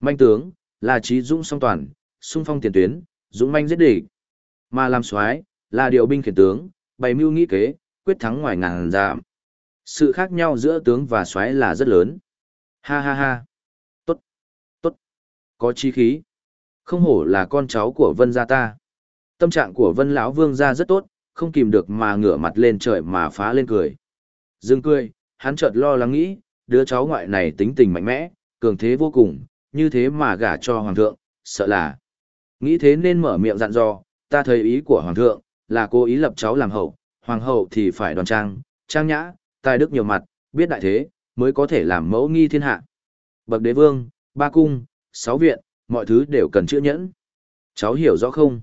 Manh tướng, là trí dũng song toàn, xung phong tiền tuyến, dũng manh giết địch. Mà làm soái là điều binh khiển tướng, bày mưu nghĩ kế, quyết thắng ngoài ngàn giảm. Sự khác nhau giữa tướng và soái là rất lớn. Ha ha ha. Tốt. Tốt. Có chi khí. Không hổ là con cháu của vân gia ta. Tâm trạng của vân lão vương gia rất tốt, không kìm được mà ngửa mặt lên trời mà phá lên cười. Dương cười, hắn chợt lo lắng nghĩ, đứa cháu ngoại này tính tình mạnh mẽ, cường thế vô cùng, như thế mà gả cho hoàng thượng, sợ là. Nghĩ thế nên mở miệng dặn dò, ta thấy ý của hoàng thượng, là cố ý lập cháu làm hậu, hoàng hậu thì phải đoan trang, trang nhã, tài đức nhiều mặt, biết đại thế, mới có thể làm mẫu nghi thiên hạ. Bậc đế vương, ba cung, sáu viện, mọi thứ đều cần chữ nhẫn. Cháu hiểu rõ không?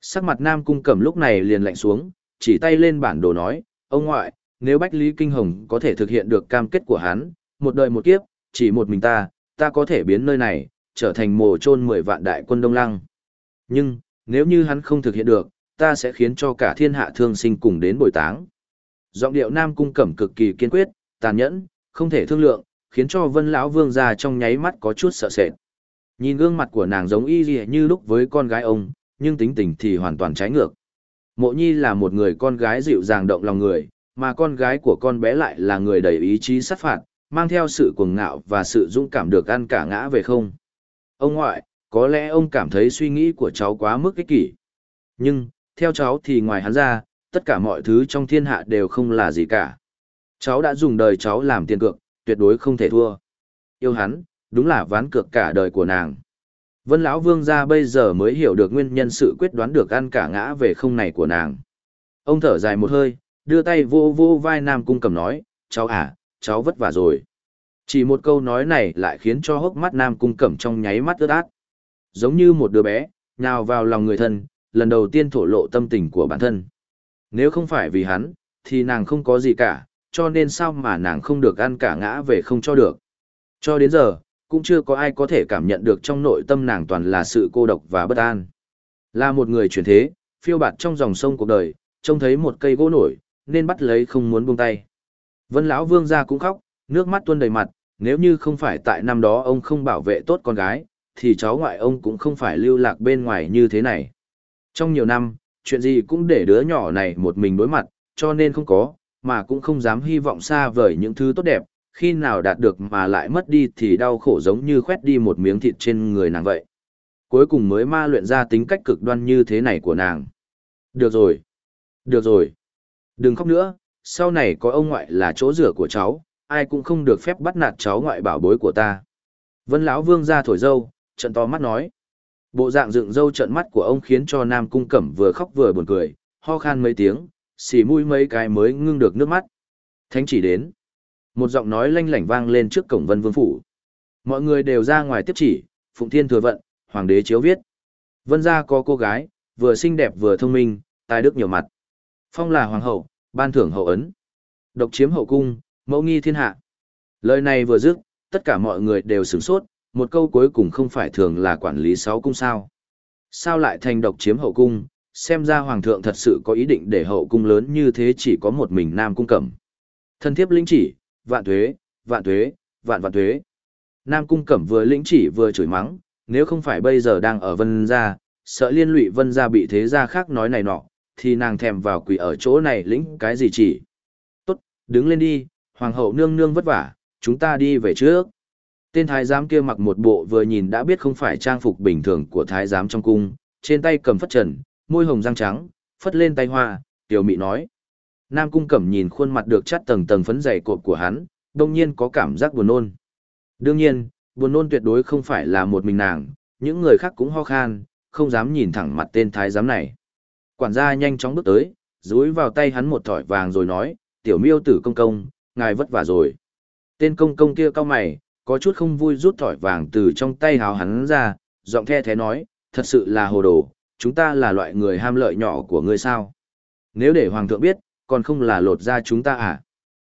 Sắc mặt Nam Cung Cẩm lúc này liền lạnh xuống, chỉ tay lên bản đồ nói, ông ngoại, nếu Bách Lý Kinh Hồng có thể thực hiện được cam kết của hắn, một đời một kiếp, chỉ một mình ta, ta có thể biến nơi này, trở thành mồ chôn mười vạn đại quân Đông Lăng. Nhưng, nếu như hắn không thực hiện được, ta sẽ khiến cho cả thiên hạ thương sinh cùng đến bồi táng. Giọng điệu Nam Cung Cẩm cực kỳ kiên quyết, tàn nhẫn, không thể thương lượng, khiến cho Vân lão vương gia trong nháy mắt có chút sợ sệt. Nhìn gương mặt của nàng giống y lìa như lúc với con gái ông, nhưng tính tình thì hoàn toàn trái ngược. Mộ Nhi là một người con gái dịu dàng động lòng người, mà con gái của con bé lại là người đầy ý chí sát phạt, mang theo sự cuồng ngạo và sự dũng cảm được ăn cả ngã về không. Ông ngoại, có lẽ ông cảm thấy suy nghĩ của cháu quá mức ích kỷ. Nhưng, theo cháu thì ngoài hắn ra, tất cả mọi thứ trong thiên hạ đều không là gì cả. Cháu đã dùng đời cháu làm tiền cược, tuyệt đối không thể thua. Yêu hắn, đúng là ván cược cả đời của nàng. Vân lão vương gia bây giờ mới hiểu được nguyên nhân sự quyết đoán được ăn cả ngã về không này của nàng. Ông thở dài một hơi, đưa tay vô vô vai Nam Cung cầm nói, cháu à, cháu vất vả rồi. Chỉ một câu nói này lại khiến cho hốc mắt Nam Cung cẩm trong nháy mắt ướt át. Giống như một đứa bé, nào vào lòng người thân, lần đầu tiên thổ lộ tâm tình của bản thân. Nếu không phải vì hắn, thì nàng không có gì cả, cho nên sao mà nàng không được ăn cả ngã về không cho được. Cho đến giờ, cũng chưa có ai có thể cảm nhận được trong nội tâm nàng toàn là sự cô độc và bất an. Là một người chuyển thế, phiêu bạt trong dòng sông cuộc đời, trông thấy một cây gỗ nổi, nên bắt lấy không muốn buông tay. Vân lão vương gia cũng khóc, nước mắt tuôn đầy mặt, nếu như không phải tại năm đó ông không bảo vệ tốt con gái, thì cháu ngoại ông cũng không phải lưu lạc bên ngoài như thế này. Trong nhiều năm, chuyện gì cũng để đứa nhỏ này một mình đối mặt, cho nên không có, mà cũng không dám hy vọng xa vời những thứ tốt đẹp, khi nào đạt được mà lại mất đi thì đau khổ giống như khoét đi một miếng thịt trên người nàng vậy. Cuối cùng mới ma luyện ra tính cách cực đoan như thế này của nàng. Được rồi. Được rồi. Đừng khóc nữa, sau này có ông ngoại là chỗ rửa của cháu, ai cũng không được phép bắt nạt cháu ngoại bảo bối của ta. Vân lão vương ra thổi dâu, trận to mắt nói. Bộ dạng dựng dâu trận mắt của ông khiến cho Nam Cung Cẩm vừa khóc vừa buồn cười, ho khan mấy tiếng, xì mũi mấy cái mới ngưng được nước mắt. Thánh chỉ đến. Một giọng nói lanh lảnh vang lên trước cổng Vân Vương phủ. Mọi người đều ra ngoài tiếp chỉ, Phụng Thiên thừa vận, hoàng đế chiếu viết. Vân gia có cô gái, vừa xinh đẹp vừa thông minh, tài đức nhiều mặt. Phong là hoàng hậu, ban thưởng hậu ấn. Độc chiếm hậu cung, mẫu nghi thiên hạ. Lời này vừa dứt, tất cả mọi người đều sửng sốt, một câu cuối cùng không phải thường là quản lý sáu cung sao. Sao lại thành độc chiếm hậu cung, xem ra hoàng thượng thật sự có ý định để hậu cung lớn như thế chỉ có một mình nam cung cẩm. Thân thiếp linh chỉ, vạn thuế, vạn thuế, vạn vạn thuế. Nam cung cẩm vừa lĩnh chỉ vừa chửi mắng, nếu không phải bây giờ đang ở vân gia, sợ liên lụy vân gia bị thế gia khác nói này nọ, thì nàng thèm vào quỷ ở chỗ này lĩnh cái gì chỉ. Tốt, đứng lên đi, hoàng hậu nương nương vất vả, chúng ta đi về trước. Tên thái giám kia mặc một bộ vừa nhìn đã biết không phải trang phục bình thường của thái giám trong cung, trên tay cầm phất trần, môi hồng răng trắng, phất lên tay hoa, tiểu mị nói. Nam cung cẩm nhìn khuôn mặt được chắt tầng tầng phấn dày cột của hắn, đông nhiên có cảm giác buồn nôn. Đương nhiên, buồn nôn tuyệt đối không phải là một mình nàng, những người khác cũng ho khan, không dám nhìn thẳng mặt tên thái giám này. Quản gia nhanh chóng bước tới, dúi vào tay hắn một thỏi vàng rồi nói, tiểu miêu tử công công, ngài vất vả rồi. Tên công công kia cao mày, có chút không vui rút thỏi vàng từ trong tay hào hắn ra, giọng the thế nói, thật sự là hồ đồ, chúng ta là loại người ham lợi nhỏ của ngươi sao. Nếu để hoàng thượng biết, còn không là lột ra chúng ta à?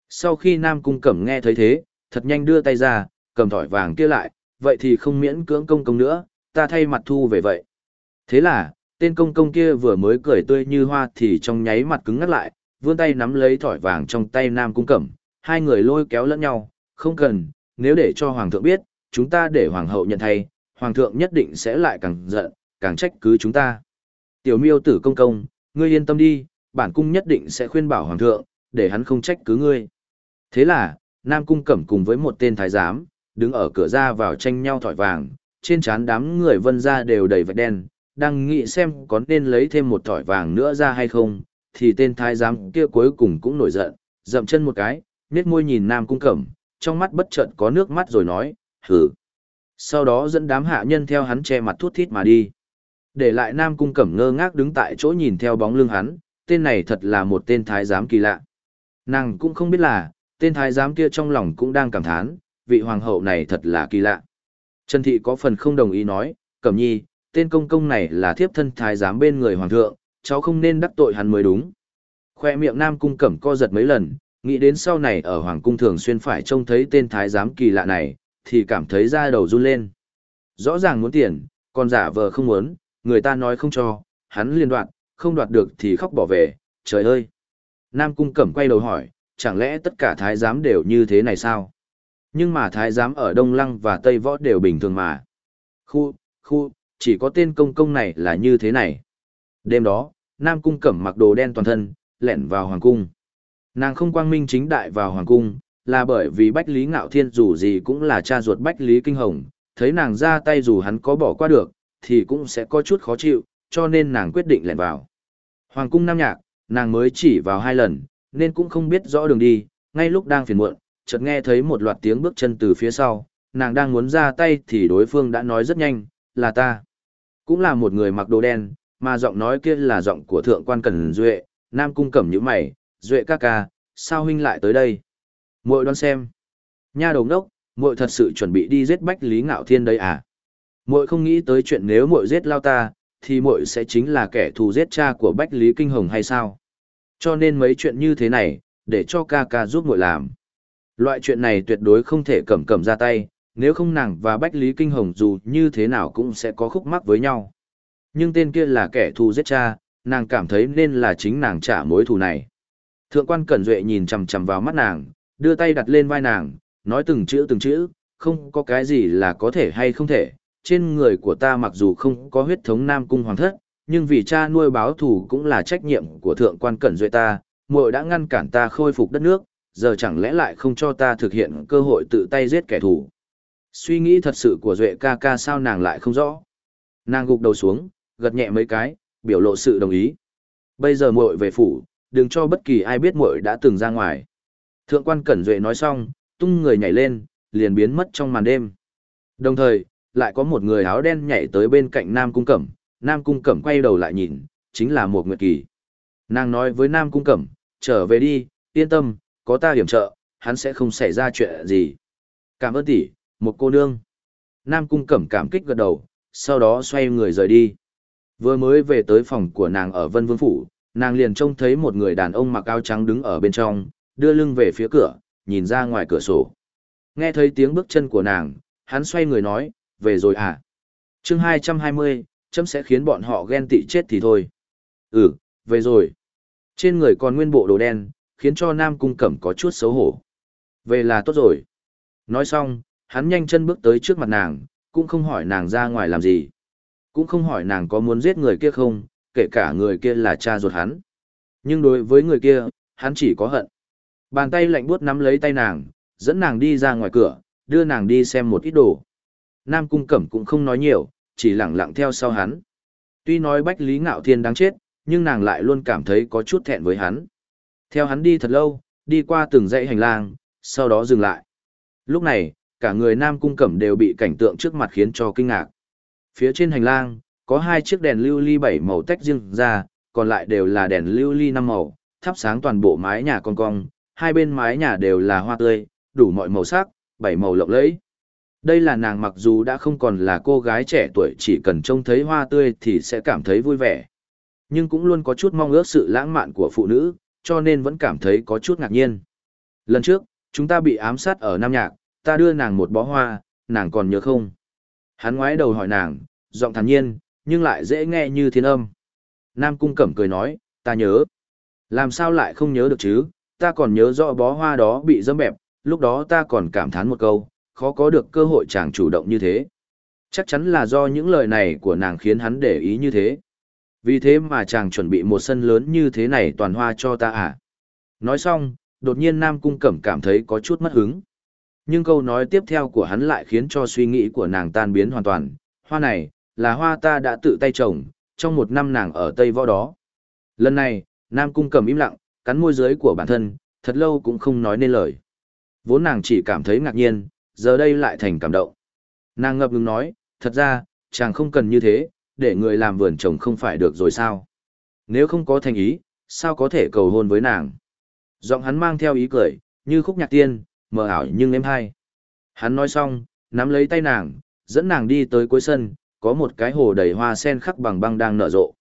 Sau khi Nam Cung Cẩm nghe thấy thế, thật nhanh đưa tay ra, cầm thỏi vàng kia lại, vậy thì không miễn cưỡng công công nữa, ta thay mặt thu về vậy. Thế là, tên công công kia vừa mới cười tươi như hoa thì trong nháy mặt cứng ngắt lại, vươn tay nắm lấy thỏi vàng trong tay Nam Cung Cẩm, hai người lôi kéo lẫn nhau, không cần, nếu để cho Hoàng thượng biết, chúng ta để hoàng hậu nhận thay, hoàng thượng nhất định sẽ lại càng giận, càng trách cứ chúng ta. Tiểu miêu tử công công, ngươi yên tâm đi, bản cung nhất định sẽ khuyên bảo hoàng thượng, để hắn không trách cứ ngươi. Thế là, Nam Cung Cẩm cùng với một tên thái giám, đứng ở cửa ra vào tranh nhau thỏi vàng, trên trán đám người vân ra đều đầy vạch đen, đang nghĩ xem có nên lấy thêm một thỏi vàng nữa ra hay không, thì tên thái giám kia cuối cùng cũng nổi giận, dậm chân một cái, nét môi nhìn Nam Cung Cẩm, trong mắt bất chợt có nước mắt rồi nói, hử. Sau đó dẫn đám hạ nhân theo hắn che mặt thút thít mà đi. Để lại Nam Cung Cẩm ngơ ngác đứng tại chỗ nhìn theo bóng lưng hắn, tên này thật là một tên thái giám kỳ lạ. Nàng cũng không biết là, tên thái giám kia trong lòng cũng đang cảm thán, vị hoàng hậu này thật là kỳ lạ. Trần Thị có phần không đồng ý nói, Cẩm nhi, tên công công này là thiếp thân thái giám bên người hoàng thượng, cháu không nên đắc tội hắn mới đúng. Khoe miệng Nam Cung Cẩm co giật mấy lần, nghĩ đến sau này ở hoàng cung thường xuyên phải trông thấy tên thái giám kỳ lạ này, thì cảm thấy da đầu run lên. Rõ ràng muốn tiền, còn giả vờ không muốn, người ta nói không cho, hắn liên đoạn, không đoạt được thì khóc bỏ về, trời ơi. Nam Cung Cẩm quay đầu hỏi, chẳng lẽ tất cả thái giám đều như thế này sao? Nhưng mà thái giám ở Đông Lăng và Tây Võ đều bình thường mà. Khu, khu, chỉ có tên công công này là như thế này. Đêm đó, Nam Cung Cẩm mặc đồ đen toàn thân, lẻn vào Hoàng Cung. Nàng không quang minh chính đại vào Hoàng Cung, là bởi vì Bách Lý Ngạo Thiên dù gì cũng là cha ruột Bách Lý Kinh Hồng, thấy nàng ra tay dù hắn có bỏ qua được, thì cũng sẽ có chút khó chịu, cho nên nàng quyết định lẻn vào. Hoàng cung Nam Nhạc, nàng mới chỉ vào hai lần, nên cũng không biết rõ đường đi, ngay lúc đang phiền muộn, chợt nghe thấy một loạt tiếng bước chân từ phía sau, nàng đang muốn ra tay thì đối phương đã nói rất nhanh, là ta. Cũng là một người mặc đồ đen, mà giọng nói kia là giọng của thượng quan Cần Duệ, Nam cung cẩm như mày, Duệ ca ca, sao huynh lại tới đây? Muội đoán xem. Nha đồng đốc, muội thật sự chuẩn bị đi giết Bách Lý Ngạo Thiên đây à? Muội không nghĩ tới chuyện nếu muội giết lao ta, thì muội sẽ chính là kẻ thù giết cha của Bách Lý Kinh Hồng hay sao? Cho nên mấy chuyện như thế này, để cho ca ca giúp muội làm. Loại chuyện này tuyệt đối không thể cẩm cẩm ra tay, nếu không nàng và Bách Lý Kinh Hồng dù như thế nào cũng sẽ có khúc mắc với nhau. Nhưng tên kia là kẻ thù giết cha, nàng cảm thấy nên là chính nàng trả mối thù này. Thượng quan Cẩn Duệ nhìn chằm chằm vào mắt nàng, đưa tay đặt lên vai nàng, nói từng chữ từng chữ, không có cái gì là có thể hay không thể, trên người của ta mặc dù không có huyết thống nam cung hoàng thất, nhưng vì cha nuôi báo thù cũng là trách nhiệm của thượng quan cẩn duệ ta, muội đã ngăn cản ta khôi phục đất nước, giờ chẳng lẽ lại không cho ta thực hiện cơ hội tự tay giết kẻ thù. Suy nghĩ thật sự của duệ ca ca sao nàng lại không rõ. Nàng gục đầu xuống, gật nhẹ mấy cái, biểu lộ sự đồng ý. Bây giờ muội về phủ, đừng cho bất kỳ ai biết muội đã từng ra ngoài. Thượng quan Cẩn Duệ nói xong, tung người nhảy lên, liền biến mất trong màn đêm. Đồng thời, lại có một người áo đen nhảy tới bên cạnh Nam Cung Cẩm, Nam Cung Cẩm quay đầu lại nhìn, chính là một nguyệt kỳ. Nàng nói với Nam Cung Cẩm, trở về đi, yên tâm, có ta hiểm trợ, hắn sẽ không xảy ra chuyện gì. Cảm ơn tỷ, một cô nương. Nam Cung Cẩm cảm kích gật đầu, sau đó xoay người rời đi. Vừa mới về tới phòng của nàng ở Vân Vương Phủ, nàng liền trông thấy một người đàn ông mặc áo trắng đứng ở bên trong, đưa lưng về phía cửa, nhìn ra ngoài cửa sổ. Nghe thấy tiếng bước chân của nàng, hắn xoay người nói, về rồi à? chương 220, chấm sẽ khiến bọn họ ghen tị chết thì thôi. Ừ, về rồi. Trên người còn nguyên bộ đồ đen, khiến cho Nam Cung Cẩm có chút xấu hổ. Về là tốt rồi. Nói xong, hắn nhanh chân bước tới trước mặt nàng, cũng không hỏi nàng ra ngoài làm gì. Cũng không hỏi nàng có muốn giết người kia không, kể cả người kia là cha ruột hắn. Nhưng đối với người kia, hắn chỉ có hận. Bàn tay lạnh buốt nắm lấy tay nàng, dẫn nàng đi ra ngoài cửa, đưa nàng đi xem một ít đồ. Nam Cung Cẩm cũng không nói nhiều, chỉ lặng lặng theo sau hắn. Tuy nói Bách Lý Ngạo Thiên đáng chết, nhưng nàng lại luôn cảm thấy có chút thẹn với hắn. Theo hắn đi thật lâu, đi qua từng dãy hành lang, sau đó dừng lại. Lúc này, cả người Nam Cung Cẩm đều bị cảnh tượng trước mặt khiến cho kinh ngạc. Phía trên hành lang, có hai chiếc đèn lưu ly bảy màu tách riêng ra, còn lại đều là đèn lưu ly năm màu, thắp sáng toàn bộ mái nhà con cong, hai bên mái nhà đều là hoa tươi, đủ mọi màu sắc, bảy màu lộng lẫy. Đây là nàng mặc dù đã không còn là cô gái trẻ tuổi chỉ cần trông thấy hoa tươi thì sẽ cảm thấy vui vẻ. Nhưng cũng luôn có chút mong ước sự lãng mạn của phụ nữ, cho nên vẫn cảm thấy có chút ngạc nhiên. Lần trước, chúng ta bị ám sát ở Nam Nhạc, ta đưa nàng một bó hoa, nàng còn nhớ không? Hắn ngoái đầu hỏi nàng, giọng thản nhiên, nhưng lại dễ nghe như thiên âm. Nam Cung Cẩm cười nói, ta nhớ. Làm sao lại không nhớ được chứ, ta còn nhớ rõ bó hoa đó bị dâm bẹp, lúc đó ta còn cảm thán một câu, khó có được cơ hội chàng chủ động như thế. Chắc chắn là do những lời này của nàng khiến hắn để ý như thế. Vì thế mà chàng chuẩn bị một sân lớn như thế này toàn hoa cho ta à? Nói xong, đột nhiên Nam Cung Cẩm cảm thấy có chút mất hứng. Nhưng câu nói tiếp theo của hắn lại khiến cho suy nghĩ của nàng tan biến hoàn toàn. Hoa này, là hoa ta đã tự tay trồng, trong một năm nàng ở Tây Võ đó. Lần này, Nam Cung Cẩm im lặng, cắn môi dưới của bản thân, thật lâu cũng không nói nên lời. Vốn nàng chỉ cảm thấy ngạc nhiên, giờ đây lại thành cảm động. Nàng ngập ngừng nói, thật ra, chàng không cần như thế, để người làm vườn trồng không phải được rồi sao? Nếu không có thành ý, sao có thể cầu hôn với nàng? Giọng hắn mang theo ý cười, như khúc nhạc tiên, mờ ảo nhưng êm hay. Hắn nói xong, nắm lấy tay nàng, dẫn nàng đi tới cuối sân, có một cái hồ đầy hoa sen khắc bằng băng đang nở rộ.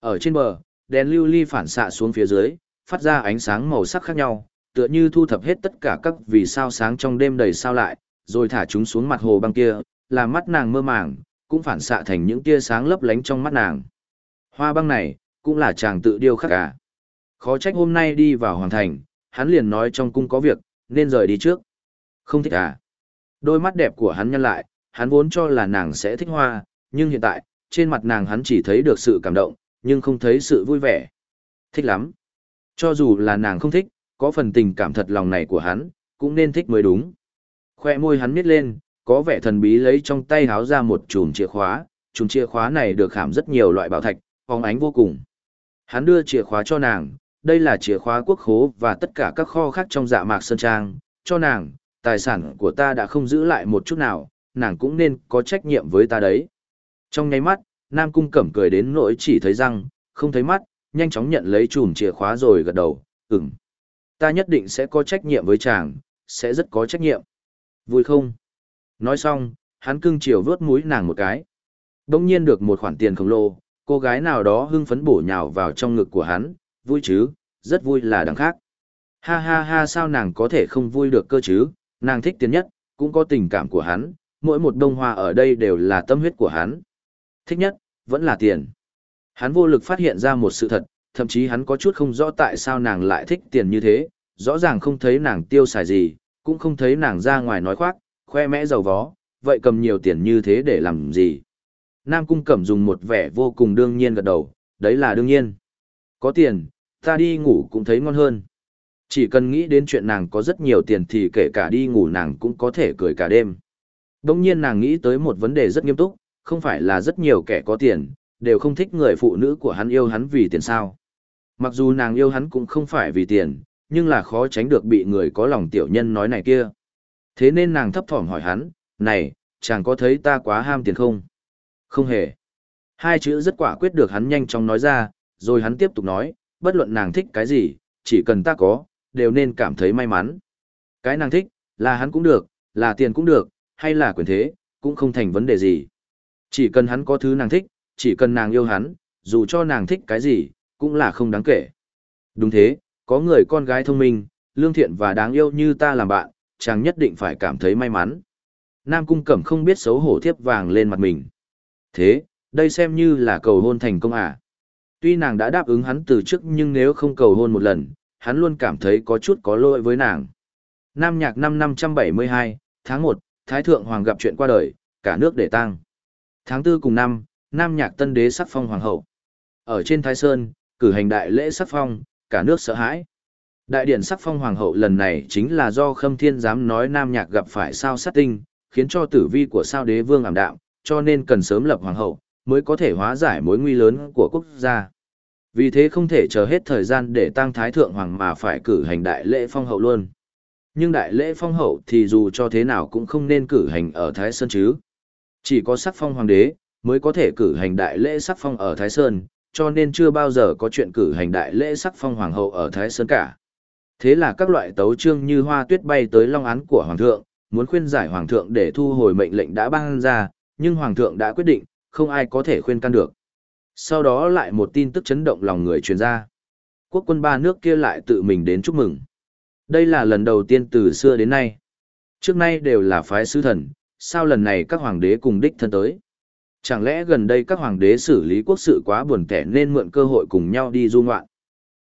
Ở trên bờ, đèn lưu ly phản xạ xuống phía dưới, phát ra ánh sáng màu sắc khác nhau, tựa như thu thập hết tất cả các vì sao sáng trong đêm đầy sao lại, rồi thả chúng xuống mặt hồ băng kia, làm mắt nàng mơ màng, cũng phản xạ thành những tia sáng lấp lánh trong mắt nàng. Hoa băng này, cũng là chàng tự điêu khắc cả. Khó trách hôm nay đi vào hoàng thành, hắn liền nói trong cung có việc, nên rời đi trước. Không thích à? Đôi mắt đẹp của hắn nhăn lại, hắn vốn cho là nàng sẽ thích hoa, nhưng hiện tại, trên mặt nàng hắn chỉ thấy được sự cảm động, nhưng không thấy sự vui vẻ. Thích lắm. Cho dù là nàng không thích, có phần tình cảm thật lòng này của hắn, cũng nên thích mới đúng. Khoe môi hắn miết lên, có vẻ thần bí lấy trong tay háo ra một chùm chìa khóa, chùm chìa khóa này được khảm rất nhiều loại bảo thạch, phóng ánh vô cùng. Hắn đưa chìa khóa cho nàng, đây là chìa khóa quốc khố và tất cả các kho khác trong dạ mạc sơn trang, cho nàng, tài sản của ta đã không giữ lại một chút nào, nàng cũng nên có trách nhiệm với ta đấy. Trong nháy mắt, Nam Cung Cẩm cười đến nỗi chỉ thấy răng, không thấy mắt, nhanh chóng nhận lấy chùm chìa khóa rồi gật đầu, ừm. Ta nhất định sẽ có trách nhiệm với chàng, sẽ rất có trách nhiệm. Vui không? Nói xong, hắn cưng chiều vớt mũi nàng một cái. Đông nhiên được một khoản tiền khổng lồ, cô gái nào đó hưng phấn bổ nhào vào trong ngực của hắn, vui chứ, rất vui là đằng khác. Ha ha ha sao nàng có thể không vui được cơ chứ, nàng thích tiền nhất, cũng có tình cảm của hắn, mỗi một đông hoa ở đây đều là tâm huyết của hắn. Thích nhất, vẫn là tiền. Hắn vô lực phát hiện ra một sự thật, thậm chí hắn có chút không rõ tại sao nàng lại thích tiền như thế, rõ ràng không thấy nàng tiêu xài gì, cũng không thấy nàng ra ngoài nói khoác, khoe mẽ giàu vó, vậy cầm nhiều tiền như thế để làm gì? Nam Cung Cẩm dùng một vẻ vô cùng đương nhiên gật đầu, đấy là đương nhiên. Có tiền, ta đi ngủ cũng thấy ngon hơn. Chỉ cần nghĩ đến chuyện nàng có rất nhiều tiền thì kể cả đi ngủ nàng cũng có thể cười cả đêm. Đông nhiên nàng nghĩ tới một vấn đề rất nghiêm túc, không phải là rất nhiều kẻ có tiền, đều không thích người phụ nữ của hắn yêu hắn vì tiền sao. Mặc dù nàng yêu hắn cũng không phải vì tiền, nhưng là khó tránh được bị người có lòng tiểu nhân nói này kia. Thế nên nàng thấp thỏm hỏi hắn, này, chàng có thấy ta quá ham tiền không? Không hề. Hai chữ rất quả quyết được hắn nhanh chóng nói ra, rồi hắn tiếp tục nói, bất luận nàng thích cái gì, chỉ cần ta có, đều nên cảm thấy may mắn. Cái nàng thích, là hắn cũng được, là tiền cũng được, hay là quyền thế, cũng không thành vấn đề gì. Chỉ cần hắn có thứ nàng thích, chỉ cần nàng yêu hắn, dù cho nàng thích cái gì, cũng là không đáng kể. Đúng thế, có người con gái thông minh, lương thiện và đáng yêu như ta làm bạn, chàng nhất định phải cảm thấy may mắn. Nam Cung Cẩm không biết xấu hổ thiếp vàng lên mặt mình. Thế, đây xem như là cầu hôn thành công à. Tuy nàng đã đáp ứng hắn từ trước nhưng nếu không cầu hôn một lần, hắn luôn cảm thấy có chút có lỗi với nàng. Nam nhạc năm 572, tháng 1, Thái Thượng Hoàng gặp chuyện qua đời, cả nước để tang. Tháng 4 cùng năm, Nam nhạc tân đế sắc phong hoàng hậu. Ở trên Thái Sơn, cử hành đại lễ sắc phong, cả nước sợ hãi. Đại điển sắc phong hoàng hậu lần này chính là do Khâm Thiên dám nói Nam Nhạc gặp phải sao sát tinh, khiến cho tử vi của sao đế vương ảm đạm, cho nên cần sớm lập hoàng hậu, mới có thể hóa giải mối nguy lớn của quốc gia. Vì thế không thể chờ hết thời gian để tăng thái thượng hoàng mà phải cử hành đại lễ phong hậu luôn. Nhưng đại lễ phong hậu thì dù cho thế nào cũng không nên cử hành ở Thái Sơn chứ. Chỉ có sắc phong hoàng đế mới có thể cử hành đại lễ sắc phong ở Thái Sơn, cho nên chưa bao giờ có chuyện cử hành đại lễ sắc phong hoàng hậu ở Thái Sơn cả. Thế là các loại tấu chương như hoa tuyết bay tới long án của hoàng thượng, muốn khuyên giải hoàng thượng để thu hồi mệnh lệnh đã ban ra, nhưng hoàng thượng đã quyết định, không ai có thể khuyên can được. Sau đó lại một tin tức chấn động lòng người truyền ra. Quốc quân ba nước kia lại tự mình đến chúc mừng. Đây là lần đầu tiên từ xưa đến nay. Trước nay đều là phái sứ thần, sao lần này các hoàng đế cùng đích thân tới. Chẳng lẽ gần đây các hoàng đế xử lý quốc sự quá buồn tẻ nên mượn cơ hội cùng nhau đi du ngoạn.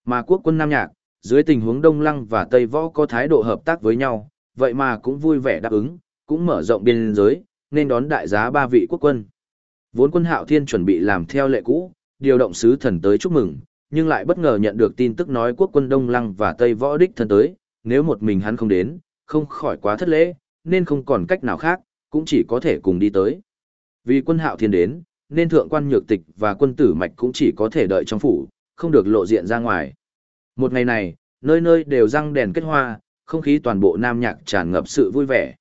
Mà quốc quân Nam Nhạc, dưới tình huống Đông Lăng và Tây Võ có thái độ hợp tác với nhau, vậy mà cũng vui vẻ đáp ứng, cũng mở rộng biên giới, nên đón đại giá ba vị quốc quân. Vốn quân hạo thiên chuẩn bị làm theo lệ cũ, điều động sứ thần tới chúc mừng, nhưng lại bất ngờ nhận được tin tức nói quốc quân Đông Lăng và Tây Võ Đích thân tới, nếu một mình hắn không đến, không khỏi quá thất lễ, nên không còn cách nào khác, cũng chỉ có thể cùng đi tới. Vì quân hạo thiên đến, nên thượng quan nhược tịch và quân tử mạch cũng chỉ có thể đợi trong phủ, không được lộ diện ra ngoài. Một ngày này, nơi nơi đều răng đèn kết hoa, không khí toàn bộ Nam Nhạc tràn ngập sự vui vẻ.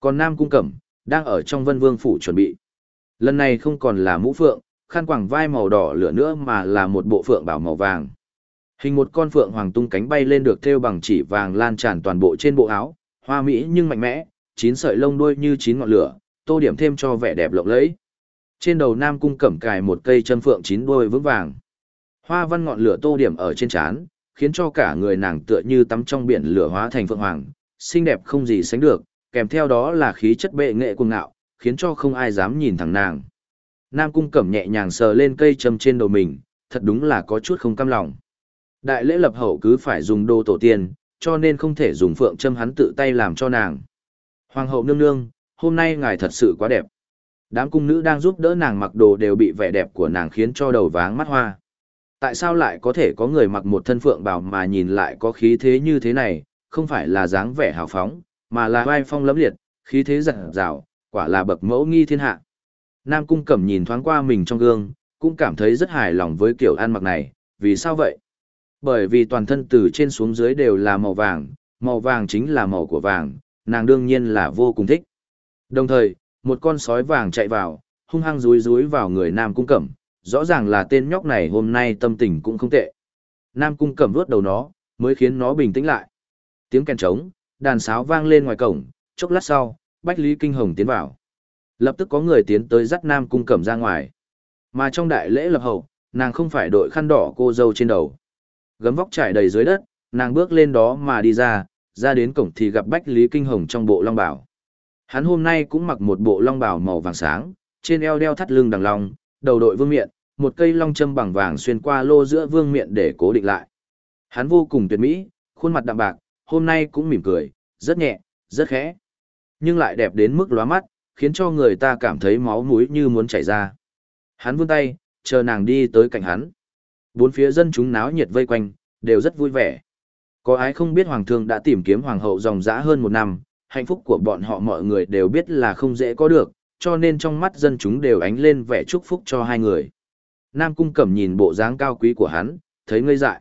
Còn Nam Cung Cẩm, đang ở trong vân vương phủ chuẩn bị. Lần này không còn là mũ phượng, khăn quàng vai màu đỏ lửa nữa mà là một bộ phượng bảo màu vàng. Hình một con phượng hoàng tung cánh bay lên được thêu bằng chỉ vàng lan tràn toàn bộ trên bộ áo, hoa mỹ nhưng mạnh mẽ, chín sợi lông đuôi như chín ngọn lửa, tô điểm thêm cho vẻ đẹp lộng lẫy. Trên đầu Nam Cung Cẩm cài một cây châm phượng chín đuôi vững vàng. Hoa văn ngọn lửa tô điểm ở trên trán, khiến cho cả người nàng tựa như tắm trong biển lửa hóa thành phượng hoàng, xinh đẹp không gì sánh được, kèm theo đó là khí chất bệ nghệ cuồng ngạo, khiến cho không ai dám nhìn thẳng nàng. Nam cung cẩm nhẹ nhàng sờ lên cây châm trên đầu mình, thật đúng là có chút không cam lòng. Đại lễ lập hậu cứ phải dùng đồ tổ tiên, cho nên không thể dùng phượng châm hắn tự tay làm cho nàng. Hoàng hậu nương nương, hôm nay ngài thật sự quá đẹp. Đám cung nữ đang giúp đỡ nàng mặc đồ đều bị vẻ đẹp của nàng khiến cho đầu váng mắt hoa. Tại sao lại có thể có người mặc một thân phượng bào mà nhìn lại có khí thế như thế này, không phải là dáng vẻ hào phóng, mà là vai phong lẫm liệt, khí thế giật rào, quả là bậc mẫu nghi thiên hạ. Nam Cung Cẩm nhìn thoáng qua mình trong gương, cũng cảm thấy rất hài lòng với kiểu ăn mặc này, vì sao vậy? Bởi vì toàn thân từ trên xuống dưới đều là màu vàng, màu vàng chính là màu của vàng, nàng đương nhiên là vô cùng thích. Đồng thời, một con sói vàng chạy vào, hung hăng rúi rúi vào người Nam Cung Cẩm, rõ ràng là tên nhóc này hôm nay tâm tình cũng không tệ. Nam Cung Cẩm vuốt đầu nó, mới khiến nó bình tĩnh lại. Tiếng kèn trống, đàn sáo vang lên ngoài cổng, chốc lát sau, Bách Lý Kinh Hồng tiến vào. Lập tức có người tiến tới dắt Nam Cung Cẩm ra ngoài. Mà trong đại lễ lập hậu, nàng không phải đội khăn đỏ cô dâu trên đầu. Gấm vóc trải đầy dưới đất, nàng bước lên đó mà đi ra, ra đến cổng thì gặp Bách Lý Kinh Hồng trong bộ long bảo. Hắn hôm nay cũng mặc một bộ long bảo màu vàng sáng, trên eo đeo thắt lưng đằng long, đầu đội vương miện, một cây long châm bằng vàng xuyên qua lô giữa vương miện để cố định lại. Hắn vô cùng tuyệt mỹ, khuôn mặt đạm bạc, hôm nay cũng mỉm cười, rất nhẹ, rất khẽ. Nhưng lại đẹp đến mức lóa mắt, khiến cho người ta cảm thấy máu mũi như muốn chảy ra. Hắn vươn tay, chờ nàng đi tới cạnh hắn. Bốn phía dân chúng náo nhiệt vây quanh, đều rất vui vẻ. Có ai không biết hoàng thương đã tìm kiếm hoàng hậu dòng dã hơn một năm, hạnh phúc của bọn họ mọi người đều biết là không dễ có được, cho nên trong mắt dân chúng đều ánh lên vẻ chúc phúc cho hai người. Nam Cung Cẩm nhìn bộ dáng cao quý của hắn, thấy ngây dại.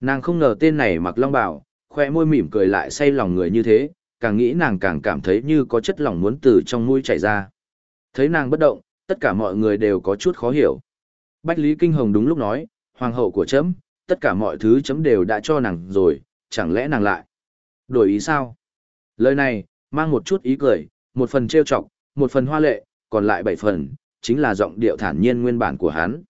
Nàng không ngờ tên này mặc long bào, khoe môi mỉm cười lại say lòng người như thế, càng nghĩ nàng càng cảm thấy như có chất lỏng muốn từ trong mũi chảy ra. Thấy nàng bất động, tất cả mọi người đều có chút khó hiểu. Bách Lý Kinh Hồng đúng lúc nói, hoàng hậu của chấm, tất cả mọi thứ chấm đều đã cho nàng rồi, chẳng lẽ nàng lại đổi ý sao? Lời này, mang một chút ý cười, một phần trêu chọc, một phần hoa lệ, còn lại bảy phần, chính là giọng điệu thản nhiên nguyên bản của hắn.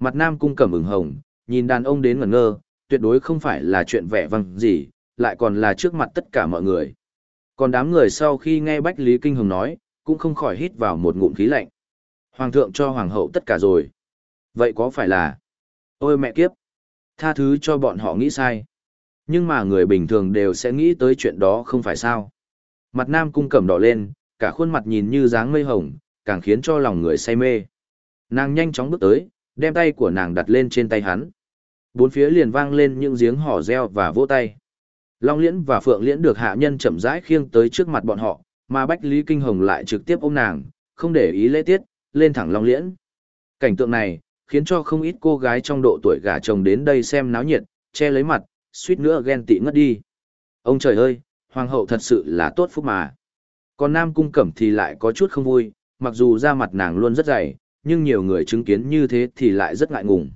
Mặt nam cung cẩm ửng hồng, nhìn đàn ông đến ngẩn ngơ, tuyệt đối không phải là chuyện vẻ vang gì, lại còn là trước mặt tất cả mọi người. Còn đám người sau khi nghe Bách Lý Kinh Hồng nói, cũng không khỏi hít vào một ngụm khí lạnh. Hoàng thượng cho hoàng hậu tất cả rồi. Vậy có phải là... Ôi mẹ kiếp! Tha thứ cho bọn họ nghĩ sai. Nhưng mà người bình thường đều sẽ nghĩ tới chuyện đó không phải sao. Mặt nam cung cẩm đỏ lên, cả khuôn mặt nhìn như dáng mây hồng, càng khiến cho lòng người say mê. Nàng nhanh chóng bước tới, đem tay của nàng đặt lên trên tay hắn. Bốn phía liền vang lên những giếng hò reo và vỗ tay. Long Liễn và Phượng Liễn được hạ nhân chậm rãi khiêng tới trước mặt bọn họ, mà Bách Lý Kinh Hồng lại trực tiếp ôm nàng, không để ý lễ tiết, lên thẳng Long Liễn. Cảnh tượng này, khiến cho không ít cô gái trong độ tuổi gả chồng đến đây xem náo nhiệt, che lấy mặt, suýt nữa ghen tị ngất đi. Ông trời ơi, hoàng hậu thật sự là tốt phúc mà. Còn Nam Cung Cẩm thì lại có chút không vui, mặc dù da mặt nàng luôn rất dày, nhưng nhiều người chứng kiến như thế thì lại rất ngại ngùng.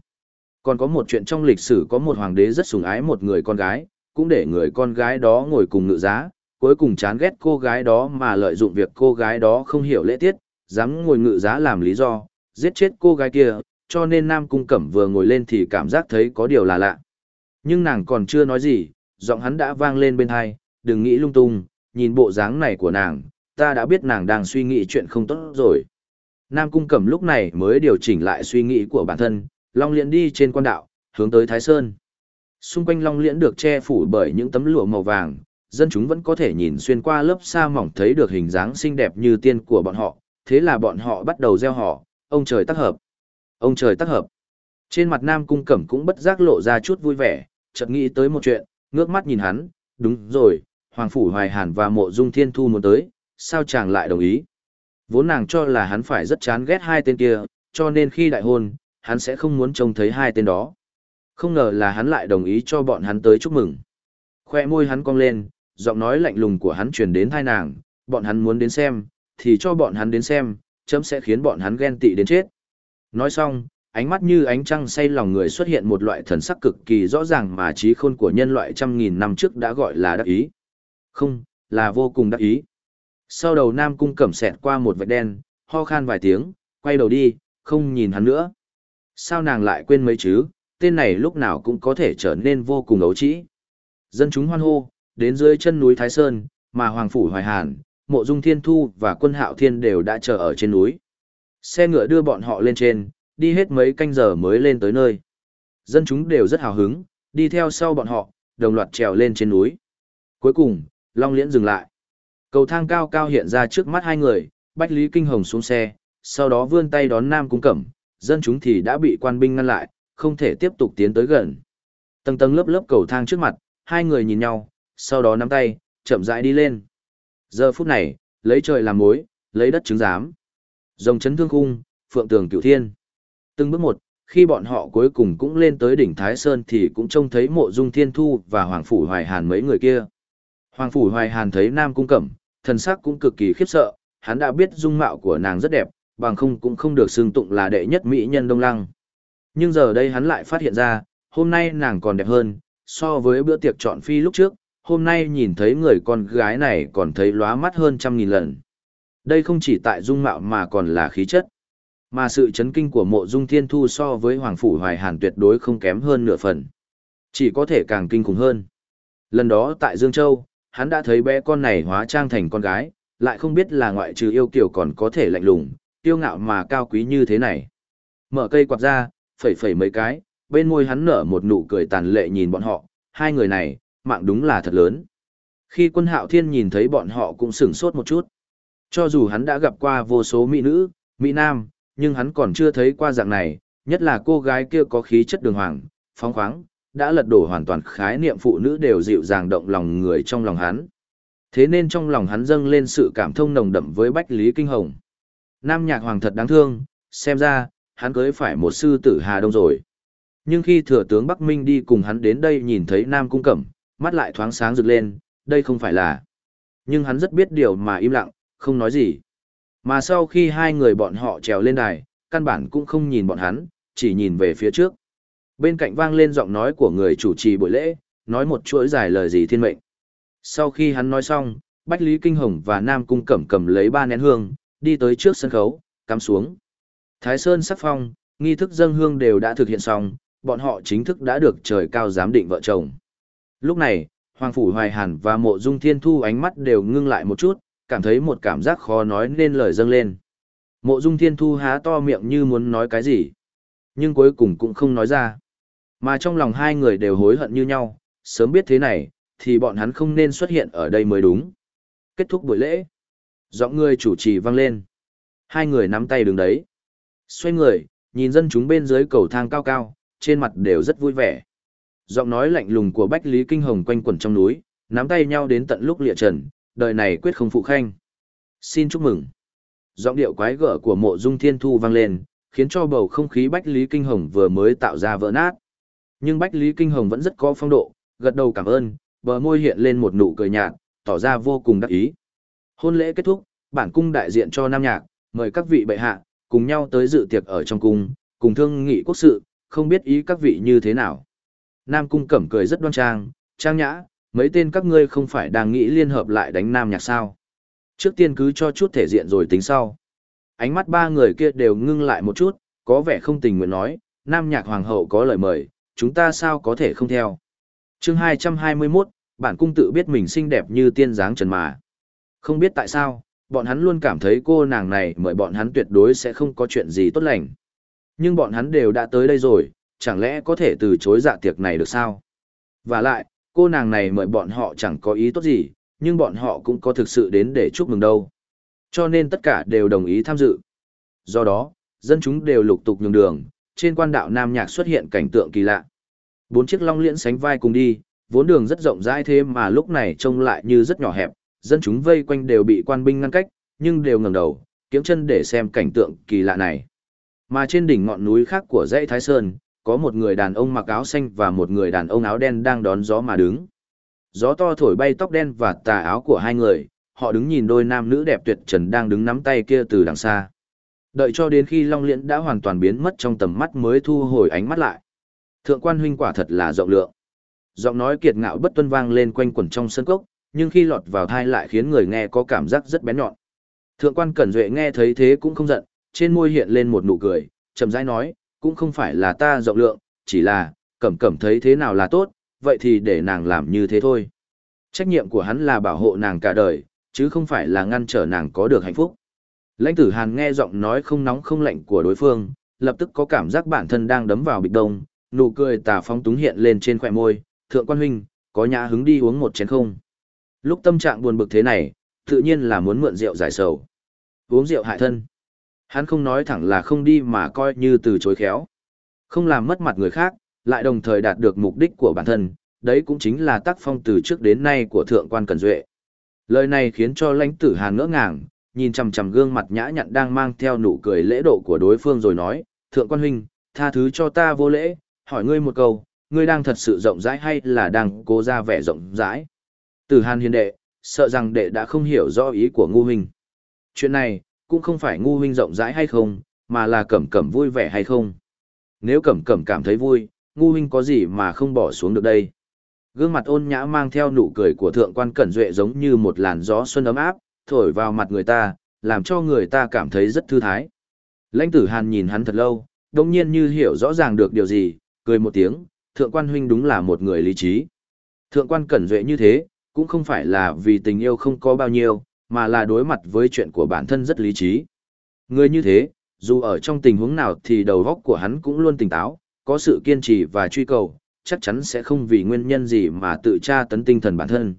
Còn có một chuyện trong lịch sử có một hoàng đế rất sủng ái một người con gái, cũng để người con gái đó ngồi cùng ngự giá, cuối cùng chán ghét cô gái đó mà lợi dụng việc cô gái đó không hiểu lễ tiết, dám ngồi ngự giá làm lý do, giết chết cô gái kia, cho nên Nam Cung Cẩm vừa ngồi lên thì cảm giác thấy có điều là lạ. Nhưng nàng còn chưa nói gì, giọng hắn đã vang lên bên hai, đừng nghĩ lung tung, nhìn bộ dáng này của nàng, ta đã biết nàng đang suy nghĩ chuyện không tốt rồi. Nam Cung Cẩm lúc này mới điều chỉnh lại suy nghĩ của bản thân, Long liên đi trên quan đạo, hướng tới Thái Sơn. Xung quanh Long Liễn được che phủ bởi những tấm lụa màu vàng, dân chúng vẫn có thể nhìn xuyên qua lớp sa mỏng thấy được hình dáng xinh đẹp như tiên của bọn họ, thế là bọn họ bắt đầu gieo họ, ông trời tác hợp. Ông trời tác hợp. Trên mặt Nam Cung Cẩm cũng bất giác lộ ra chút vui vẻ, chợt nghĩ tới một chuyện, ngước mắt nhìn hắn, đúng rồi, Hoàng Phủ Hoài Hàn và Mộ Dung Thiên Thu muốn tới, sao chàng lại đồng ý? Vốn nàng cho là hắn phải rất chán ghét hai tên kia, cho nên khi đại hôn, hắn sẽ không muốn trông thấy hai tên đó. Không ngờ là hắn lại đồng ý cho bọn hắn tới chúc mừng. Khoe môi hắn cong lên, giọng nói lạnh lùng của hắn truyền đến thai nàng, bọn hắn muốn đến xem, thì cho bọn hắn đến xem, chấm sẽ khiến bọn hắn ghen tị đến chết. Nói xong, ánh mắt như ánh trăng say lòng người xuất hiện một loại thần sắc cực kỳ rõ ràng mà trí khôn của nhân loại trăm nghìn năm trước đã gọi là đắc ý. Không, là vô cùng đắc ý. Sau đầu Nam Cung cẩm xẹt qua một vệt đen, ho khan vài tiếng, quay đầu đi, không nhìn hắn nữa. Sao nàng lại quên mấy chứ, tên này lúc nào cũng có thể trở nên vô cùng ấu trĩ. Dân chúng hoan hô, đến dưới chân núi Thái Sơn, mà Hoàng Phủ Hoài Hàn, Mộ Dung Thiên Thu và Quân Hạo Thiên đều đã chờ ở trên núi. Xe ngựa đưa bọn họ lên trên, đi hết mấy canh giờ mới lên tới nơi. Dân chúng đều rất hào hứng, đi theo sau bọn họ, đồng loạt trèo lên trên núi. Cuối cùng, Long Liễn dừng lại. Cầu thang cao cao hiện ra trước mắt hai người, Bách Lý Kinh Hồng xuống xe, sau đó vươn tay đón Nam Cung Cẩm, dân chúng thì đã bị quan binh ngăn lại, không thể tiếp tục tiến tới gần. Tầng tầng lớp lớp cầu thang trước mặt, hai người nhìn nhau, sau đó nắm tay, chậm rãi đi lên. Giờ phút này, lấy trời làm mối, lấy đất chứng giám. Rồng chấn thương khung, phượng tường cửu thiên. Từng bước một, khi bọn họ cuối cùng cũng lên tới đỉnh Thái Sơn thì cũng trông thấy mộ dung thiên thu và Hoàng Phủ Hoài Hàn mấy người kia. Hoàng Phủ Hoài Hàn thấy Nam Cung Cẩm, thần sắc cũng cực kỳ khiếp sợ, hắn đã biết dung mạo của nàng rất đẹp, bằng không cũng không được xưng tụng là đệ nhất mỹ nhân Đông Lăng. Nhưng giờ đây hắn lại phát hiện ra, hôm nay nàng còn đẹp hơn, so với bữa tiệc chọn phi lúc trước, hôm nay nhìn thấy người con gái này còn thấy lóa mắt hơn trăm nghìn lần. Đây không chỉ tại dung mạo mà còn là khí chất. Mà sự chấn kinh của mộ dung thiên thu so với Hoàng Phủ Hoài Hàn tuyệt đối không kém hơn nửa phần. Chỉ có thể càng kinh khủng hơn. Lần đó tại Dương Châu, hắn đã thấy bé con này hóa trang thành con gái, lại không biết là ngoại trừ yêu kiều còn có thể lạnh lùng, tiêu ngạo mà cao quý như thế này. Mở cây quạt ra, phẩy phẩy mấy cái, bên môi hắn nở một nụ cười tàn lệ nhìn bọn họ, hai người này, mạng đúng là thật lớn. Khi quân hạo thiên nhìn thấy bọn họ cũng sửng sốt một chút. Cho dù hắn đã gặp qua vô số mỹ nữ, mỹ nam, nhưng hắn còn chưa thấy qua dạng này, nhất là cô gái kia có khí chất đường hoàng, phóng khoáng, đã lật đổ hoàn toàn khái niệm phụ nữ đều dịu dàng động lòng người trong lòng hắn. Thế nên trong lòng hắn dâng lên sự cảm thông nồng đậm với Bách Lý Kinh Hồng. Nam nhạc hoàng thật đáng thương, xem ra, hắn cưới phải một sư tử Hà Đông rồi. Nhưng khi thừa tướng Bắc Minh đi cùng hắn đến đây nhìn thấy Nam Cung Cẩm, mắt lại thoáng sáng rực lên, đây không phải là. Nhưng hắn rất biết điều mà im lặng, không nói gì. Mà sau khi hai người bọn họ trèo lên đài, căn bản cũng không nhìn bọn hắn, chỉ nhìn về phía trước. Bên cạnh vang lên giọng nói của người chủ trì buổi lễ, nói một chuỗi dài lời gì thiên mệnh. Sau khi hắn nói xong, Bách Lý Kinh Hồng và Nam Cung Cẩm cầm lấy ba nén hương, đi tới trước sân khấu, cắm xuống. Thái Sơn sắc phong, nghi thức dâng hương đều đã thực hiện xong, bọn họ chính thức đã được trời cao giám định vợ chồng. Lúc này, Hoàng Phủ Hoài Hàn và Mộ Dung Thiên Thu ánh mắt đều ngưng lại một chút, cảm thấy một cảm giác khó nói nên lời dâng lên. Mộ Dung Thiên Thu há to miệng như muốn nói cái gì, nhưng cuối cùng cũng không nói ra. Mà trong lòng hai người đều hối hận như nhau, sớm biết thế này, thì bọn hắn không nên xuất hiện ở đây mới đúng. Kết thúc buổi lễ. Giọng người chủ trì vang lên. Hai người nắm tay đứng đấy. Xoay người, nhìn dân chúng bên dưới cầu thang cao cao, trên mặt đều rất vui vẻ. Giọng nói lạnh lùng của Bách Lý Kinh Hồng quanh quẩn trong núi, nắm tay nhau đến tận lúc lịa trần, đời này quyết không phụ khanh. Xin chúc mừng. Giọng điệu quái gở của mộ dung thiên thu vang lên, khiến cho bầu không khí Bách Lý Kinh Hồng vừa mới tạo ra vỡ nát. Nhưng Bách Lý Kinh Hồng vẫn rất có phong độ, gật đầu cảm ơn, bờ môi hiện lên một nụ cười nhạt, tỏ ra vô cùng đắc ý. Hôn lễ kết thúc, bản cung đại diện cho Nam Nhạc, mời các vị bệ hạ, cùng nhau tới dự tiệc ở trong cung, cùng thương nghị quốc sự, không biết ý các vị như thế nào. Nam Cung Cẩm cười rất đoan trang, trang nhã, mấy tên các ngươi không phải đang nghĩ liên hợp lại đánh Nam Nhạc sao. Trước tiên cứ cho chút thể diện rồi tính sau. Ánh mắt ba người kia đều ngưng lại một chút, có vẻ không tình nguyện nói, Nam Nhạc Hoàng hậu có lời mời, chúng ta sao có thể không theo. chương 221, bản cung tự biết mình xinh đẹp như tiên dáng trần mà. Không biết tại sao, bọn hắn luôn cảm thấy cô nàng này mời bọn hắn tuyệt đối sẽ không có chuyện gì tốt lành. Nhưng bọn hắn đều đã tới đây rồi, chẳng lẽ có thể từ chối dạ tiệc này được sao? Và lại, cô nàng này mời bọn họ chẳng có ý tốt gì, nhưng bọn họ cũng có thực sự đến để chúc mừng đâu. Cho nên tất cả đều đồng ý tham dự. Do đó, dân chúng đều lục tục nhường đường, trên quan đạo Nam Nhạc xuất hiện cảnh tượng kỳ lạ. Bốn chiếc long liễn sánh vai cùng đi, vốn đường rất rộng rãi thế mà lúc này trông lại như rất nhỏ hẹp, dân chúng vây quanh đều bị quan binh ngăn cách, nhưng đều ngẩng đầu, kiếm chân để xem cảnh tượng kỳ lạ này. Mà trên đỉnh ngọn núi khác của dãy Thái Sơn, có một người đàn ông mặc áo xanh và một người đàn ông áo đen đang đón gió mà đứng. Gió to thổi bay tóc đen và tà áo của hai người, họ đứng nhìn đôi nam nữ đẹp tuyệt trần đang đứng nắm tay kia từ đằng xa. Đợi cho đến khi Long Liễn đã hoàn toàn biến mất trong tầm mắt mới thu hồi ánh mắt lại. Thượng quan huynh quả thật là rộng lượng. Giọng nói kiệt ngạo bất tuân vang lên quanh quẩn trong sân cốc, nhưng khi lọt vào thai lại khiến người nghe có cảm giác rất bén nhọn. Thượng quan Cẩn Duệ nghe thấy thế cũng không giận, trên môi hiện lên một nụ cười, chậm rãi nói, cũng không phải là ta rộng lượng, chỉ là, cẩm cẩm thấy thế nào là tốt, vậy thì để nàng làm như thế thôi. Trách nhiệm của hắn là bảo hộ nàng cả đời, chứ không phải là ngăn trở nàng có được hạnh phúc. Lãnh tử Hàn nghe giọng nói không nóng không lạnh của đối phương, lập tức có cảm giác bản thân đang đấm vào bịch đông, nụ cười tà phong túng hiện lên trên khỏe môi, thượng quan huynh, có nhã hứng đi uống một chén không? Lúc tâm trạng buồn bực thế này, tự nhiên là muốn mượn rượu giải sầu. Uống rượu hại thân. Hắn không nói thẳng là không đi mà coi như từ chối khéo. Không làm mất mặt người khác, lại đồng thời đạt được mục đích của bản thân, đấy cũng chính là tác phong từ trước đến nay của thượng quan Cần Duệ. Lời này khiến cho lãnh tử Hàn ngỡ ngàng, nhìn chằm chằm gương mặt nhã nhặn đang mang theo nụ cười lễ độ của đối phương rồi nói, thượng quan huynh, tha thứ cho ta vô lễ, hỏi ngươi một câu, ngươi đang thật sự rộng rãi hay là đang cố ra vẻ rộng rãi? Tử Hàn hiền đệ, sợ rằng đệ đã không hiểu rõ ý của ngu huynh. Chuyện này, cũng không phải ngu huynh rộng rãi hay không, mà là cẩm cẩm vui vẻ hay không. Nếu cẩm cẩm cảm thấy vui, ngu huynh có gì mà không bỏ xuống được đây. Gương mặt ôn nhã mang theo nụ cười của thượng quan cẩn duệ giống như một làn gió xuân ấm áp, thổi vào mặt người ta, làm cho người ta cảm thấy rất thư thái. Lãnh tử hàn nhìn hắn thật lâu, đồng nhiên như hiểu rõ ràng được điều gì, cười một tiếng, thượng quan huynh đúng là một người lý trí. Thượng quan cẩn duệ như thế, cũng không phải là vì tình yêu không có bao nhiêu, mà là đối mặt với chuyện của bản thân rất lý trí. Người như thế, dù ở trong tình huống nào thì đầu óc của hắn cũng luôn tỉnh táo, có sự kiên trì và truy cầu, chắc chắn sẽ không vì nguyên nhân gì mà tự tra tấn tinh thần bản thân.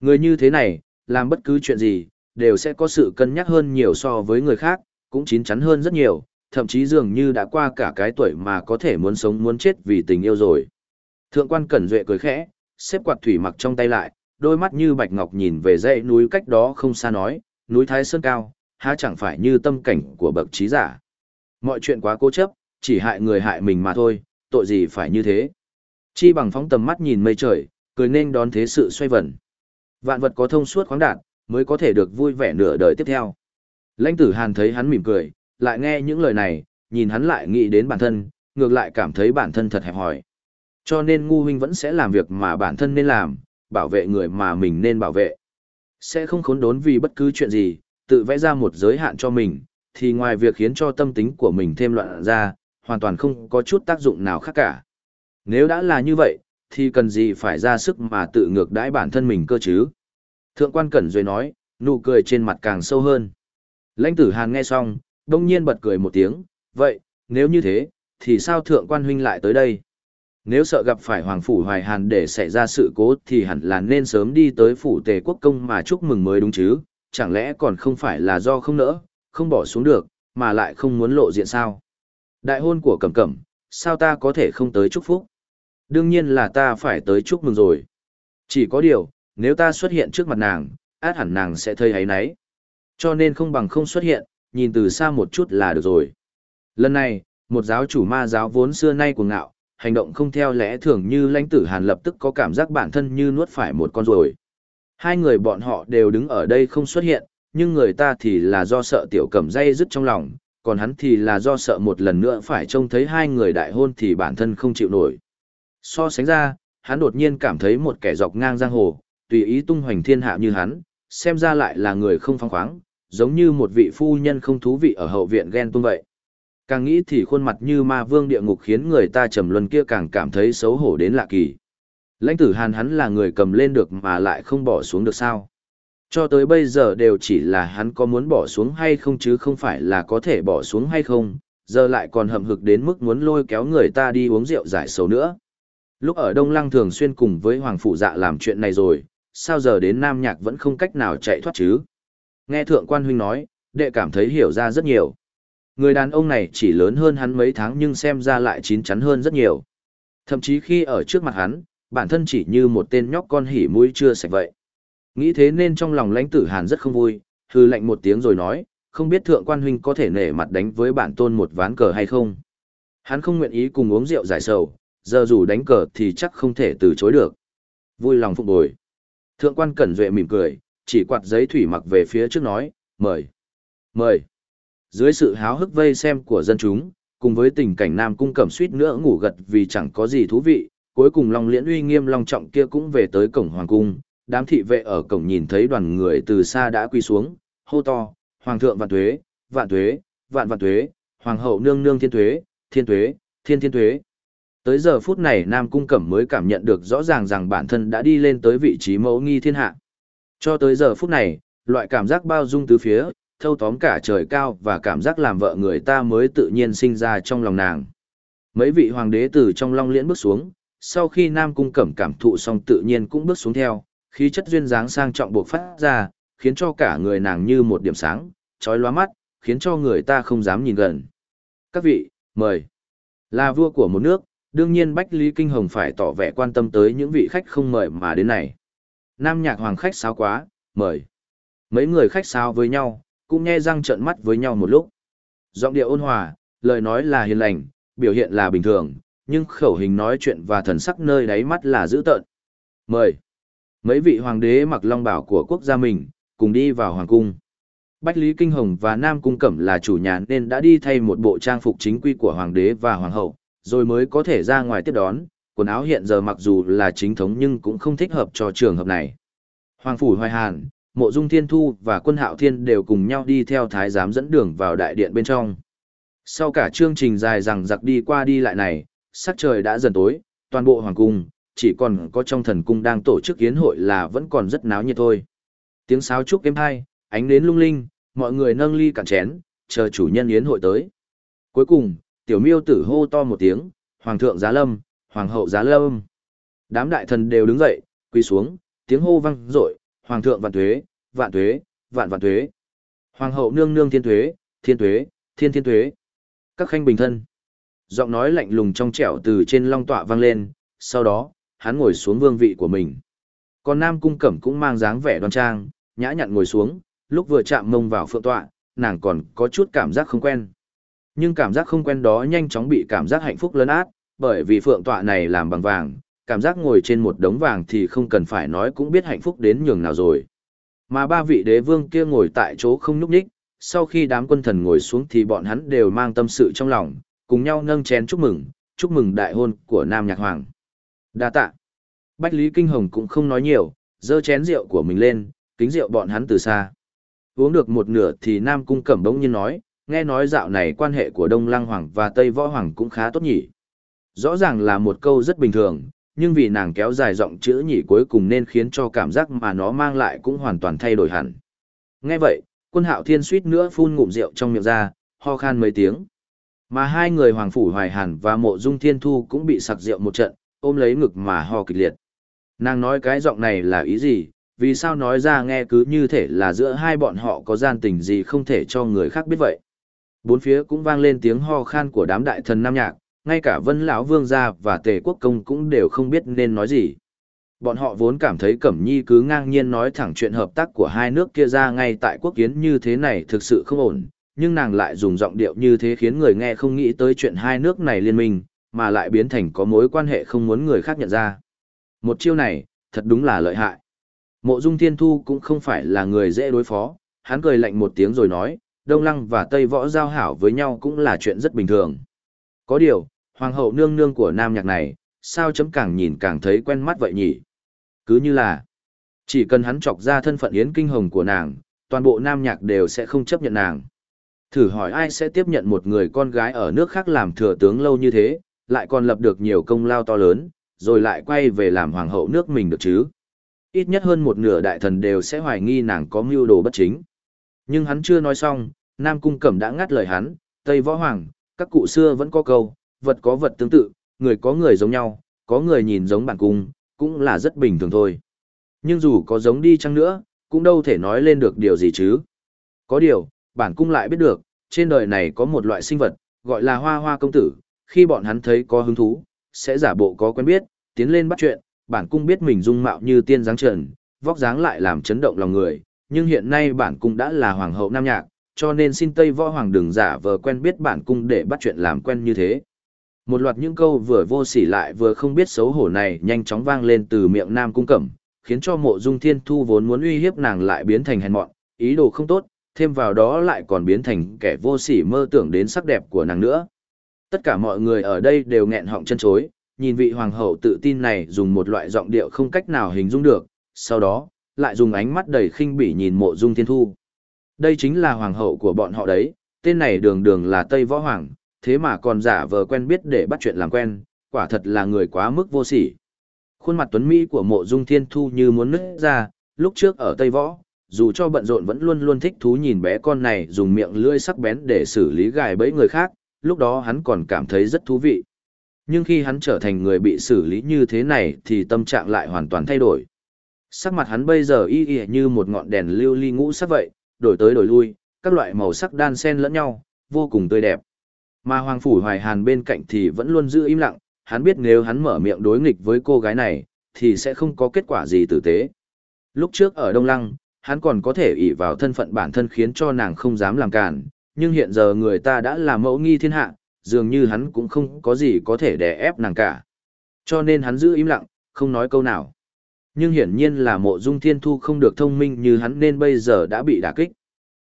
Người như thế này, làm bất cứ chuyện gì, đều sẽ có sự cân nhắc hơn nhiều so với người khác, cũng chín chắn hơn rất nhiều, thậm chí dường như đã qua cả cái tuổi mà có thể muốn sống muốn chết vì tình yêu rồi. Thượng quan Cẩn Duệ cười khẽ, xếp quạt thủy mặc trong tay lại, đôi mắt như bạch ngọc nhìn về dãy núi cách đó không xa nói, núi Thái Sơn cao, há chẳng phải như tâm cảnh của bậc trí giả. Mọi chuyện quá cố chấp, chỉ hại người hại mình mà thôi, tội gì phải như thế. Chi bằng phóng tầm mắt nhìn mây trời, cười nên đón thế sự xoay vần. Vạn vật có thông suốt khoáng đạt, mới có thể được vui vẻ nửa đời tiếp theo. Lãnh tử Hàn thấy hắn mỉm cười, lại nghe những lời này, nhìn hắn lại nghĩ đến bản thân, ngược lại cảm thấy bản thân thật hẹp hòi. Cho nên ngu huynh vẫn sẽ làm việc mà bản thân nên làm, bảo vệ người mà mình nên bảo vệ. Sẽ không khốn đốn vì bất cứ chuyện gì, tự vẽ ra một giới hạn cho mình, thì ngoài việc khiến cho tâm tính của mình thêm loạn ra, hoàn toàn không có chút tác dụng nào khác cả. Nếu đã là như vậy, thì cần gì phải ra sức mà tự ngược đãi bản thân mình cơ chứ? Thượng quan Cẩn Duệ nói, nụ cười trên mặt càng sâu hơn. Lãnh tử Hàn nghe xong, đông nhiên bật cười một tiếng, vậy, nếu như thế, thì sao thượng quan huynh lại tới đây? Nếu sợ gặp phải Hoàng Phủ Hoài Hàn để xảy ra sự cố thì hẳn là nên sớm đi tới Phủ Tề Quốc Công mà chúc mừng mới đúng chứ, chẳng lẽ còn không phải là do không nỡ, không bỏ xuống được, mà lại không muốn lộ diện sao? Đại hôn của Cẩm Cẩm, sao ta có thể không tới chúc phúc? Đương nhiên là ta phải tới chúc mừng rồi. Chỉ có điều, nếu ta xuất hiện trước mặt nàng, át hẳn nàng sẽ thấy ấy nấy. Cho nên không bằng không xuất hiện, nhìn từ xa một chút là được rồi. Lần này, một giáo chủ ma giáo vốn xưa nay của ngạo, hành động không theo lẽ thường như lãnh tử hàn lập tức có cảm giác bản thân như nuốt phải một con ruồi. Hai người bọn họ đều đứng ở đây không xuất hiện, nhưng người ta thì là do sợ tiểu cầm dây dứt trong lòng, còn hắn thì là do sợ một lần nữa phải trông thấy hai người đại hôn thì bản thân không chịu nổi. So sánh ra, hắn đột nhiên cảm thấy một kẻ dọc ngang giang hồ, tùy ý tung hoành thiên hạ như hắn, xem ra lại là người không phong khoáng, giống như một vị phu nhân không thú vị ở hậu viện ghen tung vậy. Càng nghĩ thì khuôn mặt như ma vương địa ngục khiến người ta trầm luân kia càng cảm thấy xấu hổ đến lạ kỳ. Lãnh tử hàn hắn là người cầm lên được mà lại không bỏ xuống được sao. Cho tới bây giờ đều chỉ là hắn có muốn bỏ xuống hay không chứ không phải là có thể bỏ xuống hay không, giờ lại còn hậm hực đến mức muốn lôi kéo người ta đi uống rượu giải sầu nữa. Lúc ở Đông Lăng thường xuyên cùng với Hoàng Phụ Dạ làm chuyện này rồi, sao giờ đến Nam Nhạc vẫn không cách nào chạy thoát chứ? Nghe Thượng Quan Huynh nói, đệ cảm thấy hiểu ra rất nhiều. Người đàn ông này chỉ lớn hơn hắn mấy tháng nhưng xem ra lại chín chắn hơn rất nhiều. Thậm chí khi ở trước mặt hắn, bản thân chỉ như một tên nhóc con hỉ mũi chưa sạch vậy. Nghĩ thế nên trong lòng lãnh tử Hàn rất không vui, hư lạnh một tiếng rồi nói, không biết thượng quan huynh có thể nể mặt đánh với bản tôn một ván cờ hay không. Hắn không nguyện ý cùng uống rượu giải sầu, giờ dù đánh cờ thì chắc không thể từ chối được. Vui lòng phục bồi. Thượng quan cẩn duệ mỉm cười, chỉ quạt giấy thủy mặc về phía trước nói, mời. Mời. Dưới sự háo hức vây xem của dân chúng, cùng với tình cảnh Nam Cung Cẩm suýt nữa ngủ gật vì chẳng có gì thú vị, cuối cùng Long Liễn uy nghiêm long trọng kia cũng về tới cổng hoàng cung, đám thị vệ ở cổng nhìn thấy đoàn người từ xa đã quy xuống, hô to, Hoàng thượng vạn tuế, vạn tuế, vạn vạn tuế, Hoàng hậu nương nương thiên tuế, thiên tuế, thiên thiên tuế. Tới giờ phút này Nam Cung Cẩm mới cảm nhận được rõ ràng rằng bản thân đã đi lên tới vị trí mẫu nghi thiên hạ. Cho tới giờ phút này, loại cảm giác bao dung tứ phía, thâu tóm cả trời cao và cảm giác làm vợ người ta mới tự nhiên sinh ra trong lòng nàng. Mấy vị hoàng đế từ trong long liễn bước xuống, sau khi Nam Cung Cẩm cảm thụ xong tự nhiên cũng bước xuống theo, khí chất duyên dáng sang trọng buộc phát ra, khiến cho cả người nàng như một điểm sáng, trói lóa mắt, khiến cho người ta không dám nhìn gần. Các vị, mời. Là vua của một nước, đương nhiên Bách Lý Kinh Hồng phải tỏ vẻ quan tâm tới những vị khách không mời mà đến này. Nam nhạc hoàng khách sao quá, mời. Mấy người khách sao với nhau, cũng nghe răng trợn mắt với nhau một lúc. Giọng điệu ôn hòa, lời nói là hiền lành, biểu hiện là bình thường, nhưng khẩu hình nói chuyện và thần sắc nơi đáy mắt là dữ tợn. Mời. Mấy vị hoàng đế mặc long bảo của quốc gia mình, cùng đi vào hoàng cung. Bách Lý Kinh Hồng và Nam Cung Cẩm là chủ nhà nên đã đi thay một bộ trang phục chính quy của hoàng đế và hoàng hậu, rồi mới có thể ra ngoài tiếp đón. Quần áo hiện giờ mặc dù là chính thống nhưng cũng không thích hợp cho trường hợp này. Hoàng phủ Hoài Hàn, Mộ Dung Thiên Thu và Quân Hạo Thiên đều cùng nhau đi theo thái giám dẫn đường vào đại điện bên trong. Sau cả chương trình dài rằng giặc đi qua đi lại này, sắc trời đã dần tối, toàn bộ hoàng cung, chỉ còn có trong thần cung đang tổ chức yến hội là vẫn còn rất náo nhiệt thôi. Tiếng sáo trúc êm hai, ánh nến lung linh, mọi người nâng ly cạn chén, chờ chủ nhân yến hội tới. Cuối cùng, tiểu miêu tử hô to một tiếng, Hoàng thượng giá lâm, Hoàng hậu giá lâm. Đám đại thần đều đứng dậy, quỳ xuống, tiếng hô vang dội, Hoàng thượng vạn tuế, vạn tuế, vạn vạn tuế. Hoàng hậu nương nương thiên tuế, thiên tuế, thiên thiên tuế. Các khanh bình thân. Giọng nói lạnh lùng trong trẻo từ trên long tọa vang lên, sau đó, hắn ngồi xuống vương vị của mình. Còn Nam Cung Cẩm cũng mang dáng vẻ đoan trang, nhã nhặn ngồi xuống, lúc vừa chạm mông vào phượng tọa, nàng còn có chút cảm giác không quen. Nhưng cảm giác không quen đó nhanh chóng bị cảm giác hạnh phúc lấn át, bởi vì phượng tọa này làm bằng vàng, cảm giác ngồi trên một đống vàng thì không cần phải nói cũng biết hạnh phúc đến nhường nào rồi. Mà ba vị đế vương kia ngồi tại chỗ không nhúc nhích, sau khi đám quân thần ngồi xuống thì bọn hắn đều mang tâm sự trong lòng, cùng nhau nâng chén chúc mừng, chúc mừng đại hôn của Nam Nhạc Hoàng. Đa tạ. Bách Lý Kinh Hồng cũng không nói nhiều, dơ chén rượu của mình lên, kính rượu bọn hắn từ xa. Uống được một nửa thì Nam Cung Cẩm bỗng nhiên nói, nghe nói dạo này quan hệ của Đông Lăng Hoàng và Tây Võ Hoàng cũng khá tốt nhỉ. Rõ ràng là một câu rất bình thường, nhưng vì nàng kéo dài giọng chữ nhỉ cuối cùng nên khiến cho cảm giác mà nó mang lại cũng hoàn toàn thay đổi hẳn. Nghe vậy, quân hạo thiên suýt nữa phun ngụm rượu trong miệng ra, ho khan mấy tiếng. Mà hai người Hoàng Phủ Hoài Hàn và Mộ Dung Thiên Thu cũng bị sặc rượu một trận, ôm lấy ngực mà ho kịch liệt. Nàng nói cái giọng này là ý gì, vì sao nói ra nghe cứ như thể là giữa hai bọn họ có gian tình gì không thể cho người khác biết vậy. Bốn phía cũng vang lên tiếng ho khan của đám đại thần nam nhạc, ngay cả vân lão vương gia và tề quốc công cũng đều không biết nên nói gì. Bọn họ vốn cảm thấy Cẩm Nhi cứ ngang nhiên nói thẳng chuyện hợp tác của hai nước kia ra ngay tại quốc kiến như thế này thực sự không ổn, nhưng nàng lại dùng giọng điệu như thế khiến người nghe không nghĩ tới chuyện hai nước này liên minh, mà lại biến thành có mối quan hệ không muốn người khác nhận ra. Một chiêu này, thật đúng là lợi hại. Mộ Dung Thiên Thu cũng không phải là người dễ đối phó, hắn cười lạnh một tiếng rồi nói, Đông Lăng và Tây Võ giao hảo với nhau cũng là chuyện rất bình thường. Có điều, Hoàng hậu nương nương của nam nhạc này, sao chấm càng nhìn càng thấy quen mắt vậy nhỉ? Cứ như là, chỉ cần hắn chọc ra thân phận yến kinh hồng của nàng, toàn bộ nam nhạc đều sẽ không chấp nhận nàng. Thử hỏi ai sẽ tiếp nhận một người con gái ở nước khác làm thừa tướng lâu như thế, lại còn lập được nhiều công lao to lớn, rồi lại quay về làm hoàng hậu nước mình được chứ. Ít nhất hơn một nửa đại thần đều sẽ hoài nghi nàng có mưu đồ bất chính. Nhưng hắn chưa nói xong, Nam Cung Cẩm đã ngắt lời hắn, Tây Võ Hoàng, các cụ xưa vẫn có câu, vật có vật tương tự, người có người giống nhau, có người nhìn giống bản cung, cũng là rất bình thường thôi. Nhưng dù có giống đi chăng nữa, cũng đâu thể nói lên được điều gì chứ. Có điều, bản cung lại biết được, trên đời này có một loại sinh vật, gọi là hoa hoa công tử, khi bọn hắn thấy có hứng thú, sẽ giả bộ có quen biết, tiến lên bắt chuyện, bản cung biết mình dung mạo như tiên dáng trần, vóc dáng lại làm chấn động lòng người, nhưng hiện nay bản cung đã là hoàng hậu nam nhạc, cho nên xin Tây Võ Hoàng đừng giả vờ quen biết bản cung để bắt chuyện làm quen như thế. Một loạt những câu vừa vô sỉ lại vừa không biết xấu hổ này nhanh chóng vang lên từ miệng Nam Cung Cẩm, khiến cho mộ dung thiên thu vốn muốn uy hiếp nàng lại biến thành hèn mọn, ý đồ không tốt, thêm vào đó lại còn biến thành kẻ vô sỉ mơ tưởng đến sắc đẹp của nàng nữa. Tất cả mọi người ở đây đều nghẹn họng chân chối, nhìn vị hoàng hậu tự tin này dùng một loại giọng điệu không cách nào hình dung được, sau đó, lại dùng ánh mắt đầy khinh bỉ nhìn mộ dung thiên thu. Đây chính là hoàng hậu của bọn họ đấy, tên này đường đường là Tây Võ Hoàng, thế mà còn giả vờ quen biết để bắt chuyện làm quen, quả thật là người quá mức vô sỉ. Khuôn mặt tuấn Mỹ của mộ dung thiên thu như muốn nứt ra, lúc trước ở Tây Võ, dù cho bận rộn vẫn luôn luôn thích thú nhìn bé con này dùng miệng lưỡi sắc bén để xử lý gài bẫy người khác, lúc đó hắn còn cảm thấy rất thú vị. Nhưng khi hắn trở thành người bị xử lý như thế này thì tâm trạng lại hoàn toàn thay đổi. Sắc mặt hắn bây giờ y y như một ngọn đèn lưu ly ngũ sắc vậy, đổi tới đổi lui, các loại màu sắc đan xen lẫn nhau, vô cùng tươi đẹp. Mà Hoàng Phủ Hoài Hàn bên cạnh thì vẫn luôn giữ im lặng, hắn biết nếu hắn mở miệng đối nghịch với cô gái này, thì sẽ không có kết quả gì tử tế. Lúc trước ở Đông Lăng, hắn còn có thể ỷ vào thân phận bản thân khiến cho nàng không dám làm cản, nhưng hiện giờ người ta đã là mẫu nghi thiên hạ, dường như hắn cũng không có gì có thể đè ép nàng cả. Cho nên hắn giữ im lặng, không nói câu nào. Nhưng hiển nhiên là mộ dung thiên thu không được thông minh như hắn nên bây giờ đã bị đả kích.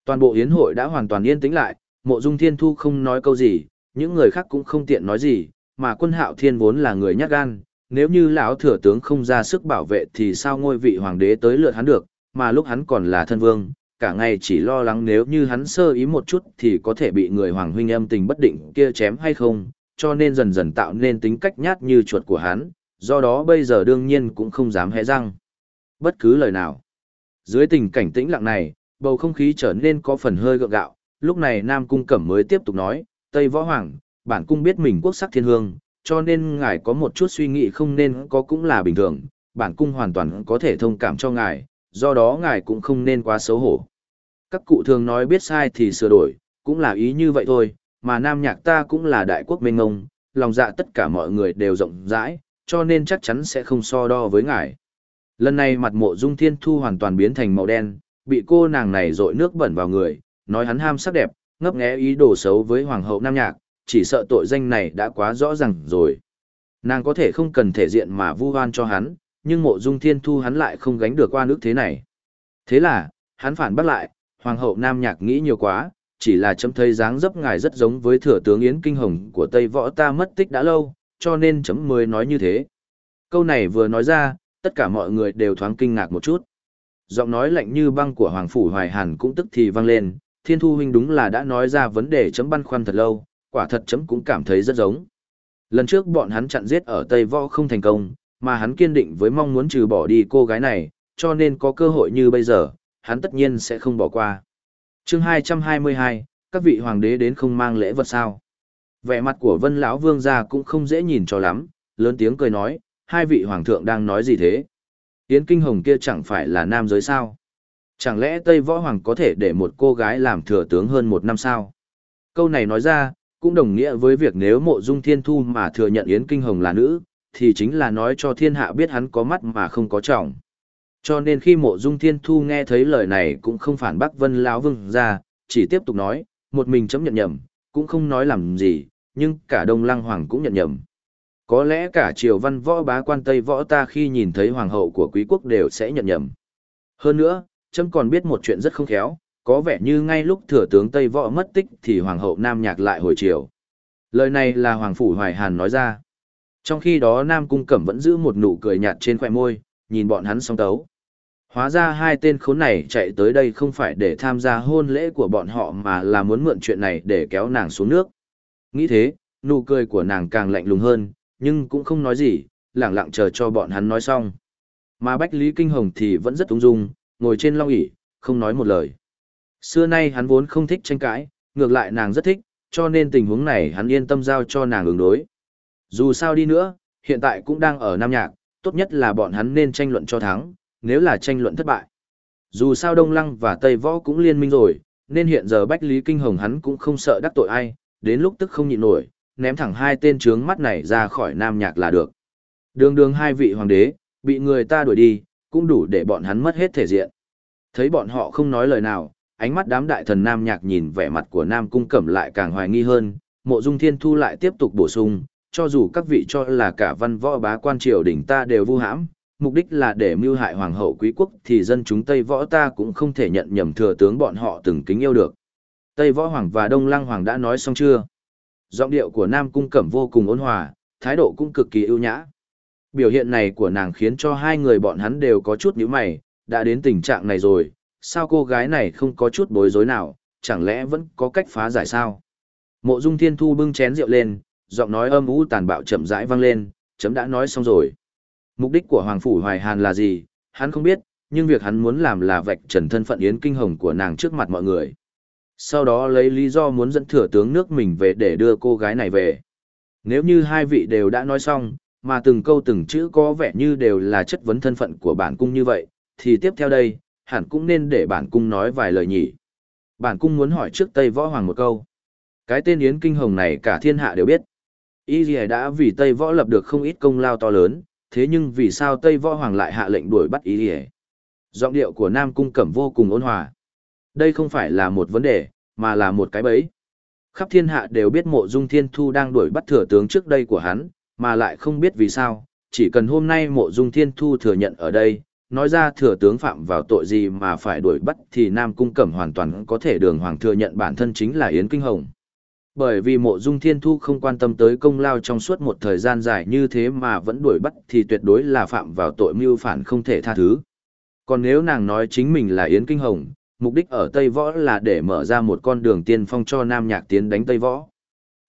Toàn bộ hiến hội đã hoàn toàn yên tĩnh lại, mộ dung thiên thu không nói câu gì, những người khác cũng không tiện nói gì, mà quân hạo thiên vốn là người nhát gan, nếu như lão thừa tướng không ra sức bảo vệ thì sao ngôi vị hoàng đế tới lượt hắn được, mà lúc hắn còn là thân vương, cả ngày chỉ lo lắng nếu như hắn sơ ý một chút thì có thể bị người hoàng huynh âm tình bất định kia chém hay không, cho nên dần dần tạo nên tính cách nhát như chuột của hắn, do đó bây giờ đương nhiên cũng không dám hé răng. Bất cứ lời nào. Dưới tình cảnh tĩnh lặng này, bầu không khí trở nên có phần hơi gượng gạo, lúc này Nam Cung Cẩm mới tiếp tục nói, Tây Võ Hoàng, bản cung biết mình quốc sắc thiên hương, cho nên ngài có một chút suy nghĩ không nên có cũng là bình thường, bản cung hoàn toàn có thể thông cảm cho ngài, do đó ngài cũng không nên quá xấu hổ. Các cụ thường nói biết sai thì sửa đổi, cũng là ý như vậy thôi, mà Nam Nhạc ta cũng là đại quốc mênh ngông, lòng dạ tất cả mọi người đều rộng rãi, cho nên chắc chắn sẽ không so đo với ngài. Lần này mặt mộ dung thiên thu hoàn toàn biến thành màu đen, bị cô nàng này rội nước bẩn vào người, nói hắn ham sắc đẹp, ngấp nghé ý đồ xấu với hoàng hậu Nam Nhạc, chỉ sợ tội danh này đã quá rõ ràng rồi. Nàng có thể không cần thể diện mà vu oan cho hắn, nhưng mộ dung thiên thu hắn lại không gánh được qua nước thế này. Thế là, hắn phản bác lại, hoàng hậu Nam Nhạc nghĩ nhiều quá, chỉ là chấm thấy dáng dấp ngài rất giống với thừa tướng Yến Kinh Hồng của Tây Võ ta mất tích đã lâu, cho nên chấm mới nói như thế. Câu này vừa nói ra, tất cả mọi người đều thoáng kinh ngạc một chút. Giọng nói lạnh như băng của Hoàng Phủ Hoài Hàn cũng tức thì vang lên, Thiên Thu Huynh đúng là đã nói ra vấn đề chấm băn khoăn thật lâu, quả thật chấm cũng cảm thấy rất giống. Lần trước bọn hắn chặn giết ở Tây Võ không thành công, mà hắn kiên định với mong muốn trừ bỏ đi cô gái này, cho nên có cơ hội như bây giờ, hắn tất nhiên sẽ không bỏ qua. chương 222, các vị hoàng đế đến không mang lễ vật sao. Vẻ mặt của vân lão vương gia cũng không dễ nhìn cho lắm, lớn tiếng cười nói, hai vị hoàng thượng đang nói gì thế? Yến Kinh Hồng kia chẳng phải là nam giới sao? Chẳng lẽ Tây Võ Hoàng có thể để một cô gái làm thừa tướng hơn một năm sao? Câu này nói ra, cũng đồng nghĩa với việc nếu mộ dung thiên thu mà thừa nhận Yến Kinh Hồng là nữ, thì chính là nói cho thiên hạ biết hắn có mắt mà không có trọng. Cho nên khi mộ dung thiên thu nghe thấy lời này cũng không phản bác vân lão vương ra, chỉ tiếp tục nói, một mình chấm nhận nhầm, cũng không nói làm gì, nhưng cả đông lăng hoàng cũng nhận nhầm. Có lẽ cả triều văn võ bá quan Tây võ ta khi nhìn thấy hoàng hậu của quý quốc đều sẽ nhận nhầm. Hơn nữa, chấm còn biết một chuyện rất không khéo, có vẻ như ngay lúc thừa tướng Tây võ mất tích thì hoàng hậu Nam Nhạc lại hồi chiều. Lời này là hoàng phủ Hoài Hàn nói ra. Trong khi đó Nam Cung Cẩm vẫn giữ một nụ cười nhạt trên khóe môi, nhìn bọn hắn song tấu. Hóa ra hai tên khốn này chạy tới đây không phải để tham gia hôn lễ của bọn họ mà là muốn mượn chuyện này để kéo nàng xuống nước. Nghĩ thế, nụ cười của nàng càng lạnh lùng hơn, nhưng cũng không nói gì, lẳng lặng chờ cho bọn hắn nói xong. Mà Bách Lý Kinh Hồng thì vẫn rất ung dung, ngồi trên long ỷ không nói một lời. Xưa nay hắn vốn không thích tranh cãi, ngược lại nàng rất thích, cho nên tình huống này hắn yên tâm giao cho nàng ứng đối. Dù sao đi nữa, hiện tại cũng đang ở Nam Nhạc, tốt nhất là bọn hắn nên tranh luận cho thắng, nếu là tranh luận thất bại. Dù sao Đông Lăng và Tây Võ cũng liên minh rồi, nên hiện giờ Bách Lý Kinh Hồng hắn cũng không sợ đắc tội ai, đến lúc tức không nhịn nổi, ném thẳng hai tên trướng mắt này ra khỏi Nam Nhạc là được. Đường đường hai vị hoàng đế, bị người ta đuổi đi, cũng đủ để bọn hắn mất hết thể diện. Thấy bọn họ không nói lời nào, ánh mắt đám đại thần Nam Nhạc nhìn vẻ mặt của Nam Cung Cẩm lại càng hoài nghi hơn, mộ dung thiên thu lại tiếp tục bổ sung, cho dù các vị cho là cả văn võ bá quan triều đỉnh ta đều vu hãm, mục đích là để mưu hại hoàng hậu quý quốc thì dân chúng Tây võ ta cũng không thể nhận nhầm thừa tướng bọn họ từng kính yêu được. Tây võ hoàng và Đông lăng hoàng đã nói xong chưa? Giọng điệu của Nam Cung Cẩm vô cùng ôn hòa, thái độ cũng cực kỳ ưu nhã. Biểu hiện này của nàng khiến cho hai người bọn hắn đều có chút nhíu mày, đã đến tình trạng này rồi, sao cô gái này không có chút bối rối nào, chẳng lẽ vẫn có cách phá giải sao? Mộ Dung Thiên Thu bưng chén rượu lên, giọng nói âm u tàn bạo chậm rãi vang lên, chấm đã nói xong rồi. Mục đích của Hoàng Phủ Hoài Hàn là gì, hắn không biết, nhưng việc hắn muốn làm là vạch trần thân phận Yến Kinh Hồng của nàng trước mặt mọi người. Sau đó lấy lý do muốn dẫn thừa tướng nước mình về để đưa cô gái này về. Nếu như hai vị đều đã nói xong, mà từng câu từng chữ có vẻ như đều là chất vấn thân phận của bản cung như vậy, thì tiếp theo đây, hẳn cũng nên để bản cung nói vài lời nhỉ. Bản cung muốn hỏi trước Tây Võ Hoàng một câu. Cái tên Yến Kinh Hồng này cả thiên hạ đều biết. Y Lì đã vì Tây Võ lập được không ít công lao to lớn, thế nhưng vì sao Tây Võ Hoàng lại hạ lệnh đuổi bắt Y Lì? Giọng điệu của Nam Cung Cẩm vô cùng ôn hòa. Đây không phải là một vấn đề, mà là một cái bẫy. Khắp thiên hạ đều biết mộ dung thiên thu đang đuổi bắt thừa tướng trước đây của hắn, mà lại không biết vì sao, chỉ cần hôm nay mộ dung thiên thu thừa nhận ở đây, nói ra thừa tướng phạm vào tội gì mà phải đuổi bắt thì Nam Cung Cẩm hoàn toàn có thể đường hoàng thừa nhận bản thân chính là Yến Kinh Hồng. Bởi vì mộ dung thiên thu không quan tâm tới công lao trong suốt một thời gian dài như thế mà vẫn đuổi bắt thì tuyệt đối là phạm vào tội mưu phản không thể tha thứ. Còn nếu nàng nói chính mình là Yến Kinh Hồng, mục đích ở Tây Võ là để mở ra một con đường tiên phong cho Nam Nhạc tiến đánh Tây Võ.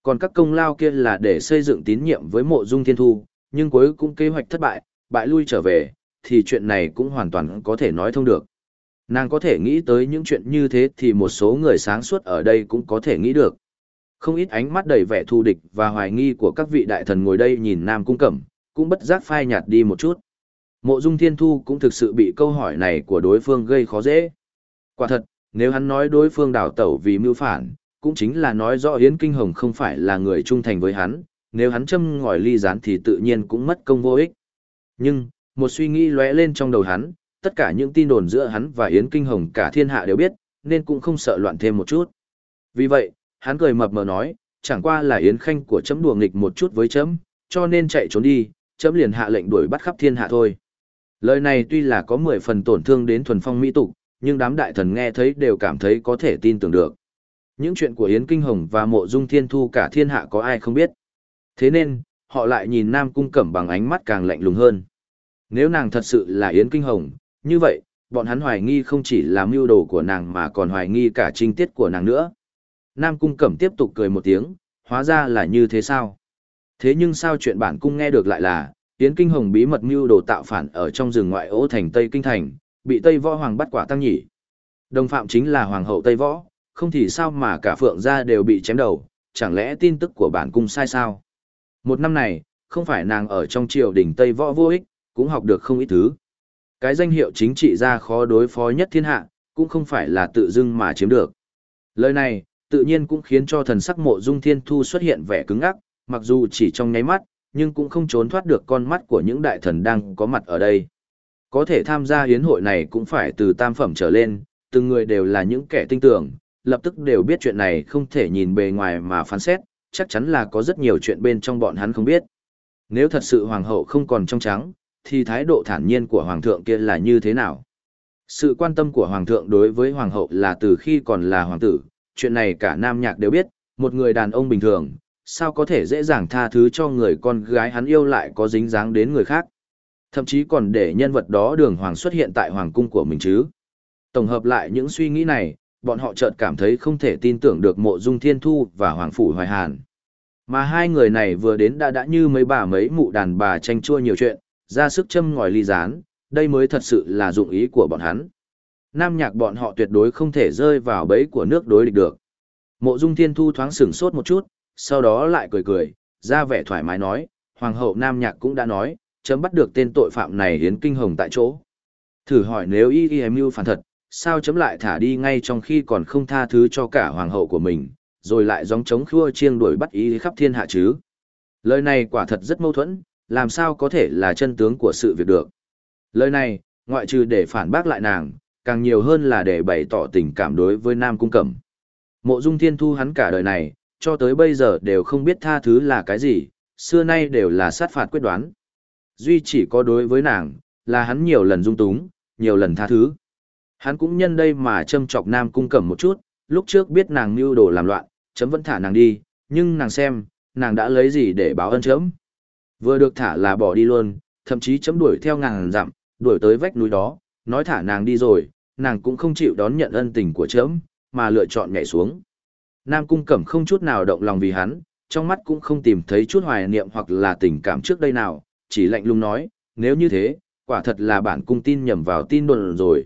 Còn các công lao kia là để xây dựng tín nhiệm với mộ dung thiên thu, nhưng cuối cùng kế hoạch thất bại, bại lui trở về, thì chuyện này cũng hoàn toàn có thể nói thông được. Nàng có thể nghĩ tới những chuyện như thế thì một số người sáng suốt ở đây cũng có thể nghĩ được. Không ít ánh mắt đầy vẻ thù địch và hoài nghi của các vị đại thần ngồi đây nhìn Nam Cung Cẩm, cũng bất giác phai nhạt đi một chút. Mộ Dung Thiên Thu cũng thực sự bị câu hỏi này của đối phương gây khó dễ. Quả thật, nếu hắn nói đối phương đảo tẩu vì mưu phản, cũng chính là nói rõ Yến Kinh Hồng không phải là người trung thành với hắn, nếu hắn châm ngòi ly gián thì tự nhiên cũng mất công vô ích. Nhưng, một suy nghĩ lóe lên trong đầu hắn, tất cả những tin đồn giữa hắn và Yến Kinh Hồng cả thiên hạ đều biết, nên cũng không sợ loạn thêm một chút. Vì vậy, hắn cười mập mờ nói, chẳng qua là Yến Khanh của chấm đùa nghịch một chút với chấm, cho nên chạy trốn đi, chấm liền hạ lệnh đuổi bắt khắp thiên hạ thôi. Lời này tuy là có 10 phần tổn thương đến thuần phong mỹ tục, nhưng đám đại thần nghe thấy đều cảm thấy có thể tin tưởng được. Những chuyện của Yến Kinh Hồng và mộ dung thiên thu cả thiên hạ có ai không biết. Thế nên, họ lại nhìn Nam Cung Cẩm bằng ánh mắt càng lạnh lùng hơn. Nếu nàng thật sự là Yến Kinh Hồng, như vậy, bọn hắn hoài nghi không chỉ là mưu đồ của nàng mà còn hoài nghi cả trinh tiết của nàng nữa. Nam Cung Cẩm tiếp tục cười một tiếng, hóa ra là như thế sao? Thế nhưng sao chuyện bản cung nghe được lại là, Yến Kinh Hồng bí mật mưu đồ tạo phản ở trong rừng ngoại ô thành Tây Kinh Thành, bị Tây Võ Hoàng bắt quả tăng nhỉ? Đồng phạm chính là Hoàng hậu Tây Võ, không thì sao mà cả phượng gia đều bị chém đầu, chẳng lẽ tin tức của bản cung sai sao? Một năm này, không phải nàng ở trong triều đình Tây Võ vô ích, cũng học được không ít thứ. Cái danh hiệu chính trị ra khó đối phó nhất thiên hạ, cũng không phải là tự dưng mà chiếm được. Lời này, tự nhiên cũng khiến cho thần sắc mộ dung thiên thu xuất hiện vẻ cứng ắc, mặc dù chỉ trong nháy mắt, nhưng cũng không trốn thoát được con mắt của những đại thần đang có mặt ở đây. Có thể tham gia hiến hội này cũng phải từ tam phẩm trở lên, từng người đều là những kẻ tinh tưởng, lập tức đều biết chuyện này không thể nhìn bề ngoài mà phán xét, chắc chắn là có rất nhiều chuyện bên trong bọn hắn không biết. Nếu thật sự hoàng hậu không còn trong trắng, thì thái độ thản nhiên của hoàng thượng kia là như thế nào? Sự quan tâm của hoàng thượng đối với hoàng hậu là từ khi còn là hoàng tử, chuyện này cả nam nhạc đều biết, một người đàn ông bình thường, sao có thể dễ dàng tha thứ cho người con gái hắn yêu lại có dính dáng đến người khác. Thậm chí còn để nhân vật đó đường hoàng xuất hiện tại hoàng cung của mình chứ. Tổng hợp lại những suy nghĩ này, bọn họ chợt cảm thấy không thể tin tưởng được mộ dung thiên thu và hoàng phủ hoài hàn. Mà hai người này vừa đến đã đã như mấy bà mấy mụ đàn bà tranh chua nhiều chuyện, ra sức châm ngòi ly gián, đây mới thật sự là dụng ý của bọn hắn. Nam nhạc bọn họ tuyệt đối không thể rơi vào bẫy của nước đối địch được. Mộ Dung Thiên Thu thoáng sửng sốt một chút, sau đó lại cười cười, ra vẻ thoải mái nói, Hoàng hậu Nam Nhạc cũng đã nói, chấm bắt được tên tội phạm này hiến kinh hồng tại chỗ. Thử hỏi nếu y y mưu phản thật, sao chấm lại thả đi ngay trong khi còn không tha thứ cho cả hoàng hậu của mình, rồi lại gióng chống khua chiêng đuổi bắt ý khắp thiên hạ chứ. Lời này quả thật rất mâu thuẫn, làm sao có thể là chân tướng của sự việc được. Lời này, ngoại trừ để phản bác lại nàng, càng nhiều hơn là để bày tỏ tình cảm đối với Nam Cung Cẩm. Mộ Dung Thiên Thu hắn cả đời này, cho tới bây giờ đều không biết tha thứ là cái gì, xưa nay đều là sát phạt quyết đoán. Duy chỉ có đối với nàng, là hắn nhiều lần dung túng, nhiều lần tha thứ. Hắn cũng nhân đây mà châm chọc Nam Cung Cẩm một chút, lúc trước biết nàng mưu đồ làm loạn, chấm vẫn thả nàng đi, nhưng nàng xem, nàng đã lấy gì để báo ân chấm. Vừa được thả là bỏ đi luôn, thậm chí chấm đuổi theo ngàn dặm, đuổi tới vách núi đó, nói thả nàng đi rồi, nàng cũng không chịu đón nhận ân tình của chấm, mà lựa chọn nhảy xuống. Nam Cung Cẩm không chút nào động lòng vì hắn, trong mắt cũng không tìm thấy chút hoài niệm hoặc là tình cảm trước đây nào, chỉ lạnh lùng nói, nếu như thế, quả thật là bản cung tin nhầm vào tin đồn rồi.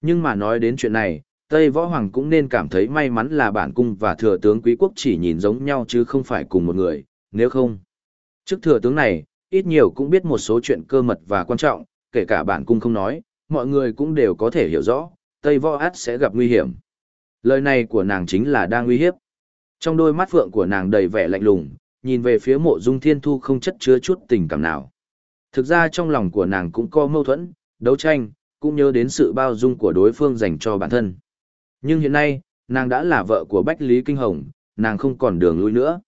Nhưng mà nói đến chuyện này, Tây Võ Hoàng cũng nên cảm thấy may mắn là bản cung và thừa tướng quý quốc chỉ nhìn giống nhau chứ không phải cùng một người, nếu không. Trước thừa tướng này, ít nhiều cũng biết một số chuyện cơ mật và quan trọng, kể cả bản cung không nói, mọi người cũng đều có thể hiểu rõ, Tây Võ Át sẽ gặp nguy hiểm. Lời này của nàng chính là đang uy hiếp. Trong đôi mắt phượng của nàng đầy vẻ lạnh lùng, nhìn về phía mộ dung thiên thu không chất chứa chút tình cảm nào. Thực ra trong lòng của nàng cũng có mâu thuẫn, đấu tranh, cũng nhớ đến sự bao dung của đối phương dành cho bản thân. Nhưng hiện nay, nàng đã là vợ của Bách Lý Kinh Hồng, nàng không còn đường lui nữa.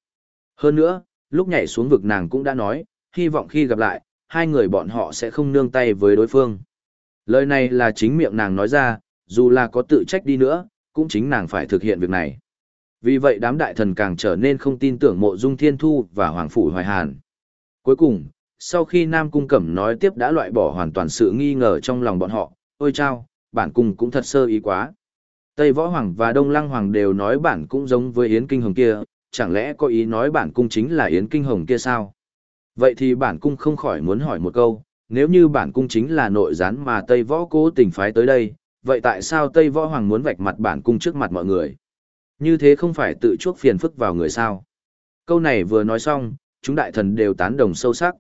Hơn nữa, lúc nhảy xuống vực nàng cũng đã nói, hy vọng khi gặp lại, hai người bọn họ sẽ không nương tay với đối phương. Lời này là chính miệng nàng nói ra, dù là có tự trách đi nữa, cũng chính nàng phải thực hiện việc này. Vì vậy đám đại thần càng trở nên không tin tưởng mộ dung thiên thu và hoàng phủ hoài hàn. Cuối cùng, sau khi Nam Cung Cẩm nói tiếp đã loại bỏ hoàn toàn sự nghi ngờ trong lòng bọn họ, ôi chao, bản cung cũng thật sơ ý quá. Tây Võ Hoàng và Đông Lăng Hoàng đều nói bản cũng giống với Yến Kinh Hồng kia, chẳng lẽ có ý nói bản cung chính là Yến Kinh Hồng kia sao? Vậy thì bản cung không khỏi muốn hỏi một câu, nếu như bản cung chính là nội gián mà Tây Võ cố tình phái tới đây, vậy tại sao Tây Võ Hoàng muốn vạch mặt bản cung trước mặt mọi người? Như thế không phải tự chuốc phiền phức vào người sao? Câu này vừa nói xong, chúng đại thần đều tán đồng sâu sắc.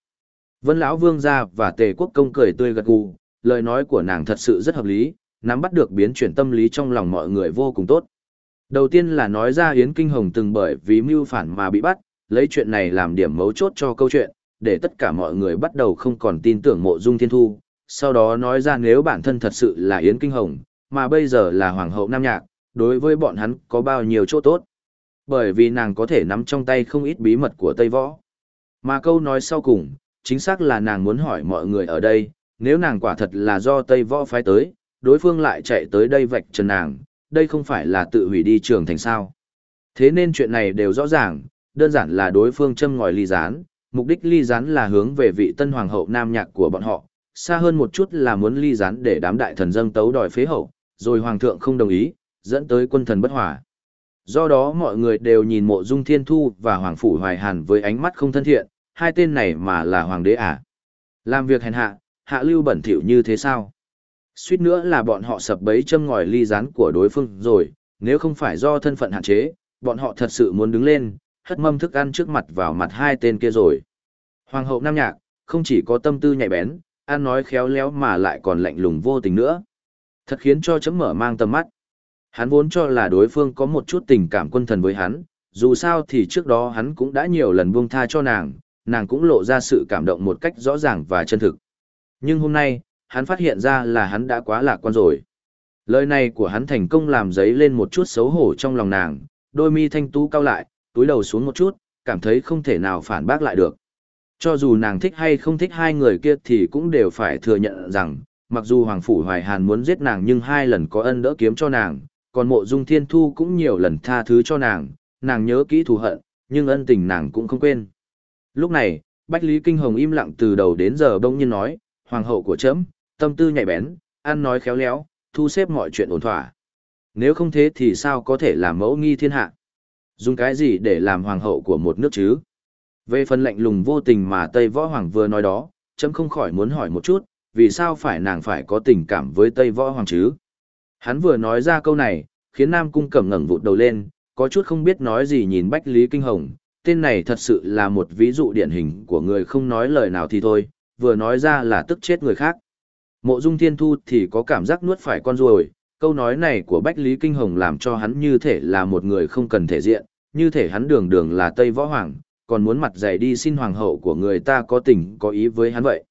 Vân lão vương gia và Tề Quốc công cười tươi gật gù, lời nói của nàng thật sự rất hợp lý, nắm bắt được biến chuyển tâm lý trong lòng mọi người vô cùng tốt. Đầu tiên là nói ra Yến Kinh Hồng từng bởi vì mưu phản mà bị bắt, lấy chuyện này làm điểm mấu chốt cho câu chuyện, để tất cả mọi người bắt đầu không còn tin tưởng mộ dung thiên thu. Sau đó nói ra nếu bản thân thật sự là Yến Kinh Hồng, mà bây giờ là Hoàng hậu Nam Nhạc, đối với bọn hắn có bao nhiêu chỗ tốt. Bởi vì nàng có thể nắm trong tay không ít bí mật của Tây Võ. Mà câu nói sau cùng, chính xác là nàng muốn hỏi mọi người ở đây, nếu nàng quả thật là do Tây Võ phái tới, đối phương lại chạy tới đây vạch trần nàng, đây không phải là tự hủy đi trường thành sao. Thế nên chuyện này đều rõ ràng, đơn giản là đối phương châm ngòi ly gián, mục đích ly gián là hướng về vị tân hoàng hậu nam nhạc của bọn họ, xa hơn một chút là muốn ly gián để đám đại thần dâng tấu đòi phế hậu, rồi hoàng thượng không đồng ý, dẫn tới quân thần bất hòa. Do đó mọi người đều nhìn mộ dung thiên thu và hoàng phủ hoài hàn với ánh mắt không thân thiện, hai tên này mà là hoàng đế à. Làm việc hèn hạ, hạ lưu bẩn thỉu như thế sao? Suýt nữa là bọn họ sập bấy châm ngòi ly rán của đối phương rồi, nếu không phải do thân phận hạn chế, bọn họ thật sự muốn đứng lên, hất mâm thức ăn trước mặt vào mặt hai tên kia rồi. Hoàng hậu Nam Nhạc, không chỉ có tâm tư nhạy bén, ăn nói khéo léo mà lại còn lạnh lùng vô tình nữa. Thật khiến cho chấm mở mang tầm mắt. Hắn vốn cho là đối phương có một chút tình cảm quân thần với hắn, dù sao thì trước đó hắn cũng đã nhiều lần buông tha cho nàng, nàng cũng lộ ra sự cảm động một cách rõ ràng và chân thực. Nhưng hôm nay, hắn phát hiện ra là hắn đã quá lạc quan rồi. Lời này của hắn thành công làm giấy lên một chút xấu hổ trong lòng nàng, đôi mi thanh tú cao lại, túi đầu xuống một chút, cảm thấy không thể nào phản bác lại được. Cho dù nàng thích hay không thích hai người kia thì cũng đều phải thừa nhận rằng, mặc dù Hoàng Phủ Hoài Hàn muốn giết nàng nhưng hai lần có ân đỡ kiếm cho nàng, còn mộ dung thiên thu cũng nhiều lần tha thứ cho nàng, nàng nhớ kỹ thù hận, nhưng ân tình nàng cũng không quên. Lúc này, Bách Lý Kinh Hồng im lặng từ đầu đến giờ bỗng nhiên nói, Hoàng hậu của trẫm tâm tư nhạy bén, ăn nói khéo léo, thu xếp mọi chuyện ổn thỏa. Nếu không thế thì sao có thể làm mẫu nghi thiên hạ? Dùng cái gì để làm hoàng hậu của một nước chứ? Về phần lạnh lùng vô tình mà Tây Võ Hoàng vừa nói đó, chấm không khỏi muốn hỏi một chút, vì sao phải nàng phải có tình cảm với Tây Võ Hoàng chứ? Hắn vừa nói ra câu này, khiến Nam Cung Cẩm ngẩng vụt đầu lên, có chút không biết nói gì nhìn Bách Lý Kinh Hồng, tên này thật sự là một ví dụ điển hình của người không nói lời nào thì thôi, vừa nói ra là tức chết người khác. Mộ Dung Thiên Thu thì có cảm giác nuốt phải con ruồi, câu nói này của Bách Lý Kinh Hồng làm cho hắn như thể là một người không cần thể diện, như thể hắn đường đường là Tây Võ Hoàng, còn muốn mặt dày đi xin hoàng hậu của người ta có tình có ý với hắn vậy.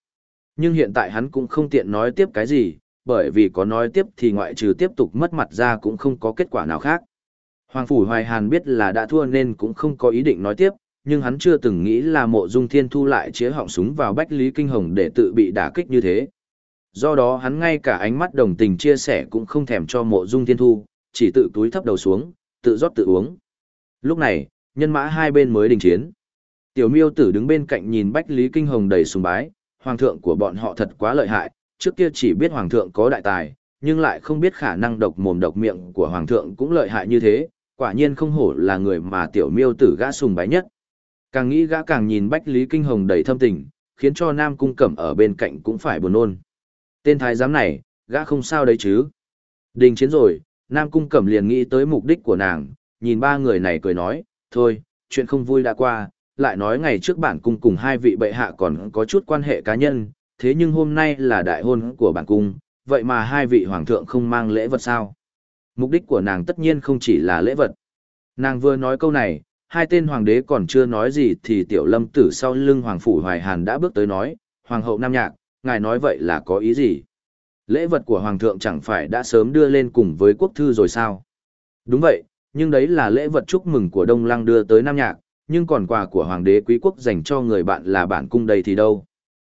Nhưng hiện tại hắn cũng không tiện nói tiếp cái gì, bởi vì có nói tiếp thì ngoại trừ tiếp tục mất mặt ra cũng không có kết quả nào khác. Hoàng Phủ Hoài Hàn biết là đã thua nên cũng không có ý định nói tiếp, nhưng hắn chưa từng nghĩ là mộ dung thiên thu lại chĩa họng súng vào Bách Lý Kinh Hồng để tự bị đả kích như thế. Do đó hắn ngay cả ánh mắt đồng tình chia sẻ cũng không thèm cho mộ dung thiên thu, chỉ tự túi thấp đầu xuống, tự rót tự uống. Lúc này, nhân mã hai bên mới đình chiến. Tiểu miêu tử đứng bên cạnh nhìn Bách Lý Kinh Hồng đầy sùng bái, hoàng thượng của bọn họ thật quá lợi hại, trước kia chỉ biết hoàng thượng có đại tài, nhưng lại không biết khả năng độc mồm độc miệng của hoàng thượng cũng lợi hại như thế, quả nhiên không hổ là người mà tiểu miêu tử gã sùng bái nhất. Càng nghĩ gã càng nhìn Bách Lý Kinh Hồng đầy thâm tình, khiến cho Nam Cung Cẩm ở bên cạnh cũng phải buồn nôn. Tên thái giám này, gã không sao đấy chứ. Đình chiến rồi, Nam Cung Cẩm liền nghĩ tới mục đích của nàng, nhìn ba người này cười nói, thôi, chuyện không vui đã qua, lại nói ngày trước bản cung cùng hai vị bệ hạ còn có chút quan hệ cá nhân, thế nhưng hôm nay là đại hôn của bản cung, vậy mà hai vị hoàng thượng không mang lễ vật sao? Mục đích của nàng tất nhiên không chỉ là lễ vật. Nàng vừa nói câu này, hai tên hoàng đế còn chưa nói gì thì tiểu lâm tử sau lưng hoàng phủ hoài hàn đã bước tới nói, hoàng hậu nam nhạc, ngài nói vậy là có ý gì? Lễ vật của hoàng thượng chẳng phải đã sớm đưa lên cùng với quốc thư rồi sao? Đúng vậy, nhưng đấy là lễ vật chúc mừng của Đông Lăng đưa tới Nam Nhạc, nhưng còn quà của hoàng đế quý quốc dành cho người bạn là bản cung đây thì đâu.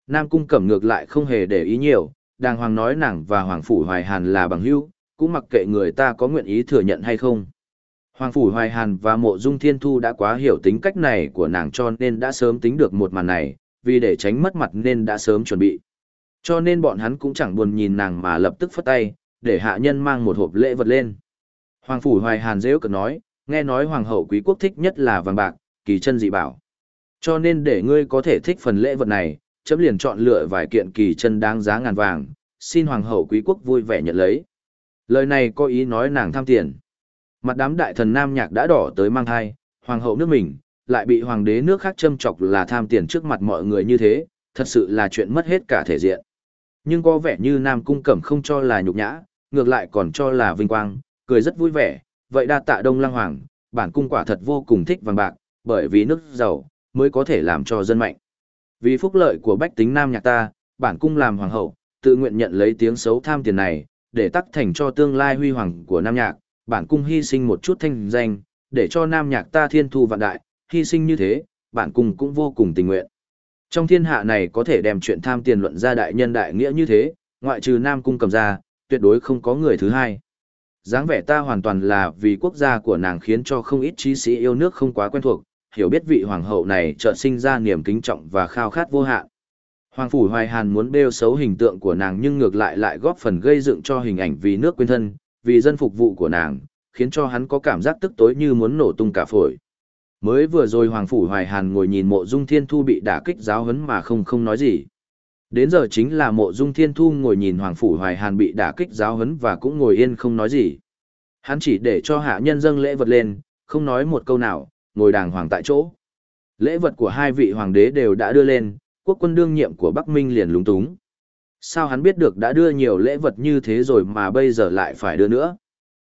Nam cung cẩm ngược lại không hề để ý nhiều, đàng hoàng nói nàng và hoàng phủ hoài hàn là bằng hữu, cũng mặc kệ người ta có nguyện ý thừa nhận hay không. Hoàng phủ hoài hàn và mộ dung thiên thu đã quá hiểu tính cách này của nàng cho nên đã sớm tính được một màn này, vì để tránh mất mặt nên đã sớm chuẩn bị. Cho nên bọn hắn cũng chẳng buồn nhìn nàng mà lập tức phất tay, để hạ nhân mang một hộp lễ vật lên. Hoàng phủ hoài hàn dễ cực nói, nghe nói hoàng hậu quý quốc thích nhất là vàng bạc, kỳ chân dị bảo. Cho nên để ngươi có thể thích phần lễ vật này, chấm liền chọn lựa vài kiện kỳ chân đáng giá ngàn vàng, xin hoàng hậu quý quốc vui vẻ nhận lấy. Lời này có ý nói nàng tham tiền. Mặt đám đại thần nam nhạc đã đỏ tới mang thai, hoàng hậu nước mình, lại bị hoàng đế nước khác châm chọc là tham tiền trước mặt mọi người như thế, thật sự là chuyện mất hết cả thể diện. Nhưng có vẻ như nam cung cẩm không cho là nhục nhã, ngược lại còn cho là vinh quang, cười rất vui vẻ, vậy đa tạ đông lăng hoàng, bản cung quả thật vô cùng thích vàng bạc, bởi vì nước giàu, mới có thể làm cho dân mạnh. Vì phúc lợi của bách tính nam nhạc ta, bản cung làm hoàng hậu, tự nguyện nhận lấy tiếng xấu tham tiền này, để tắc thành cho tương lai huy hoàng của nam nhạc, bản cung hy sinh một chút thanh danh, để cho nam nhạc ta thiên thu vạn đại, hy sinh như thế, bản cung cũng vô cùng tình nguyện. Trong thiên hạ này có thể đem chuyện tham tiền luận ra đại nhân đại nghĩa như thế, ngoại trừ nam cung cầm ra, tuyệt đối không có người thứ hai dáng vẻ ta hoàn toàn là vì quốc gia của nàng khiến cho không ít trí sĩ yêu nước không quá quen thuộc, hiểu biết vị hoàng hậu này chợt sinh ra niềm kính trọng và khao khát vô hạn. Hoàng phủ Hoài Hàn muốn bêu xấu hình tượng của nàng nhưng ngược lại lại góp phần gây dựng cho hình ảnh vì nước quên thân, vì dân phục vụ của nàng, khiến cho hắn có cảm giác tức tối như muốn nổ tung cả phổi. Mới vừa rồi Hoàng phủ Hoài Hàn ngồi nhìn Mộ Dung Thiên Thu bị đả kích giáo huấn mà không không nói gì. Đến giờ chính là mộ dung thiên thu ngồi nhìn Hoàng Phủ Hoài Hàn bị đả kích giáo hấn và cũng ngồi yên không nói gì. Hắn chỉ để cho hạ nhân dâng lễ vật lên, không nói một câu nào, ngồi đàng hoàng tại chỗ. Lễ vật của hai vị hoàng đế đều đã đưa lên, quốc quân đương nhiệm của Bắc Minh liền lúng túng. Sao hắn biết được đã đưa nhiều lễ vật như thế rồi mà bây giờ lại phải đưa nữa?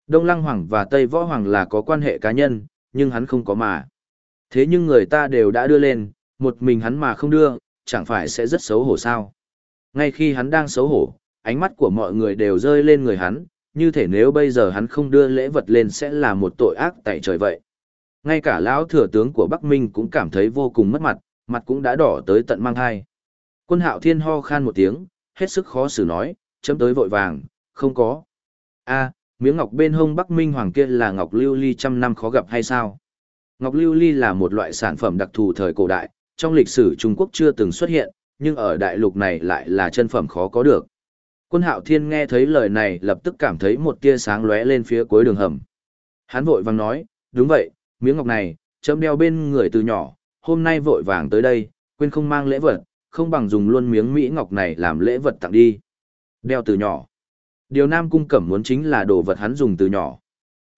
Đông Lăng Hoàng và Tây Võ Hoàng là có quan hệ cá nhân, nhưng hắn không có mà. Thế nhưng người ta đều đã đưa lên, một mình hắn mà không đưa, chẳng phải sẽ rất xấu hổ sao. Ngay khi hắn đang xấu hổ, ánh mắt của mọi người đều rơi lên người hắn, như thể nếu bây giờ hắn không đưa lễ vật lên sẽ là một tội ác tại trời vậy. Ngay cả lão thừa tướng của Bắc Minh cũng cảm thấy vô cùng mất mặt, mặt cũng đã đỏ tới tận mang hai. Quân hạo thiên ho khan một tiếng, hết sức khó xử nói, chấm tới vội vàng, không có. a miếng ngọc bên hông Bắc Minh Hoàng kia là ngọc lưu ly trăm năm khó gặp hay sao? Ngọc lưu ly là một loại sản phẩm đặc thù thời cổ đại, trong lịch sử Trung Quốc chưa từng xuất hiện, nhưng ở đại lục này lại là chân phẩm khó có được. Quân hạo thiên nghe thấy lời này lập tức cảm thấy một tia sáng lóe lên phía cuối đường hầm. Hắn vội vàng nói, đúng vậy, miếng ngọc này, chấm đeo bên người từ nhỏ, hôm nay vội vàng tới đây, quên không mang lễ vật, không bằng dùng luôn miếng Mỹ ngọc này làm lễ vật tặng đi. Đeo từ nhỏ. Điều Nam Cung Cẩm muốn chính là đồ vật hắn dùng từ nhỏ.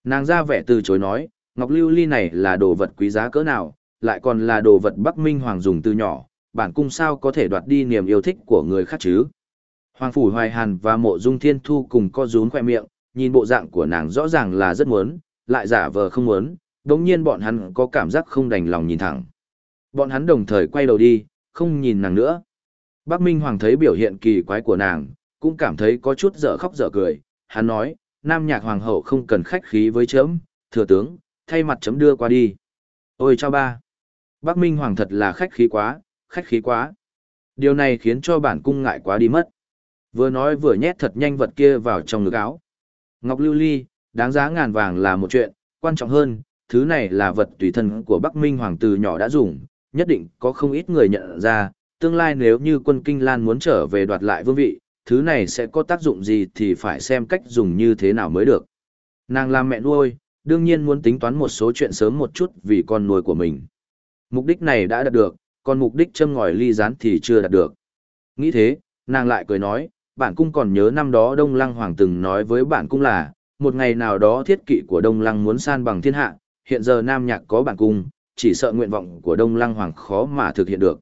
Nàng ra vẻ từ chối nói, ngọc lưu ly này là đồ vật quý giá cỡ nào, lại còn là đồ vật Bắc Minh Hoàng dùng từ nhỏ, bản cung sao có thể đoạt đi niềm yêu thích của người khác chứ. Hoàng Phủ Hoài Hàn và Mộ Dung Thiên Thu cùng co rún khoe miệng, nhìn bộ dạng của nàng rõ ràng là rất muốn, lại giả vờ không muốn, đồng nhiên bọn hắn có cảm giác không đành lòng nhìn thẳng. Bọn hắn đồng thời quay đầu đi, không nhìn nàng nữa. Bắc Minh Hoàng thấy biểu hiện kỳ quái của nàng, cũng cảm thấy có chút dở khóc dở cười, hắn nói, Nam Nhạc Hoàng hậu không cần khách khí với chấm, thừa tướng, thay mặt chấm đưa qua đi. Ôi chao ba! Bắc Minh Hoàng thật là khách khí quá, khách khí quá. Điều này khiến cho bản cung ngại quá đi mất. Vừa nói vừa nhét thật nhanh vật kia vào trong ngực áo. Ngọc Lưu Ly, đáng giá ngàn vàng là một chuyện, quan trọng hơn, thứ này là vật tùy thân của Bắc Minh Hoàng từ nhỏ đã dùng, nhất định có không ít người nhận ra, tương lai nếu như quân Kinh Lan muốn trở về đoạt lại vương vị, thứ này sẽ có tác dụng gì thì phải xem cách dùng như thế nào mới được. Nàng làm mẹ nuôi, đương nhiên muốn tính toán một số chuyện sớm một chút vì con nuôi của mình. Mục đích này đã đạt được, còn mục đích châm ngòi ly gián thì chưa đạt được. Nghĩ thế, nàng lại cười nói, bản cung còn nhớ năm đó Đông Lăng Hoàng từng nói với bản cung là, một ngày nào đó thiết kỵ của Đông Lăng muốn san bằng thiên hạ, hiện giờ Nam Nhạc có bản cung, chỉ sợ nguyện vọng của Đông Lăng Hoàng khó mà thực hiện được.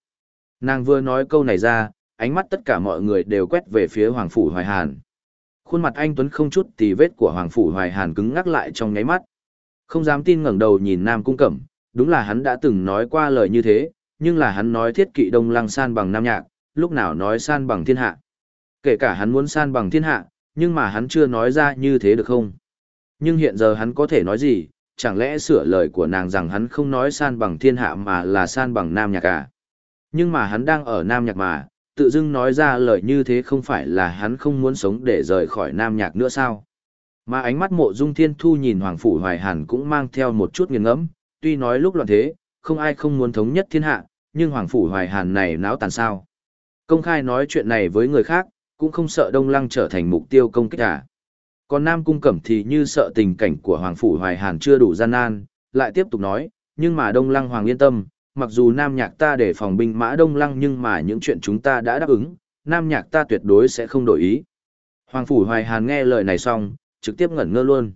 Nàng vừa nói câu này ra, ánh mắt tất cả mọi người đều quét về phía Hoàng Phủ Hoài Hàn. Khuôn mặt anh Tuấn không chút tì vết của Hoàng Phủ Hoài Hàn cứng ngắc lại trong nháy mắt. Không dám tin ngẩng đầu nhìn Nam Cung Cẩm, đúng là hắn đã từng nói qua lời như thế, nhưng là hắn nói thiết kỵ Đông Lăng san bằng Nam Nhạc, lúc nào nói san bằng thiên hạ. Kể cả hắn muốn san bằng thiên hạ, nhưng mà hắn chưa nói ra như thế được không? Nhưng hiện giờ hắn có thể nói gì, chẳng lẽ sửa lời của nàng rằng hắn không nói san bằng thiên hạ mà là san bằng Nam Nhạc à? Nhưng mà hắn đang ở Nam Nhạc mà, tự dưng nói ra lời như thế không phải là hắn không muốn sống để rời khỏi Nam Nhạc nữa sao? Mà ánh mắt mộ dung thiên thu nhìn Hoàng Phủ Hoài Hàn cũng mang theo một chút nghiêng ngẫm tuy nói lúc loạn thế, không ai không muốn thống nhất thiên hạ, nhưng Hoàng Phủ Hoài Hàn này náo tàn sao. Công khai nói chuyện này với người khác, cũng không sợ Đông Lăng trở thành mục tiêu công kích à? Còn Nam Cung Cẩm thì như sợ tình cảnh của Hoàng Phủ Hoài Hàn chưa đủ gian nan, lại tiếp tục nói, nhưng mà Đông Lăng Hoàng yên tâm, mặc dù Nam Nhạc ta để phòng binh mã Đông Lăng nhưng mà những chuyện chúng ta đã đáp ứng, Nam Nhạc ta tuyệt đối sẽ không đổi ý. Hoàng Phủ Hoài Hàn nghe lời này xong, trực tiếp ngẩn ngơ luôn.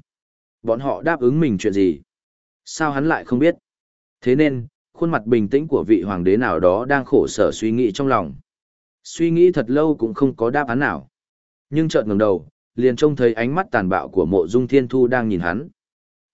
Bọn họ đáp ứng mình chuyện gì? Sao hắn lại không biết? Thế nên, khuôn mặt bình tĩnh của vị hoàng đế nào đó đang khổ sở suy nghĩ trong lòng. Suy nghĩ thật lâu cũng không có đáp án nào. Nhưng chợt ngẩng đầu, liền trông thấy ánh mắt tàn bạo của mộ dung thiên thu đang nhìn hắn.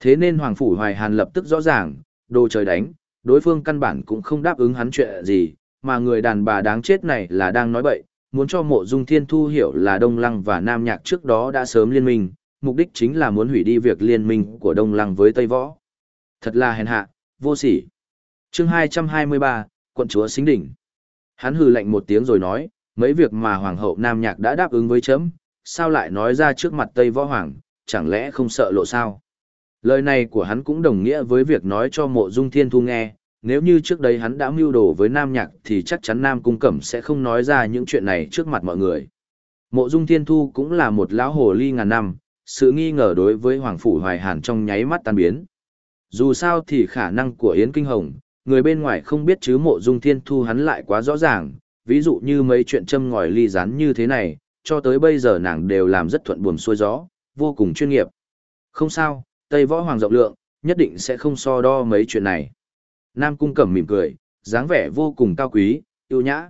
Thế nên Hoàng Phủ Hoài Hàn lập tức rõ ràng, đồ trời đánh, đối phương căn bản cũng không đáp ứng hắn chuyện gì, mà người đàn bà đáng chết này là đang nói bậy, muốn cho mộ dung thiên thu hiểu là Đông Lăng và Nam Nhạc trước đó đã sớm liên minh, mục đích chính là muốn hủy đi việc liên minh của Đông Lăng với Tây Võ. Thật là hèn hạ, vô sỉ. chương 223, quận chúa xính đỉnh. Hắn hừ lạnh một tiếng rồi nói, mấy việc mà Hoàng hậu Nam Nhạc đã đáp ứng với chấm, sao lại nói ra trước mặt Tây Võ Hoàng, chẳng lẽ không sợ lộ sao? Lời này của hắn cũng đồng nghĩa với việc nói cho mộ dung thiên thu nghe, nếu như trước đây hắn đã mưu đồ với Nam Nhạc thì chắc chắn Nam Cung Cẩm sẽ không nói ra những chuyện này trước mặt mọi người. Mộ dung thiên thu cũng là một lão hồ ly ngàn năm, sự nghi ngờ đối với Hoàng Phủ Hoài Hàn trong nháy mắt tan biến. Dù sao thì khả năng của Yến Kinh Hồng, người bên ngoài không biết chứ mộ dung thiên thu hắn lại quá rõ ràng, ví dụ như mấy chuyện châm ngòi ly rán như thế này, cho tới bây giờ nàng đều làm rất thuận buồm xuôi gió, vô cùng chuyên nghiệp. Không sao, Tây Võ Hoàng rộng lượng, nhất định sẽ không so đo mấy chuyện này. Nam Cung Cẩm mỉm cười, dáng vẻ vô cùng cao quý, yêu nhã.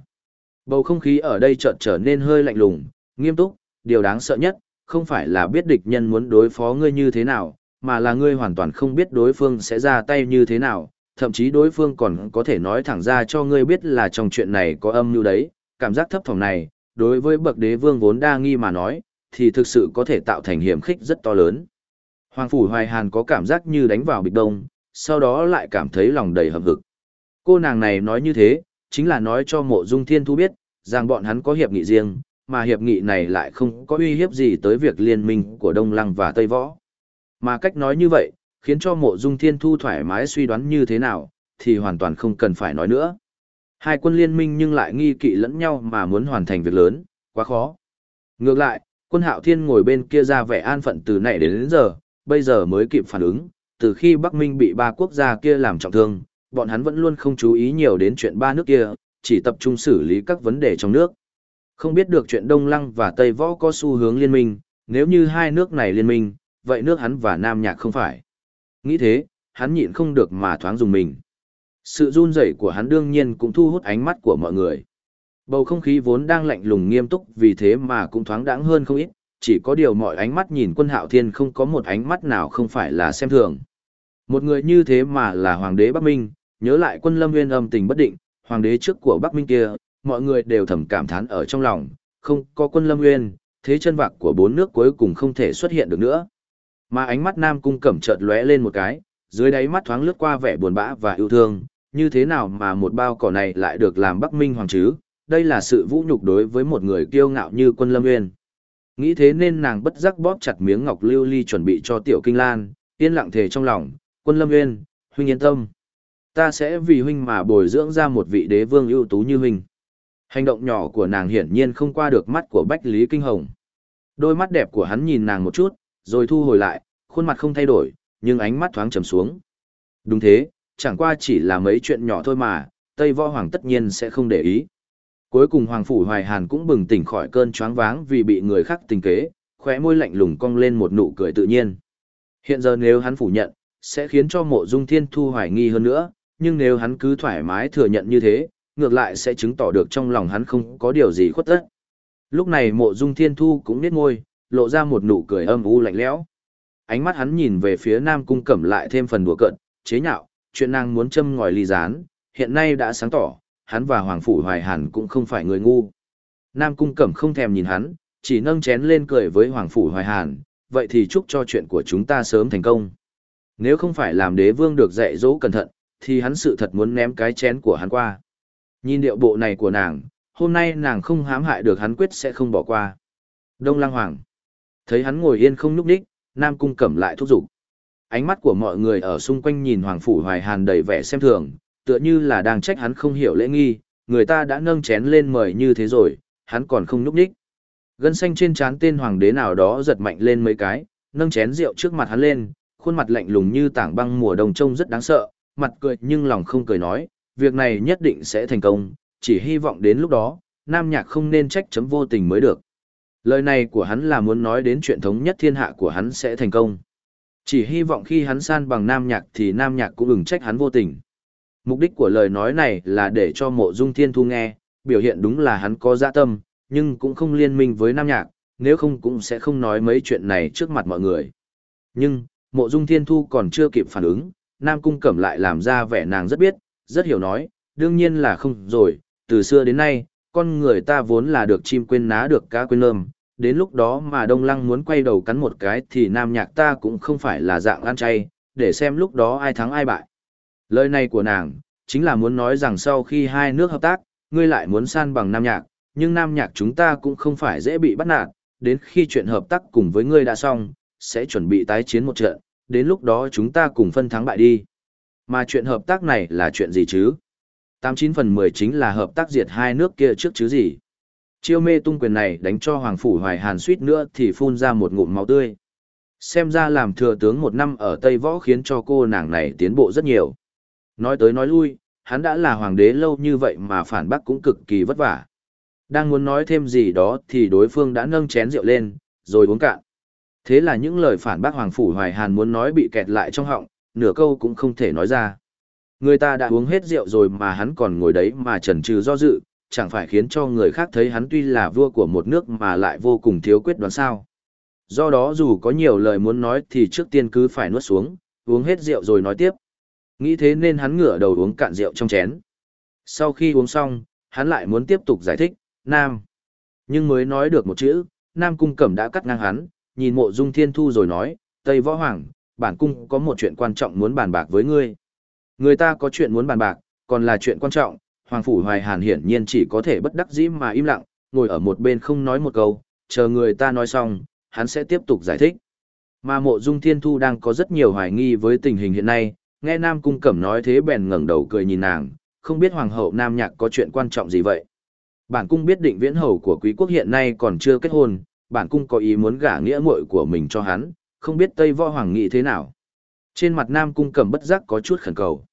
Bầu không khí ở đây chợt trở nên hơi lạnh lùng, nghiêm túc, điều đáng sợ nhất, không phải là biết địch nhân muốn đối phó ngươi như thế nào, mà là ngươi hoàn toàn không biết đối phương sẽ ra tay như thế nào, thậm chí đối phương còn có thể nói thẳng ra cho ngươi biết là trong chuyện này có âm mưu đấy, cảm giác thấp thỏm này, đối với bậc đế vương vốn đa nghi mà nói, thì thực sự có thể tạo thành hiểm khích rất to lớn. Hoàng Phủ Hoài Hàn có cảm giác như đánh vào bịch đông, sau đó lại cảm thấy lòng đầy hậm hực. Cô nàng này nói như thế, chính là nói cho mộ dung thiên thu biết, rằng bọn hắn có hiệp nghị riêng, mà hiệp nghị này lại không có uy hiếp gì tới việc liên minh của Đông Lăng và Tây Võ. Mà cách nói như vậy, khiến cho mộ dung thiên thu thoải mái suy đoán như thế nào, thì hoàn toàn không cần phải nói nữa. Hai quân liên minh nhưng lại nghi kỵ lẫn nhau mà muốn hoàn thành việc lớn, quá khó. Ngược lại, quân hạo thiên ngồi bên kia ra vẻ an phận từ nãy đến, đến giờ, bây giờ mới kịp phản ứng, từ khi Bắc Minh bị ba quốc gia kia làm trọng thương, bọn hắn vẫn luôn không chú ý nhiều đến chuyện ba nước kia, chỉ tập trung xử lý các vấn đề trong nước. Không biết được chuyện Đông Lăng và Tây Võ có xu hướng liên minh, nếu như hai nước này liên minh, vậy nước hắn và Nam Nhạc không phải. Nghĩ thế, hắn nhịn không được mà thoáng dùng mình. Sự run rẩy của hắn đương nhiên cũng thu hút ánh mắt của mọi người. Bầu không khí vốn đang lạnh lùng nghiêm túc vì thế mà cũng thoáng đãng hơn không ít, chỉ có điều mọi ánh mắt nhìn quân hạo thiên không có một ánh mắt nào không phải là xem thường. Một người như thế mà là hoàng đế Bắc Minh, nhớ lại quân lâm nguyên âm tình bất định, hoàng đế trước của Bắc Minh kia, mọi người đều thầm cảm thán ở trong lòng, không có quân lâm nguyên, thế chân vạc của bốn nước cuối cùng không thể xuất hiện được nữa. Mà ánh mắt Nam Cung Cẩm chợt lóe lên một cái, dưới đáy mắt thoáng lướt qua vẻ buồn bã và yêu thương, như thế nào mà một bao cỏ này lại được làm Bắc Minh hoàng chứ, đây là sự vũ nhục đối với một người kiêu ngạo như quân lâm nguyên. Nghĩ thế nên nàng bất giác bóp chặt miếng ngọc lưu ly chuẩn bị cho tiểu kinh lan, yên lặng thề trong lòng, quân lâm nguyên, huynh yên tâm. Ta sẽ vì huynh mà bồi dưỡng ra một vị đế vương ưu tú như huynh. Hành động nhỏ của nàng hiển nhiên không qua được mắt của Bách Lý Kinh Hồng. Đôi mắt đẹp của hắn nhìn nàng một chút, rồi thu hồi lại, khuôn mặt không thay đổi, nhưng ánh mắt thoáng trầm xuống. Đúng thế, chẳng qua chỉ là mấy chuyện nhỏ thôi mà, Tây Võ Hoàng tất nhiên sẽ không để ý. Cuối cùng Hoàng Phủ Hoài Hàn cũng bừng tỉnh khỏi cơn choáng váng vì bị người khác tình kế, khóe môi lạnh lùng cong lên một nụ cười tự nhiên. Hiện giờ nếu hắn phủ nhận, sẽ khiến cho mộ dung thiên thu hoài nghi hơn nữa, nhưng nếu hắn cứ thoải mái thừa nhận như thế, ngược lại sẽ chứng tỏ được trong lòng hắn không có điều gì khuất tất. Lúc này mộ dung thiên thu cũng nét ngôi, lộ ra một nụ cười âm u lạnh lẽo. Ánh mắt hắn nhìn về phía nam cung cẩm lại thêm phần đùa cợt, chế nhạo, chuyện nàng muốn châm ngòi ly gián, hiện nay đã sáng tỏ, hắn và Hoàng Phủ Hoài Hàn cũng không phải người ngu. Nam Cung Cẩm không thèm nhìn hắn, chỉ nâng chén lên cười với Hoàng Phủ Hoài Hàn, vậy thì chúc cho chuyện của chúng ta sớm thành công. Nếu không phải làm đế vương được dạy dỗ cẩn thận, thì hắn sự thật muốn ném cái chén của hắn qua. Nhìn điệu bộ này của nàng, hôm nay nàng không hãm hại được hắn quyết sẽ không bỏ qua. Đông lang Hoàng. Thấy hắn ngồi yên không nhúc đích, Nam Cung Cẩm lại thúc giục. Ánh mắt của mọi người ở xung quanh nhìn Hoàng Phủ Hoài Hàn đầy vẻ xem thường, tựa như là đang trách hắn không hiểu lễ nghi, người ta đã nâng chén lên mời như thế rồi, hắn còn không núp đích. Gân xanh trên trán tên hoàng đế nào đó giật mạnh lên mấy cái, nâng chén rượu trước mặt hắn lên, khuôn mặt lạnh lùng như tảng băng mùa đông trông rất đáng sợ, mặt cười nhưng lòng không cười nói, việc này nhất định sẽ thành công, chỉ hy vọng đến lúc đó, nam nhạc không nên trách chấm vô tình mới được. Lời này của hắn là muốn nói đến chuyện thống nhất thiên hạ của hắn sẽ thành công. Chỉ hy vọng khi hắn san bằng nam nhạc thì nam nhạc cũng ừng trách hắn vô tình. Mục đích của lời nói này là để cho mộ dung thiên thu nghe, biểu hiện đúng là hắn có dạ tâm, nhưng cũng không liên minh với nam nhạc, nếu không cũng sẽ không nói mấy chuyện này trước mặt mọi người. Nhưng, mộ dung thiên thu còn chưa kịp phản ứng, nam cung cẩm lại làm ra vẻ nàng rất biết, rất hiểu nói, đương nhiên là không rồi, từ xưa đến nay, con người ta vốn là được chim quên ná được cá quên lơm, đến lúc đó mà đông lăng muốn quay đầu cắn một cái thì nam nhạc ta cũng không phải là dạng ăn chay, để xem lúc đó ai thắng ai bại. Lời này của nàng, chính là muốn nói rằng sau khi hai nước hợp tác, ngươi lại muốn san bằng Nam Nhạc, nhưng Nam Nhạc chúng ta cũng không phải dễ bị bắt nạt, đến khi chuyện hợp tác cùng với ngươi đã xong, sẽ chuẩn bị tái chiến một trận, đến lúc đó chúng ta cùng phân thắng bại đi. Mà chuyện hợp tác này là chuyện gì chứ? 89 phần 10 chính là hợp tác diệt hai nước kia trước chứ gì? Chiêu mê tung quyền này đánh cho Hoàng Phủ Hoài Hàn suýt nữa thì phun ra một ngụm máu tươi. Xem ra làm thừa tướng một năm ở Tây Võ khiến cho cô nàng này tiến bộ rất nhiều. Nói tới nói lui, hắn đã là hoàng đế lâu như vậy mà phản bác cũng cực kỳ vất vả. Đang muốn nói thêm gì đó thì đối phương đã nâng chén rượu lên, rồi uống cạn. Thế là những lời phản bác Hoàng Phủ Hoài Hàn muốn nói bị kẹt lại trong họng, nửa câu cũng không thể nói ra. Người ta đã uống hết rượu rồi mà hắn còn ngồi đấy mà chần chừ do dự, chẳng phải khiến cho người khác thấy hắn tuy là vua của một nước mà lại vô cùng thiếu quyết đoán sao. Do đó dù có nhiều lời muốn nói thì trước tiên cứ phải nuốt xuống, uống hết rượu rồi nói tiếp. Nghĩ thế nên hắn ngửa đầu uống cạn rượu trong chén. Sau khi uống xong, hắn lại muốn tiếp tục giải thích, Nam. Nhưng mới nói được một chữ, Nam Cung Cẩm đã cắt ngang hắn, nhìn mộ dung thiên thu rồi nói, Tây Võ Hoàng, bản cung có một chuyện quan trọng muốn bàn bạc với ngươi. Người ta có chuyện muốn bàn bạc, còn là chuyện quan trọng, Hoàng Phủ Hoài Hàn hiển nhiên chỉ có thể bất đắc dĩ mà im lặng, ngồi ở một bên không nói một câu, chờ người ta nói xong, hắn sẽ tiếp tục giải thích. Mà mộ dung thiên thu đang có rất nhiều hoài nghi với tình hình hiện nay, Nghe Nam Cung Cẩm nói thế bèn ngẩng đầu cười nhìn nàng, không biết Hoàng hậu Nam Nhạc có chuyện quan trọng gì vậy. Bản cung biết định viễn hầu của quý quốc hiện nay còn chưa kết hôn, bản cung có ý muốn gả nghĩa muội của mình cho hắn, không biết Tây Võ Hoàng nghĩ thế nào. Trên mặt Nam Cung Cẩm bất giác có chút khẩn cầu.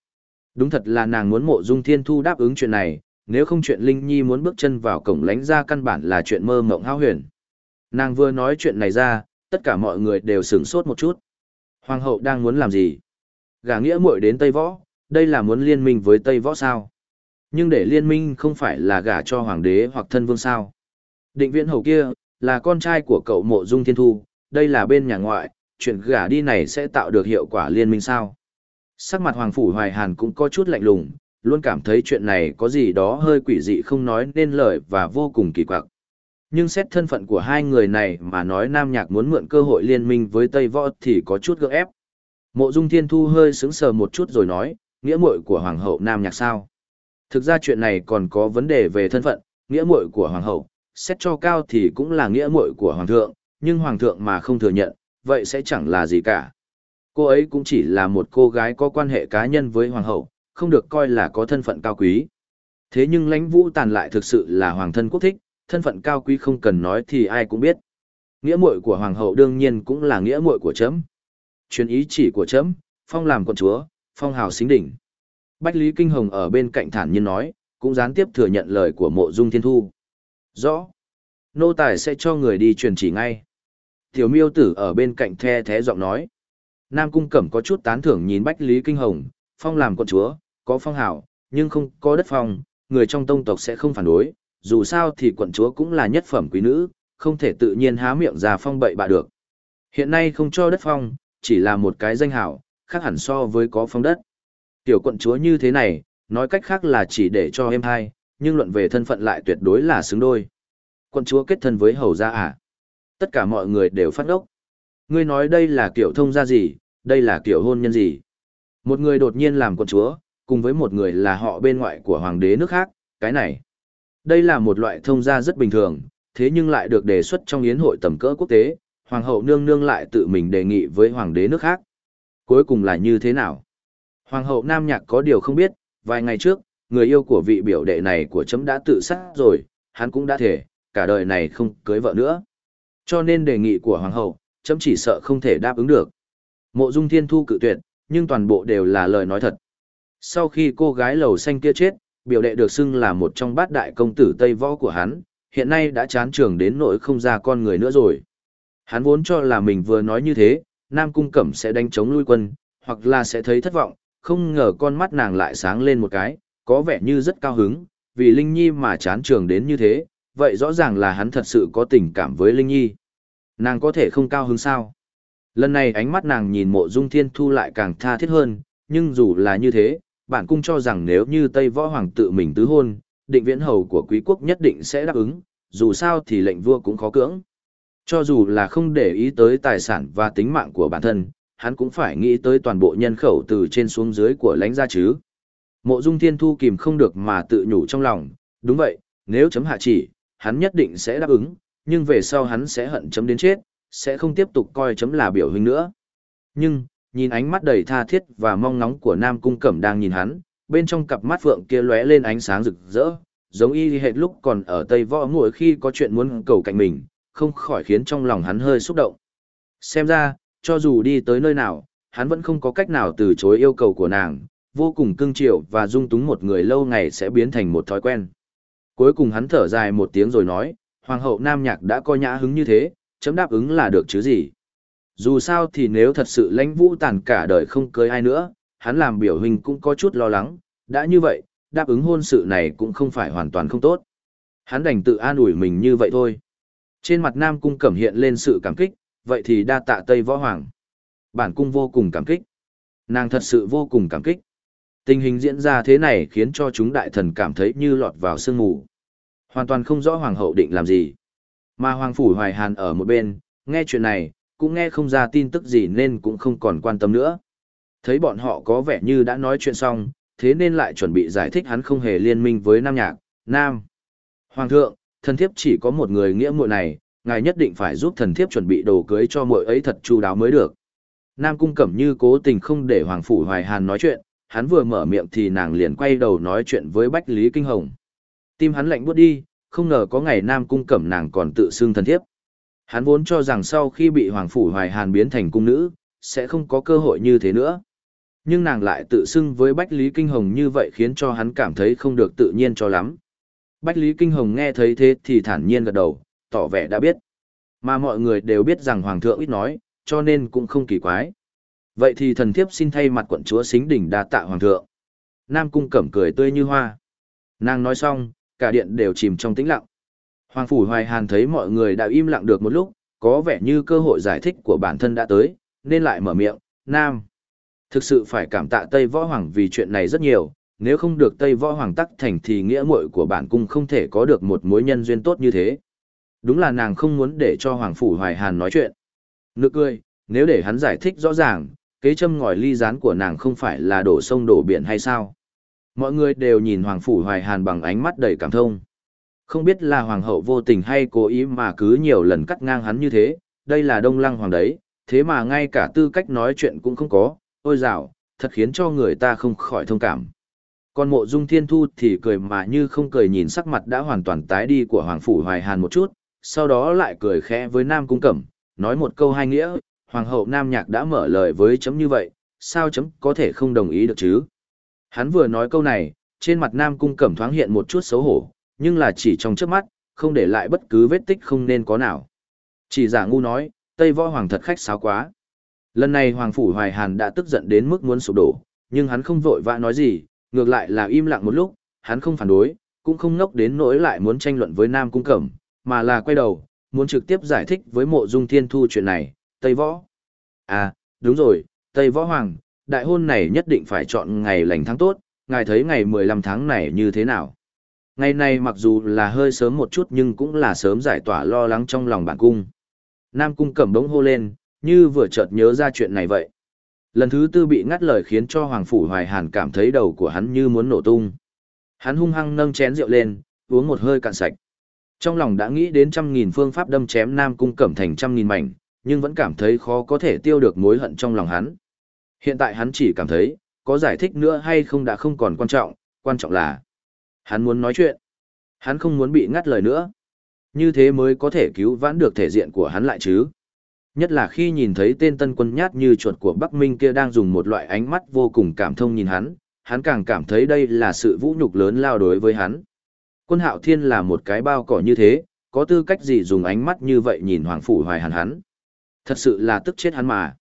Đúng thật là nàng muốn mộ dung thiên thu đáp ứng chuyện này, nếu không chuyện Linh Nhi muốn bước chân vào cổng lánh ra căn bản là chuyện mơ mộng hao huyền. Nàng vừa nói chuyện này ra, tất cả mọi người đều sửng sốt một chút. Hoàng hậu đang muốn làm gì? Gả nghĩa muội đến Tây Võ, Đây là muốn liên minh với Tây Võ sao? Nhưng để liên minh không phải là gả cho hoàng đế hoặc thân vương sao? Định viễn hầu kia, là con trai của cậu mộ dung thiên thu, đây là bên nhà ngoại, chuyện gả đi này sẽ tạo được hiệu quả liên minh sao? Sắc mặt Hoàng Phủ Hoài Hàn cũng có chút lạnh lùng, luôn cảm thấy chuyện này có gì đó hơi quỷ dị không nói nên lời và vô cùng kỳ quặc. Nhưng xét thân phận của hai người này mà nói Nam Nhạc muốn mượn cơ hội liên minh với Tây Võ thì có chút gượng ép. Mộ Dung Thiên Thu hơi sững sờ một chút rồi nói, nghĩa muội của Hoàng hậu Nam Nhạc sao? Thực ra chuyện này còn có vấn đề về thân phận, nghĩa muội của Hoàng hậu, xét cho cao thì cũng là nghĩa muội của Hoàng thượng, nhưng Hoàng thượng mà không thừa nhận, vậy sẽ chẳng là gì cả. Cô ấy cũng chỉ là một cô gái có quan hệ cá nhân với Hoàng hậu, không được coi là có thân phận cao quý. Thế nhưng lãnh vũ tàn lại thực sự là hoàng thân quốc thích, thân phận cao quý không cần nói thì ai cũng biết. Nghĩa muội của hoàng hậu đương nhiên cũng là nghĩa muội của chấm. Truyền ý chỉ của chấm, phong làm con chúa, phong hào xính đỉnh. Bách Lý Kinh Hồng ở bên cạnh thản nhiên nói, cũng gián tiếp thừa nhận lời của mộ dung thiên thu. Rõ. Nô tài sẽ cho người đi truyền chỉ ngay. Tiểu miêu tử ở bên cạnh the thế giọng nói. Nam Cung Cẩm có chút tán thưởng nhìn Bách Lý Kinh Hồng, phong làm con chúa, có phong hào, nhưng không có đất phong, người trong tông tộc sẽ không phản đối, dù sao thì quận chúa cũng là nhất phẩm quý nữ, không thể tự nhiên há miệng ra phong bậy bạ được. Hiện nay không cho đất phong, chỉ là một cái danh hào, khác hẳn so với có phong đất. Tiểu quận chúa như thế này, nói cách khác là chỉ để cho em hai, nhưng luận về thân phận lại tuyệt đối là xứng đôi. Quận chúa kết thân với hầu gia à? Tất cả mọi người đều phát ốc. Ngươi nói đây là kiểu thông gia gì, đây là kiểu hôn nhân gì? Một người đột nhiên làm con chúa, cùng với một người là họ bên ngoại của hoàng đế nước khác, cái này. Đây là một loại thông gia rất bình thường, thế nhưng lại được đề xuất trong yến hội tầm cỡ quốc tế, hoàng hậu nương nương lại tự mình đề nghị với hoàng đế nước khác. Cuối cùng là như thế nào? Hoàng hậu Nam Nhạc có điều không biết, vài ngày trước, người yêu của vị biểu đệ này của chấm đã tự sát rồi, hắn cũng đã thể, cả đời này không cưới vợ nữa. Cho nên đề nghị của hoàng hậu, chấm chỉ sợ không thể đáp ứng được. Mộ Dung Thiên Thu cự tuyệt, nhưng toàn bộ đều là lời nói thật. Sau khi cô gái lầu xanh kia chết, biểu đệ được xưng là một trong bát đại công tử Tây Võ của hắn, hiện nay đã chán trường đến nỗi không ra con người nữa rồi. Hắn vốn cho là mình vừa nói như thế, Nam Cung Cẩm sẽ đánh chống lui quân, hoặc là sẽ thấy thất vọng, không ngờ con mắt nàng lại sáng lên một cái, có vẻ như rất cao hứng, vì Linh Nhi mà chán trường đến như thế, vậy rõ ràng là hắn thật sự có tình cảm với Linh Nhi. Nàng có thể không cao hứng sao? Lần này ánh mắt nàng nhìn mộ dung thiên thu lại càng tha thiết hơn, nhưng dù là như thế, bản cung cho rằng nếu như Tây Võ Hoàng tự mình tứ hôn, định viễn hầu của quý quốc nhất định sẽ đáp ứng, dù sao thì lệnh vua cũng khó cưỡng. Cho dù là không để ý tới tài sản và tính mạng của bản thân, hắn cũng phải nghĩ tới toàn bộ nhân khẩu từ trên xuống dưới của lãnh gia chứ. Mộ dung thiên thu kìm không được mà tự nhủ trong lòng, đúng vậy, nếu chấm hạ chỉ, hắn nhất định sẽ đáp ứng, nhưng về sau hắn sẽ hận chấm đến chết, sẽ không tiếp tục coi chấm là biểu hình nữa. Nhưng, nhìn ánh mắt đầy tha thiết và mong ngóng của Nam Cung Cẩm đang nhìn hắn, bên trong cặp mắt phượng kia lóe lên ánh sáng rực rỡ, giống y hệt lúc còn ở Tây Võ ngồi khi có chuyện muốn cầu cạnh mình, không khỏi khiến trong lòng hắn hơi xúc động. Xem ra, cho dù đi tới nơi nào, hắn vẫn không có cách nào từ chối yêu cầu của nàng, vô cùng cưng chiều và dung túng một người lâu ngày sẽ biến thành một thói quen. Cuối cùng hắn thở dài một tiếng rồi nói, Hoàng hậu Nam Nhạc đã coi nhã hứng như thế, chấm đáp ứng là được chứ gì. Dù sao thì nếu thật sự lãnh vũ tàn cả đời không cưới ai nữa, hắn làm biểu hình cũng có chút lo lắng, đã như vậy, đáp ứng hôn sự này cũng không phải hoàn toàn không tốt. Hắn đành tự an ủi mình như vậy thôi. Trên mặt Nam Cung cẩm hiện lên sự cảm kích, vậy thì đa tạ Tây Võ Hoàng. Bản cung vô cùng cảm kích. Nàng thật sự vô cùng cảm kích. Tình hình diễn ra thế này khiến cho chúng đại thần cảm thấy như lọt vào sương mù. Hoàn toàn không rõ Hoàng hậu định làm gì. Mà Hoàng Phủ Hoài Hàn ở một bên, nghe chuyện này, cũng nghe không ra tin tức gì nên cũng không còn quan tâm nữa. Thấy bọn họ có vẻ như đã nói chuyện xong, thế nên lại chuẩn bị giải thích hắn không hề liên minh với Nam Nhạc, Nam. Hoàng thượng, thần thiếp chỉ có một người nghĩa muội này, ngài nhất định phải giúp thần thiếp chuẩn bị đồ cưới cho muội ấy thật chu đáo mới được. Nam Cung Cẩm Như cố tình không để Hoàng Phủ Hoài Hàn nói chuyện, hắn vừa mở miệng thì nàng liền quay đầu nói chuyện với Bách Lý Kinh Hồng. Tim hắn lạnh buốt đi, không ngờ có ngày Nam Cung Cẩm nàng còn tự xưng thần thiếp. Hắn vốn cho rằng sau khi bị Hoàng Phủ Hoài Hàn biến thành cung nữ, sẽ không có cơ hội như thế nữa. Nhưng nàng lại tự xưng với Bách Lý Kinh Hồng như vậy khiến cho hắn cảm thấy không được tự nhiên cho lắm. Bách Lý Kinh Hồng nghe thấy thế thì thản nhiên gật đầu, tỏ vẻ đã biết. Mà mọi người đều biết rằng Hoàng thượng ít nói, cho nên cũng không kỳ quái. Vậy thì thần thiếp xin thay mặt quận chúa xính đỉnh đa tạ Hoàng thượng. Nam Cung Cẩm cười tươi như hoa. Nàng nói xong, cả điện đều chìm trong tĩnh lặng. Hoàng Phủ Hoài Hàn thấy mọi người đã im lặng được một lúc, có vẻ như cơ hội giải thích của bản thân đã tới, nên lại mở miệng, Nam. Thực sự phải cảm tạ Tây Võ Hoàng vì chuyện này rất nhiều, nếu không được Tây Võ Hoàng tắc thành thì nghĩa muội của bản cung không thể có được một mối nhân duyên tốt như thế. Đúng là nàng không muốn để cho Hoàng Phủ Hoài Hàn nói chuyện. Nước cười, nếu để hắn giải thích rõ ràng, kế châm ngòi ly gián của nàng không phải là đổ sông đổ biển hay sao? Mọi người đều nhìn Hoàng Phủ Hoài Hàn bằng ánh mắt đầy cảm thông. Không biết là Hoàng hậu vô tình hay cố ý mà cứ nhiều lần cắt ngang hắn như thế, đây là Đông Lăng Hoàng đấy, thế mà ngay cả tư cách nói chuyện cũng không có, ôi dạo, thật khiến cho người ta không khỏi thông cảm. Còn mộ dung thiên thu thì cười mà như không cười nhìn sắc mặt đã hoàn toàn tái đi của Hoàng Phủ Hoài Hàn một chút, sau đó lại cười khẽ với Nam Cung Cẩm, nói một câu hai nghĩa, Hoàng hậu Nam Nhạc đã mở lời với chấm như vậy, sao chấm có thể không đồng ý được chứ? Hắn vừa nói câu này, trên mặt Nam Cung Cẩm thoáng hiện một chút xấu hổ, nhưng là chỉ trong trước mắt, không để lại bất cứ vết tích không nên có nào. Chỉ giả ngu nói, Tây Võ Hoàng thật khách sáo quá. Lần này Hoàng Phủ Hoài Hàn đã tức giận đến mức muốn sụp đổ, nhưng hắn không vội vã nói gì, ngược lại là im lặng một lúc, hắn không phản đối, cũng không ngốc đến nỗi lại muốn tranh luận với Nam Cung Cẩm, mà là quay đầu, muốn trực tiếp giải thích với mộ dung thiên thu chuyện này, Tây Võ. À, đúng rồi, Tây Võ Hoàng, đại hôn này nhất định phải chọn ngày lành tháng tốt, ngài thấy ngày 15 tháng này như thế nào? Ngày này mặc dù là hơi sớm một chút nhưng cũng là sớm giải tỏa lo lắng trong lòng bản cung. Nam cung cầm bỗng hô lên, như vừa chợt nhớ ra chuyện này vậy. Lần thứ tư bị ngắt lời khiến cho Hoàng Phủ Hoài Hàn cảm thấy đầu của hắn như muốn nổ tung. Hắn hung hăng nâng chén rượu lên, uống một hơi cạn sạch. Trong lòng đã nghĩ đến trăm nghìn phương pháp đâm chém Nam Cung Cẩm thành trăm nghìn mảnh, nhưng vẫn cảm thấy khó có thể tiêu được mối hận trong lòng hắn. Hiện tại hắn chỉ cảm thấy, có giải thích nữa hay không đã không còn quan trọng, quan trọng là hắn muốn nói chuyện. Hắn không muốn bị ngắt lời nữa. Như thế mới có thể cứu vãn được thể diện của hắn lại chứ. Nhất là khi nhìn thấy tên tân quân nhát như chuột của Bắc Minh kia đang dùng một loại ánh mắt vô cùng cảm thông nhìn hắn, hắn càng cảm thấy đây là sự vũ nhục lớn lao đối với hắn. Quân hạo thiên là một cái bao cỏ như thế, có tư cách gì dùng ánh mắt như vậy nhìn Hoàng Phủ Hoài hàn hắn. Thật sự là tức chết hắn mà.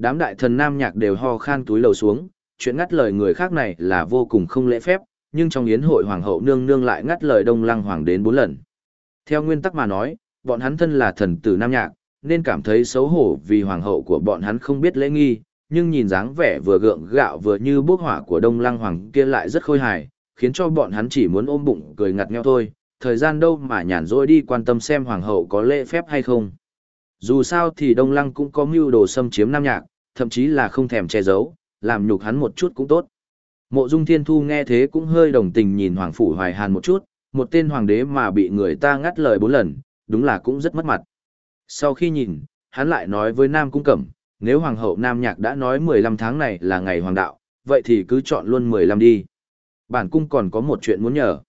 Đám đại thần nam nhạc đều ho khan túi lầu xuống, chuyện ngắt lời người khác này là vô cùng không lễ phép, nhưng trong yến hội hoàng hậu nương nương lại ngắt lời đông lăng hoàng đến bốn lần. Theo nguyên tắc mà nói, bọn hắn thân là thần tử nam nhạc, nên cảm thấy xấu hổ vì hoàng hậu của bọn hắn không biết lễ nghi, nhưng nhìn dáng vẻ vừa gượng gạo vừa như bốc hỏa của đông lăng hoàng kia lại rất khôi hài, khiến cho bọn hắn chỉ muốn ôm bụng cười ngặt nhau thôi, thời gian đâu mà nhàn rỗi đi quan tâm xem hoàng hậu có lễ phép hay không. Dù sao thì Đông Lăng cũng có mưu đồ xâm chiếm Nam Nhạc, thậm chí là không thèm che giấu, làm nhục hắn một chút cũng tốt. Mộ Dung Thiên Thu nghe thế cũng hơi đồng tình nhìn Hoàng Phủ Hoài Hàn một chút, một tên hoàng đế mà bị người ta ngắt lời bốn lần, đúng là cũng rất mất mặt. Sau khi nhìn, hắn lại nói với Nam Cung Cẩm, nếu Hoàng hậu Nam Nhạc đã nói 15 tháng này là ngày hoàng đạo, vậy thì cứ chọn luôn 15 đi. Bản cung còn có một chuyện muốn nhờ.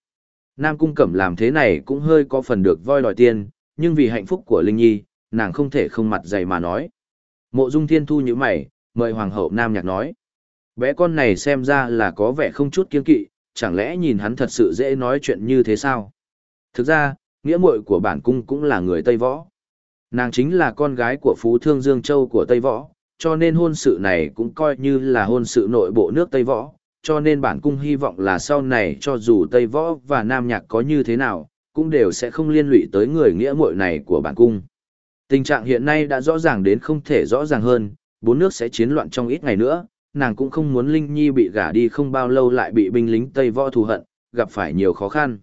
Nam Cung Cẩm làm thế này cũng hơi có phần được voi đòi tiền, nhưng vì hạnh phúc của Linh Nhi, nàng không thể không mặt dày mà nói. Mộ Dung Thiên Thu như mày, mời Hoàng hậu Nam Nhạc nói. Bé con này xem ra là có vẻ không chút kiên kỵ, chẳng lẽ nhìn hắn thật sự dễ nói chuyện như thế sao? Thực ra, nghĩa muội của bản cung cũng là người Tây Võ. Nàng chính là con gái của Phú Thương Dương Châu của Tây Võ, cho nên hôn sự này cũng coi như là hôn sự nội bộ nước Tây Võ, cho nên bản cung hy vọng là sau này cho dù Tây Võ và Nam Nhạc có như thế nào, cũng đều sẽ không liên lụy tới người nghĩa muội này của bản cung. Tình trạng hiện nay đã rõ ràng đến không thể rõ ràng hơn, bốn nước sẽ chiến loạn trong ít ngày nữa, nàng cũng không muốn Linh Nhi bị gả đi không bao lâu lại bị binh lính Tây Võ thù hận, gặp phải nhiều khó khăn.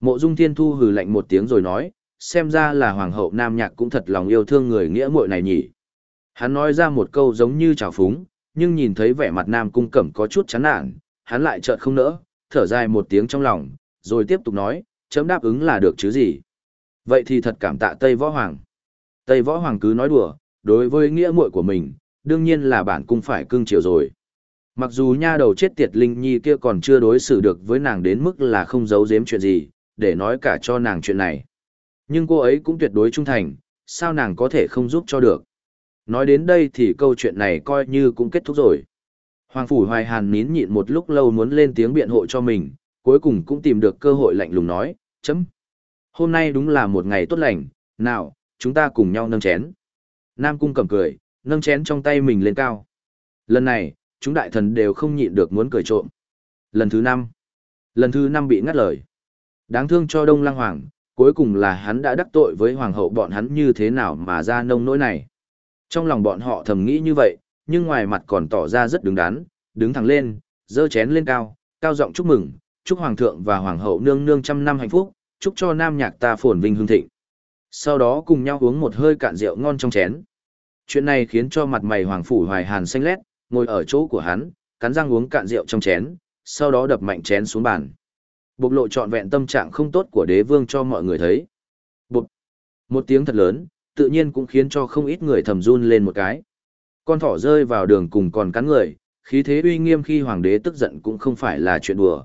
Mộ Dung Thiên Thu hừ lạnh một tiếng rồi nói, xem ra là Hoàng hậu Nam Nhạc cũng thật lòng yêu thương người nghĩa muội này nhỉ. Hắn nói ra một câu giống như trào phúng, nhưng nhìn thấy vẻ mặt Nam Cung Cẩm có chút chán nản, hắn lại chợt không nỡ, thở dài một tiếng trong lòng, rồi tiếp tục nói, chấm đáp ứng là được chứ gì. Vậy thì thật cảm tạ Tây Võ Hoàng. Tây Võ Hoàng cứ nói đùa, đối với nghĩa muội của mình, đương nhiên là bản cung phải cưng chiều rồi. Mặc dù nha đầu chết tiệt Linh Nhi kia còn chưa đối xử được với nàng đến mức là không giấu giếm chuyện gì, để nói cả cho nàng chuyện này. Nhưng cô ấy cũng tuyệt đối trung thành, sao nàng có thể không giúp cho được. Nói đến đây thì câu chuyện này coi như cũng kết thúc rồi. Hoàng Phủ Hoài Hàn nín nhịn một lúc lâu muốn lên tiếng biện hộ cho mình, cuối cùng cũng tìm được cơ hội lạnh lùng nói, chấm. Hôm nay đúng là một ngày tốt lành, nào, chúng ta cùng nhau nâng chén. Nam Cung cầm cười, nâng chén trong tay mình lên cao. Lần này, chúng đại thần đều không nhịn được muốn cười trộm. Lần thứ năm. Lần thứ năm bị ngắt lời. Đáng thương cho Đông Lăng Hoàng, cuối cùng là hắn đã đắc tội với Hoàng hậu bọn hắn như thế nào mà ra nông nỗi này. Trong lòng bọn họ thầm nghĩ như vậy, nhưng ngoài mặt còn tỏ ra rất đứng đắn, đứng thẳng lên, dơ chén lên cao, cao giọng chúc mừng, chúc Hoàng thượng và Hoàng hậu nương nương trăm năm hạnh phúc, chúc cho nam nhạc ta phồn vinh hương thịnh. Sau đó cùng nhau uống một hơi cạn rượu ngon trong chén. Chuyện này khiến cho mặt mày Hoàng Phủ Hoài Hàn xanh lét, ngồi ở chỗ của hắn, cắn răng uống cạn rượu trong chén, sau đó đập mạnh chén xuống bàn. Bộc lộ trọn vẹn tâm trạng không tốt của đế vương cho mọi người thấy. Bụt! Một tiếng thật lớn, tự nhiên cũng khiến cho không ít người thầm run lên một cái. Con thỏ rơi vào đường cùng còn cắn người, khí thế uy nghiêm khi hoàng đế tức giận cũng không phải là chuyện đùa.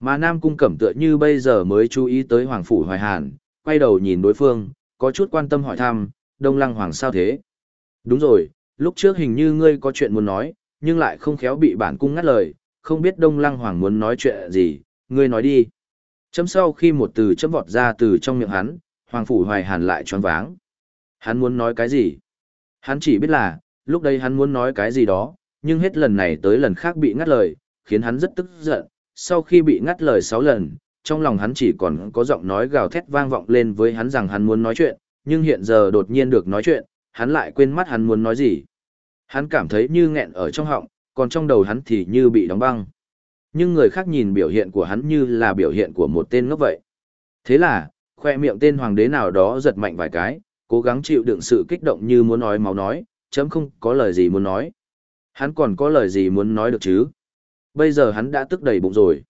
Mà Nam Cung Cẩm tựa như bây giờ mới chú ý tới Hoàng Phủ Hoài Hàn, quay đầu nhìn đối phương, có chút quan tâm hỏi thăm, Đông Lăng Hoàng sao thế? Đúng rồi, lúc trước hình như ngươi có chuyện muốn nói, nhưng lại không khéo bị bản cung ngắt lời, không biết Đông Lăng Hoàng muốn nói chuyện gì, ngươi nói đi. Chấm sau khi một từ chấm vọt ra từ trong miệng hắn, Hoàng Phủ Hoài Hàn lại choáng váng. Hắn muốn nói cái gì? Hắn chỉ biết là, lúc đây hắn muốn nói cái gì đó, nhưng hết lần này tới lần khác bị ngắt lời, khiến hắn rất tức giận. Sau khi bị ngắt lời 6 lần, trong lòng hắn chỉ còn có giọng nói gào thét vang vọng lên với hắn rằng hắn muốn nói chuyện, nhưng hiện giờ đột nhiên được nói chuyện, hắn lại quên mất hắn muốn nói gì. Hắn cảm thấy như nghẹn ở trong họng, còn trong đầu hắn thì như bị đóng băng. Nhưng người khác nhìn biểu hiện của hắn như là biểu hiện của một tên ngốc vậy. Thế là, khoe miệng tên hoàng đế nào đó giật mạnh vài cái, cố gắng chịu đựng sự kích động như muốn nói máu nói, chấm không có lời gì muốn nói. Hắn còn có lời gì muốn nói được chứ? Bây giờ hắn đã tức đầy bụng rồi.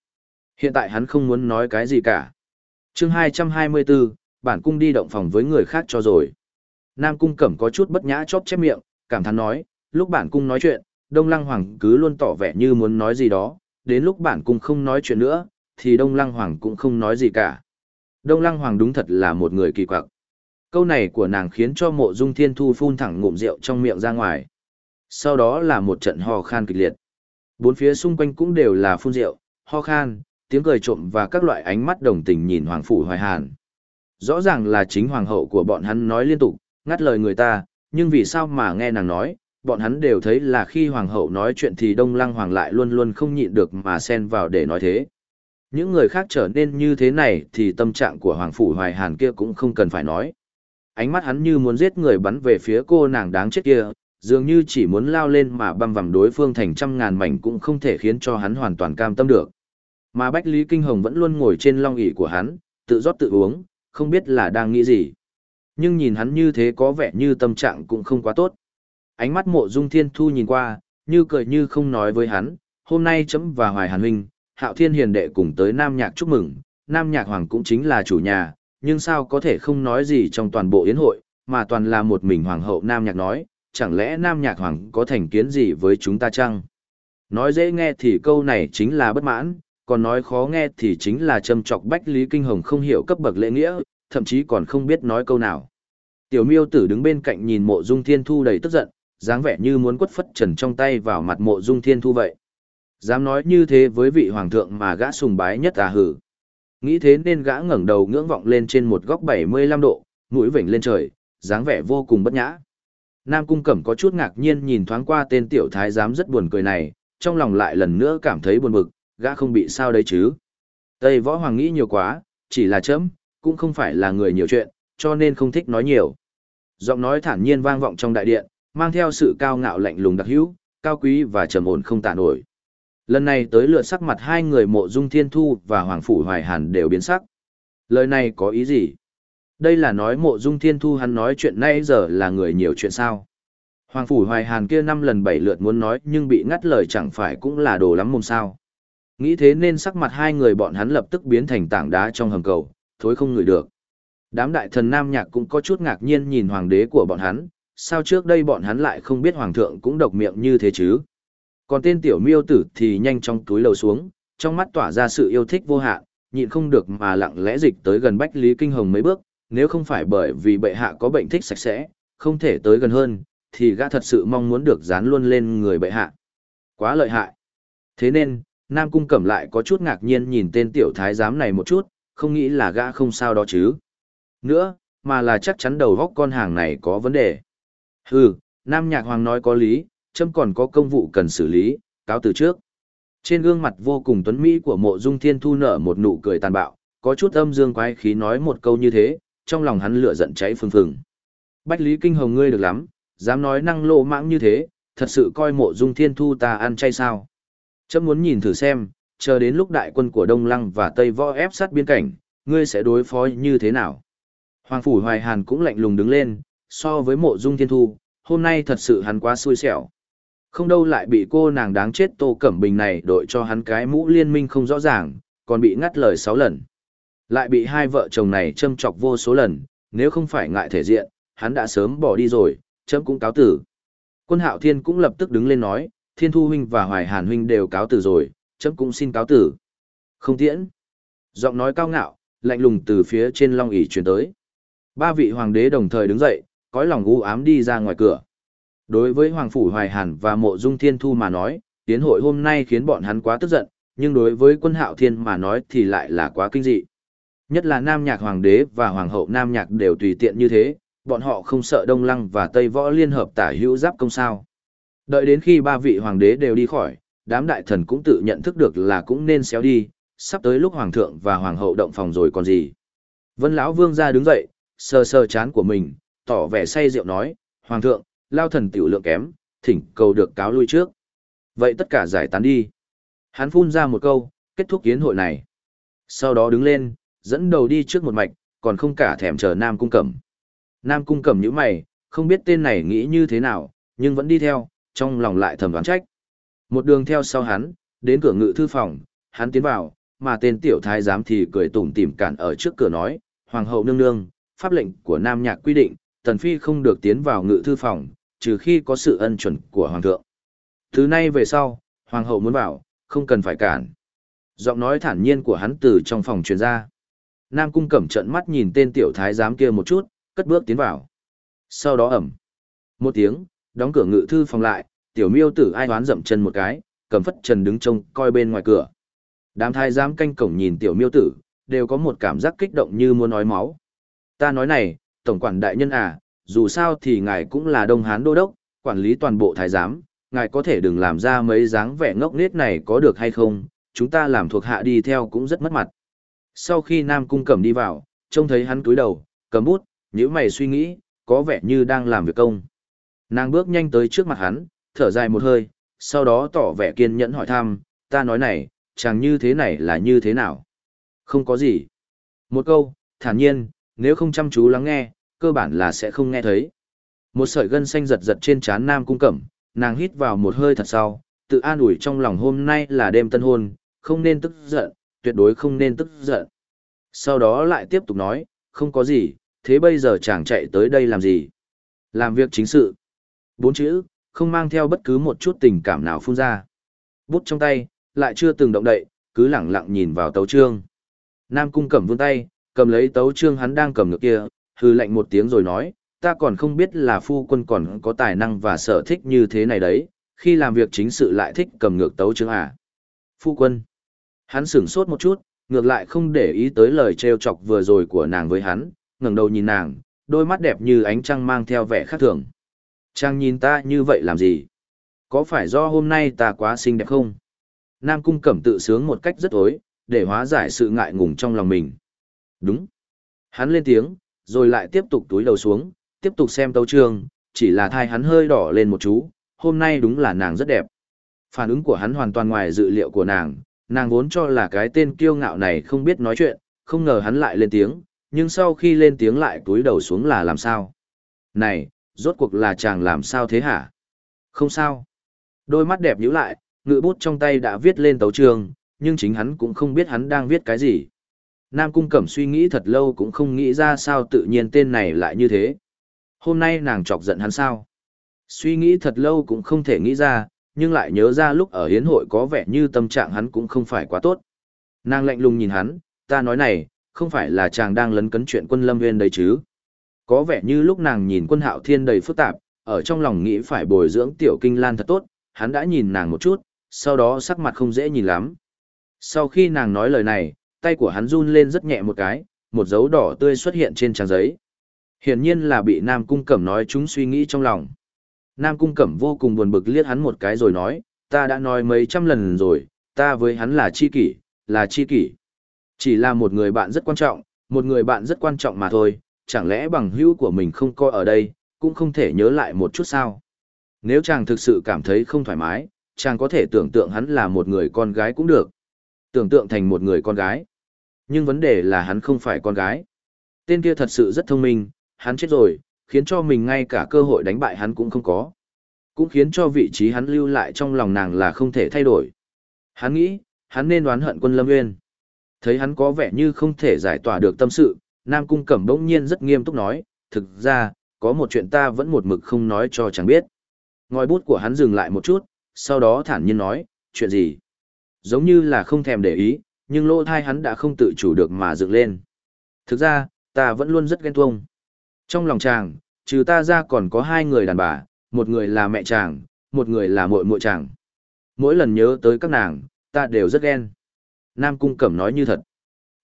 Hiện tại hắn không muốn nói cái gì cả. chương 224, bản cung đi động phòng với người khác cho rồi. Nam cung cẩm có chút bất nhã chóp chép miệng, cảm thán nói, lúc bản cung nói chuyện, Đông Lăng Hoàng cứ luôn tỏ vẻ như muốn nói gì đó, đến lúc bản cung không nói chuyện nữa, thì Đông Lăng Hoàng cũng không nói gì cả. Đông Lăng Hoàng đúng thật là một người kỳ quặc. Câu này của nàng khiến cho mộ dung thiên thu phun thẳng ngụm rượu trong miệng ra ngoài. Sau đó là một trận ho khan kịch liệt. Bốn phía xung quanh cũng đều là phun rượu, ho khan, tiếng cười trộm và các loại ánh mắt đồng tình nhìn Hoàng Phủ Hoài Hàn. Rõ ràng là chính Hoàng hậu của bọn hắn nói liên tục, ngắt lời người ta, nhưng vì sao mà nghe nàng nói, bọn hắn đều thấy là khi Hoàng hậu nói chuyện thì Đông Lăng Hoàng lại luôn luôn không nhịn được mà xen vào để nói thế. Những người khác trở nên như thế này thì tâm trạng của Hoàng Phủ Hoài Hàn kia cũng không cần phải nói. Ánh mắt hắn như muốn giết người bắn về phía cô nàng đáng chết kia, dường như chỉ muốn lao lên mà băm vằm đối phương thành trăm ngàn mảnh cũng không thể khiến cho hắn hoàn toàn cam tâm được. Mà Bách Lý Kinh Hồng vẫn luôn ngồi trên long ỷ của hắn, tự rót tự uống, không biết là đang nghĩ gì. Nhưng nhìn hắn như thế có vẻ như tâm trạng cũng không quá tốt. Ánh mắt mộ dung thiên thu nhìn qua, như cười như không nói với hắn, hôm nay chấm và Hoài Hàn Huynh, Hạo Thiên Hiền Đệ cùng tới Nam Nhạc chúc mừng, Nam Nhạc Hoàng cũng chính là chủ nhà, nhưng sao có thể không nói gì trong toàn bộ yến hội, mà toàn là một mình Hoàng hậu Nam Nhạc nói, chẳng lẽ Nam Nhạc Hoàng có thành kiến gì với chúng ta chăng? Nói dễ nghe thì câu này chính là bất mãn, còn nói khó nghe thì chính là châm chọc Bách Lý Kinh Hồng không hiểu cấp bậc lễ nghĩa, thậm chí còn không biết nói câu nào. Tiểu miêu tử đứng bên cạnh nhìn mộ dung thiên thu đầy tức giận, dáng vẻ như muốn quất phất trần trong tay vào mặt mộ dung thiên thu vậy. Dám nói như thế với vị hoàng thượng mà gã sùng bái nhất à hử. Nghĩ thế nên gã ngẩng đầu ngưỡng vọng lên trên một góc 75 độ, mũi vểnh lên trời, dáng vẻ vô cùng bất nhã. Nam Cung Cẩm có chút ngạc nhiên nhìn thoáng qua tên tiểu thái giám rất buồn cười này, trong lòng lại lần nữa cảm thấy buồn bực, gã không bị sao đấy chứ. Tây Võ Hoàng nghĩ nhiều quá, chỉ là chấm, cũng không phải là người nhiều chuyện, cho nên không thích nói nhiều. Giọng nói thản nhiên vang vọng trong đại điện, mang theo sự cao ngạo lạnh lùng đặc hữu, cao quý và trầm ổn không tả nổi. Lần này tới lượt sắc mặt hai người mộ dung thiên thu và hoàng phủ hoài hàn đều biến sắc. Lời này có ý gì? Đây là nói mộ dung thiên thu hắn nói chuyện nay giờ là người nhiều chuyện sao? Hoàng phủ hoài hàn kia năm lần bảy lượt muốn nói nhưng bị ngắt lời chẳng phải cũng là đồ lắm mồm sao. Nghĩ thế nên sắc mặt hai người bọn hắn lập tức biến thành tảng đá trong hầm cầu, thối không ngửi được. Đám đại thần nam nhạc cũng có chút ngạc nhiên nhìn hoàng đế của bọn hắn, sao trước đây bọn hắn lại không biết hoàng thượng cũng độc miệng như thế chứ? Còn tên tiểu miêu tử thì nhanh trong túi lầu xuống, trong mắt tỏa ra sự yêu thích vô hạn, nhịn không được mà lặng lẽ dịch tới gần Bách Lý Kinh Hồng mấy bước, nếu không phải bởi vì bệ hạ có bệnh thích sạch sẽ, không thể tới gần hơn, thì gã thật sự mong muốn được dán luôn lên người bệ hạ. Quá lợi hại. Thế nên, Nam Cung Cẩm lại có chút ngạc nhiên nhìn tên tiểu thái giám này một chút, không nghĩ là gã không sao đó chứ. Nữa, mà là chắc chắn đầu góc con hàng này có vấn đề. Hừ, Nam Nhạc Hoàng nói có lý, châm còn có công vụ cần xử lý, cáo từ trước. Trên gương mặt vô cùng tuấn mỹ của mộ dung thiên thu nở một nụ cười tàn bạo, có chút âm dương quái khí nói một câu như thế, trong lòng hắn lửa giận cháy phừng phừng. Bách Lý Kinh Hồng ngươi được lắm, dám nói năng lộ mãng như thế, thật sự coi mộ dung thiên thu ta ăn chay sao. Chấm muốn nhìn thử xem, chờ đến lúc đại quân của Đông Lăng và Tây Võ ép sát biên cảnh, ngươi sẽ đối phó như thế nào? Hoàng Phủ Hoài Hàn cũng lạnh lùng đứng lên, so với mộ dung thiên thu, hôm nay thật sự hắn quá xui xẻo. Không đâu lại bị cô nàng đáng chết Tô Cẩm Bình này đội cho hắn cái mũ liên minh không rõ ràng, còn bị ngắt lời sáu lần. Lại bị hai vợ chồng này châm chọc vô số lần, nếu không phải ngại thể diện, hắn đã sớm bỏ đi rồi, chấm cũng cáo tử. Quân hạo thiên cũng lập tức đứng lên nói, thiên thu huynh và hoài hàn huynh đều cáo tử rồi, chấm cũng xin cáo tử. Không tiễn. Giọng nói cao ngạo, lạnh lùng từ phía trên long ỷ truyền tới. Ba vị hoàng đế đồng thời đứng dậy, cõi lòng u ám đi ra ngoài cửa. Đối với Hoàng Phủ Hoài Hàn và Mộ Dung Thiên Thu mà nói, tiến hội hôm nay khiến bọn hắn quá tức giận, nhưng đối với quân hạo thiên mà nói thì lại là quá kinh dị. Nhất là Nam Nhạc Hoàng đế và Hoàng hậu Nam Nhạc đều tùy tiện như thế, bọn họ không sợ Đông Lăng và Tây Võ liên hợp tả hữu giáp công sao. Đợi đến khi ba vị hoàng đế đều đi khỏi, đám đại thần cũng tự nhận thức được là cũng nên xéo đi, sắp tới lúc hoàng thượng và hoàng hậu động phòng rồi còn gì. Vân lão vương ra đứng dậy, sờ sờ chán của mình, tỏ vẻ say rượu nói, hoàng thượng, lao thần tiểu lượng kém, thỉnh cầu được cáo lui trước. Vậy tất cả giải tán đi. Hắn phun ra một câu, kết thúc kiến hội này. Sau đó đứng lên, dẫn đầu đi trước một mạch, còn không cả thèm chờ Nam Cung Cẩm. Nam Cung Cẩm như mày, không biết tên này nghĩ như thế nào, nhưng vẫn đi theo, trong lòng lại thầm đoán trách. Một đường theo sau hắn, đến cửa ngự thư phòng, hắn tiến vào, mà tên tiểu thái giám thì cười tủm tỉm cản ở trước cửa nói, Hoàng hậu nương nương, pháp lệnh của Nam Nhạc quy định, Tần Phi không được tiến vào ngự thư phòng, trừ khi có sự ân chuẩn của Hoàng thượng. Thứ nay về sau, Hoàng hậu muốn vào, không cần phải cản. Giọng nói thản nhiên của hắn từ trong phòng truyền ra. Nam cung cẩm trận mắt nhìn tên tiểu thái giám kia một chút, cất bước tiến vào. Sau đó ẩm. Một tiếng, đóng cửa ngự thư phòng lại, tiểu miêu tử ai đoán dậm chân một cái, cầm phất trần đứng trông coi bên ngoài cửa. Đám thái giám canh cổng nhìn tiểu miêu tử, đều có một cảm giác kích động như muốn nói máu. Ta nói này, tổng quản đại nhân à, dù sao thì ngài cũng là Đông Hán đô đốc, quản lý toàn bộ thái giám, ngài có thể đừng làm ra mấy dáng vẻ ngốc nghếch này có được hay không, chúng ta làm thuộc hạ đi theo cũng rất mất mặt. Sau khi Nam Cung Cẩm đi vào, trông thấy hắn cúi đầu, cầm bút, nhíu mày suy nghĩ, có vẻ như đang làm việc công. Nàng bước nhanh tới trước mặt hắn, thở dài một hơi, sau đó tỏ vẻ kiên nhẫn hỏi thăm, ta nói này, chàng như thế này là như thế nào? Không có gì. Một câu, thản nhiên, nếu không chăm chú lắng nghe, cơ bản là sẽ không nghe thấy. Một sợi gân xanh giật giật trên trán Nam Cung Cẩm, nàng hít vào một hơi thật sau, tự an ủi trong lòng hôm nay là đêm tân hôn, không nên tức giận, tuyệt đối không nên tức giận. Sau đó lại tiếp tục nói, không có gì, thế bây giờ chàng chạy tới đây làm gì? Làm việc chính sự. Bốn chữ, không mang theo bất cứ một chút tình cảm nào phun ra. Bút trong tay, lại chưa từng động đậy, cứ lẳng lặng nhìn vào tấu trương. Nam cung cẩm vươn tay, cầm lấy tấu trương hắn đang cầm ngược kia, hư lạnh một tiếng rồi nói, ta còn không biết là phu quân còn có tài năng và sở thích như thế này đấy, khi làm việc chính sự lại thích cầm ngược tấu trương à. Phu quân. Hắn sửng sốt một chút, ngược lại không để ý tới lời trêu chọc vừa rồi của nàng với hắn, ngẩng đầu nhìn nàng, đôi mắt đẹp như ánh trăng mang theo vẻ khác thường. Trang nhìn ta như vậy làm gì? Có phải do hôm nay ta quá xinh đẹp không? Nam cung cẩm tự sướng một cách rất tối, để hóa giải sự ngại ngùng trong lòng mình. Đúng. Hắn lên tiếng, rồi lại tiếp tục túi đầu xuống, tiếp tục xem tấu trường, chỉ là thai hắn hơi đỏ lên một chú, hôm nay đúng là nàng rất đẹp. Phản ứng của hắn hoàn toàn ngoài dự liệu của nàng, nàng vốn cho là cái tên kiêu ngạo này không biết nói chuyện, không ngờ hắn lại lên tiếng, nhưng sau khi lên tiếng lại túi đầu xuống là làm sao? Này, rốt cuộc là chàng làm sao thế hả? Không sao. Đôi mắt đẹp nhíu lại, ngự bút trong tay đã viết lên tấu trường, nhưng chính hắn cũng không biết hắn đang viết cái gì. Nam Cung Cẩm suy nghĩ thật lâu cũng không nghĩ ra sao tự nhiên tên này lại như thế. Hôm nay nàng chọc giận hắn sao? Suy nghĩ thật lâu cũng không thể nghĩ ra, nhưng lại nhớ ra lúc ở hiến hội có vẻ như tâm trạng hắn cũng không phải quá tốt. Nàng lạnh lùng nhìn hắn, ta nói này, không phải là chàng đang lấn cấn chuyện quân lâm viên đấy chứ. Có vẻ như lúc nàng nhìn quân hạo thiên đầy phức tạp, ở trong lòng nghĩ phải bồi dưỡng tiểu kinh lan thật tốt, hắn đã nhìn nàng một chút, sau đó sắc mặt không dễ nhìn lắm. Sau khi nàng nói lời này, tay của hắn run lên rất nhẹ một cái, một dấu đỏ tươi xuất hiện trên trang giấy. Hiển nhiên là bị Nam Cung Cẩm nói chúng suy nghĩ trong lòng. Nam Cung Cẩm vô cùng buồn bực liếc hắn một cái rồi nói, ta đã nói mấy trăm lần rồi, ta với hắn là chi kỷ, là chi kỷ. Chỉ là một người bạn rất quan trọng, một người bạn rất quan trọng mà thôi, chẳng lẽ bằng hữu của mình không coi ở đây, cũng không thể nhớ lại một chút sao. Nếu chàng thực sự cảm thấy không thoải mái, chàng có thể tưởng tượng hắn là một người con gái cũng được. Tưởng tượng thành một người con gái. Nhưng vấn đề là hắn không phải con gái. Tên kia thật sự rất thông minh, hắn chết rồi, khiến cho mình ngay cả cơ hội đánh bại hắn cũng không có. Cũng khiến cho vị trí hắn lưu lại trong lòng nàng là không thể thay đổi. Hắn nghĩ, hắn nên đoán hận quân Lâm Nguyên. Thấy hắn có vẻ như không thể giải tỏa được tâm sự, Nam Cung Cẩm bỗng nhiên rất nghiêm túc nói, thực ra, có một chuyện ta vẫn một mực không nói cho chẳng biết. Ngòi bút của hắn dừng lại một chút, sau đó thản nhiên nói, chuyện gì? Giống như là không thèm để ý, nhưng lỗ thai hắn đã không tự chủ được mà dựng lên. Thực ra, ta vẫn luôn rất ghen tuông. Trong lòng chàng, trừ ta ra còn có hai người đàn bà, một người là mẹ chàng, một người là muội muội chàng. Mỗi lần nhớ tới các nàng, ta đều rất ghen. Nam Cung Cẩm nói như thật.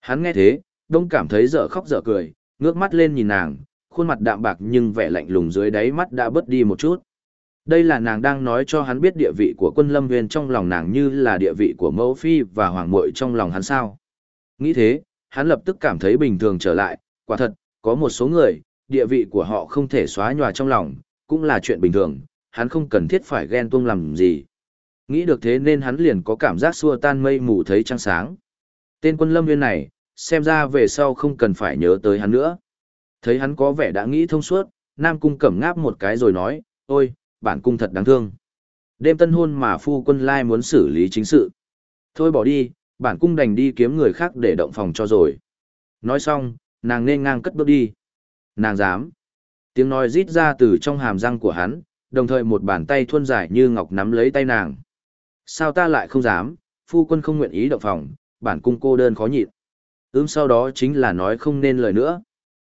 Hắn nghe thế, đông cảm thấy dở khóc dở cười, ngước mắt lên nhìn nàng, khuôn mặt đạm bạc nhưng vẻ lạnh lùng dưới đáy mắt đã bớt đi một chút. Đây là nàng đang nói cho hắn biết địa vị của quân lâm viên trong lòng nàng như là địa vị của mẫu phi và hoàng muội trong lòng hắn sao. Nghĩ thế, hắn lập tức cảm thấy bình thường trở lại, quả thật, có một số người, địa vị của họ không thể xóa nhòa trong lòng, cũng là chuyện bình thường, hắn không cần thiết phải ghen tuông làm gì. Nghĩ được thế nên hắn liền có cảm giác xua tan mây mù thấy trăng sáng. Tên quân lâm viên này, xem ra về sau không cần phải nhớ tới hắn nữa. Thấy hắn có vẻ đã nghĩ thông suốt, Nam Cung cẩm ngáp một cái rồi nói, ôi, bản cung thật đáng thương. Đêm tân hôn mà phu quân lai muốn xử lý chính sự. Thôi bỏ đi, bản cung đành đi kiếm người khác để động phòng cho rồi. Nói xong, nàng nên ngang cất bước đi. Nàng dám. Tiếng nói rít ra từ trong hàm răng của hắn, đồng thời một bàn tay thuôn dài như ngọc nắm lấy tay nàng. Sao ta lại không dám, phu quân không nguyện ý động phòng, bản cung cô đơn khó nhịn. Ưm sau đó chính là nói không nên lời nữa.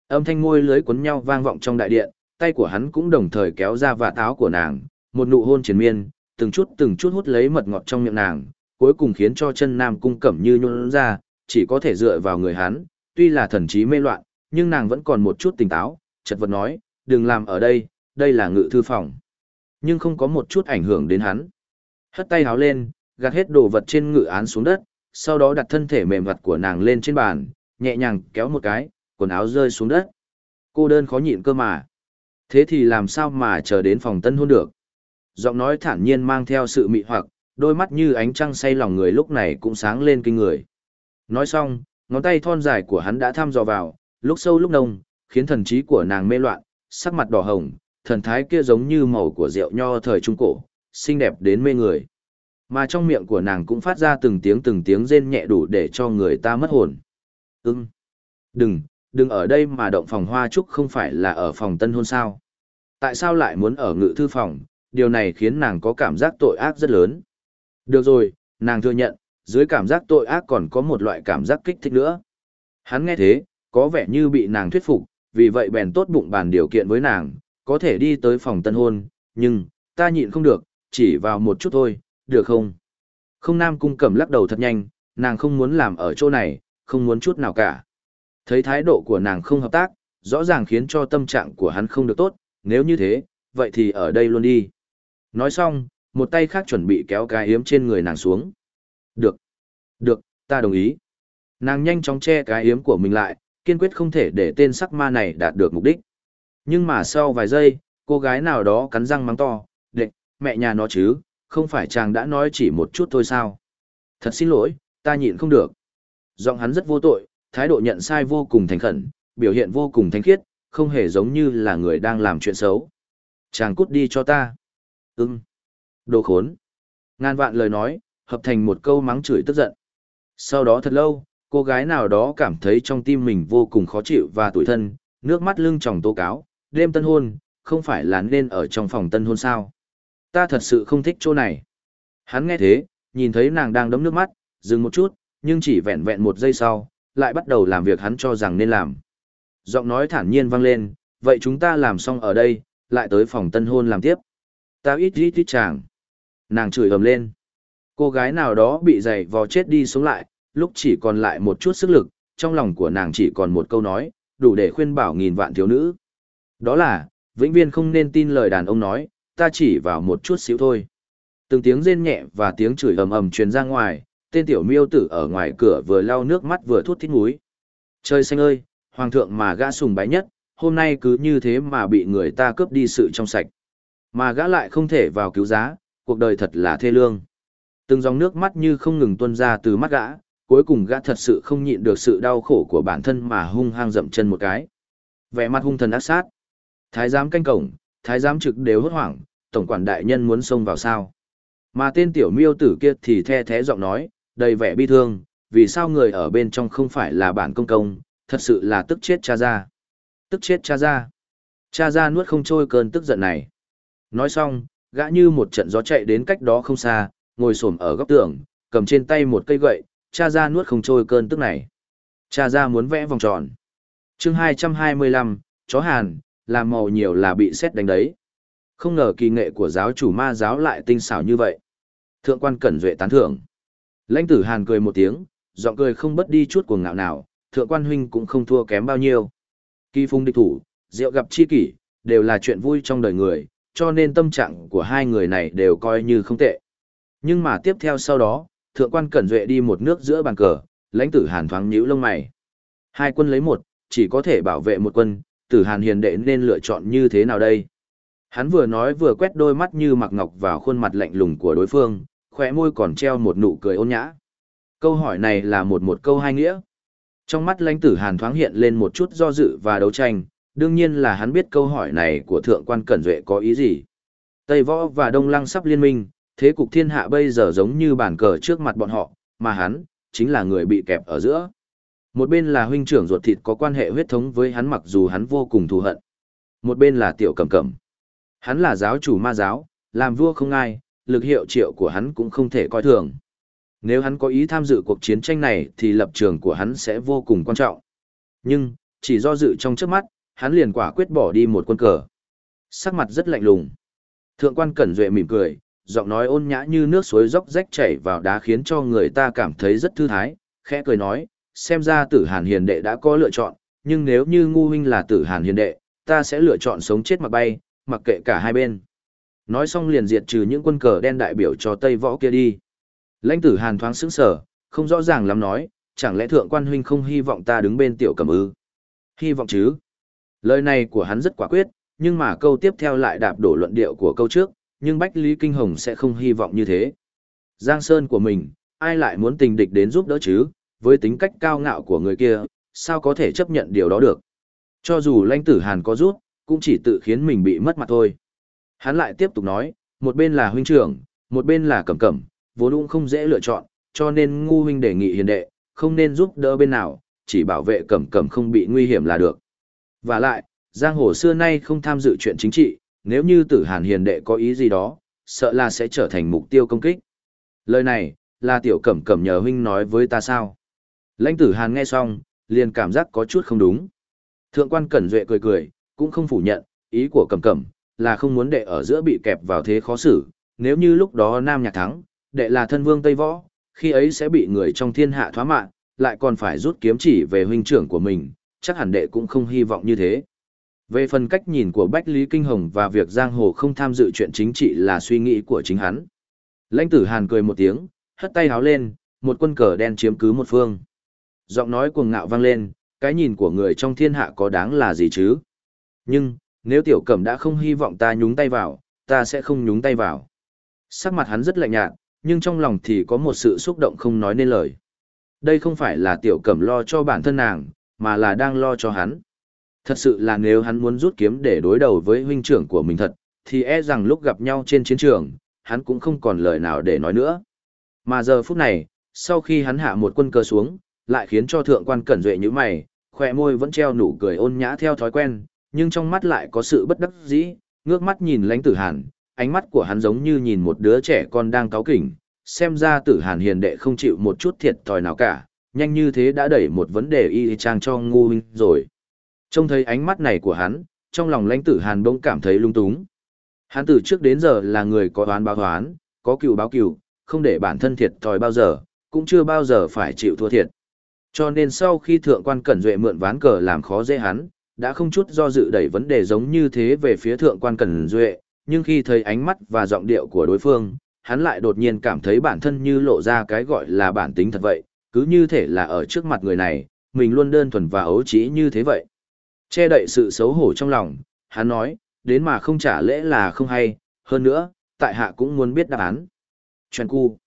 Âm thanh môi lưới cuốn nhau vang vọng trong đại điện, tay của hắn cũng đồng thời kéo ra và táo của nàng, một nụ hôn triền miên, từng chút từng chút hút lấy mật ngọt trong miệng nàng, cuối cùng khiến cho chân nam cung cẩm như nhún ra, chỉ có thể dựa vào người hắn, tuy là thần trí mê loạn, nhưng nàng vẫn còn một chút tỉnh táo, chật vật nói, đừng làm ở đây, đây là ngự thư phòng. Nhưng không có một chút ảnh hưởng đến hắn. Hất tay háo lên, gạt hết đồ vật trên ngự án xuống đất, sau đó đặt thân thể mềm mặt của nàng lên trên bàn, nhẹ nhàng kéo một cái, quần áo rơi xuống đất. Cô đơn khó nhịn cơ mà. Thế thì làm sao mà chờ đến phòng tân hôn được? Giọng nói thản nhiên mang theo sự mị hoặc, đôi mắt như ánh trăng say lòng người lúc này cũng sáng lên kinh người. Nói xong, ngón tay thon dài của hắn đã thăm dò vào, lúc sâu lúc nông, khiến thần trí của nàng mê loạn, sắc mặt đỏ hồng, thần thái kia giống như màu của rượu nho thời trung cổ, xinh đẹp đến mê người. Mà trong miệng của nàng cũng phát ra từng tiếng từng tiếng rên nhẹ đủ để cho người ta mất hồn. Ừm. Đừng, đừng ở đây mà động phòng hoa trúc không phải là ở phòng tân hôn sao. Tại sao lại muốn ở ngự thư phòng, điều này khiến nàng có cảm giác tội ác rất lớn. Được rồi, nàng thừa nhận, dưới cảm giác tội ác còn có một loại cảm giác kích thích nữa. Hắn nghe thế, có vẻ như bị nàng thuyết phục, vì vậy bèn tốt bụng bàn điều kiện với nàng, có thể đi tới phòng tân hôn, nhưng, ta nhịn không được, chỉ vào một chút thôi, được không? Không nam cung cẩm lắc đầu thật nhanh, nàng không muốn làm ở chỗ này, không muốn chút nào cả. Thấy thái độ của nàng không hợp tác, rõ ràng khiến cho tâm trạng của hắn không được tốt, nếu như thế, vậy thì ở đây luôn đi. Nói xong, một tay khác chuẩn bị kéo cái yếm trên người nàng xuống. Được. Được, ta đồng ý. Nàng nhanh chóng che cái yếm của mình lại, kiên quyết không thể để tên sắc ma này đạt được mục đích. Nhưng mà sau vài giây, cô gái nào đó cắn răng mắng to, đệ, mẹ nhà nó chứ, không phải chàng đã nói chỉ một chút thôi sao. Thật xin lỗi, ta nhịn không được. Giọng hắn rất vô tội, thái độ nhận sai vô cùng thành khẩn, biểu hiện vô cùng thánh khiết, không hề giống như là người đang làm chuyện xấu. Chàng cút đi cho ta. Ừm. Đồ khốn. Ngàn vạn lời nói, hợp thành một câu mắng chửi tức giận. Sau đó thật lâu, cô gái nào đó cảm thấy trong tim mình vô cùng khó chịu và tủi thân, nước mắt lưng tròng tố cáo, đêm tân hôn, không phải là nên ở trong phòng tân hôn sao. Ta thật sự không thích chỗ này. Hắn nghe thế, nhìn thấy nàng đang đấm nước mắt, dừng một chút, nhưng chỉ vẹn vẹn một giây sau, lại bắt đầu làm việc hắn cho rằng nên làm. Giọng nói thản nhiên vang lên, vậy chúng ta làm xong ở đây, lại tới phòng tân hôn làm tiếp. Ta ít ít ít chàng. Nàng chửi ầm lên. Cô gái nào đó bị giày vò chết đi sống lại, lúc chỉ còn lại một chút sức lực, trong lòng của nàng chỉ còn một câu nói, đủ để khuyên bảo nghìn vạn thiếu nữ. Đó là, vĩnh viên không nên tin lời đàn ông nói, ta chỉ vào một chút xíu thôi. Từng tiếng rên nhẹ và tiếng chửi ầm ầm truyền ra ngoài, tên tiểu miêu tử ở ngoài cửa vừa lau nước mắt vừa thút thít múi. Trời xanh ơi, hoàng thượng mà gã sùng bái nhất, hôm nay cứ như thế mà bị người ta cướp đi sự trong sạch. Mà gã lại không thể vào cứu giá, cuộc đời thật là thê lương. Từng dòng nước mắt như không ngừng tuôn ra từ mắt gã, cuối cùng gã thật sự không nhịn được sự đau khổ của bản thân mà hung hăng dậm chân một cái. Vẻ mặt hung thần ác sát. Thái giám canh cổng, thái giám trực đều hốt hoảng, tổng quản đại nhân muốn xông vào sao. Mà tên tiểu miêu tử kia thì the thế giọng nói, đầy vẻ bi thương, vì sao người ở bên trong không phải là bản công công, thật sự là tức chết cha ra. Tức chết cha ra. Cha ra nuốt không trôi cơn tức giận này. Nói xong, gã như một trận gió chạy đến cách đó không xa, ngồi xổm ở góc tường, cầm trên tay một cây gậy, cha ra nuốt không trôi cơn tức này. Cha ra muốn vẽ vòng tròn. chương 225, chó hàn, làm màu nhiều là bị xét đánh đấy. Không ngờ kỳ nghệ của giáo chủ ma giáo lại tinh xảo như vậy. Thượng quan cẩn duệ tán thưởng. Lãnh tử hàn cười một tiếng, giọng cười không bất đi chút cuồng ngạo nào, thượng quan huynh cũng không thua kém bao nhiêu. Kỳ phung địch thủ, rượu gặp chi kỷ, đều là chuyện vui trong đời người, cho nên tâm trạng của hai người này đều coi như không tệ. Nhưng mà tiếp theo sau đó, thượng quan cẩn duệ đi một nước giữa bàn cờ, lãnh tử hàn thoáng nhíu lông mày. Hai quân lấy một, chỉ có thể bảo vệ một quân, tử hàn hiền đệ nên lựa chọn như thế nào đây? Hắn vừa nói vừa quét đôi mắt như mặc ngọc vào khuôn mặt lạnh lùng của đối phương, khỏe môi còn treo một nụ cười ôn nhã. Câu hỏi này là một một câu hai nghĩa. Trong mắt lãnh tử hàn thoáng hiện lên một chút do dự và đấu tranh, đương nhiên là hắn biết câu hỏi này của thượng quan cẩn duệ có ý gì. Tây võ và đông lăng sắp liên minh, thế cục thiên hạ bây giờ giống như bàn cờ trước mặt bọn họ, mà hắn, chính là người bị kẹp ở giữa. Một bên là huynh trưởng ruột thịt có quan hệ huyết thống với hắn mặc dù hắn vô cùng thù hận. Một bên là tiểu cầm cầm. Hắn là giáo chủ ma giáo, làm vua không ai, lực hiệu triệu của hắn cũng không thể coi thường. Nếu hắn có ý tham dự cuộc chiến tranh này thì lập trường của hắn sẽ vô cùng quan trọng. Nhưng, chỉ do dự trong trước mắt, hắn liền quả quyết bỏ đi một quân cờ. Sắc mặt rất lạnh lùng. Thượng quan Cẩn Duệ mỉm cười, giọng nói ôn nhã như nước suối róc rách chảy vào đá khiến cho người ta cảm thấy rất thư thái, khẽ cười nói, xem ra tử hàn hiền đệ đã có lựa chọn, nhưng nếu như ngu huynh là tử hàn hiền đệ, ta sẽ lựa chọn sống chết mặc bay, mặc kệ cả hai bên. Nói xong liền diệt trừ những quân cờ đen đại biểu cho Tây Võ kia đi. Lãnh tử Hàn thoáng sững sờ, không rõ ràng lắm nói, chẳng lẽ thượng quan huynh không hy vọng ta đứng bên tiểu cầm ư? Hy vọng chứ? Lời này của hắn rất quả quyết, nhưng mà câu tiếp theo lại đạp đổ luận điệu của câu trước, nhưng Bách Lý Kinh Hồng sẽ không hy vọng như thế. Giang Sơn của mình, ai lại muốn tình địch đến giúp đỡ chứ, với tính cách cao ngạo của người kia, sao có thể chấp nhận điều đó được? Cho dù lãnh tử Hàn có rút, cũng chỉ tự khiến mình bị mất mặt thôi. Hắn lại tiếp tục nói, một bên là huynh trưởng, một bên là cẩm cẩm, vốn cũng không dễ lựa chọn, cho nên ngu huynh đề nghị hiền đệ, không nên giúp đỡ bên nào, chỉ bảo vệ cẩm cẩm không bị nguy hiểm là được. Và lại, giang hồ xưa nay không tham dự chuyện chính trị, nếu như tử hàn hiền đệ có ý gì đó, sợ là sẽ trở thành mục tiêu công kích. Lời này, là tiểu cẩm cẩm nhờ huynh nói với ta sao. Lãnh tử hàn nghe xong, liền cảm giác có chút không đúng. Thượng quan cẩn duệ cười cười, cũng không phủ nhận, ý của cẩm cẩm, là không muốn đệ ở giữa bị kẹp vào thế khó xử, nếu như lúc đó Nam Nhạc thắng, đệ là thân vương Tây Võ, khi ấy sẽ bị người trong thiên hạ thoá mạng, lại còn phải rút kiếm chỉ về huynh trưởng của mình, chắc hẳn đệ cũng không hy vọng như thế. Về phần cách nhìn của Bách Lý Kinh Hồng và việc Giang Hồ không tham dự chuyện chính trị là suy nghĩ của chính hắn. Lãnh tử Hàn cười một tiếng, hất tay háo lên, một quân cờ đen chiếm cứ một phương. Giọng nói cuồng ngạo vang lên, cái nhìn của người trong thiên hạ có đáng là gì chứ? Nhưng, nếu tiểu cẩm đã không hy vọng ta nhúng tay vào, ta sẽ không nhúng tay vào. Sắc mặt hắn rất lạnh nhạt, nhưng trong lòng thì có một sự xúc động không nói nên lời. Đây không phải là tiểu cẩm lo cho bản thân nàng, mà là đang lo cho hắn. Thật sự là nếu hắn muốn rút kiếm để đối đầu với huynh trưởng của mình thật, thì e rằng lúc gặp nhau trên chiến trường, hắn cũng không còn lời nào để nói nữa. Mà giờ phút này, sau khi hắn hạ một quân cờ xuống, lại khiến cho thượng quan cẩn duệ như mày, khỏe môi vẫn treo nụ cười ôn nhã theo thói quen, nhưng trong mắt lại có sự bất đắc dĩ, ngước mắt nhìn lãnh tử hàn, ánh mắt của hắn giống như nhìn một đứa trẻ con đang cáu kỉnh, xem ra tử hàn hiền đệ không chịu một chút thiệt thòi nào cả, nhanh như thế đã đẩy một vấn đề y trang cho ngu huynh rồi. Trông thấy ánh mắt này của hắn, trong lòng lãnh tử hàn bỗng cảm thấy lung túng. Hắn từ trước đến giờ là người có đoán báo đoán, có cựu báo cựu, không để bản thân thiệt thòi bao giờ, cũng chưa bao giờ phải chịu thua thiệt. Cho nên sau khi thượng quan cẩn duệ mượn ván cờ làm khó dễ hắn, đã không chút do dự đẩy vấn đề giống như thế về phía thượng quan Cẩn Duệ, nhưng khi thấy ánh mắt và giọng điệu của đối phương, hắn lại đột nhiên cảm thấy bản thân như lộ ra cái gọi là bản tính thật vậy, cứ như thể là ở trước mặt người này, mình luôn đơn thuần và ấu trí như thế vậy. Che đậy sự xấu hổ trong lòng, hắn nói, đến mà không trả lễ là không hay, hơn nữa, tại hạ cũng muốn biết đáp án. Chuyện cu.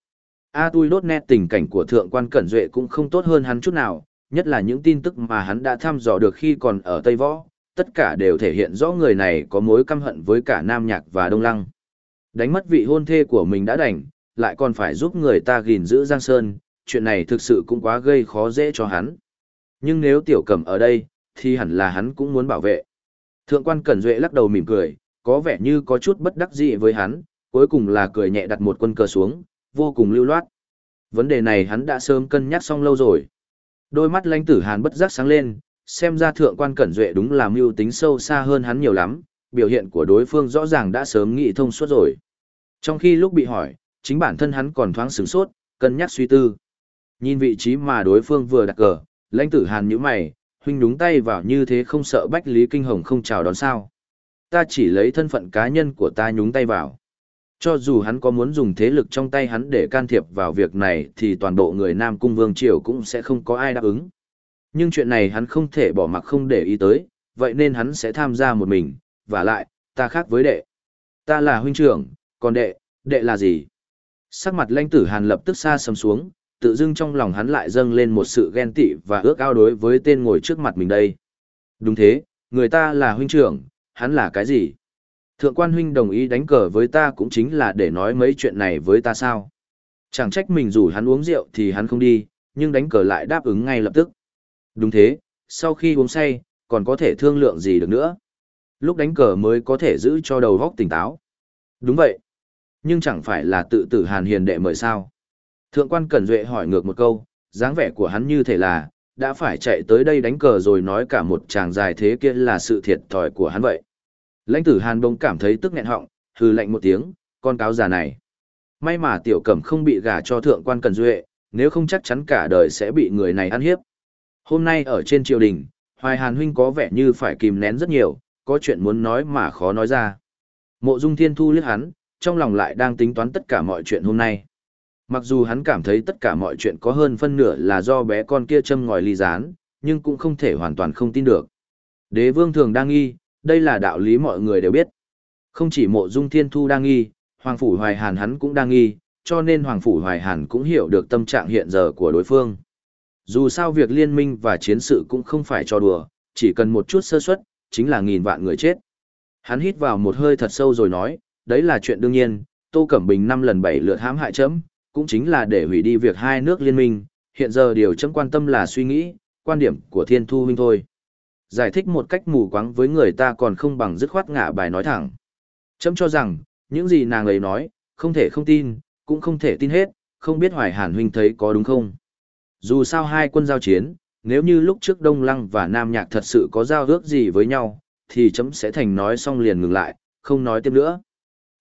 A tui đốt nét tình cảnh của thượng quan Cẩn Duệ cũng không tốt hơn hắn chút nào, nhất là những tin tức mà hắn đã thăm dò được khi còn ở Tây Võ, tất cả đều thể hiện rõ người này có mối căm hận với cả Nam Nhạc và Đông Lăng. Đánh mất vị hôn thê của mình đã đành, lại còn phải giúp người ta gìn giữ Giang Sơn, chuyện này thực sự cũng quá gây khó dễ cho hắn. Nhưng nếu tiểu cẩm ở đây, thì hẳn là hắn cũng muốn bảo vệ. Thượng quan Cẩn Duệ lắc đầu mỉm cười, có vẻ như có chút bất đắc dĩ với hắn, cuối cùng là cười nhẹ đặt một quân cờ xuống, vô cùng lưu loát. Vấn đề này hắn đã sớm cân nhắc xong lâu rồi. Đôi mắt lãnh tử hàn bất giác sáng lên, xem ra thượng quan Cẩn Duệ đúng là mưu tính sâu xa hơn hắn nhiều lắm, biểu hiện của đối phương rõ ràng đã sớm nghĩ thông suốt rồi. Trong khi lúc bị hỏi, chính bản thân hắn còn thoáng sửng sốt, cân nhắc suy tư. Nhìn vị trí mà đối phương vừa đặt cờ, lãnh tử hàn nhíu mày, huynh đúng tay vào như thế không sợ Bách Lý Kinh Hồng không chào đón sao. Ta chỉ lấy thân phận cá nhân của ta nhúng tay vào. Cho dù hắn có muốn dùng thế lực trong tay hắn để can thiệp vào việc này thì toàn bộ người Nam Cung Vương Triều cũng sẽ không có ai đáp ứng. Nhưng chuyện này hắn không thể bỏ mặc không để ý tới, vậy nên hắn sẽ tham gia một mình, và lại, ta khác với đệ. Ta là huynh trưởng, còn đệ, đệ là gì? Sắc mặt lãnh tử hàn lập tức xa sầm xuống, tự dưng trong lòng hắn lại dâng lên một sự ghen tị và ước ao đối với tên ngồi trước mặt mình đây. Đúng thế, người ta là huynh trưởng, hắn là cái gì? Thượng quan huynh đồng ý đánh cờ với ta cũng chính là để nói mấy chuyện này với ta sao? Chẳng trách mình rủ hắn uống rượu thì hắn không đi, nhưng đánh cờ lại đáp ứng ngay lập tức. Đúng thế, sau khi uống say, còn có thể thương lượng gì được nữa. Lúc đánh cờ mới có thể giữ cho đầu óc tỉnh táo. Đúng vậy. Nhưng chẳng phải là tự tử hàn hiền đệ mời sao. Thượng quan Cẩn Duệ hỏi ngược một câu, dáng vẻ của hắn như thể là, đã phải chạy tới đây đánh cờ rồi nói cả một chàng dài thế kia là sự thiệt thòi của hắn vậy. Lãnh tử hàn bỗng cảm thấy tức nghẹn họng, hừ lạnh một tiếng, con cáo già này. May mà tiểu cẩm không bị gả cho thượng quan Cần Duệ, nếu không chắc chắn cả đời sẽ bị người này ăn hiếp. Hôm nay ở trên triều đình, Hoài Hàn huynh có vẻ như phải kìm nén rất nhiều, có chuyện muốn nói mà khó nói ra. Mộ Dung Thiên Thu liếc hắn, trong lòng lại đang tính toán tất cả mọi chuyện hôm nay. Mặc dù hắn cảm thấy tất cả mọi chuyện có hơn phân nửa là do bé con kia châm ngòi ly gián, nhưng cũng không thể hoàn toàn không tin được. Đế vương thường đang nghi, đây là đạo lý mọi người đều biết. Không chỉ mộ dung thiên thu đang nghi, Hoàng Phủ Hoài Hàn hắn cũng đang nghi, cho nên Hoàng Phủ Hoài Hàn cũng hiểu được tâm trạng hiện giờ của đối phương. Dù sao việc liên minh và chiến sự cũng không phải cho đùa, chỉ cần một chút sơ suất, chính là nghìn vạn người chết. Hắn hít vào một hơi thật sâu rồi nói, đấy là chuyện đương nhiên, Tô Cẩm Bình năm lần bảy lượt hãm hại chấm, cũng chính là để hủy đi việc hai nước liên minh, hiện giờ điều chấm quan tâm là suy nghĩ, quan điểm của Thiên Thu huynh thôi. Giải thích một cách mù quáng với người ta còn không bằng dứt khoát ngả bài nói thẳng. Chấm cho rằng, những gì nàng ấy nói, không thể không tin, cũng không thể tin hết, không biết Hoài Hàn huynh thấy có đúng không. Dù sao hai quân giao chiến, nếu như lúc trước Đông Lăng và Nam Nhạc thật sự có giao ước gì với nhau, thì chấm sẽ thành nói xong liền ngừng lại, không nói tiếp nữa.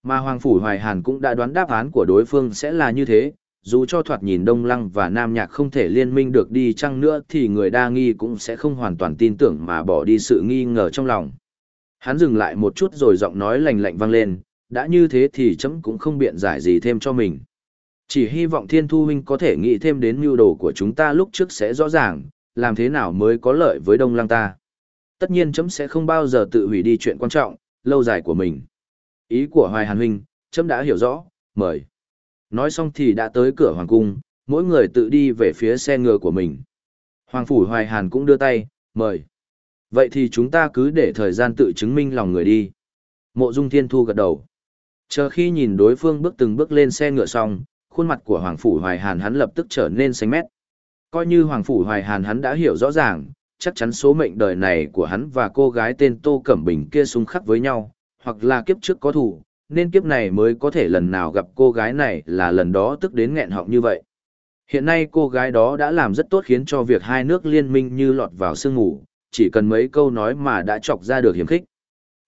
Mà Hoàng Phủ Hoài Hàn cũng đã đoán đáp án của đối phương sẽ là như thế, dù cho thoạt nhìn Đông Lăng và Nam Nhạc không thể liên minh được đi chăng nữa thì người đa nghi cũng sẽ không hoàn toàn tin tưởng mà bỏ đi sự nghi ngờ trong lòng. Hắn dừng lại một chút rồi giọng nói lạnh lạnh vang lên, đã như thế thì chấm cũng không biện giải gì thêm cho mình. Chỉ hy vọng Thiên Thu Huynh có thể nghĩ thêm đến mưu đồ của chúng ta lúc trước sẽ rõ ràng, làm thế nào mới có lợi với Đông Lăng ta. Tất nhiên chấm sẽ không bao giờ tự hủy đi chuyện quan trọng, lâu dài của mình. Ý của Hoài Hàn Huynh, chấm đã hiểu rõ, mời. Nói xong thì đã tới cửa Hoàng Cung, mỗi người tự đi về phía xe ngựa của mình. Hoàng Phủ Hoài Hàn cũng đưa tay, mời. Vậy thì chúng ta cứ để thời gian tự chứng minh lòng người đi. Mộ Dung Thiên Thu gật đầu. Chờ khi nhìn đối phương bước từng bước lên xe ngựa xong, khuôn mặt của Hoàng Phủ Hoài Hàn hắn lập tức trở nên xanh mét. Coi như Hoàng Phủ Hoài Hàn hắn đã hiểu rõ ràng, chắc chắn số mệnh đời này của hắn và cô gái tên Tô Cẩm Bình kia xung khắc với nhau, hoặc là kiếp trước có thủ, nên kiếp này mới có thể lần nào gặp cô gái này là lần đó tức đến nghẹn họng như vậy. Hiện nay cô gái đó đã làm rất tốt khiến cho việc hai nước liên minh như lọt vào sương ngủ, chỉ cần mấy câu nói mà đã chọc ra được hiểm khích.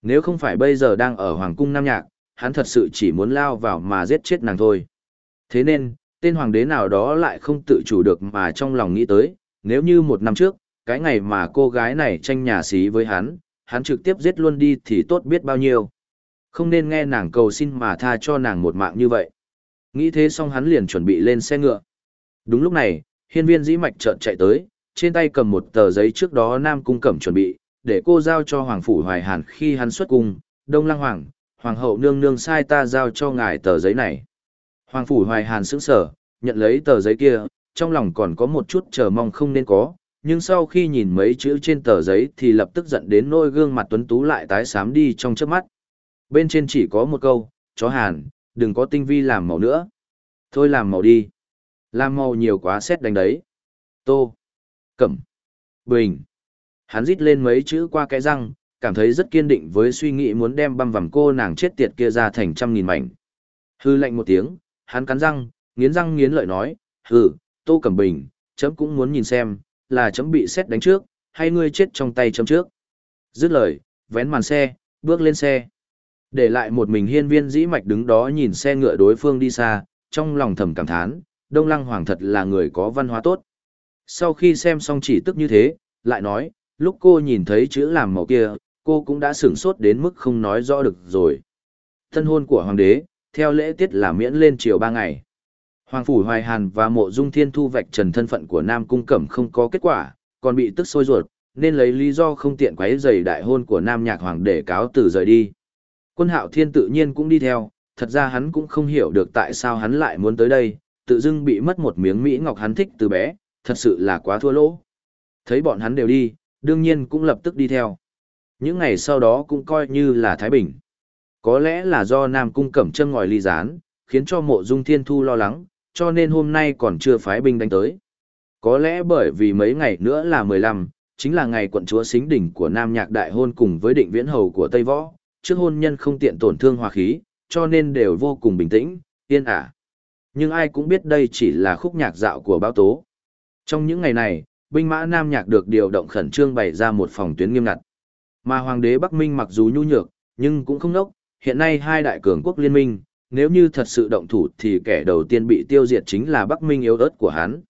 Nếu không phải bây giờ đang ở Hoàng cung Nam Nhạc, hắn thật sự chỉ muốn lao vào mà giết chết nàng thôi. Thế nên, tên hoàng đế nào đó lại không tự chủ được mà trong lòng nghĩ tới, nếu như một năm trước, cái ngày mà cô gái này tranh nhà xí với hắn, hắn trực tiếp giết luôn đi thì tốt biết bao nhiêu. Không nên nghe nàng cầu xin mà tha cho nàng một mạng như vậy. Nghĩ thế xong hắn liền chuẩn bị lên xe ngựa. Đúng lúc này, hiên viên dĩ mạch chợt chạy tới, trên tay cầm một tờ giấy trước đó Nam Cung Cẩm chuẩn bị, để cô giao cho Hoàng Phủ Hoài Hàn khi hắn xuất cung, Đông Lăng Hoàng, Hoàng hậu nương nương sai ta giao cho ngài tờ giấy này. Hoàng Phủ Hoài Hàn sững sở, nhận lấy tờ giấy kia, trong lòng còn có một chút chờ mong không nên có, nhưng sau khi nhìn mấy chữ trên tờ giấy thì lập tức giận đến nỗi gương mặt tuấn tú lại tái xám đi trong chớp mắt. Bên trên chỉ có một câu, chó hàn, đừng có tinh vi làm màu nữa. Thôi làm màu đi. Làm màu nhiều quá xét đánh đấy. Tô. Cẩm. Bình. Hắn rít lên mấy chữ qua cái răng, cảm thấy rất kiên định với suy nghĩ muốn đem băm vằm cô nàng chết tiệt kia ra thành trăm nghìn mảnh. Hư lạnh một tiếng, hắn cắn răng, nghiến răng nghiến lợi nói, hừ, Tô Cẩm Bình, chấm cũng muốn nhìn xem, là chấm bị xét đánh trước, hay ngươi chết trong tay chấm trước. Dứt lời, vén màn xe, bước lên xe. Để lại một mình hiên viên dĩ mạch đứng đó nhìn xe ngựa đối phương đi xa, trong lòng thầm cảm thán, Đông Lăng Hoàng thật là người có văn hóa tốt. Sau khi xem xong chỉ tức như thế, lại nói, lúc cô nhìn thấy chữ làm màu kia, cô cũng đã sửng sốt đến mức không nói rõ được rồi. Thân hôn của Hoàng đế, theo lễ tiết là miễn lên chiều ba ngày. Hoàng Phủ Hoài Hàn và mộ dung thiên thu vạch trần thân phận của Nam Cung Cẩm không có kết quả, còn bị tức sôi ruột, nên lấy lý do không tiện quấy rầy đại hôn của Nam Nhạc Hoàng để cáo từ rời đi. Quân hạo thiên tự nhiên cũng đi theo, thật ra hắn cũng không hiểu được tại sao hắn lại muốn tới đây, tự dưng bị mất một miếng Mỹ Ngọc hắn thích từ bé, thật sự là quá thua lỗ. Thấy bọn hắn đều đi, đương nhiên cũng lập tức đi theo. Những ngày sau đó cũng coi như là Thái Bình. Có lẽ là do Nam Cung Cẩm châm ngòi ly gián, khiến cho mộ dung thiên thu lo lắng, cho nên hôm nay còn chưa phái binh đánh tới. Có lẽ bởi vì mấy ngày nữa là 15, chính là ngày quận chúa xính đỉnh của Nam Nhạc đại hôn cùng với định viễn hầu của Tây Võ, trước hôn nhân không tiện tổn thương hòa khí, cho nên đều vô cùng bình tĩnh, yên ả. Nhưng ai cũng biết đây chỉ là khúc nhạc dạo của báo tố. Trong những ngày này, binh mã Nam Nhạc được điều động khẩn trương bày ra một phòng tuyến nghiêm ngặt. Mà Hoàng đế Bắc Minh mặc dù nhu nhược, nhưng cũng không nốc, hiện nay hai đại cường quốc liên minh, nếu như thật sự động thủ thì kẻ đầu tiên bị tiêu diệt chính là Bắc Minh yếu ớt của hắn.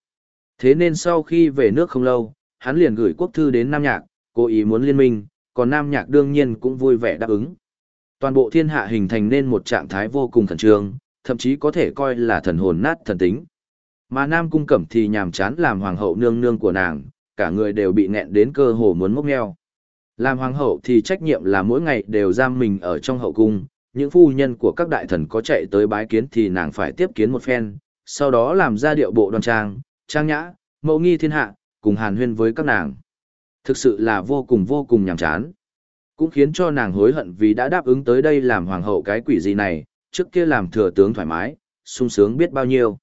Thế nên sau khi về nước không lâu, hắn liền gửi quốc thư đến Nam Nhạc, cố ý muốn liên minh, còn Nam Nhạc đương nhiên cũng vui vẻ đáp ứng. Toàn bộ thiên hạ hình thành nên một trạng thái vô cùng khẩn trương, thậm chí có thể coi là thần hồn nát thần tính. Mà Nam Cung Cẩm thì nhàm chán làm hoàng hậu nương nương của nàng, cả người đều bị nghẹn đến cơ hồ muốn mốc meo. Làm hoàng hậu thì trách nhiệm là mỗi ngày đều giam mình ở trong hậu cung, những phu nhân của các đại thần có chạy tới bái kiến thì nàng phải tiếp kiến một phen, sau đó làm ra điệu bộ đoan trang, trang nhã, mẫu nghi thiên hạ, cùng hàn huyên với các nàng. Thực sự là vô cùng vô cùng nhàm chán. Cũng khiến cho nàng hối hận vì đã đáp ứng tới đây làm hoàng hậu cái quỷ gì này, trước kia làm thừa tướng thoải mái, sung sướng biết bao nhiêu.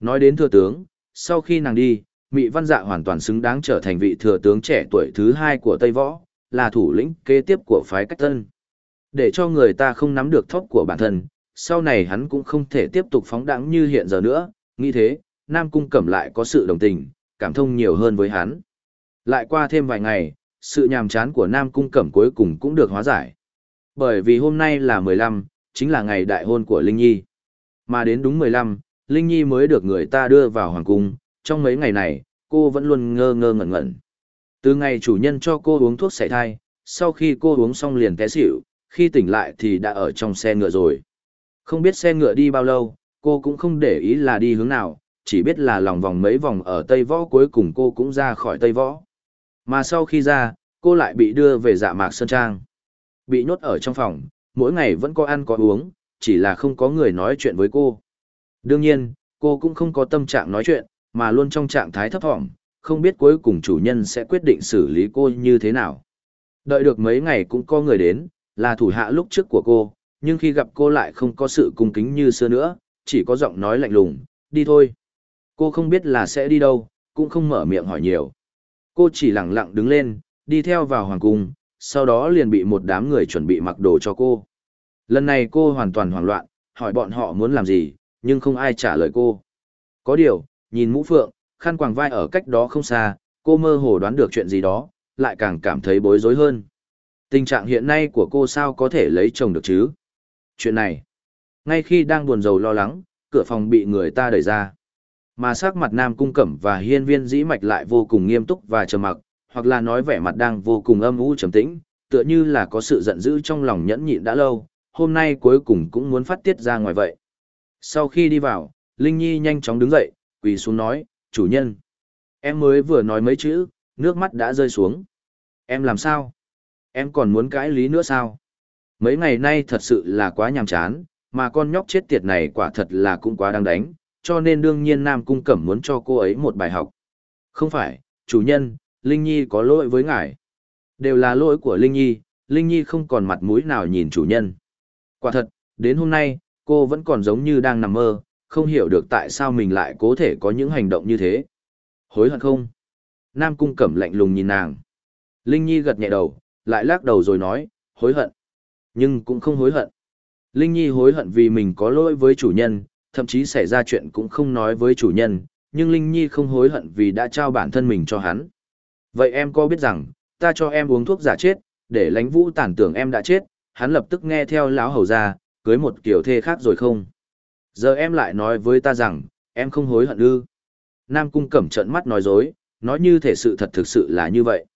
Nói đến thừa tướng, sau khi nàng đi, Mị Văn Dạ hoàn toàn xứng đáng trở thành vị thừa tướng trẻ tuổi thứ hai của Tây Võ, là thủ lĩnh kế tiếp của phái cách tân. Để cho người ta không nắm được thóp của bản thân, sau này hắn cũng không thể tiếp tục phóng đẳng như hiện giờ nữa, nghĩ thế, Nam Cung Cẩm lại có sự đồng tình, cảm thông nhiều hơn với hắn. Lại qua thêm vài ngày, sự nhàm chán của Nam Cung Cẩm cuối cùng cũng được hóa giải. Bởi vì hôm nay là 15, chính là ngày đại hôn của Linh Nhi. Mà đến đúng 15, Linh Nhi mới được người ta đưa vào hoàng cung, trong mấy ngày này, cô vẫn luôn ngơ ngơ ngẩn ngẩn. Từ ngày chủ nhân cho cô uống thuốc sảy thai, sau khi cô uống xong liền té xỉu, khi tỉnh lại thì đã ở trong xe ngựa rồi. Không biết xe ngựa đi bao lâu, cô cũng không để ý là đi hướng nào, chỉ biết là lòng vòng mấy vòng ở Tây Võ cuối cùng cô cũng ra khỏi Tây Võ. Mà sau khi ra, cô lại bị đưa về dạ mạc Sơn Trang. Bị nhốt ở trong phòng, mỗi ngày vẫn có ăn có uống, chỉ là không có người nói chuyện với cô. Đương nhiên, cô cũng không có tâm trạng nói chuyện, mà luôn trong trạng thái thấp thỏm, không biết cuối cùng chủ nhân sẽ quyết định xử lý cô như thế nào. Đợi được mấy ngày cũng có người đến, là thủ hạ lúc trước của cô, nhưng khi gặp cô lại không có sự cung kính như xưa nữa, chỉ có giọng nói lạnh lùng, đi thôi. Cô không biết là sẽ đi đâu, cũng không mở miệng hỏi nhiều. Cô chỉ lặng lặng đứng lên, đi theo vào hoàng cung, sau đó liền bị một đám người chuẩn bị mặc đồ cho cô. Lần này cô hoàn toàn hoảng loạn, hỏi bọn họ muốn làm gì, nhưng không ai trả lời cô. Có điều, nhìn mũ phượng, khăn quàng vai ở cách đó không xa, cô mơ hồ đoán được chuyện gì đó, lại càng cảm thấy bối rối hơn. Tình trạng hiện nay của cô sao có thể lấy chồng được chứ? Chuyện này, ngay khi đang buồn rầu lo lắng, cửa phòng bị người ta đẩy ra. Mà sắc mặt Nam Cung Cẩm và hiên viên dĩ mạch lại vô cùng nghiêm túc và trầm mặc, hoặc là nói vẻ mặt đang vô cùng âm u trầm tĩnh, tựa như là có sự giận dữ trong lòng nhẫn nhịn đã lâu, hôm nay cuối cùng cũng muốn phát tiết ra ngoài vậy. Sau khi đi vào, Linh Nhi nhanh chóng đứng dậy, quỳ xuống nói, chủ nhân. Em mới vừa nói mấy chữ, nước mắt đã rơi xuống. Em làm sao? Em còn muốn cãi lý nữa sao? Mấy ngày nay thật sự là quá nhàm chán, mà con nhóc chết tiệt này quả thật là cũng quá đáng đánh, cho nên đương nhiên Nam Cung Cẩm muốn cho cô ấy một bài học. Không phải, chủ nhân, Linh Nhi có lỗi với ngài. Đều là lỗi của Linh Nhi, Linh Nhi không còn mặt mũi nào nhìn chủ nhân. Quả thật, đến hôm nay, cô vẫn còn giống như đang nằm mơ, không hiểu được tại sao mình lại có thể có những hành động như thế. Hối hận không? Nam Cung Cẩm lạnh lùng nhìn nàng. Linh Nhi gật nhẹ đầu, lại lắc đầu rồi nói, hối hận. Nhưng cũng không hối hận. Linh Nhi hối hận vì mình có lỗi với chủ nhân, thậm chí xảy ra chuyện cũng không nói với chủ nhân, nhưng Linh Nhi không hối hận vì đã trao bản thân mình cho hắn. Vậy em có biết rằng, ta cho em uống thuốc giả chết, để lánh vũ tản tưởng em đã chết, hắn lập tức nghe theo lão hầu ra, cưới một kiểu thê khác rồi không? Giờ em lại nói với ta rằng, em không hối hận ư. Nam Cung cẩm trận mắt nói dối, nói như thể sự thật thực sự là như vậy.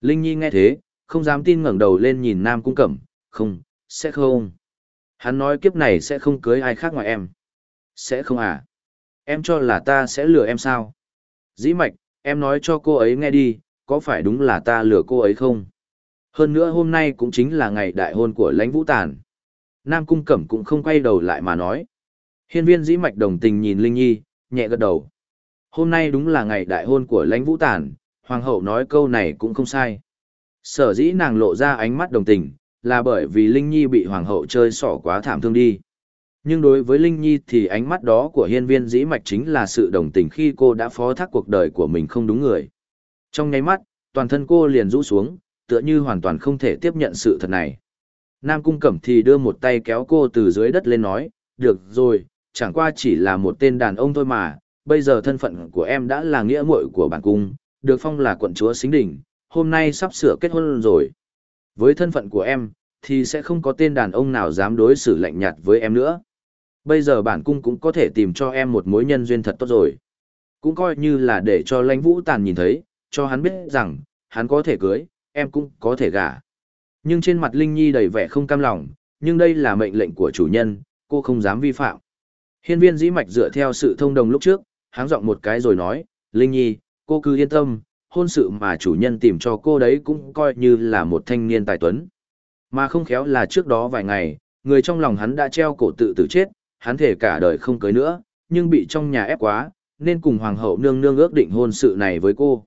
Linh Nhi nghe thế, không dám tin ngẩng đầu lên nhìn Nam Cung cẩm, không, sẽ không. Hắn nói kiếp này sẽ không cưới ai khác ngoài em. Sẽ không à? Em cho là ta sẽ lừa em sao? Dĩ mạch, em nói cho cô ấy nghe đi, có phải đúng là ta lừa cô ấy không? Hơn nữa hôm nay cũng chính là ngày đại hôn của lãnh vũ tàn. Nam Cung Cẩm cũng không quay đầu lại mà nói. Hiên viên dĩ mạch đồng tình nhìn Linh Nhi, nhẹ gật đầu. Hôm nay đúng là ngày đại hôn của lãnh vũ tàn, hoàng hậu nói câu này cũng không sai. Sở dĩ nàng lộ ra ánh mắt đồng tình, là bởi vì Linh Nhi bị hoàng hậu chơi xỏ quá thảm thương đi. Nhưng đối với Linh Nhi thì ánh mắt đó của hiên viên dĩ mạch chính là sự đồng tình khi cô đã phó thác cuộc đời của mình không đúng người. Trong nháy mắt, toàn thân cô liền rũ xuống, tựa như hoàn toàn không thể tiếp nhận sự thật này. Nam Cung Cẩm thì đưa một tay kéo cô từ dưới đất lên nói, được rồi, chẳng qua chỉ là một tên đàn ông thôi mà, bây giờ thân phận của em đã là nghĩa muội của bản cung, được phong là quận chúa xính đỉnh, hôm nay sắp sửa kết hôn rồi. Với thân phận của em, thì sẽ không có tên đàn ông nào dám đối xử lạnh nhạt với em nữa. Bây giờ bản cung cũng có thể tìm cho em một mối nhân duyên thật tốt rồi. Cũng coi như là để cho lãnh vũ tàn nhìn thấy, cho hắn biết rằng, hắn có thể cưới, em cũng có thể gả. Nhưng trên mặt Linh Nhi đầy vẻ không cam lòng, nhưng đây là mệnh lệnh của chủ nhân, cô không dám vi phạm. Hiên viên dĩ mạch dựa theo sự thông đồng lúc trước, háng giọng một cái rồi nói, Linh Nhi, cô cứ yên tâm, hôn sự mà chủ nhân tìm cho cô đấy cũng coi như là một thanh niên tài tuấn. Mà không khéo là trước đó vài ngày, người trong lòng hắn đã treo cổ tự tử chết, hắn thể cả đời không cưới nữa, nhưng bị trong nhà ép quá, nên cùng hoàng hậu nương nương ước định hôn sự này với cô.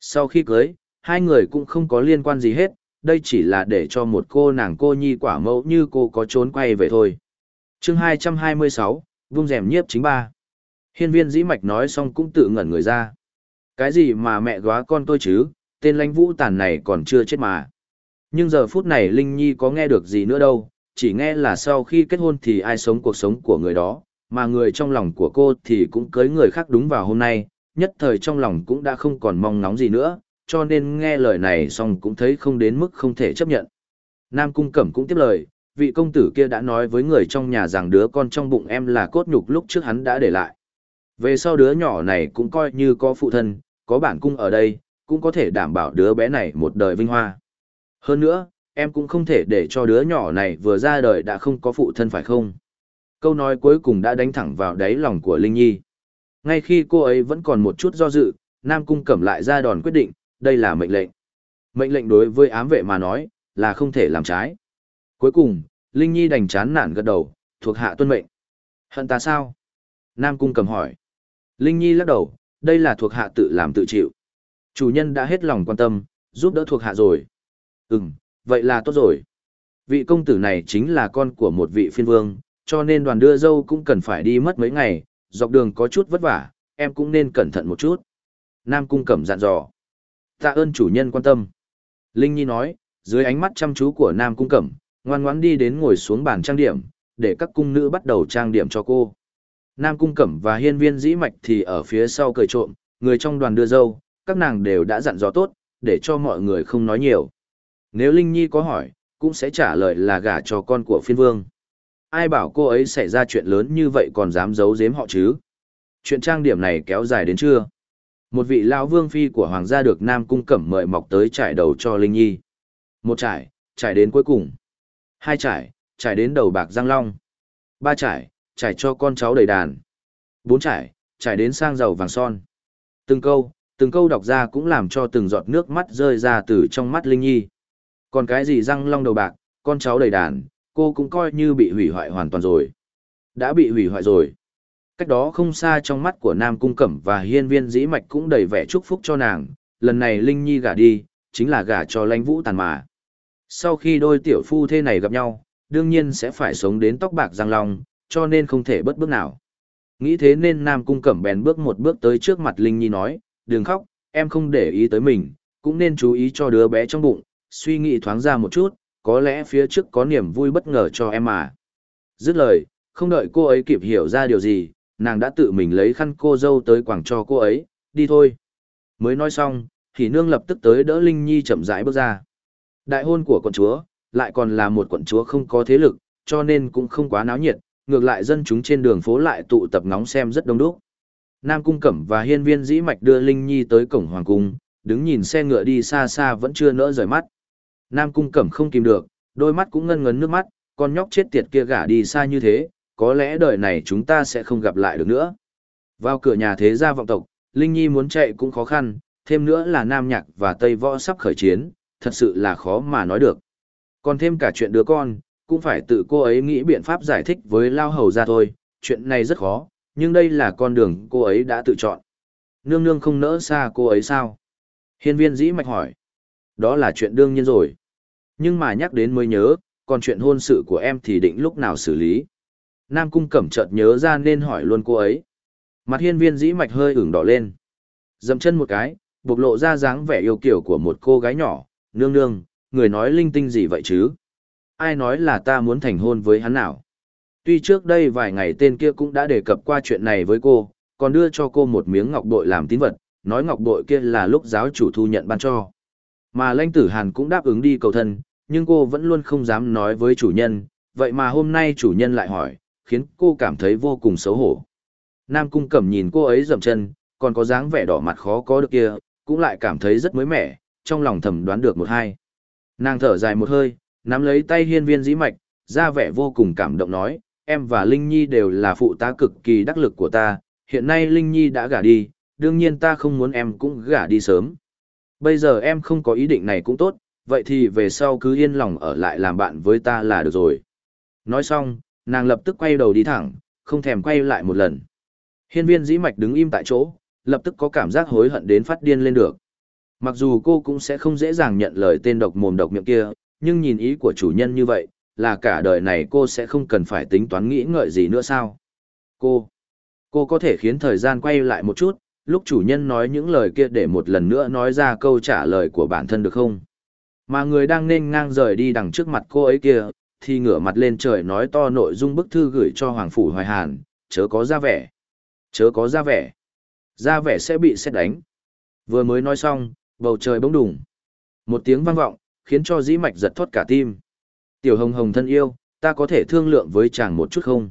Sau khi cưới, hai người cũng không có liên quan gì hết, đây chỉ là để cho một cô nàng cô nhi quả mẫu như cô có trốn quay về thôi. chương 226, vung rèm nhiếp chính ba. Hiên viên dĩ mạch nói xong cũng tự ngẩn người ra. Cái gì mà mẹ góa con tôi chứ, tên lãnh vũ tàn này còn chưa chết mà. Nhưng giờ phút này Linh Nhi có nghe được gì nữa đâu, chỉ nghe là sau khi kết hôn thì ai sống cuộc sống của người đó, mà người trong lòng của cô thì cũng cưới người khác đúng vào hôm nay, nhất thời trong lòng cũng đã không còn mong nóng gì nữa, cho nên nghe lời này xong cũng thấy không đến mức không thể chấp nhận. Nam Cung Cẩm cũng tiếp lời, vị công tử kia đã nói với người trong nhà rằng đứa con trong bụng em là cốt nhục lúc trước hắn đã để lại. Về sau đứa nhỏ này cũng coi như có phụ thân, có bản cung ở đây, cũng có thể đảm bảo đứa bé này một đời vinh hoa. Hơn nữa, em cũng không thể để cho đứa nhỏ này vừa ra đời đã không có phụ thân phải không? Câu nói cuối cùng đã đánh thẳng vào đáy lòng của Linh Nhi. Ngay khi cô ấy vẫn còn một chút do dự, Nam Cung cẩm lại ra đòn quyết định, đây là mệnh lệnh. Mệnh lệnh đối với ám vệ mà nói, là không thể làm trái. Cuối cùng, Linh Nhi đành chán nản gật đầu, thuộc hạ tuân mệnh. Hận ta sao? Nam Cung cầm hỏi. Linh Nhi lắc đầu, đây là thuộc hạ tự làm tự chịu. Chủ nhân đã hết lòng quan tâm, giúp đỡ thuộc hạ rồi. Ừm, vậy là tốt rồi. Vị công tử này chính là con của một vị phiên vương, cho nên đoàn đưa dâu cũng cần phải đi mất mấy ngày, dọc đường có chút vất vả, em cũng nên cẩn thận một chút. Nam Cung Cẩm dặn dò. Tạ ơn chủ nhân quan tâm. Linh Nhi nói, dưới ánh mắt chăm chú của Nam Cung Cẩm, ngoan ngoãn đi đến ngồi xuống bàn trang điểm, để các cung nữ bắt đầu trang điểm cho cô. Nam Cung Cẩm và hiên viên dĩ mạch thì ở phía sau cười trộm, người trong đoàn đưa dâu, các nàng đều đã dặn dò tốt, để cho mọi người không nói nhiều. Nếu Linh Nhi có hỏi, cũng sẽ trả lời là gả cho con của phiên vương. Ai bảo cô ấy xảy ra chuyện lớn như vậy còn dám giấu giếm họ chứ? Chuyện trang điểm này kéo dài đến chưa? Một vị lão vương phi của hoàng gia được Nam Cung Cẩm mời mọc tới trải đầu cho Linh Nhi. Một trải, trải đến cuối cùng. Hai trải, trải đến đầu bạc Giang Long. Ba trải, trải cho con cháu đầy đàn. Bốn trải, trải đến sang giàu vàng son. Từng câu, từng câu đọc ra cũng làm cho từng giọt nước mắt rơi ra từ trong mắt Linh Nhi. Còn cái gì răng long đầu bạc, con cháu đầy đàn, cô cũng coi như bị hủy hoại hoàn toàn rồi. Đã bị hủy hoại rồi. Cách đó không xa trong mắt của Nam Cung Cẩm và hiên viên dĩ mạch cũng đầy vẻ chúc phúc cho nàng, lần này Linh Nhi gả đi, chính là gả cho lãnh vũ tàn mà. Sau khi đôi tiểu phu thế này gặp nhau, đương nhiên sẽ phải sống đến tóc bạc răng long, cho nên không thể bất bước nào. Nghĩ thế nên Nam Cung Cẩm bèn bước một bước tới trước mặt Linh Nhi nói, đừng khóc, em không để ý tới mình, cũng nên chú ý cho đứa bé trong bụng, suy nghĩ thoáng ra một chút, có lẽ phía trước có niềm vui bất ngờ cho em mà. Dứt lời, không đợi cô ấy kịp hiểu ra điều gì, nàng đã tự mình lấy khăn cô dâu tới quảng cho cô ấy, đi thôi. Mới nói xong, thì nương lập tức tới đỡ Linh Nhi chậm rãi bước ra. Đại hôn của quận chúa, lại còn là một quận chúa không có thế lực, cho nên cũng không quá náo nhiệt, ngược lại dân chúng trên đường phố lại tụ tập ngóng xem rất đông đúc. Nam Cung Cẩm và hiên viên dĩ mạch đưa Linh Nhi tới cổng Hoàng Cung, đứng nhìn xe ngựa đi xa xa vẫn chưa nỡ rời mắt. Nam Cung Cẩm không kìm được, đôi mắt cũng ngân ngấn nước mắt, con nhóc chết tiệt kia gả đi xa như thế, có lẽ đời này chúng ta sẽ không gặp lại được nữa. Vào cửa nhà thế gia vọng tộc, Linh Nhi muốn chạy cũng khó khăn, thêm nữa là Nam Nhạc và Tây Võ sắp khởi chiến, thật sự là khó mà nói được. Còn thêm cả chuyện đứa con, cũng phải tự cô ấy nghĩ biện pháp giải thích với Lao Hầu ra thôi, chuyện này rất khó, nhưng đây là con đường cô ấy đã tự chọn. Nương nương không nỡ xa cô ấy sao? Hiên viên dĩ mạch hỏi. Đó là chuyện đương nhiên rồi. Nhưng mà nhắc đến mới nhớ, còn chuyện hôn sự của em thì định lúc nào xử lý. Nam Cung Cẩm chợt nhớ ra nên hỏi luôn cô ấy. Mặt hiên viên dĩ mạch hơi ửng đỏ lên. Dậm chân một cái, bộc lộ ra dáng vẻ yêu kiểu của một cô gái nhỏ. Nương nương, người nói linh tinh gì vậy chứ? Ai nói là ta muốn thành hôn với hắn nào? Tuy trước đây vài ngày tên kia cũng đã đề cập qua chuyện này với cô, còn đưa cho cô một miếng ngọc bội làm tín vật, nói ngọc bội kia là lúc giáo chủ thu nhận ban cho. Mà lãnh tử Hàn cũng đáp ứng đi cầu thân, nhưng cô vẫn luôn không dám nói với chủ nhân, vậy mà hôm nay chủ nhân lại hỏi, khiến cô cảm thấy vô cùng xấu hổ. Nam Cung Cẩm nhìn cô ấy dậm chân, còn có dáng vẻ đỏ mặt khó có được kia, cũng lại cảm thấy rất mới mẻ, trong lòng thầm đoán được một hai. Nàng thở dài một hơi, nắm lấy tay hiên viên dĩ mạch, ra vẻ vô cùng cảm động nói, em và Linh Nhi đều là phụ tá cực kỳ đắc lực của ta, hiện nay Linh Nhi đã gả đi, đương nhiên ta không muốn em cũng gả đi sớm. Bây giờ em không có ý định này cũng tốt, vậy thì về sau cứ yên lòng ở lại làm bạn với ta là được rồi. Nói xong, nàng lập tức quay đầu đi thẳng, không thèm quay lại một lần. Hiên viên dĩ mạch đứng im tại chỗ, lập tức có cảm giác hối hận đến phát điên lên được. Mặc dù cô cũng sẽ không dễ dàng nhận lời tên độc mồm độc miệng kia, nhưng nhìn ý của chủ nhân như vậy, là cả đời này cô sẽ không cần phải tính toán nghĩ ngợi gì nữa sao. Cô, cô có thể khiến thời gian quay lại một chút, lúc chủ nhân nói những lời kia để một lần nữa nói ra câu trả lời của bản thân được không? Mà người đang nên ngang rời đi đằng trước mặt cô ấy kia, thì ngửa mặt lên trời nói to nội dung bức thư gửi cho Hoàng Phủ Hoài Hàn, chớ có ra vẻ. Chớ có ra vẻ. Ra vẻ sẽ bị xét đánh. Vừa mới nói xong, bầu trời bỗng đùng. Một tiếng vang vọng, khiến cho dĩ mạch giật thoát cả tim. Tiểu hồng hồng thân yêu, ta có thể thương lượng với chàng một chút không?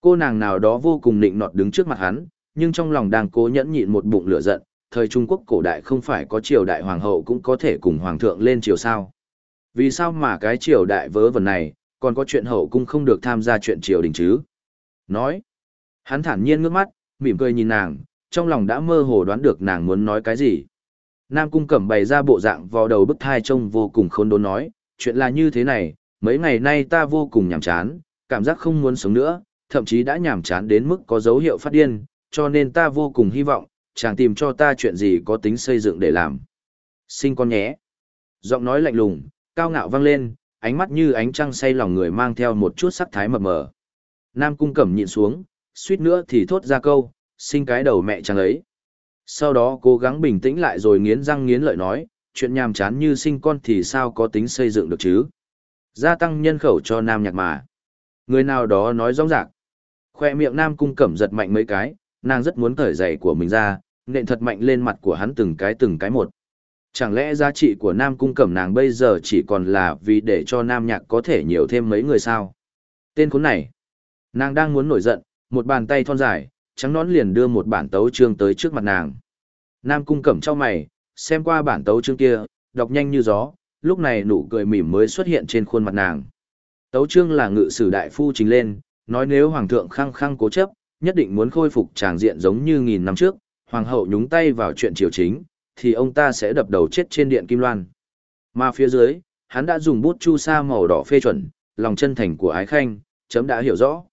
Cô nàng nào đó vô cùng nịnh nọt đứng trước mặt hắn, nhưng trong lòng đang cố nhẫn nhịn một bụng lửa giận, thời Trung Quốc cổ đại không phải có triều đại hoàng hậu cũng có thể cùng hoàng thượng lên triều sao. Vì sao mà cái triều đại vớ vẩn này, còn có chuyện hậu cung không được tham gia chuyện triều đình chứ? Nói. Hắn thản nhiên ngước mắt, mỉm cười nhìn nàng, trong lòng đã mơ hồ đoán được nàng muốn nói cái gì. Nam cung cẩm bày ra bộ dạng vào đầu bức thai trông vô cùng khôn đốn nói, chuyện là như thế này, mấy ngày nay ta vô cùng nhàm chán, cảm giác không muốn sống nữa, thậm chí đã nhàm chán đến mức có dấu hiệu phát điên, cho nên ta vô cùng hy vọng, chàng tìm cho ta chuyện gì có tính xây dựng để làm. Sinh con nhé. Giọng nói lạnh lùng, cao ngạo vang lên, ánh mắt như ánh trăng say lòng người mang theo một chút sắc thái mập mờ. Nam cung cẩm nhịn xuống, suýt nữa thì thốt ra câu, sinh cái đầu mẹ chàng ấy. Sau đó cố gắng bình tĩnh lại rồi nghiến răng nghiến lợi nói, chuyện nhàm chán như sinh con thì sao có tính xây dựng được chứ. Gia tăng nhân khẩu cho nam nhạc mà. Người nào đó nói rõ ràng. Khoe miệng nam cung cẩm giật mạnh mấy cái, nàng rất muốn cởi giày của mình ra, nện thật mạnh lên mặt của hắn từng cái từng cái một. Chẳng lẽ giá trị của nam cung cẩm nàng bây giờ chỉ còn là vì để cho nam nhạc có thể nhiều thêm mấy người sao? Tên khốn này. Nàng đang muốn nổi giận, một bàn tay thon dài, trắng nón liền đưa một bản tấu chương tới trước mặt nàng. Nam cung cẩm cho mày, xem qua bản tấu chương kia, đọc nhanh như gió, lúc này nụ cười mỉm mới xuất hiện trên khuôn mặt nàng. Tấu chương là ngự sử đại phu trình lên, nói nếu hoàng thượng khăng khăng cố chấp, nhất định muốn khôi phục tràng diện giống như nghìn năm trước, hoàng hậu nhúng tay vào chuyện triều chính, thì ông ta sẽ đập đầu chết trên điện Kim Loan. Mà phía dưới, hắn đã dùng bút chu sa màu đỏ phê chuẩn, lòng chân thành của ái khanh, chấm đã hiểu rõ.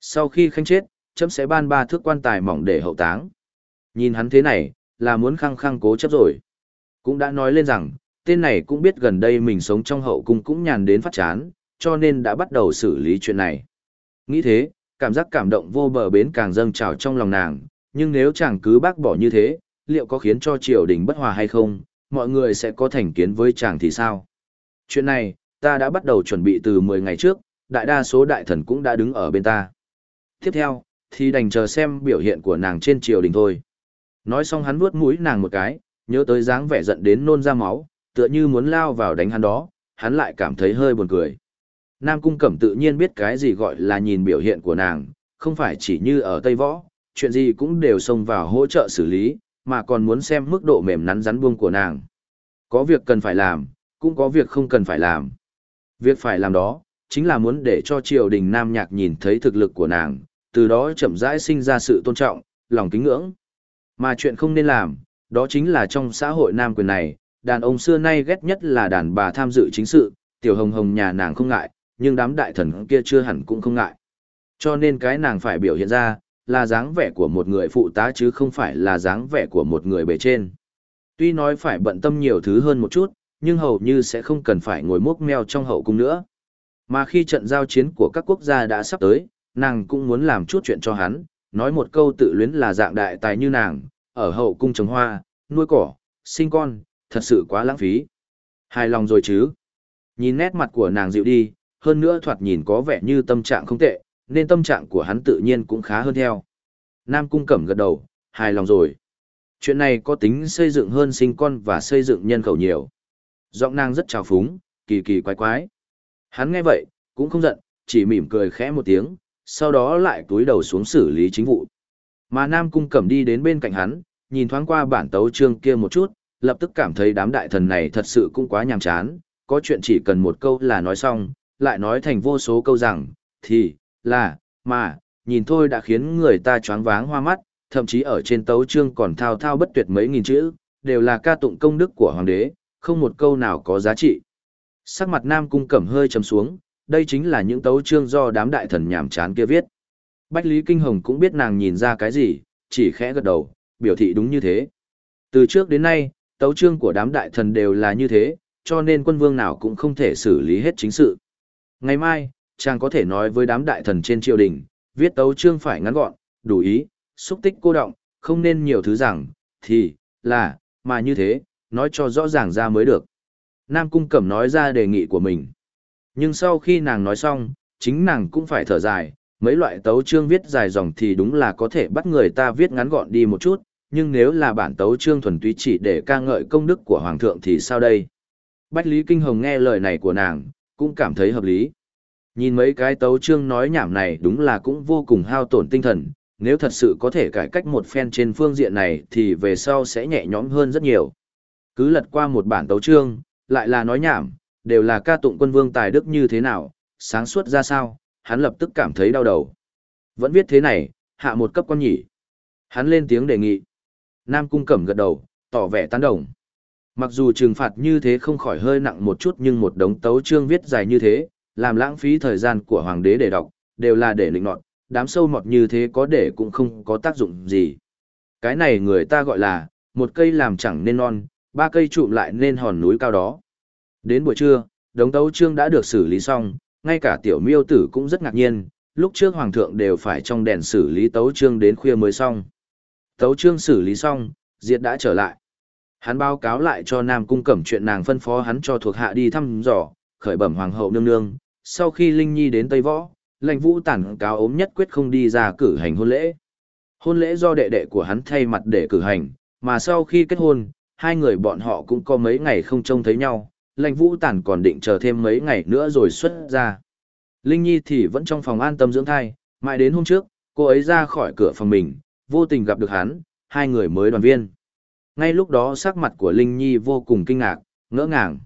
Sau khi khanh chết, chấm sẽ ban ba thước quan tài mỏng để hậu táng. Nhìn hắn thế này, là muốn khăng khăng cố chấp rồi. Cũng đã nói lên rằng, tên này cũng biết gần đây mình sống trong hậu cung cũng nhàn đến phát chán, cho nên đã bắt đầu xử lý chuyện này. Nghĩ thế, cảm giác cảm động vô bờ bến càng dâng trào trong lòng nàng, nhưng nếu chàng cứ bác bỏ như thế, liệu có khiến cho triều đình bất hòa hay không, mọi người sẽ có thành kiến với chàng thì sao? Chuyện này, ta đã bắt đầu chuẩn bị từ 10 ngày trước, đại đa số đại thần cũng đã đứng ở bên ta. Tiếp theo, thì đành chờ xem biểu hiện của nàng trên triều đình thôi. Nói xong hắn vuốt mũi nàng một cái, nhớ tới dáng vẻ giận đến nôn ra máu, tựa như muốn lao vào đánh hắn đó, hắn lại cảm thấy hơi buồn cười. Nam Cung Cẩm tự nhiên biết cái gì gọi là nhìn biểu hiện của nàng, không phải chỉ như ở Tây Võ, chuyện gì cũng đều xông vào hỗ trợ xử lý, mà còn muốn xem mức độ mềm nắn rắn buông của nàng. Có việc cần phải làm, cũng có việc không cần phải làm. Việc phải làm đó, chính là muốn để cho triều đình Nam Nhạc nhìn thấy thực lực của nàng, từ đó chậm rãi sinh ra sự tôn trọng, lòng kính ngưỡng. Mà chuyện không nên làm, đó chính là trong xã hội Nam quyền này, đàn ông xưa nay ghét nhất là đàn bà tham dự chính sự, tiểu hồng hồng nhà nàng không ngại, nhưng đám đại thần kia chưa hẳn cũng không ngại. Cho nên cái nàng phải biểu hiện ra, là dáng vẻ của một người phụ tá chứ không phải là dáng vẻ của một người bề trên. Tuy nói phải bận tâm nhiều thứ hơn một chút, nhưng hầu như sẽ không cần phải ngồi mốc meo trong hậu cung nữa. Mà khi trận giao chiến của các quốc gia đã sắp tới, nàng cũng muốn làm chút chuyện cho hắn, nói một câu tự luyến là dạng đại tài như nàng, ở hậu cung trồng hoa, nuôi cỏ, sinh con, thật sự quá lãng phí. Hài lòng rồi chứ. Nhìn nét mặt của nàng dịu đi, hơn nữa thoạt nhìn có vẻ như tâm trạng không tệ, nên tâm trạng của hắn tự nhiên cũng khá hơn theo. Nam cung cẩm gật đầu, hài lòng rồi. Chuyện này có tính xây dựng hơn sinh con và xây dựng nhân khẩu nhiều. Giọng nàng rất trào phúng, kỳ kỳ quái quái. Hắn nghe vậy, cũng không giận, chỉ mỉm cười khẽ một tiếng, sau đó lại túi đầu xuống xử lý chính vụ. Mà Nam Cung Cẩm đi đến bên cạnh hắn, nhìn thoáng qua bản tấu chương kia một chút, lập tức cảm thấy đám đại thần này thật sự cũng quá nhàm chán, có chuyện chỉ cần một câu là nói xong, lại nói thành vô số câu rằng, thì, là, mà, nhìn thôi đã khiến người ta choáng váng hoa mắt, thậm chí ở trên tấu chương còn thao thao bất tuyệt mấy nghìn chữ, đều là ca tụng công đức của hoàng đế, không một câu nào có giá trị. Sắc mặt Nam Cung Cẩm hơi trầm xuống, đây chính là những tấu chương do đám đại thần nhàm chán kia viết. Bách Lý Kinh Hồng cũng biết nàng nhìn ra cái gì, chỉ khẽ gật đầu, biểu thị đúng như thế. Từ trước đến nay, tấu chương của đám đại thần đều là như thế, cho nên quân vương nào cũng không thể xử lý hết chính sự. Ngày mai, chàng có thể nói với đám đại thần trên triều đình, viết tấu chương phải ngắn gọn, đủ ý, xúc tích cô động, không nên nhiều thứ rằng, thì, là, mà như thế, nói cho rõ ràng ra mới được. Nam Cung Cẩm nói ra đề nghị của mình. Nhưng sau khi nàng nói xong, chính nàng cũng phải thở dài, mấy loại tấu chương viết dài dòng thì đúng là có thể bắt người ta viết ngắn gọn đi một chút, nhưng nếu là bản tấu chương thuần túy chỉ để ca ngợi công đức của Hoàng thượng thì sao đây? Bách Lý Kinh Hồng nghe lời này của nàng, cũng cảm thấy hợp lý. Nhìn mấy cái tấu chương nói nhảm này đúng là cũng vô cùng hao tổn tinh thần, nếu thật sự có thể cải cách một phen trên phương diện này thì về sau sẽ nhẹ nhõm hơn rất nhiều. Cứ lật qua một bản tấu chương, lại là nói nhảm, đều là ca tụng quân vương tài đức như thế nào, sáng suốt ra sao, hắn lập tức cảm thấy đau đầu. Vẫn viết thế này, hạ một cấp con nhỉ. Hắn lên tiếng đề nghị. Nam cung cẩm gật đầu, tỏ vẻ tán đồng. Mặc dù trừng phạt như thế không khỏi hơi nặng một chút nhưng một đống tấu chương viết dài như thế, làm lãng phí thời gian của hoàng đế để đọc, đều là để lịnh nọt, đám sâu mọt như thế có để cũng không có tác dụng gì. Cái này người ta gọi là, một cây làm chẳng nên non, ba cây trụm lại nên hòn núi cao đó. Đến buổi trưa, đống tấu chương đã được xử lý xong, ngay cả tiểu miêu tử cũng rất ngạc nhiên, lúc trước hoàng thượng đều phải trong đèn xử lý tấu chương đến khuya mới xong. Tấu chương xử lý xong, Diệt đã trở lại. Hắn báo cáo lại cho Nam Cung Cẩm chuyện nàng phân phó hắn cho thuộc hạ đi thăm dò, khởi bẩm hoàng hậu nương nương. Sau khi Linh Nhi đến Tây Võ, lãnh vũ tản cáo ốm nhất quyết không đi ra cử hành hôn lễ. Hôn lễ do đệ đệ của hắn thay mặt để cử hành, mà sau khi kết hôn, hai người bọn họ cũng có mấy ngày không trông thấy nhau, lãnh vũ tản còn định chờ thêm mấy ngày nữa rồi xuất ra. Linh Nhi thì vẫn trong phòng an tâm dưỡng thai, mãi đến hôm trước, cô ấy ra khỏi cửa phòng mình, vô tình gặp được hắn, hai người mới đoàn viên. Ngay lúc đó sắc mặt của Linh Nhi vô cùng kinh ngạc, ngỡ ngàng.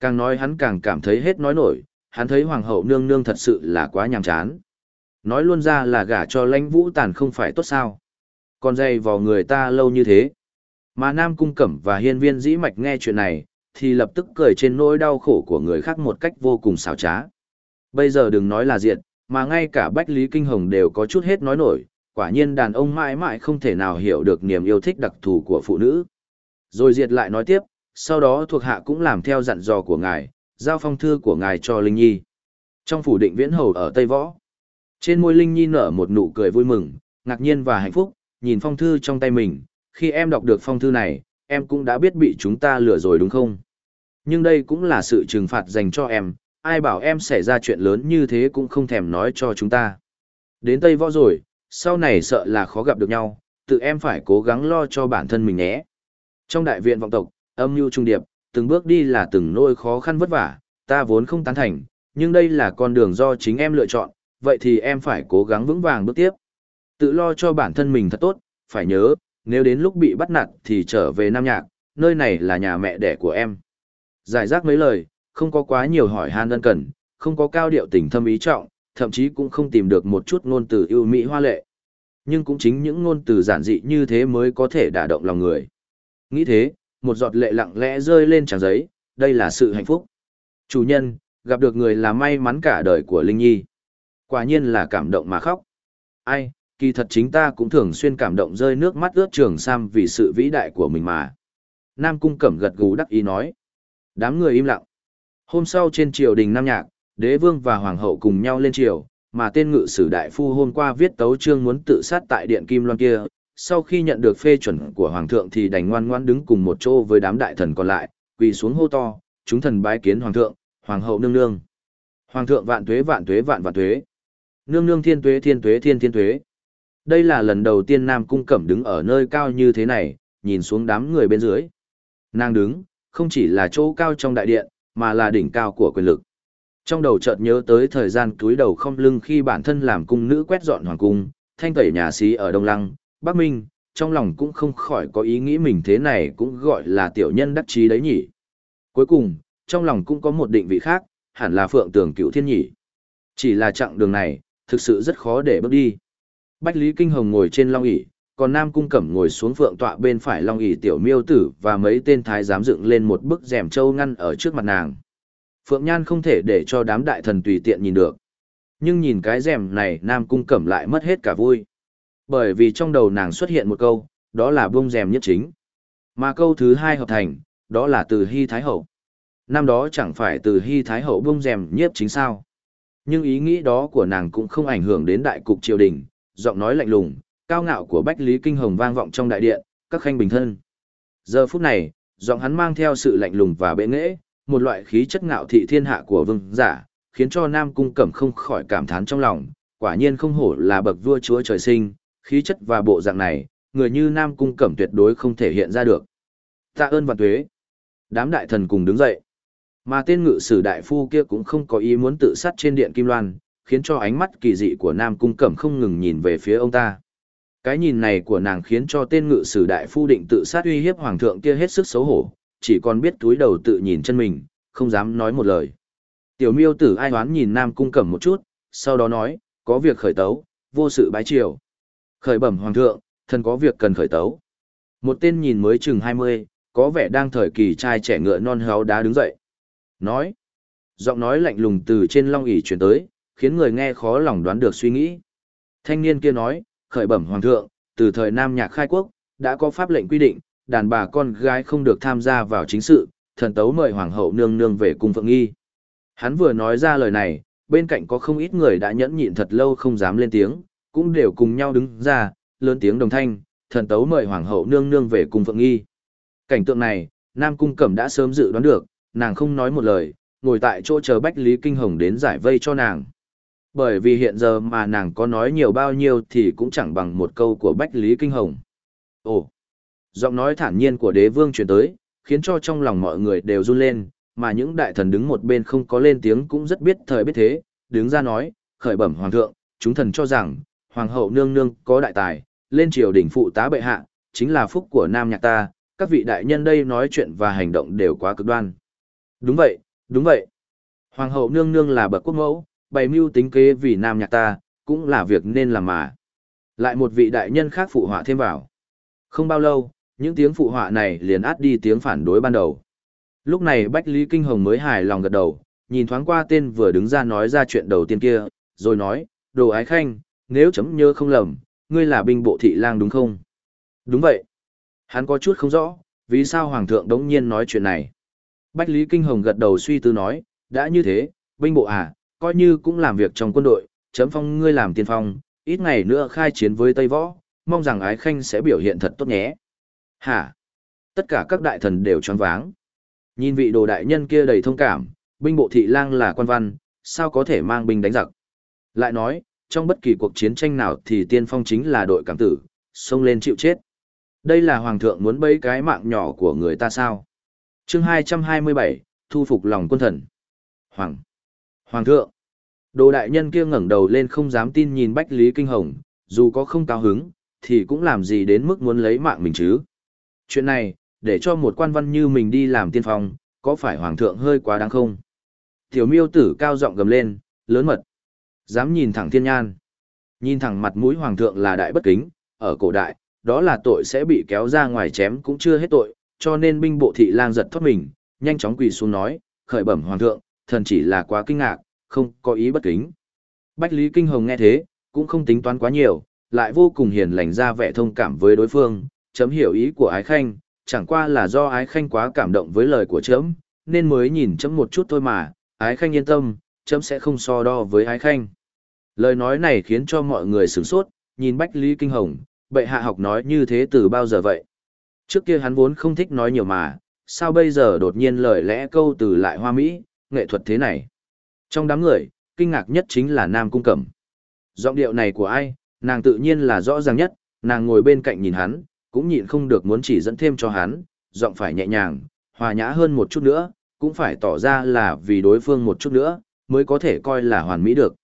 Càng nói hắn càng cảm thấy hết nói nổi, hắn thấy hoàng hậu nương nương thật sự là quá nhàm chán. Nói luôn ra là gả cho lãnh vũ tàn không phải tốt sao. Còn dây vào người ta lâu như thế. Mà Nam Cung Cẩm và hiên viên dĩ mạch nghe chuyện này, thì lập tức cười trên nỗi đau khổ của người khác một cách vô cùng xảo trá. Bây giờ đừng nói là diện, mà ngay cả Bách Lý Kinh Hồng đều có chút hết nói nổi, quả nhiên đàn ông mãi mãi không thể nào hiểu được niềm yêu thích đặc thù của phụ nữ. Rồi diệt lại nói tiếp, sau đó thuộc hạ cũng làm theo dặn dò của ngài, giao phong thư của ngài cho Linh Nhi. Trong phủ định viễn hầu ở Tây Võ, trên môi Linh Nhi nở một nụ cười vui mừng, ngạc nhiên và hạnh phúc, nhìn phong thư trong tay mình, khi em đọc được phong thư này, em cũng đã biết bị chúng ta lừa rồi đúng không? Nhưng đây cũng là sự trừng phạt dành cho em, ai bảo em xảy ra chuyện lớn như thế cũng không thèm nói cho chúng ta. Đến Tây Võ rồi, sau này sợ là khó gặp được nhau, tự em phải cố gắng lo cho bản thân mình nhé. Trong đại viện vọng tộc, âm mưu trung điệp, từng bước đi là từng nỗi khó khăn vất vả, ta vốn không tán thành, nhưng đây là con đường do chính em lựa chọn, vậy thì em phải cố gắng vững vàng bước tiếp. Tự lo cho bản thân mình thật tốt, phải nhớ, nếu đến lúc bị bắt nạt thì trở về Nam Nhạc, nơi này là nhà mẹ đẻ của em. Giải rác mấy lời, không có quá nhiều hỏi han ân cần, không có cao điệu tình thâm ý trọng, thậm chí cũng không tìm được một chút ngôn từ yêu mỹ hoa lệ. Nhưng cũng chính những ngôn từ giản dị như thế mới có thể đả động lòng người. Nghĩ thế, một giọt lệ lặng lẽ rơi lên trang giấy, đây là sự hạnh phúc. Chủ nhân, gặp được người là may mắn cả đời của Linh Nhi. Quả nhiên là cảm động mà khóc. Ai, kỳ thật chính ta cũng thường xuyên cảm động rơi nước mắt ướt trường sam vì sự vĩ đại của mình mà. Nam Cung Cẩm gật gù đắc ý nói. Đám người im lặng. Hôm sau trên triều đình Nam Nhạc, đế vương và hoàng hậu cùng nhau lên triều, mà tên ngự sử đại phu hôm qua viết tấu chương muốn tự sát tại điện Kim Loan kia, sau khi nhận được phê chuẩn của hoàng thượng thì đành ngoan ngoan đứng cùng một chỗ với đám đại thần còn lại, quỳ xuống hô to, chúng thần bái kiến hoàng thượng, hoàng hậu nương nương. Hoàng thượng vạn tuế vạn tuế vạn vạn tuế. Nương nương thiên tuế thiên tuế thiên thiên tuế. Đây là lần đầu tiên Nam Cung Cẩm đứng ở nơi cao như thế này, nhìn xuống đám người bên dưới. Nàng đứng, không chỉ là chỗ cao trong đại điện, mà là đỉnh cao của quyền lực. Trong đầu chợt nhớ tới thời gian túi đầu không lưng khi bản thân làm cung nữ quét dọn hoàng cung, thanh tẩy nhà xí ở Đông Lăng, Bắc Minh, trong lòng cũng không khỏi có ý nghĩ mình thế này cũng gọi là tiểu nhân đắc chí đấy nhỉ. Cuối cùng, trong lòng cũng có một định vị khác, hẳn là phượng tường cựu thiên nhỉ. Chỉ là chặng đường này, thực sự rất khó để bước đi. Bách Lý Kinh Hồng ngồi trên long ỷ còn Nam Cung Cẩm ngồi xuống phượng tọa bên phải long ỷ tiểu miêu tử và mấy tên thái giám dựng lên một bức rèm châu ngăn ở trước mặt nàng. Phượng Nhan không thể để cho đám đại thần tùy tiện nhìn được. Nhưng nhìn cái rèm này Nam Cung Cẩm lại mất hết cả vui. Bởi vì trong đầu nàng xuất hiện một câu, đó là bông rèm nhất chính. Mà câu thứ hai hợp thành, đó là từ Hy Thái Hậu. Năm đó chẳng phải từ Hy Thái Hậu bông rèm nhiếp chính sao. Nhưng ý nghĩ đó của nàng cũng không ảnh hưởng đến đại cục triều đình, giọng nói lạnh lùng, cao ngạo của Bách Lý Kinh Hồng vang vọng trong đại điện, các khanh bình thân. Giờ phút này, giọng hắn mang theo sự lạnh lùng và bệ nghễ, một loại khí chất ngạo thị thiên hạ của vương giả, khiến cho Nam Cung Cẩm không khỏi cảm thán trong lòng, quả nhiên không hổ là bậc vua chúa trời sinh, khí chất và bộ dạng này, người như Nam Cung Cẩm tuyệt đối không thể hiện ra được. Tạ ơn vạn tuế. Đám đại thần cùng đứng dậy. Mà tên ngự sử đại phu kia cũng không có ý muốn tự sát trên điện Kim Loan, khiến cho ánh mắt kỳ dị của Nam Cung Cẩm không ngừng nhìn về phía ông ta. Cái nhìn này của nàng khiến cho tên ngự sử đại phu định tự sát uy hiếp hoàng thượng kia hết sức xấu hổ, chỉ còn biết túi đầu tự nhìn chân mình, không dám nói một lời. Tiểu miêu tử ai hoán nhìn Nam Cung Cẩm một chút, sau đó nói, có việc khởi tấu, vô sự bái triều. Khởi bẩm hoàng thượng, thần có việc cần khởi tấu. Một tên nhìn mới chừng 20, có vẻ đang thời kỳ trai trẻ ngựa non héo đá đứng dậy. Nói, giọng nói lạnh lùng từ trên long ỷ truyền tới, khiến người nghe khó lòng đoán được suy nghĩ. Thanh niên kia nói, khởi bẩm hoàng thượng, từ thời Nam Nhạc khai quốc, đã có pháp lệnh quy định, đàn bà con gái không được tham gia vào chính sự, thần tấu mời hoàng hậu nương nương về cung phượng nghi. Hắn vừa nói ra lời này, bên cạnh có không ít người đã nhẫn nhịn thật lâu không dám lên tiếng, cũng đều cùng nhau đứng ra, lớn tiếng đồng thanh, thần tấu mời hoàng hậu nương nương về cung phượng nghi. Cảnh tượng này, Nam Cung Cẩm đã sớm dự đoán được, nàng không nói một lời, ngồi tại chỗ chờ Bách Lý Kinh Hồng đến giải vây cho nàng. Bởi vì hiện giờ mà nàng có nói nhiều bao nhiêu thì cũng chẳng bằng một câu của Bách Lý Kinh Hồng. Ồ! Giọng nói thản nhiên của đế vương truyền tới, khiến cho trong lòng mọi người đều run lên, mà những đại thần đứng một bên không có lên tiếng cũng rất biết thời biết thế, đứng ra nói, khởi bẩm hoàng thượng, chúng thần cho rằng, hoàng hậu nương nương có đại tài, lên triều đỉnh phụ tá bệ hạ, chính là phúc của nam nhạc ta, các vị đại nhân đây nói chuyện và hành động đều quá cực đoan. Đúng vậy, đúng vậy. Hoàng hậu nương nương là bậc quốc mẫu, bày mưu tính kế vì nam nhạc ta, cũng là việc nên làm mà. Lại một vị đại nhân khác phụ họa thêm vào. Không bao lâu, những tiếng phụ họa này liền át đi tiếng phản đối ban đầu. Lúc này Bách Lý Kinh Hồng mới hài lòng gật đầu, nhìn thoáng qua tên vừa đứng ra nói ra chuyện đầu tiên kia, rồi nói, đồ ái khanh, nếu chấm nhớ không lầm, ngươi là binh bộ thị lang đúng không? Đúng vậy. Hắn có chút không rõ, vì sao Hoàng thượng đống nhiên nói chuyện này. Bách Lý Kinh Hồng gật đầu suy tư nói, đã như thế, binh bộ à, coi như cũng làm việc trong quân đội, chấm phong ngươi làm tiên phong, ít ngày nữa khai chiến với Tây Võ, mong rằng ái khanh sẽ biểu hiện thật tốt nhé. Hả? Tất cả các đại thần đều choáng váng. Nhìn vị đồ đại nhân kia đầy thông cảm, binh bộ thị lang là quan văn, sao có thể mang binh đánh giặc. Lại nói, trong bất kỳ cuộc chiến tranh nào thì tiên phong chính là đội cảm tử, xông lên chịu chết. Đây là hoàng thượng muốn bấy cái mạng nhỏ của người ta sao? chương 227, thu phục lòng quân thần. Hoàng! Hoàng thượng! Đồ đại nhân kia ngẩng đầu lên không dám tin nhìn Bách Lý Kinh Hồng, dù có không cao hứng, thì cũng làm gì đến mức muốn lấy mạng mình chứ. Chuyện này, để cho một quan văn như mình đi làm tiên phong, có phải hoàng thượng hơi quá đáng không? Tiểu miêu tử cao giọng gầm lên, lớn mật. Dám nhìn thẳng thiên nhan. Nhìn thẳng mặt mũi hoàng thượng là đại bất kính, ở cổ đại, đó là tội sẽ bị kéo ra ngoài chém cũng chưa hết tội, cho nên binh bộ thị lang giật thoát mình, nhanh chóng quỳ xuống nói, khởi bẩm hoàng thượng, thần chỉ là quá kinh ngạc, không có ý bất kính. Bách Lý Kinh Hồng nghe thế, cũng không tính toán quá nhiều, lại vô cùng hiền lành ra vẻ thông cảm với đối phương, chấm hiểu ý của ái khanh, chẳng qua là do ái khanh quá cảm động với lời của chấm, nên mới nhìn chấm một chút thôi mà, ái khanh yên tâm, chấm sẽ không so đo với ái khanh. Lời nói này khiến cho mọi người sửng sốt, nhìn Bách Lý Kinh Hồng, bệ hạ học nói như thế từ bao giờ vậy? Trước kia hắn vốn không thích nói nhiều mà, sao bây giờ đột nhiên lời lẽ câu từ lại hoa mỹ, nghệ thuật thế này? Trong đám người, kinh ngạc nhất chính là Nam Cung Cẩm. Giọng điệu này của ai, nàng tự nhiên là rõ ràng nhất, nàng ngồi bên cạnh nhìn hắn, cũng nhịn không được muốn chỉ dẫn thêm cho hắn, giọng phải nhẹ nhàng, hòa nhã hơn một chút nữa, cũng phải tỏ ra là vì đối phương một chút nữa, mới có thể coi là hoàn mỹ được.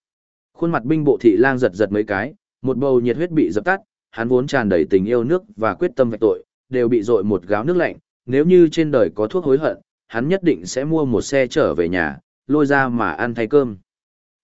Khuôn mặt binh bộ thị lang giật giật mấy cái, một bầu nhiệt huyết bị dập tắt, hắn vốn tràn đầy tình yêu nước và quyết tâm vạch tội, đều bị dội một gáo nước lạnh, nếu như trên đời có thuốc hối hận, hắn nhất định sẽ mua một xe trở về nhà, lôi ra mà ăn thay cơm.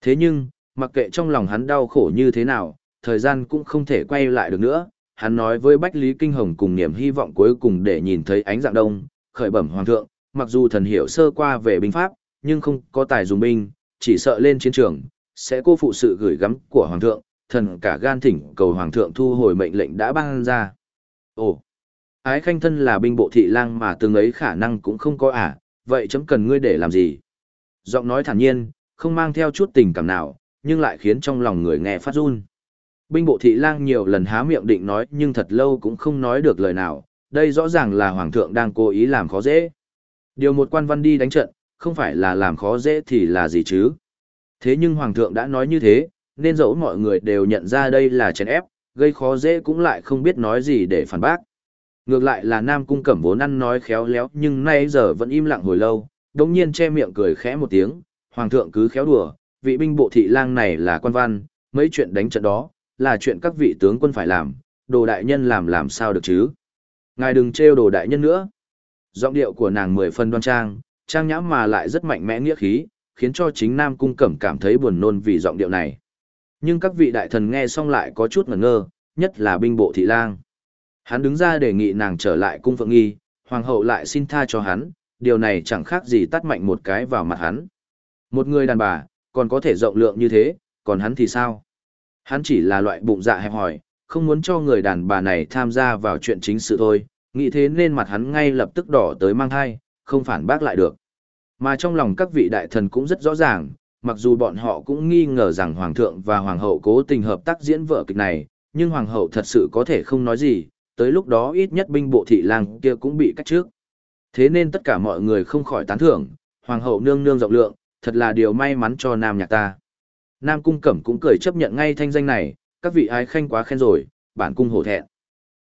Thế nhưng, mặc kệ trong lòng hắn đau khổ như thế nào, thời gian cũng không thể quay lại được nữa, hắn nói với Bách Lý Kinh Hồng cùng niềm hy vọng cuối cùng để nhìn thấy ánh dạng đông, khởi bẩm hoàng thượng, mặc dù thần hiểu sơ qua về binh pháp, nhưng không có tài dùng binh, chỉ sợ lên chiến trường, sẽ cô phụ sự gửi gắm của hoàng thượng, thần cả gan thỉnh cầu hoàng thượng thu hồi mệnh lệnh đã ban ra. Ồ, ái khanh thân là binh bộ thị lang mà từng ấy khả năng cũng không có à, vậy chấm cần ngươi để làm gì? Giọng nói thản nhiên, không mang theo chút tình cảm nào, nhưng lại khiến trong lòng người nghe phát run. Binh bộ thị lang nhiều lần há miệng định nói nhưng thật lâu cũng không nói được lời nào, đây rõ ràng là hoàng thượng đang cố ý làm khó dễ. Điều một quan văn đi đánh trận, không phải là làm khó dễ thì là gì chứ. Thế nhưng hoàng thượng đã nói như thế, nên dẫu mọi người đều nhận ra đây là chèn ép, gây khó dễ cũng lại không biết nói gì để phản bác. Ngược lại là Nam Cung Cẩm vốn ăn nói khéo léo nhưng nay giờ vẫn im lặng hồi lâu, đồng nhiên che miệng cười khẽ một tiếng, hoàng thượng cứ khéo đùa, vị binh bộ thị lang này là quan văn, mấy chuyện đánh trận đó, là chuyện các vị tướng quân phải làm, đồ đại nhân làm làm sao được chứ. Ngài đừng trêu đồ đại nhân nữa. Giọng điệu của nàng mười phần đoan trang, trang nhãm mà lại rất mạnh mẽ nghĩa khí, khiến cho chính Nam Cung Cẩm cảm thấy buồn nôn vì giọng điệu này. Nhưng các vị đại thần nghe xong lại có chút ngẩn ngơ, nhất là binh bộ thị lang. Hắn đứng ra đề nghị nàng trở lại cung phượng nghi, hoàng hậu lại xin tha cho hắn, điều này chẳng khác gì tắt mạnh một cái vào mặt hắn. Một người đàn bà, còn có thể rộng lượng như thế, còn hắn thì sao? Hắn chỉ là loại bụng dạ hẹp hòi, không muốn cho người đàn bà này tham gia vào chuyện chính sự thôi, nghĩ thế nên mặt hắn ngay lập tức đỏ tới mang thai, không phản bác lại được. Mà trong lòng các vị đại thần cũng rất rõ ràng, mặc dù bọn họ cũng nghi ngờ rằng Hoàng thượng và Hoàng hậu cố tình hợp tác diễn vở kịch này, nhưng Hoàng hậu thật sự có thể không nói gì, tới lúc đó ít nhất binh bộ thị lang kia cũng bị cách trước. Thế nên tất cả mọi người không khỏi tán thưởng, Hoàng hậu nương nương rộng lượng, thật là điều may mắn cho Nam nhạc ta. Nam Cung Cẩm cũng cười chấp nhận ngay thanh danh này, các vị ái khanh quá khen rồi, bản cung hổ thẹn.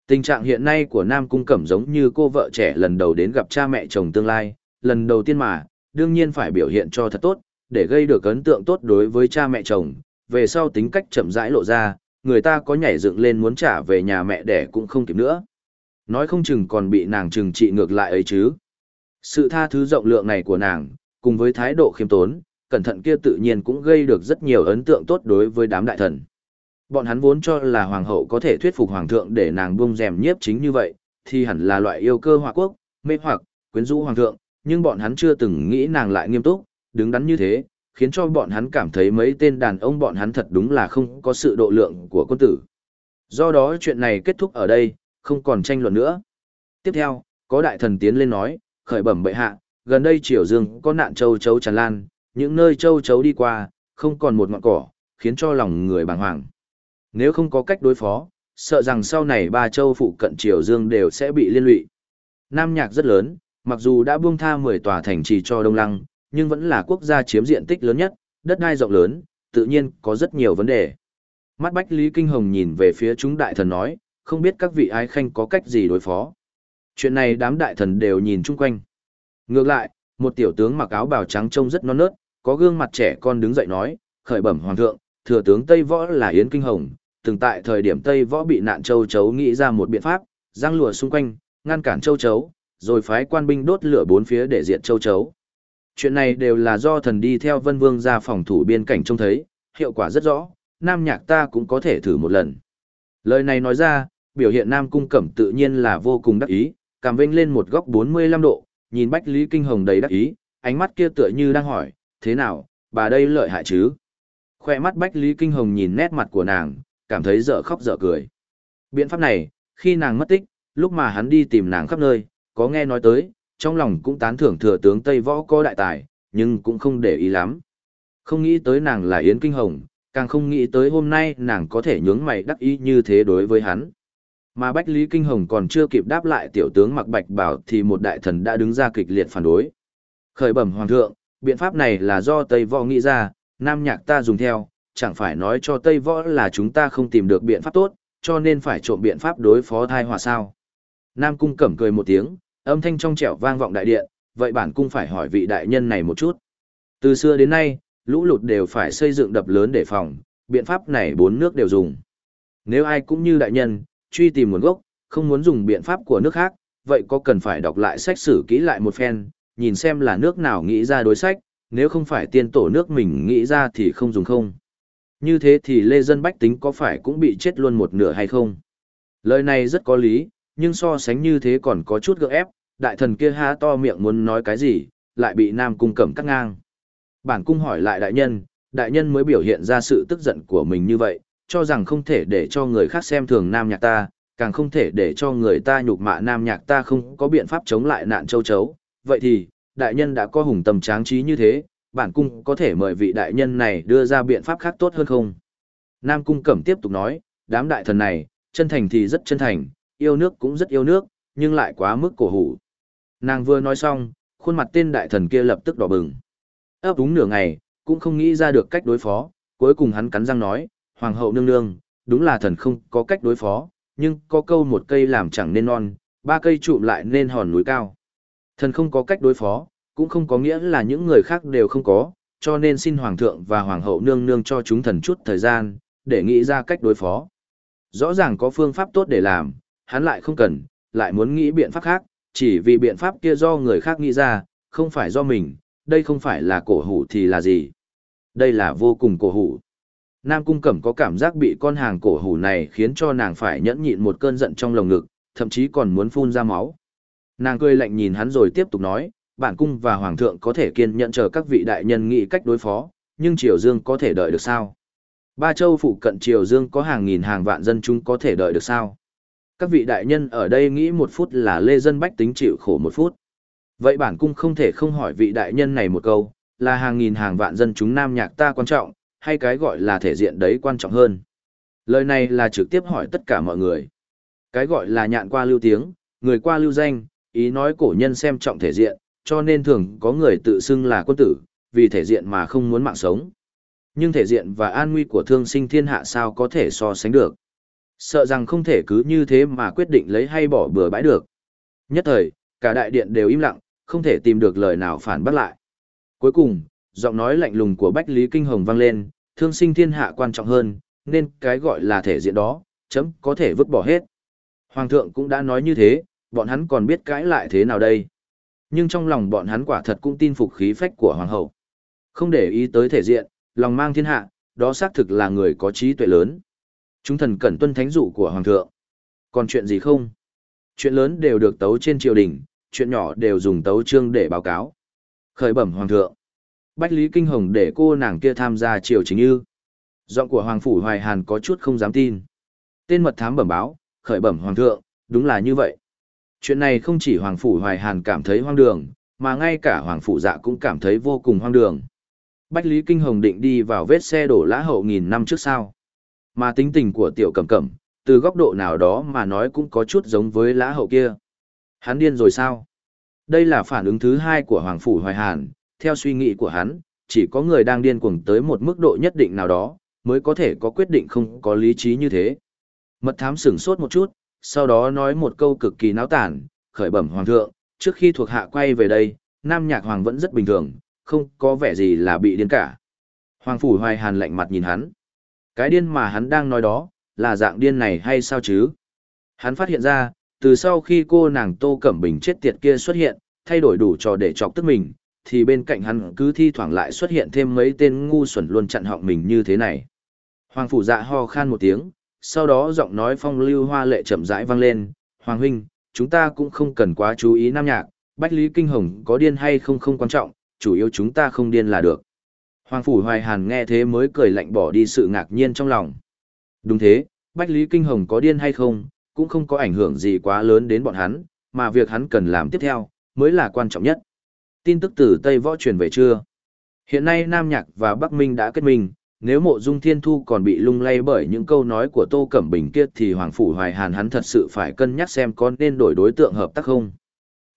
Tình trạng hiện nay của Nam Cung Cẩm giống như cô vợ trẻ lần đầu đến gặp cha mẹ chồng tương lai, lần đầu tiên mà, đương nhiên phải biểu hiện cho thật tốt, để gây được ấn tượng tốt đối với cha mẹ chồng, về sau tính cách chậm rãi lộ ra, người ta có nhảy dựng lên muốn trả về nhà mẹ đẻ cũng không kịp nữa. Nói không chừng còn bị nàng trừng trị ngược lại ấy chứ. Sự tha thứ rộng lượng này của nàng, cùng với thái độ khiêm tốn, cẩn thận kia tự nhiên cũng gây được rất nhiều ấn tượng tốt đối với đám đại thần. Bọn hắn vốn cho là hoàng hậu có thể thuyết phục hoàng thượng để nàng buông rèm nhiếp chính như vậy, thì hẳn là loại yêu cơ hòa quốc, mê hoặc, quyến rũ hoàng thượng, nhưng bọn hắn chưa từng nghĩ nàng lại nghiêm túc, đứng đắn như thế, khiến cho bọn hắn cảm thấy mấy tên đàn ông bọn hắn thật đúng là không có sự độ lượng của quân tử. Do đó chuyện này kết thúc ở đây, không còn tranh luận nữa. Tiếp theo, có đại thần tiến lên nói, khởi bẩm bệ hạ, gần đây triều dương có nạn châu chấu tràn lan, những nơi châu chấu đi qua, không còn một ngọn cỏ, khiến cho lòng người bàng hoàng. Nếu không có cách đối phó, sợ rằng sau này ba châu phụ cận triều dương đều sẽ bị liên lụy. Nam nhạc rất lớn, mặc dù đã buông tha 10 tòa thành trì cho Đông Lăng, nhưng vẫn là quốc gia chiếm diện tích lớn nhất, đất đai rộng lớn, tự nhiên có rất nhiều vấn đề. Mắt Bách Lý Kinh Hồng nhìn về phía chúng đại thần nói, không biết các vị ái khanh có cách gì đối phó. Chuyện này đám đại thần đều nhìn chung quanh. Ngược lại, một tiểu tướng mặc áo bào trắng trông rất non nớt, có gương mặt trẻ con đứng dậy nói, khởi bẩm hoàng thượng, thừa tướng Tây Võ là Yến Kinh Hồng, từng tại thời điểm Tây Võ bị nạn châu chấu nghĩ ra một biện pháp, giăng lùa xung quanh, ngăn cản châu chấu, rồi phái quan binh đốt lửa bốn phía để diệt châu chấu. Chuyện này đều là do thần đi theo Vân Vương ra phòng thủ biên cảnh trông thấy, hiệu quả rất rõ, Nam Nhạc ta cũng có thể thử một lần. Lời này nói ra, biểu hiện Nam Cung Cẩm tự nhiên là vô cùng đắc ý, cảm vinh lên một góc 45 độ, nhìn Bách Lý Kinh Hồng đầy đắc ý, ánh mắt kia tựa như đang hỏi, thế nào, bà đây lợi hại chứ? Khoe mắt Bách Lý Kinh Hồng nhìn nét mặt của nàng, cảm thấy dở khóc dở cười. Biện pháp này, khi nàng mất tích, lúc mà hắn đi tìm nàng khắp nơi, có nghe nói tới, trong lòng cũng tán thưởng thừa tướng Tây Võ có đại tài, nhưng cũng không để ý lắm. Không nghĩ tới nàng là Yến Kinh Hồng, càng không nghĩ tới hôm nay nàng có thể nhướng mày đắc ý như thế đối với hắn. Mà Bách Lý Kinh Hồng còn chưa kịp đáp lại tiểu tướng mặc bạch bảo thì một đại thần đã đứng ra kịch liệt phản đối. Khởi bẩm hoàng thượng, biện pháp này là do Tây Võ nghĩ ra, Nam Nhạc ta dùng theo, chẳng phải nói cho Tây Võ là chúng ta không tìm được biện pháp tốt, cho nên phải trộm biện pháp đối phó thai hòa sao. Nam Cung cẩm cười một tiếng, âm thanh trong trẻo vang vọng đại điện, vậy bản cung phải hỏi vị đại nhân này một chút. Từ xưa đến nay, lũ lụt đều phải xây dựng đập lớn để phòng, biện pháp này bốn nước đều dùng. Nếu ai cũng như đại nhân, truy tìm nguồn gốc, không muốn dùng biện pháp của nước khác, vậy có cần phải đọc lại sách sử kỹ lại một phen, nhìn xem là nước nào nghĩ ra đối sách, nếu không phải tiên tổ nước mình nghĩ ra thì không dùng không. Như thế thì lê dân bách tính có phải cũng bị chết luôn một nửa hay không? Lời này rất có lý, nhưng so sánh như thế còn có chút gượng ép, đại thần kia há to miệng muốn nói cái gì, lại bị Nam Cung cẩm cắt ngang. Bản cung hỏi lại đại nhân, đại nhân mới biểu hiện ra sự tức giận của mình như vậy, cho rằng không thể để cho người khác xem thường nam nhạc ta, càng không thể để cho người ta nhục mạ nam nhạc ta không có biện pháp chống lại nạn châu chấu. Vậy thì, đại nhân đã có hùng tầm tráng trí như thế, bản cung có thể mời vị đại nhân này đưa ra biện pháp khác tốt hơn không? Nam cung cẩm tiếp tục nói, đám đại thần này, chân thành thì rất chân thành, yêu nước cũng rất yêu nước, nhưng lại quá mức cổ hủ. Nàng vừa nói xong, khuôn mặt tên đại thần kia lập tức đỏ bừng. Ấp úng nửa ngày, cũng không nghĩ ra được cách đối phó, cuối cùng hắn cắn răng nói, Hoàng hậu nương nương, đúng là thần không có cách đối phó, nhưng có câu một cây làm chẳng nên non, ba cây trụm lại nên hòn núi cao. Thần không có cách đối phó, cũng không có nghĩa là những người khác đều không có, cho nên xin Hoàng thượng và Hoàng hậu nương nương cho chúng thần chút thời gian, để nghĩ ra cách đối phó. Rõ ràng có phương pháp tốt để làm, hắn lại không cần, lại muốn nghĩ biện pháp khác, chỉ vì biện pháp kia do người khác nghĩ ra, không phải do mình, đây không phải là cổ hủ thì là gì. Đây là vô cùng cổ hủ. Nam Cung Cẩm có cảm giác bị con hàng cổ hủ này khiến cho nàng phải nhẫn nhịn một cơn giận trong lồng ngực, thậm chí còn muốn phun ra máu. Nàng cười lạnh nhìn hắn rồi tiếp tục nói, bản cung và hoàng thượng có thể kiên nhẫn chờ các vị đại nhân nghĩ cách đối phó, nhưng Triều Dương có thể đợi được sao? Ba châu phụ cận Triều Dương có hàng nghìn hàng vạn dân chúng có thể đợi được sao? Các vị đại nhân ở đây nghĩ một phút là lê dân bách tính chịu khổ một phút. Vậy bản cung không thể không hỏi vị đại nhân này một câu, là hàng nghìn hàng vạn dân chúng nam nhạc ta quan trọng, hay cái gọi là thể diện đấy quan trọng hơn. Lời này là trực tiếp hỏi tất cả mọi người. Cái gọi là nhạn qua lưu tiếng, người qua lưu danh, ý nói cổ nhân xem trọng thể diện, cho nên thường có người tự xưng là quân tử, vì thể diện mà không muốn mạng sống. Nhưng thể diện và an nguy của thương sinh thiên hạ sao có thể so sánh được. Sợ rằng không thể cứ như thế mà quyết định lấy hay bỏ bừa bãi được. Nhất thời, cả đại điện đều im lặng, không thể tìm được lời nào phản bác lại. Cuối cùng, giọng nói lạnh lùng của Bách Lý Kinh Hồng vang lên, thương sinh thiên hạ quan trọng hơn, nên cái gọi là thể diện đó, chấm có thể vứt bỏ hết. Hoàng thượng cũng đã nói như thế, bọn hắn còn biết cãi lại thế nào đây. Nhưng trong lòng bọn hắn quả thật cũng tin phục khí phách của hoàng hậu. Không để ý tới thể diện, lòng mang thiên hạ, đó xác thực là người có trí tuệ lớn. Chúng thần cẩn tuân thánh dụ của Hoàng thượng. Còn chuyện gì không? Chuyện lớn đều được tấu trên triều đình, chuyện nhỏ đều dùng tấu chương để báo cáo. Khởi bẩm Hoàng thượng. Bách Lý Kinh Hồng để cô nàng kia tham gia triều chính ư. Giọng của Hoàng Phủ Hoài Hàn có chút không dám tin. Tên mật thám bẩm báo, khởi bẩm Hoàng thượng, đúng là như vậy. Chuyện này không chỉ Hoàng Phủ Hoài Hàn cảm thấy hoang đường, mà ngay cả Hoàng Phủ Dạ cũng cảm thấy vô cùng hoang đường. Bách Lý Kinh Hồng định đi vào vết xe đổ lã hậu nghìn năm trước sao. Mà tính tình của tiểu cẩm cẩm, từ góc độ nào đó mà nói cũng có chút giống với lã hậu kia. Hắn điên rồi sao? Đây là phản ứng thứ hai của Hoàng Phủ Hoài Hàn, theo suy nghĩ của hắn, chỉ có người đang điên cuồng tới một mức độ nhất định nào đó, mới có thể có quyết định không có lý trí như thế. Mật thám sửng sốt một chút, sau đó nói một câu cực kỳ náo tản, khởi bẩm Hoàng thượng, trước khi thuộc hạ quay về đây, Nam Nhạc Hoàng vẫn rất bình thường, không có vẻ gì là bị điên cả. Hoàng Phủ Hoài Hàn lạnh mặt nhìn hắn. Cái điên mà hắn đang nói đó, là dạng điên này hay sao chứ? Hắn phát hiện ra, từ sau khi cô nàng Tô Cẩm Bình chết tiệt kia xuất hiện, thay đổi đủ trò để chọc tức mình, thì bên cạnh hắn cứ thi thoảng lại xuất hiện thêm mấy tên ngu xuẩn luôn chặn họng mình như thế này. Hoàng phủ dạ ho khan một tiếng, sau đó giọng nói phong lưu hoa lệ chậm rãi vang lên, Hoàng huynh, chúng ta cũng không cần quá chú ý nam nhạc, Bách Lý Kinh Hồng có điên hay không không quan trọng, chủ yếu chúng ta không điên là được. Hoàng phủ hoài hàn nghe thế mới cười lạnh bỏ đi sự ngạc nhiên trong lòng. Đúng thế, Bách Lý Kinh Hồng có điên hay không, cũng không có ảnh hưởng gì quá lớn đến bọn hắn, mà việc hắn cần làm tiếp theo, mới là quan trọng nhất. Tin tức từ Tây Võ truyền về chưa? Hiện nay Nam Nhạc và Bắc Minh đã kết minh, nếu mộ dung thiên thu còn bị lung lay bởi những câu nói của Tô Cẩm Bình kia thì Hoàng Phủ Hoài Hàn hắn thật sự phải cân nhắc xem có nên đổi đối tượng hợp tác không.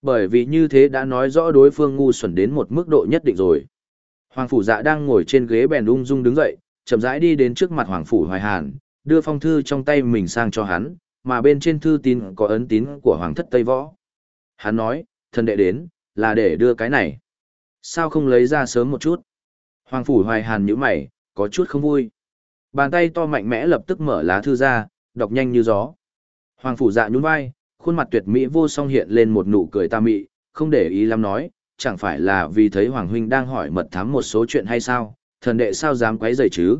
Bởi vì như thế đã nói rõ đối phương ngu xuẩn đến một mức độ nhất định rồi. Hoàng Phủ dạ đang ngồi trên ghế bèn ung dung đứng dậy, chậm rãi đi đến trước mặt Hoàng Phủ Hoài Hàn, đưa phong thư trong tay mình sang cho hắn, mà bên trên thư tín có ấn tín của Hoàng thất Tây Võ. Hắn nói, thần đệ đến, là để đưa cái này. Sao không lấy ra sớm một chút? Hoàng Phủ Hoài Hàn nhíu mày, có chút không vui. Bàn tay to mạnh mẽ lập tức mở lá thư ra, đọc nhanh như gió. Hoàng Phủ dạ nhún vai, khuôn mặt tuyệt mỹ vô song hiện lên một nụ cười ta mị, không để ý lắm nói, chẳng phải là vì thấy Hoàng Huynh đang hỏi mật thám một số chuyện hay sao, thần đệ sao dám quấy rầy chứ.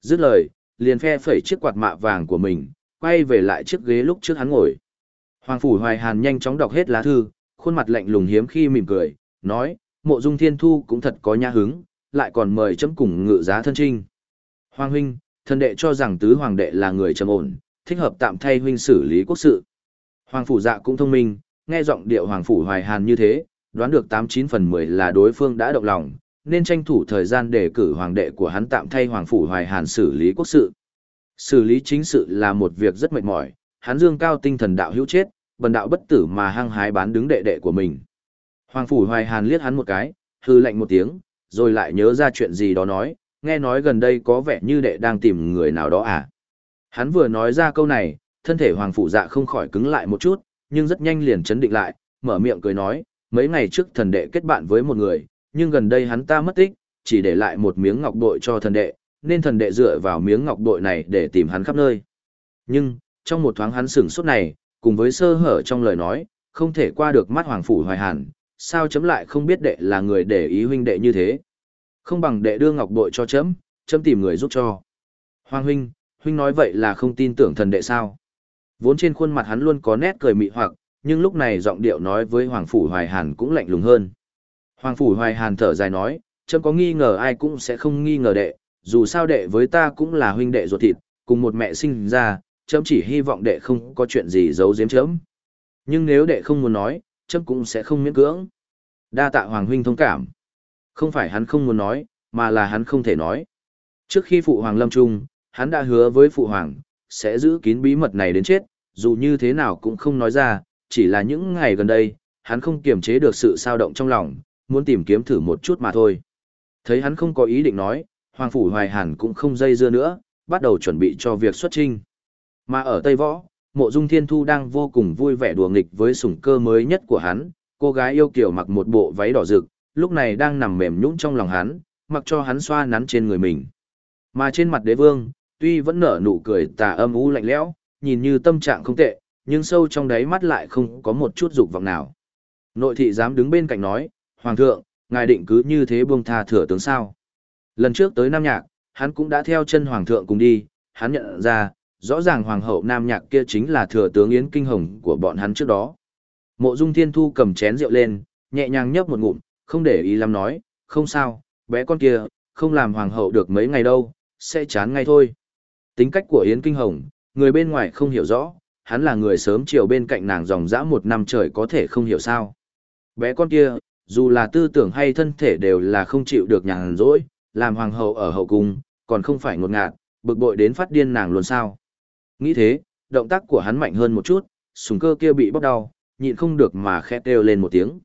Dứt lời, liền phe phẩy chiếc quạt mạ vàng của mình, quay về lại chiếc ghế lúc trước hắn ngồi. Hoàng Phủ Hoài Hàn nhanh chóng đọc hết lá thư, khuôn mặt lạnh lùng hiếm khi mỉm cười, nói, mộ dung thiên thu cũng thật có nha hứng, lại còn mời chấm cùng ngự giá thân trinh. Hoàng huynh, thần đệ cho rằng tứ hoàng đệ là người trầm ổn, thích hợp tạm thay huynh xử lý quốc sự. Hoàng phủ dạ cũng thông minh, nghe giọng điệu hoàng phủ hoài hàn như thế, đoán được 89 phần 10 là đối phương đã động lòng, nên tranh thủ thời gian để cử hoàng đệ của hắn tạm thay hoàng phủ hoài hàn xử lý quốc sự. Xử lý chính sự là một việc rất mệt mỏi, hắn dương cao tinh thần đạo hữu chết, bần đạo bất tử mà hăng hái bán đứng đệ đệ của mình. Hoàng phủ hoài hàn liếc hắn một cái, hư lạnh một tiếng, rồi lại nhớ ra chuyện gì đó nói, nghe nói gần đây có vẻ như đệ đang tìm người nào đó à. Hắn vừa nói ra câu này, thân thể hoàng phủ dạ không khỏi cứng lại một chút, nhưng rất nhanh liền chấn định lại, mở miệng cười nói, mấy ngày trước thần đệ kết bạn với một người, nhưng gần đây hắn ta mất tích, chỉ để lại một miếng ngọc bội cho thần đệ, nên thần đệ dựa vào miếng ngọc bội này để tìm hắn khắp nơi. Nhưng, trong một thoáng hắn sửng sốt này, cùng với sơ hở trong lời nói, không thể qua được mắt Hoàng Phủ Hoài Hàn, sao chấm lại không biết đệ là người để ý huynh đệ như thế. Không bằng đệ đưa ngọc bội cho chấm, chấm tìm người giúp cho. Hoàng huynh, huynh nói vậy là không tin tưởng thần đệ sao. Vốn trên khuôn mặt hắn luôn có nét cười mị hoặc, nhưng lúc này giọng điệu nói với Hoàng Phủ Hoài Hàn cũng lạnh lùng hơn. Hoàng Phủ Hoài Hàn thở dài nói, chấm có nghi ngờ ai cũng sẽ không nghi ngờ đệ, dù sao đệ với ta cũng là huynh đệ ruột thịt, cùng một mẹ sinh ra, chấm chỉ hy vọng đệ không có chuyện gì giấu giếm chấm. Nhưng nếu đệ không muốn nói, chấm cũng sẽ không miễn cưỡng. Đa tạ Hoàng huynh thông cảm. Không phải hắn không muốn nói, mà là hắn không thể nói. Trước khi Phụ Hoàng lâm trung, hắn đã hứa với Phụ Hoàng, sẽ giữ kín bí mật này đến chết, dù như thế nào cũng không nói ra, chỉ là những ngày gần đây, hắn không kiềm chế được sự sao động trong lòng, muốn tìm kiếm thử một chút mà thôi. Thấy hắn không có ý định nói, Hoàng Phủ Hoài Hàn cũng không dây dưa nữa, bắt đầu chuẩn bị cho việc xuất trinh. Mà ở Tây Võ, Mộ Dung Thiên Thu đang vô cùng vui vẻ đùa nghịch với sủng cơ mới nhất của hắn, cô gái yêu kiều mặc một bộ váy đỏ rực, lúc này đang nằm mềm nhũn trong lòng hắn, mặc cho hắn xoa nắn trên người mình. Mà trên mặt đế vương, tuy vẫn nở nụ cười tà âm u lạnh lẽo, nhìn như tâm trạng không tệ, nhưng sâu trong đáy mắt lại không có một chút dục vọng nào. Nội thị dám đứng bên cạnh nói, Hoàng thượng, ngài định cứ như thế buông tha thừa tướng sao. Lần trước tới Nam Nhạc, hắn cũng đã theo chân Hoàng thượng cùng đi, hắn nhận ra, rõ ràng hoàng hậu nam nhạc kia chính là thừa tướng Yến Kinh Hồng của bọn hắn trước đó. Mộ Dung Thiên Thu cầm chén rượu lên, nhẹ nhàng nhấp một ngụm, không để ý lắm nói, không sao, bé con kia, không làm hoàng hậu được mấy ngày đâu, sẽ chán ngay thôi. Tính cách của Yến Kinh Hồng, người bên ngoài không hiểu rõ, hắn là người sớm chiều bên cạnh nàng dòng dã một năm trời có thể không hiểu sao. Bé con kia, dù là tư tưởng hay thân thể đều là không chịu được nhàn rỗi, làm hoàng hậu ở hậu cung, còn không phải ngột ngạt, bực bội đến phát điên nàng luôn sao. Nghĩ thế, động tác của hắn mạnh hơn một chút, súng cơ kia bị bóp đau, nhịn không được mà khẽ kêu lên một tiếng.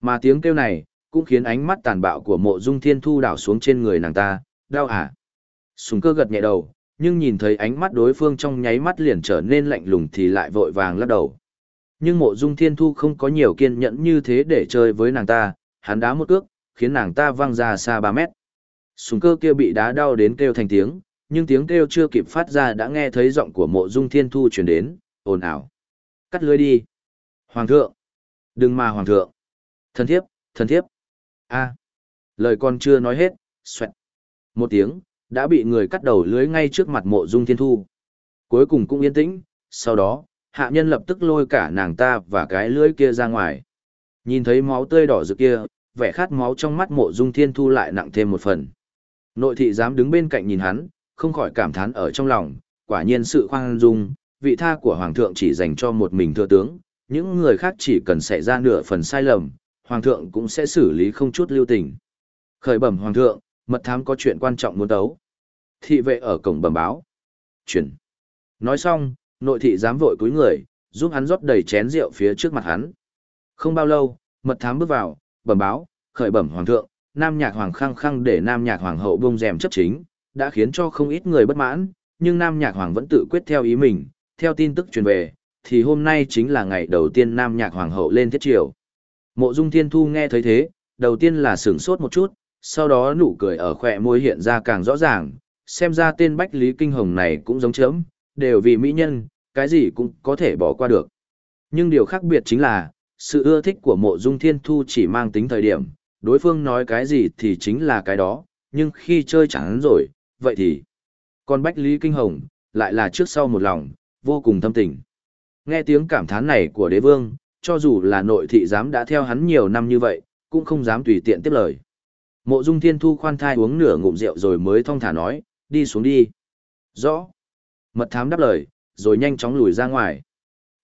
Mà tiếng kêu này, cũng khiến ánh mắt tàn bạo của mộ dung thiên thu đảo xuống trên người nàng ta, đau à. Súng cơ gật nhẹ đầu, nhưng nhìn thấy ánh mắt đối phương trong nháy mắt liền trở nên lạnh lùng thì lại vội vàng lắc đầu. Nhưng mộ dung thiên thu không có nhiều kiên nhẫn như thế để chơi với nàng ta, hắn đá một cước, khiến nàng ta văng ra xa 3 mét. Súng cơ kia bị đá đau đến kêu thành tiếng, nhưng tiếng kêu chưa kịp phát ra đã nghe thấy giọng của mộ dung thiên thu chuyển đến, ồn ào. Cắt lưới đi. Hoàng thượng. Đừng mà hoàng thượng. Thần thiếp, thần thiếp. a Lời con chưa nói hết, xoẹt. Một tiếng, đã bị người cắt đầu lưới ngay trước mặt mộ dung thiên thu. Cuối cùng cũng yên tĩnh, sau đó, hạ nhân lập tức lôi cả nàng ta và cái lưới kia ra ngoài. Nhìn thấy máu tươi đỏ rực kia, vẻ khát máu trong mắt mộ dung thiên thu lại nặng thêm một phần. Nội thị dám đứng bên cạnh nhìn hắn, không khỏi cảm thán ở trong lòng, quả nhiên sự khoan dung, vị tha của hoàng thượng chỉ dành cho một mình thừa tướng, những người khác chỉ cần xảy ra nửa phần sai lầm, hoàng thượng cũng sẽ xử lý không chút lưu tình. Khởi bẩm hoàng thượng, mật thám có chuyện quan trọng muốn đấu. Thị vệ ở cổng bẩm báo. Chuyển. Nói xong, nội thị dám vội cúi người, giúp hắn rót đầy chén rượu phía trước mặt hắn. Không bao lâu, mật thám bước vào, bẩm báo, khởi bẩm hoàng thượng, nam nhạc hoàng khăng khăng để nam nhạc hoàng hậu bông rèm chấp chính, đã khiến cho không ít người bất mãn, nhưng nam nhạc hoàng vẫn tự quyết theo ý mình, theo tin tức truyền về, thì hôm nay chính là ngày đầu tiên nam nhạc hoàng hậu lên thiết triều. Mộ dung thiên thu nghe thấy thế, đầu tiên là sửng sốt một chút, sau đó nụ cười ở khỏe môi hiện ra càng rõ ràng, xem ra tên Bách Lý Kinh Hồng này cũng giống chớm, đều vì mỹ nhân, cái gì cũng có thể bỏ qua được. Nhưng điều khác biệt chính là, sự ưa thích của mộ dung thiên thu chỉ mang tính thời điểm, đối phương nói cái gì thì chính là cái đó, nhưng khi chơi chẳng rồi, vậy thì... Còn Bách Lý Kinh Hồng, lại là trước sau một lòng, vô cùng thâm tình. Nghe tiếng cảm thán này của đế vương, cho dù là nội thị giám đã theo hắn nhiều năm như vậy, cũng không dám tùy tiện tiếp lời. Mộ Dung Thiên Thu khoan thai uống nửa ngụm rượu rồi mới thong thả nói, đi xuống đi. Rõ. Mật thám đáp lời, rồi nhanh chóng lùi ra ngoài.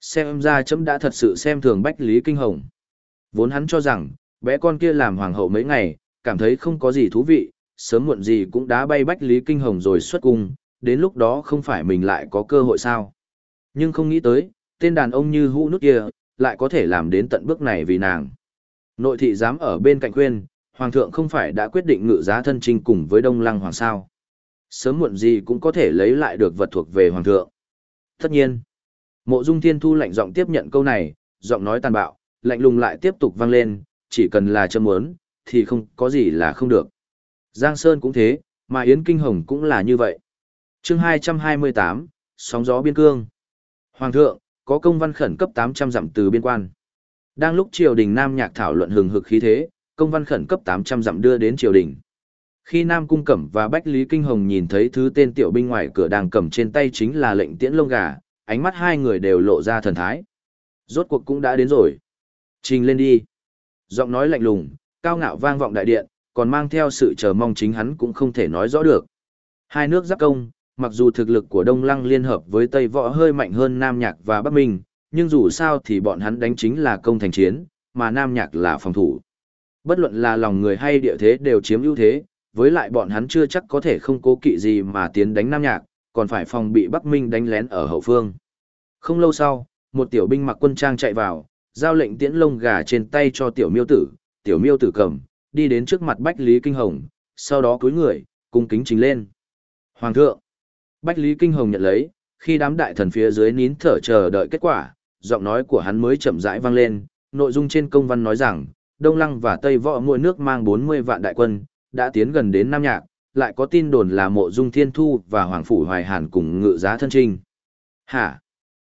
Xem ra chấm đã thật sự xem thường Bách Lý Kinh Hồng. Vốn hắn cho rằng, bé con kia làm hoàng hậu mấy ngày, cảm thấy không có gì thú vị, sớm muộn gì cũng đã bay Bách Lý Kinh Hồng rồi xuất cung, đến lúc đó không phải mình lại có cơ hội sao. Nhưng không nghĩ tới, tên đàn ông như hũ nút kia, lại có thể làm đến tận bước này vì nàng. Nội thị dám ở bên cạnh khuyên, Hoàng thượng không phải đã quyết định ngự giá thân trinh cùng với Đông Lăng Hoàng sao. Sớm muộn gì cũng có thể lấy lại được vật thuộc về Hoàng thượng. Tất nhiên, mộ dung thiên thu lạnh giọng tiếp nhận câu này, giọng nói tàn bạo, lạnh lùng lại tiếp tục vang lên, chỉ cần là châm muốn, thì không có gì là không được. Giang Sơn cũng thế, mà Yến Kinh Hồng cũng là như vậy. chương 228, sóng gió biên cương. Hoàng thượng, có công văn khẩn cấp 800 dặm từ biên quan. Đang lúc triều đình Nam Nhạc thảo luận hừng hực khí thế, công văn khẩn cấp 800 dặm đưa đến triều đình. Khi Nam Cung Cẩm và Bách Lý Kinh Hồng nhìn thấy thứ tên tiểu binh ngoài cửa đang cầm trên tay chính là lệnh tiễn lông gà, ánh mắt hai người đều lộ ra thần thái. Rốt cuộc cũng đã đến rồi. Trình lên đi. Giọng nói lạnh lùng, cao ngạo vang vọng đại điện, còn mang theo sự chờ mong chính hắn cũng không thể nói rõ được. Hai nước giáp công, mặc dù thực lực của Đông Lăng liên hợp với Tây Võ hơi mạnh hơn Nam Nhạc và Bắc Minh, nhưng dù sao thì bọn hắn đánh chính là công thành chiến, mà Nam Nhạc là phòng thủ. Bất luận là lòng người hay địa thế đều chiếm ưu thế, với lại bọn hắn chưa chắc có thể không cố kỵ gì mà tiến đánh Nam Nhạc, còn phải phòng bị Bắc Minh đánh lén ở hậu phương. Không lâu sau, một tiểu binh mặc quân trang chạy vào, giao lệnh tiễn lông gà trên tay cho tiểu miêu tử, tiểu miêu tử cầm, đi đến trước mặt Bách Lý Kinh Hồng, sau đó cúi người, cung kính trình lên. Hoàng thượng! Bách Lý Kinh Hồng nhận lấy, khi đám đại thần phía dưới nín thở chờ đợi kết quả, giọng nói của hắn mới chậm rãi vang lên, nội dung trên công văn nói rằng, Đông Lăng và Tây Võ mỗi nước mang 40 vạn đại quân, đã tiến gần đến Nam Nhạc, lại có tin đồn là mộ dung thiên thu và Hoàng Phủ Hoài Hàn cùng ngự giá thân trinh. Hả?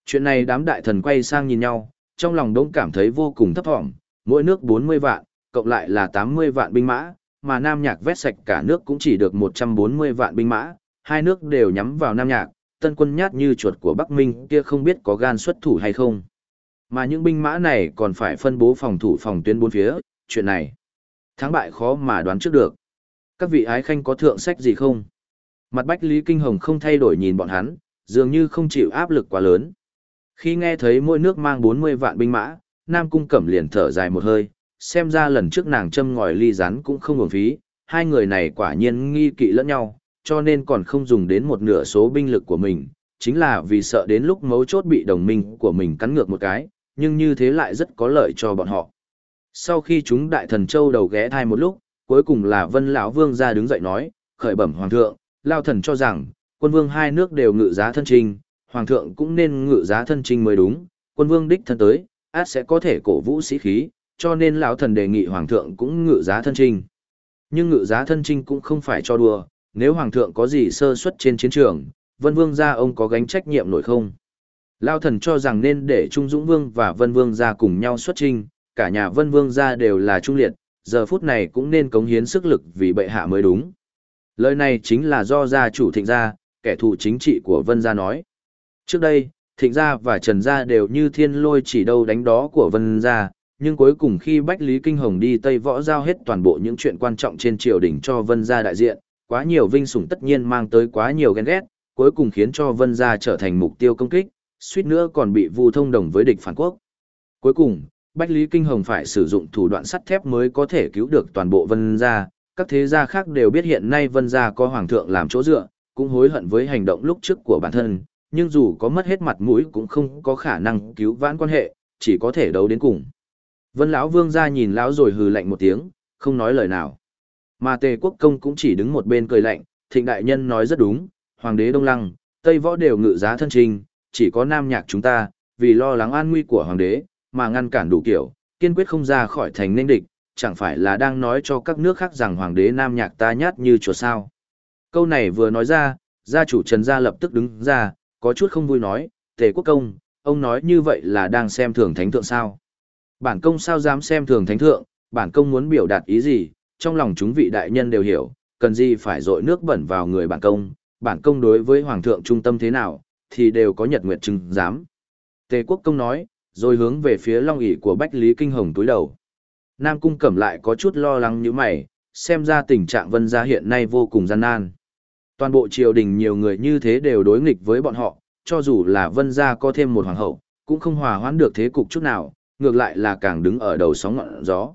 Chuyện này đám đại thần quay sang nhìn nhau, trong lòng đống cảm thấy vô cùng thấp thỏm, mỗi nước 40 vạn, cộng lại là 80 vạn binh mã, mà Nam Nhạc vét sạch cả nước cũng chỉ được 140 vạn binh mã, hai nước đều nhắm vào Nam Nhạc, tân quân nhát như chuột của Bắc Minh kia không biết có gan xuất thủ hay không. Mà những binh mã này còn phải phân bố phòng thủ phòng tuyến bốn phía, chuyện này. Thắng bại khó mà đoán trước được. Các vị ái khanh có thượng sách gì không? Mặt Bách Lý Kinh Hồng không thay đổi nhìn bọn hắn, dường như không chịu áp lực quá lớn. Khi nghe thấy mỗi nước mang 40 vạn binh mã, Nam Cung Cẩm liền thở dài một hơi, xem ra lần trước nàng châm ngòi ly rắn cũng không uổng phí, hai người này quả nhiên nghi kỵ lẫn nhau, cho nên còn không dùng đến một nửa số binh lực của mình, chính là vì sợ đến lúc mấu chốt bị đồng minh của mình cắn ngược một cái, nhưng như thế lại rất có lợi cho bọn họ. Sau khi chúng đại thần châu đầu ghé thai một lúc, cuối cùng là Vân lão vương ra đứng dậy nói, khởi bẩm hoàng thượng, lao thần cho rằng, quân vương hai nước đều ngự giá thân trinh, hoàng thượng cũng nên ngự giá thân trinh mới đúng, quân vương đích thân tới, át sẽ có thể cổ vũ sĩ khí, cho nên lão thần đề nghị hoàng thượng cũng ngự giá thân trinh. Nhưng ngự giá thân trinh cũng không phải cho đùa, nếu hoàng thượng có gì sơ suất trên chiến trường, vân vương gia ông có gánh trách nhiệm nổi không? lão thần cho rằng nên để Trung Dũng Vương và Vân Vương gia cùng nhau xuất trinh, cả nhà Vân Vương gia đều là trung liệt, giờ phút này cũng nên cống hiến sức lực vì bệ hạ mới đúng. Lời này chính là do gia chủ thịnh gia, kẻ thù chính trị của Vân gia nói. Trước đây, thịnh gia và trần gia đều như thiên lôi chỉ đâu đánh đó của Vân gia, nhưng cuối cùng khi Bách Lý Kinh Hồng đi Tây Võ giao hết toàn bộ những chuyện quan trọng trên triều đình cho Vân gia đại diện, quá nhiều vinh sủng tất nhiên mang tới quá nhiều ghen ghét, cuối cùng khiến cho Vân gia trở thành mục tiêu công kích, suýt nữa còn bị vu thông đồng với địch phản quốc. Cuối cùng, Bách Lý Kinh Hồng phải sử dụng thủ đoạn sắt thép mới có thể cứu được toàn bộ Vân gia, các thế gia khác đều biết hiện nay Vân gia có hoàng thượng làm chỗ dựa, cũng hối hận với hành động lúc trước của bản thân, nhưng dù có mất hết mặt mũi cũng không có khả năng cứu vãn quan hệ, chỉ có thể đấu đến cùng. Vân lão vương gia nhìn lão rồi hừ lạnh một tiếng, không nói lời nào. Mà Tề Quốc công cũng chỉ đứng một bên cười lạnh, Thịnh đại nhân nói rất đúng, hoàng đế Đông Lăng, Tây Võ đều ngự giá thân trình, chỉ có Nam Nhạc chúng ta, vì lo lắng an nguy của hoàng đế, mà ngăn cản đủ kiểu, kiên quyết không ra khỏi thành nên địch, chẳng phải là đang nói cho các nước khác rằng hoàng đế Nam Nhạc ta nhát như chùa sao. Câu này vừa nói ra, gia chủ Trần Gia lập tức đứng ra, có chút không vui nói, Tề Quốc công, ông nói như vậy là đang xem thường thánh thượng sao. Bản công sao dám xem thường thánh thượng, bản công muốn biểu đạt ý gì, trong lòng chúng vị đại nhân đều hiểu, cần gì phải dội nước bẩn vào người bản công, bản công đối với hoàng thượng trung tâm thế nào, thì đều có nhật nguyệt chứng giám. Tề quốc công nói, rồi hướng về phía long ỷ của Bách Lý Kinh Hồng túi đầu. Nam cung cẩm lại có chút lo lắng như mày, xem ra tình trạng vân gia hiện nay vô cùng gian nan. Toàn bộ triều đình nhiều người như thế đều đối nghịch với bọn họ, cho dù là vân gia có thêm một hoàng hậu, cũng không hòa hoãn được thế cục chút nào, ngược lại là càng đứng ở đầu sóng ngọn gió.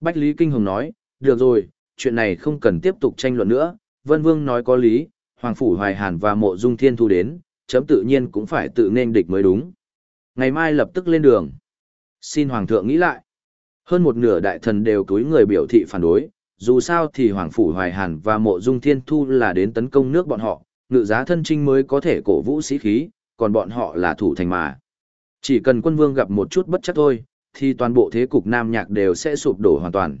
Bách Lý Kinh Hồng nói, được rồi, chuyện này không cần tiếp tục tranh luận nữa, Vân Vương nói có lý, Hoàng Phủ Hoài Hàn và Mộ Dung Thiên Thu đến, chấm tự nhiên cũng phải tự nên địch mới đúng. Ngày mai lập tức lên đường. Xin Hoàng thượng nghĩ lại. Hơn một nửa đại thần đều túi người biểu thị phản đối, dù sao thì Hoàng Phủ Hoài Hàn và Mộ Dung Thiên Thu là đến tấn công nước bọn họ, ngự giá thân trinh mới có thể cổ vũ sĩ khí, còn bọn họ là thủ thành mà. Chỉ cần quân vương gặp một chút bất chắc thôi, thì toàn bộ thế cục Nam Nhạc đều sẽ sụp đổ hoàn toàn.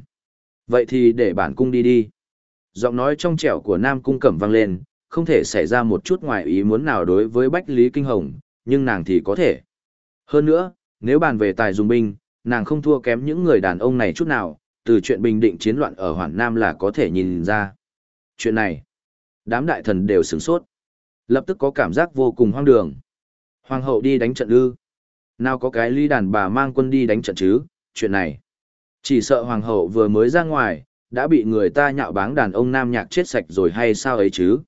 Vậy thì để bản cung đi đi. Giọng nói trong trẻo của Nam Cung Cẩm vang lên, không thể xảy ra một chút ngoài ý muốn nào đối với Bách Lý Kinh Hồng, nhưng nàng thì có thể. Hơn nữa, nếu bàn về tài dùng binh, nàng không thua kém những người đàn ông này chút nào, từ chuyện bình định chiến loạn ở Hoàn Nam là có thể nhìn ra. Chuyện này, đám đại thần đều sửng sốt. Lập tức có cảm giác vô cùng hoang đường. Hoàng hậu đi đánh trận ư. Nào có cái ly đàn bà mang quân đi đánh trận chứ, chuyện này. Chỉ sợ hoàng hậu vừa mới ra ngoài, đã bị người ta nhạo báng đàn ông nam nhạc chết sạch rồi hay sao ấy chứ.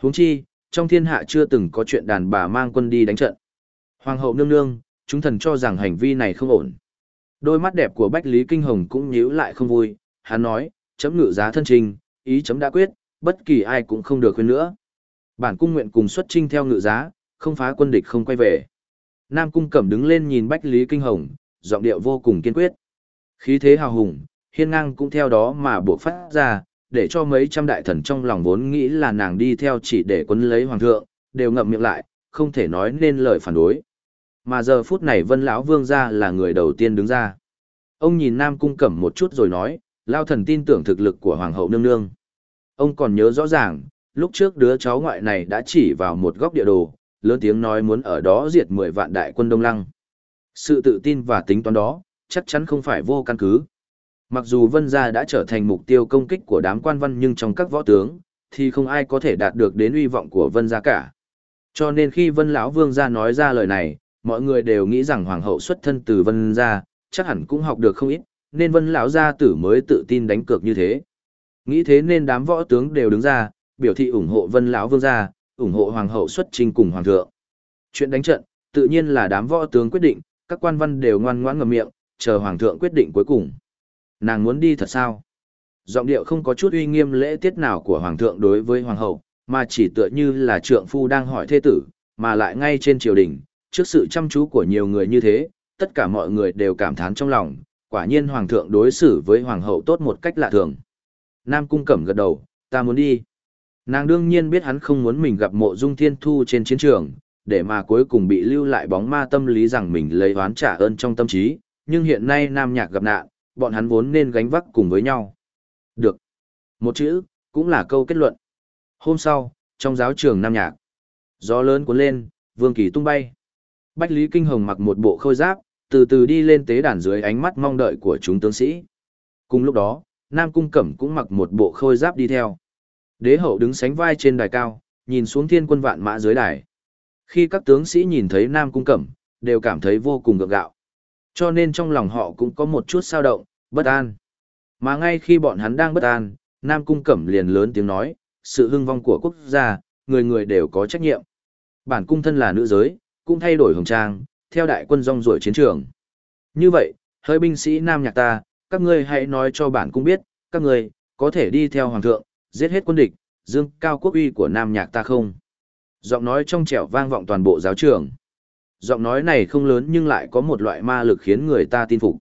huống chi, trong thiên hạ chưa từng có chuyện đàn bà mang quân đi đánh trận. Hoàng hậu nương nương, chúng thần cho rằng hành vi này không ổn. Đôi mắt đẹp của Bách Lý Kinh Hồng cũng nhíu lại không vui, hắn nói, chấm ngự giá thân trình, ý chấm đã quyết, bất kỳ ai cũng không được khuyên nữa. Bản cung nguyện cùng xuất trinh theo ngự giá, không phá quân địch không quay về. Nam cung cẩm đứng lên nhìn Bách Lý Kinh Hồng, giọng điệu vô cùng kiên quyết. Khí thế hào hùng, hiên ngang cũng theo đó mà buộc phát ra, để cho mấy trăm đại thần trong lòng vốn nghĩ là nàng đi theo chỉ để quấn lấy hoàng thượng, đều ngậm miệng lại, không thể nói nên lời phản đối. Mà giờ phút này Vân lão vương gia là người đầu tiên đứng ra. Ông nhìn Nam cung cẩm một chút rồi nói, lao thần tin tưởng thực lực của hoàng hậu nương nương. Ông còn nhớ rõ ràng, lúc trước đứa cháu ngoại này đã chỉ vào một góc địa đồ, lớn tiếng nói muốn ở đó diệt 10 vạn đại quân Đông Lăng. Sự tự tin và tính toán đó, chắc chắn không phải vô căn cứ. Mặc dù Vân Gia đã trở thành mục tiêu công kích của đám quan văn nhưng trong các võ tướng, thì không ai có thể đạt được đến uy vọng của Vân Gia cả. Cho nên khi Vân lão vương gia nói ra lời này, mọi người đều nghĩ rằng hoàng hậu xuất thân từ Vân gia, chắc hẳn cũng học được không ít, nên Vân lão gia tử mới tự tin đánh cược như thế. Nghĩ thế nên đám võ tướng đều đứng ra, biểu thị ủng hộ Vân lão vương gia, ủng hộ hoàng hậu xuất trình cùng hoàng thượng. Chuyện đánh trận, tự nhiên là đám võ tướng quyết định, các quan văn đều ngoan ngoãn ngậm miệng, chờ hoàng thượng quyết định cuối cùng. Nàng muốn đi thật sao? Giọng điệu không có chút uy nghiêm lễ tiết nào của hoàng thượng đối với hoàng hậu, mà chỉ tựa như là trượng phu đang hỏi thế tử, mà lại ngay trên triều đình, trước sự chăm chú của nhiều người như thế, tất cả mọi người đều cảm thán trong lòng, quả nhiên hoàng thượng đối xử với hoàng hậu tốt một cách lạ thường. Nam cung cẩm gật đầu, ta muốn đi. Nàng đương nhiên biết hắn không muốn mình gặp mộ dung thiên thu trên chiến trường, để mà cuối cùng bị lưu lại bóng ma tâm lý rằng mình lấy oán trả ơn trong tâm trí, nhưng hiện nay nam nhạc gặp nạn, bọn hắn vốn nên gánh vác cùng với nhau. Được. Một chữ, cũng là câu kết luận. Hôm sau, trong giáo trường nam nhạc, gió lớn cuốn lên, vương kỳ tung bay. Bách Lý Kinh Hồng mặc một bộ khôi giáp, từ từ đi lên tế đàn dưới ánh mắt mong đợi của chúng tướng sĩ. Cùng lúc đó, Nam Cung Cẩm cũng mặc một bộ khôi giáp đi theo. Đế hậu đứng sánh vai trên đài cao, nhìn xuống thiên quân vạn mã dưới đài. Khi các tướng sĩ nhìn thấy Nam Cung Cẩm, đều cảm thấy vô cùng gượng gạo. Cho nên trong lòng họ cũng có một chút sao động, bất an. Mà ngay khi bọn hắn đang bất an, Nam Cung Cẩm liền lớn tiếng nói, sự hưng vong của quốc gia, người người đều có trách nhiệm. Bản cung thân là nữ giới, cũng thay đổi hồng trang, theo đại quân rong ruổi chiến trường. Như vậy, hơi binh sĩ Nam Nhạc ta, các ngươi hãy nói cho bản cung biết, các ngươi có thể đi theo hoàng thượng, giết hết quân địch, dương cao quốc uy của Nam Nhạc ta không? Giọng nói trong trẻo vang vọng toàn bộ giáo trường. Giọng nói này không lớn nhưng lại có một loại ma lực khiến người ta tin phục.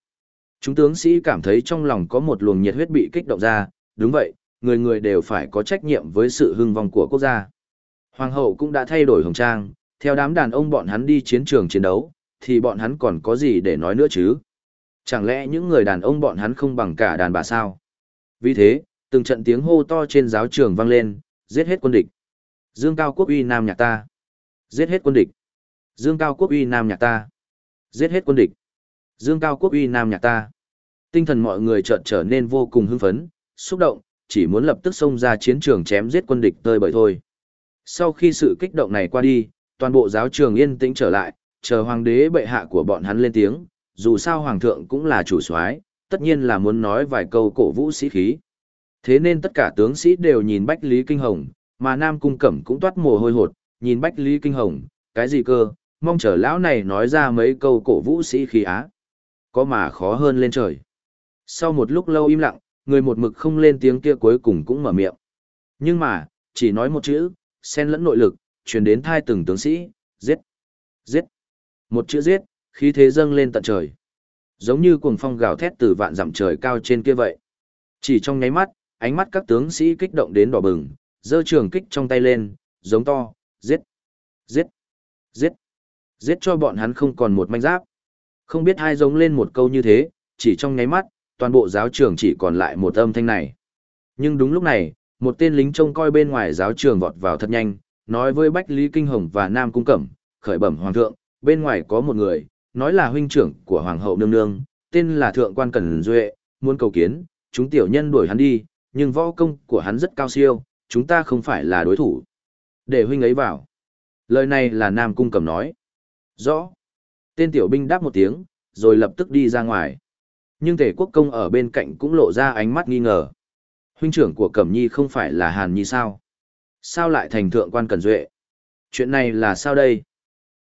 Chúng tướng sĩ cảm thấy trong lòng có một luồng nhiệt huyết bị kích động ra, đúng vậy, người người đều phải có trách nhiệm với sự hưng vong của quốc gia. Hoàng hậu cũng đã thay đổi hồng trang, theo đám đàn ông bọn hắn đi chiến trường chiến đấu, thì bọn hắn còn có gì để nói nữa chứ? Chẳng lẽ những người đàn ông bọn hắn không bằng cả đàn bà sao? Vì thế, từng trận tiếng hô to trên giáo trường vang lên, giết hết quân địch. Dương cao quốc uy nam nhạc ta. Giết hết quân địch. Dương cao quốc uy nam nhạc ta. Giết hết quân địch. Dương cao quốc uy nam nhạc ta. Tinh thần mọi người chợt trở nên vô cùng hưng phấn, xúc động, chỉ muốn lập tức xông ra chiến trường chém giết quân địch tơi bời thôi. Sau khi sự kích động này qua đi, toàn bộ giáo trường yên tĩnh trở lại, chờ hoàng đế bệ hạ của bọn hắn lên tiếng, dù sao hoàng thượng cũng là chủ soái, tất nhiên là muốn nói vài câu cổ vũ sĩ khí. Thế nên tất cả tướng sĩ đều nhìn Bách Lý Kinh Hồng, mà Nam Cung Cẩm cũng toát mồ hôi hột, nhìn Bách Lý Kinh Hồng, cái gì cơ, mong chờ lão này nói ra mấy câu cổ vũ sĩ khí á. Có mà khó hơn lên trời. Sau một lúc lâu im lặng, người một mực không lên tiếng kia cuối cùng cũng mở miệng. Nhưng mà, chỉ nói một chữ, xen lẫn nội lực, truyền đến thai từng tướng sĩ, giết, giết. Một chữ giết, khí thế dâng lên tận trời. Giống như cuồng phong gào thét từ vạn dặm trời cao trên kia vậy. Chỉ trong nháy mắt, ánh mắt các tướng sĩ kích động đến đỏ bừng, giơ trường kích trong tay lên, giống to, giết, giết, giết, giết cho bọn hắn không còn một manh giáp. Không biết hai giống lên một câu như thế, chỉ trong nháy mắt, toàn bộ giáo trường chỉ còn lại một âm thanh này. Nhưng đúng lúc này, một tên lính trông coi bên ngoài giáo trường vọt vào thật nhanh, nói với Bách Lý Kinh Hồng và Nam Cung Cẩm, khởi bẩm hoàng thượng, bên ngoài có một người, nói là huynh trưởng của hoàng hậu nương nương, tên là thượng quan Cẩn Duệ, muốn cầu kiến, chúng tiểu nhân đuổi hắn đi, nhưng võ công của hắn rất cao siêu, chúng ta không phải là đối thủ. Để huynh ấy vào. Lời này là Nam Cung Cẩm nói. Rõ. Tên tiểu binh đáp một tiếng, rồi lập tức đi ra ngoài. Nhưng thể Quốc Công ở bên cạnh cũng lộ ra ánh mắt nghi ngờ. Huynh trưởng của Cẩm Nhi không phải là Hàn Nhi sao? Sao lại thành thượng quan cần Duệ? Chuyện này là sao đây?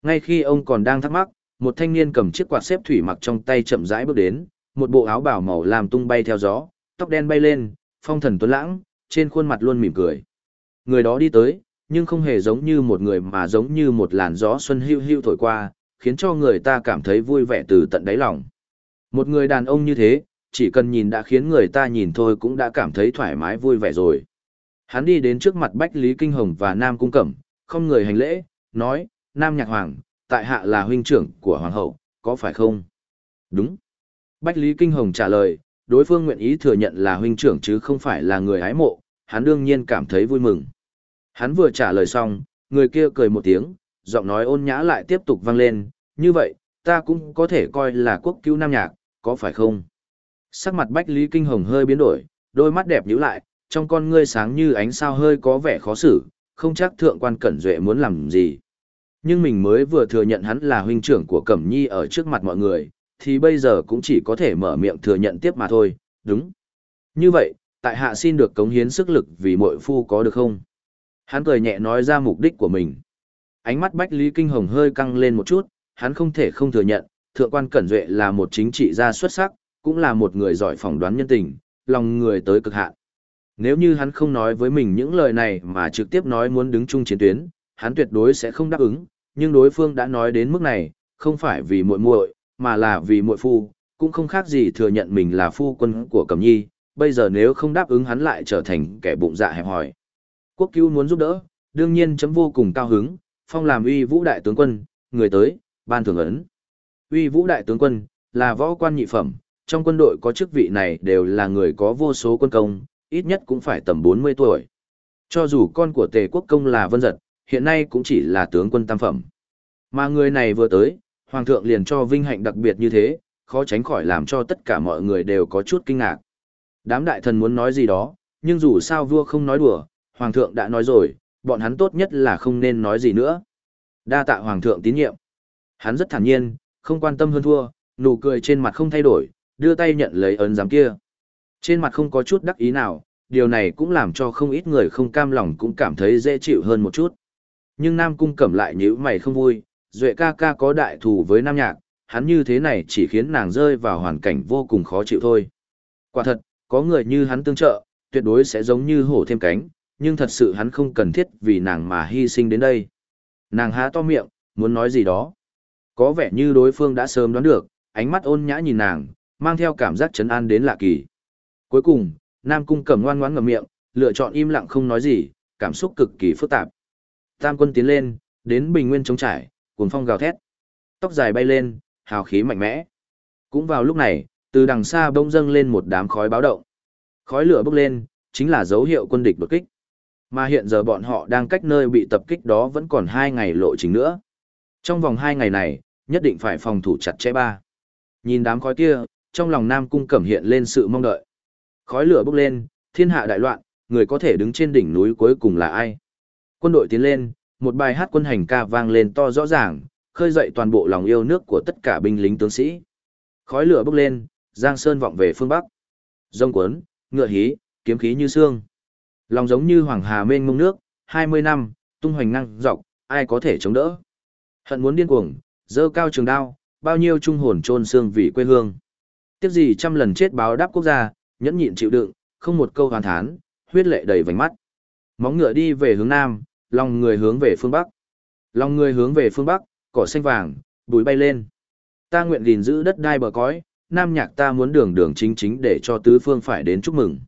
Ngay khi ông còn đang thắc mắc, một thanh niên cầm chiếc quạt xếp thủy mặc trong tay chậm rãi bước đến, một bộ áo bảo màu làm tung bay theo gió, tóc đen bay lên, phong thần tuấn lãng, trên khuôn mặt luôn mỉm cười. Người đó đi tới, nhưng không hề giống như một người mà giống như một làn gió xuân hưu hưu thổi qua, khiến cho người ta cảm thấy vui vẻ từ tận đáy lòng. Một người đàn ông như thế, chỉ cần nhìn đã khiến người ta nhìn thôi cũng đã cảm thấy thoải mái vui vẻ rồi. Hắn đi đến trước mặt Bách Lý Kinh Hồng và Nam Cung Cẩm, không người hành lễ, nói, Nam Nhạc Hoàng, tại hạ là huynh trưởng của Hoàng hậu, có phải không? Đúng. Bách Lý Kinh Hồng trả lời, đối phương nguyện ý thừa nhận là huynh trưởng chứ không phải là người ái mộ, hắn đương nhiên cảm thấy vui mừng. Hắn vừa trả lời xong, người kia cười một tiếng, giọng nói ôn nhã lại tiếp tục vang lên, như vậy, ta cũng có thể coi là quốc cứu nam nhạc, có phải không? Sắc mặt Bách Lý Kinh Hồng hơi biến đổi, đôi mắt đẹp nhíu lại, trong con ngươi sáng như ánh sao hơi có vẻ khó xử, không chắc thượng quan cẩn duệ muốn làm gì. Nhưng mình mới vừa thừa nhận hắn là huynh trưởng của Cẩm Nhi ở trước mặt mọi người, thì bây giờ cũng chỉ có thể mở miệng thừa nhận tiếp mà thôi, đúng. Như vậy, tại hạ xin được cống hiến sức lực vì mội phu có được không? Hắn cười nhẹ nói ra mục đích của mình. Ánh mắt Bách Lý Kinh Hồng hơi căng lên một chút, hắn không thể không thừa nhận, Thượng quan Cẩn Duệ là một chính trị gia xuất sắc, cũng là một người giỏi phỏng đoán nhân tình, lòng người tới cực hạn. Nếu như hắn không nói với mình những lời này mà trực tiếp nói muốn đứng chung chiến tuyến, hắn tuyệt đối sẽ không đáp ứng, nhưng đối phương đã nói đến mức này, không phải vì muội muội, mà là vì muội phu, cũng không khác gì thừa nhận mình là phu quân của Cẩm Nhi, bây giờ nếu không đáp ứng hắn lại trở thành kẻ bụng dạ hẹp hòi. Quốc cứu muốn giúp đỡ, đương nhiên chấm vô cùng cao hứng, phong làm uy vũ đại tướng quân, người tới, ban thưởng ấn. Uy vũ đại tướng quân, là võ quan nhị phẩm, trong quân đội có chức vị này đều là người có vô số quân công, ít nhất cũng phải tầm 40 tuổi. Cho dù con của tề quốc công là vân giật, hiện nay cũng chỉ là tướng quân tam phẩm. Mà người này vừa tới, hoàng thượng liền cho vinh hạnh đặc biệt như thế, khó tránh khỏi làm cho tất cả mọi người đều có chút kinh ngạc. Đám đại thần muốn nói gì đó, nhưng dù sao vua không nói đùa, hoàng thượng đã nói rồi, bọn hắn tốt nhất là không nên nói gì nữa. Đa tạ hoàng thượng tín nhiệm. Hắn rất thản nhiên, không quan tâm hơn thua, nụ cười trên mặt không thay đổi, đưa tay nhận lấy ấn giám kia. Trên mặt không có chút đắc ý nào, điều này cũng làm cho không ít người không cam lòng cũng cảm thấy dễ chịu hơn một chút. Nhưng Nam Cung Cẩm lại nhíu mày không vui, Duệ ca ca có đại thù với Nam Nhạc, hắn như thế này chỉ khiến nàng rơi vào hoàn cảnh vô cùng khó chịu thôi. Quả thật, có người như hắn tương trợ, tuyệt đối sẽ giống như hổ thêm cánh, nhưng thật sự hắn không cần thiết vì nàng mà hy sinh đến đây. Nàng há to miệng, muốn nói gì đó. Có vẻ như đối phương đã sớm đoán được, ánh mắt ôn nhã nhìn nàng, mang theo cảm giác trấn an đến lạ kỳ. Cuối cùng, Nam Cung cầm ngoan ngoãn ngậm miệng, lựa chọn im lặng không nói gì, cảm xúc cực kỳ phức tạp. Tam quân tiến lên, đến bình nguyên chống trải, cuồng phong gào thét. Tóc dài bay lên, hào khí mạnh mẽ. Cũng vào lúc này, từ đằng xa bỗng dâng lên một đám khói báo động. Khói lửa bốc lên, chính là dấu hiệu quân địch đột kích. Mà hiện giờ bọn họ đang cách nơi bị tập kích đó vẫn còn hai ngày lộ trình nữa. Trong vòng hai ngày này, nhất định phải phòng thủ chặt chẽ ba. Nhìn đám khói kia, trong lòng Nam Cung Cẩm hiện lên sự mong đợi. Khói lửa bốc lên, thiên hạ đại loạn, người có thể đứng trên đỉnh núi cuối cùng là ai? Quân đội tiến lên, một bài hát quân hành ca vang lên to rõ ràng, khơi dậy toàn bộ lòng yêu nước của tất cả binh lính tướng sĩ. Khói lửa bốc lên, Giang Sơn vọng về phương Bắc. Rông cuốn, ngựa hí, kiếm khí như xương. Lòng giống như hoàng hà mênh mông nước, 20 năm, tung hoành năng dọc, ai có thể chống đỡ. Hận muốn điên cuồng, dơ cao trường đao, bao nhiêu trung hồn trôn xương vì quê hương. Tiếc gì trăm lần chết báo đáp quốc gia, nhẫn nhịn chịu đựng, không một câu hoàn thán, huyết lệ đầy vành mắt. Móng ngựa đi về hướng nam, lòng người hướng về phương bắc. Lòng người hướng về phương bắc, cỏ xanh vàng, bụi bay lên. Ta nguyện gìn giữ đất đai bờ cõi, nam nhạc ta muốn đường đường chính chính để cho tứ phương phải đến chúc mừng.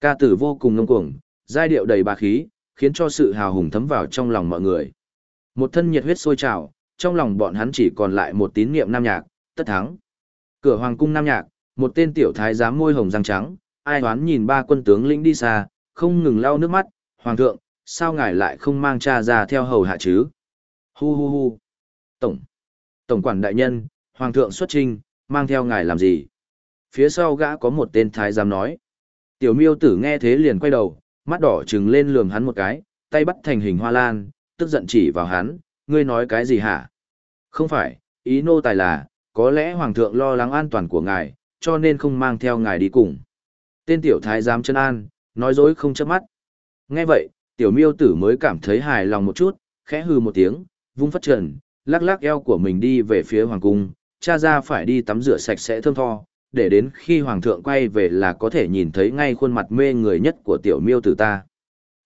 Ca tử vô cùng ngông cuồng, giai điệu đầy bà khí, khiến cho sự hào hùng thấm vào trong lòng mọi người. Một thân nhiệt huyết sôi trào, trong lòng bọn hắn chỉ còn lại một tín niệm nam nhạc, tất thắng. Cửa hoàng cung nam nhạc, một tên tiểu thái giám môi hồng răng trắng, ai hoán nhìn ba quân tướng lĩnh đi xa, không ngừng lau nước mắt, hoàng thượng, sao ngài lại không mang cha ra theo hầu hạ chứ? Hu hu hu. Tổng. Tổng quản đại nhân, hoàng thượng xuất trinh, mang theo ngài làm gì? Phía sau gã có một tên thái giám nói. Tiểu miêu tử nghe thế liền quay đầu, mắt đỏ trừng lên lườm hắn một cái, tay bắt thành hình hoa lan, tức giận chỉ vào hắn, ngươi nói cái gì hả? Không phải, ý nô tài là, có lẽ hoàng thượng lo lắng an toàn của ngài, cho nên không mang theo ngài đi cùng. Tên tiểu thái giám chân an, nói dối không chớp mắt. Nghe vậy, tiểu miêu tử mới cảm thấy hài lòng một chút, khẽ hừ một tiếng, vung phất trần, lắc lắc eo của mình đi về phía hoàng cung, cha ra phải đi tắm rửa sạch sẽ thơm tho, để đến khi hoàng thượng quay về là có thể nhìn thấy ngay khuôn mặt mê người nhất của tiểu miêu tử ta.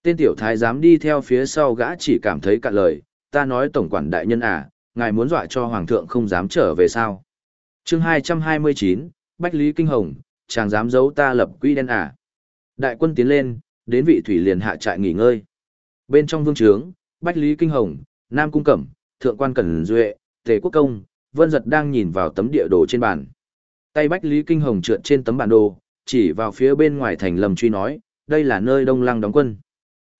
Tên tiểu thái giám đi theo phía sau gã chỉ cảm thấy cạn lời, ta nói tổng quản đại nhân à, ngài muốn dọa cho hoàng thượng không dám trở về sao. chương 229, Bách Lý Kinh Hồng, chàng dám giấu ta lập quy đen à. Đại quân tiến lên, đến vị thủy liền hạ trại nghỉ ngơi. Bên trong vương trướng, Bách Lý Kinh Hồng, Nam Cung Cẩm, Thượng quan Cẩn Duệ, Tề Quốc Công, Vân Giật đang nhìn vào tấm địa đồ trên bàn. Tay Bách Lý Kinh Hồng trượt trên tấm bản đồ, chỉ vào phía bên ngoài thành lầm truy nói, đây là nơi Đông Lăng đóng quân.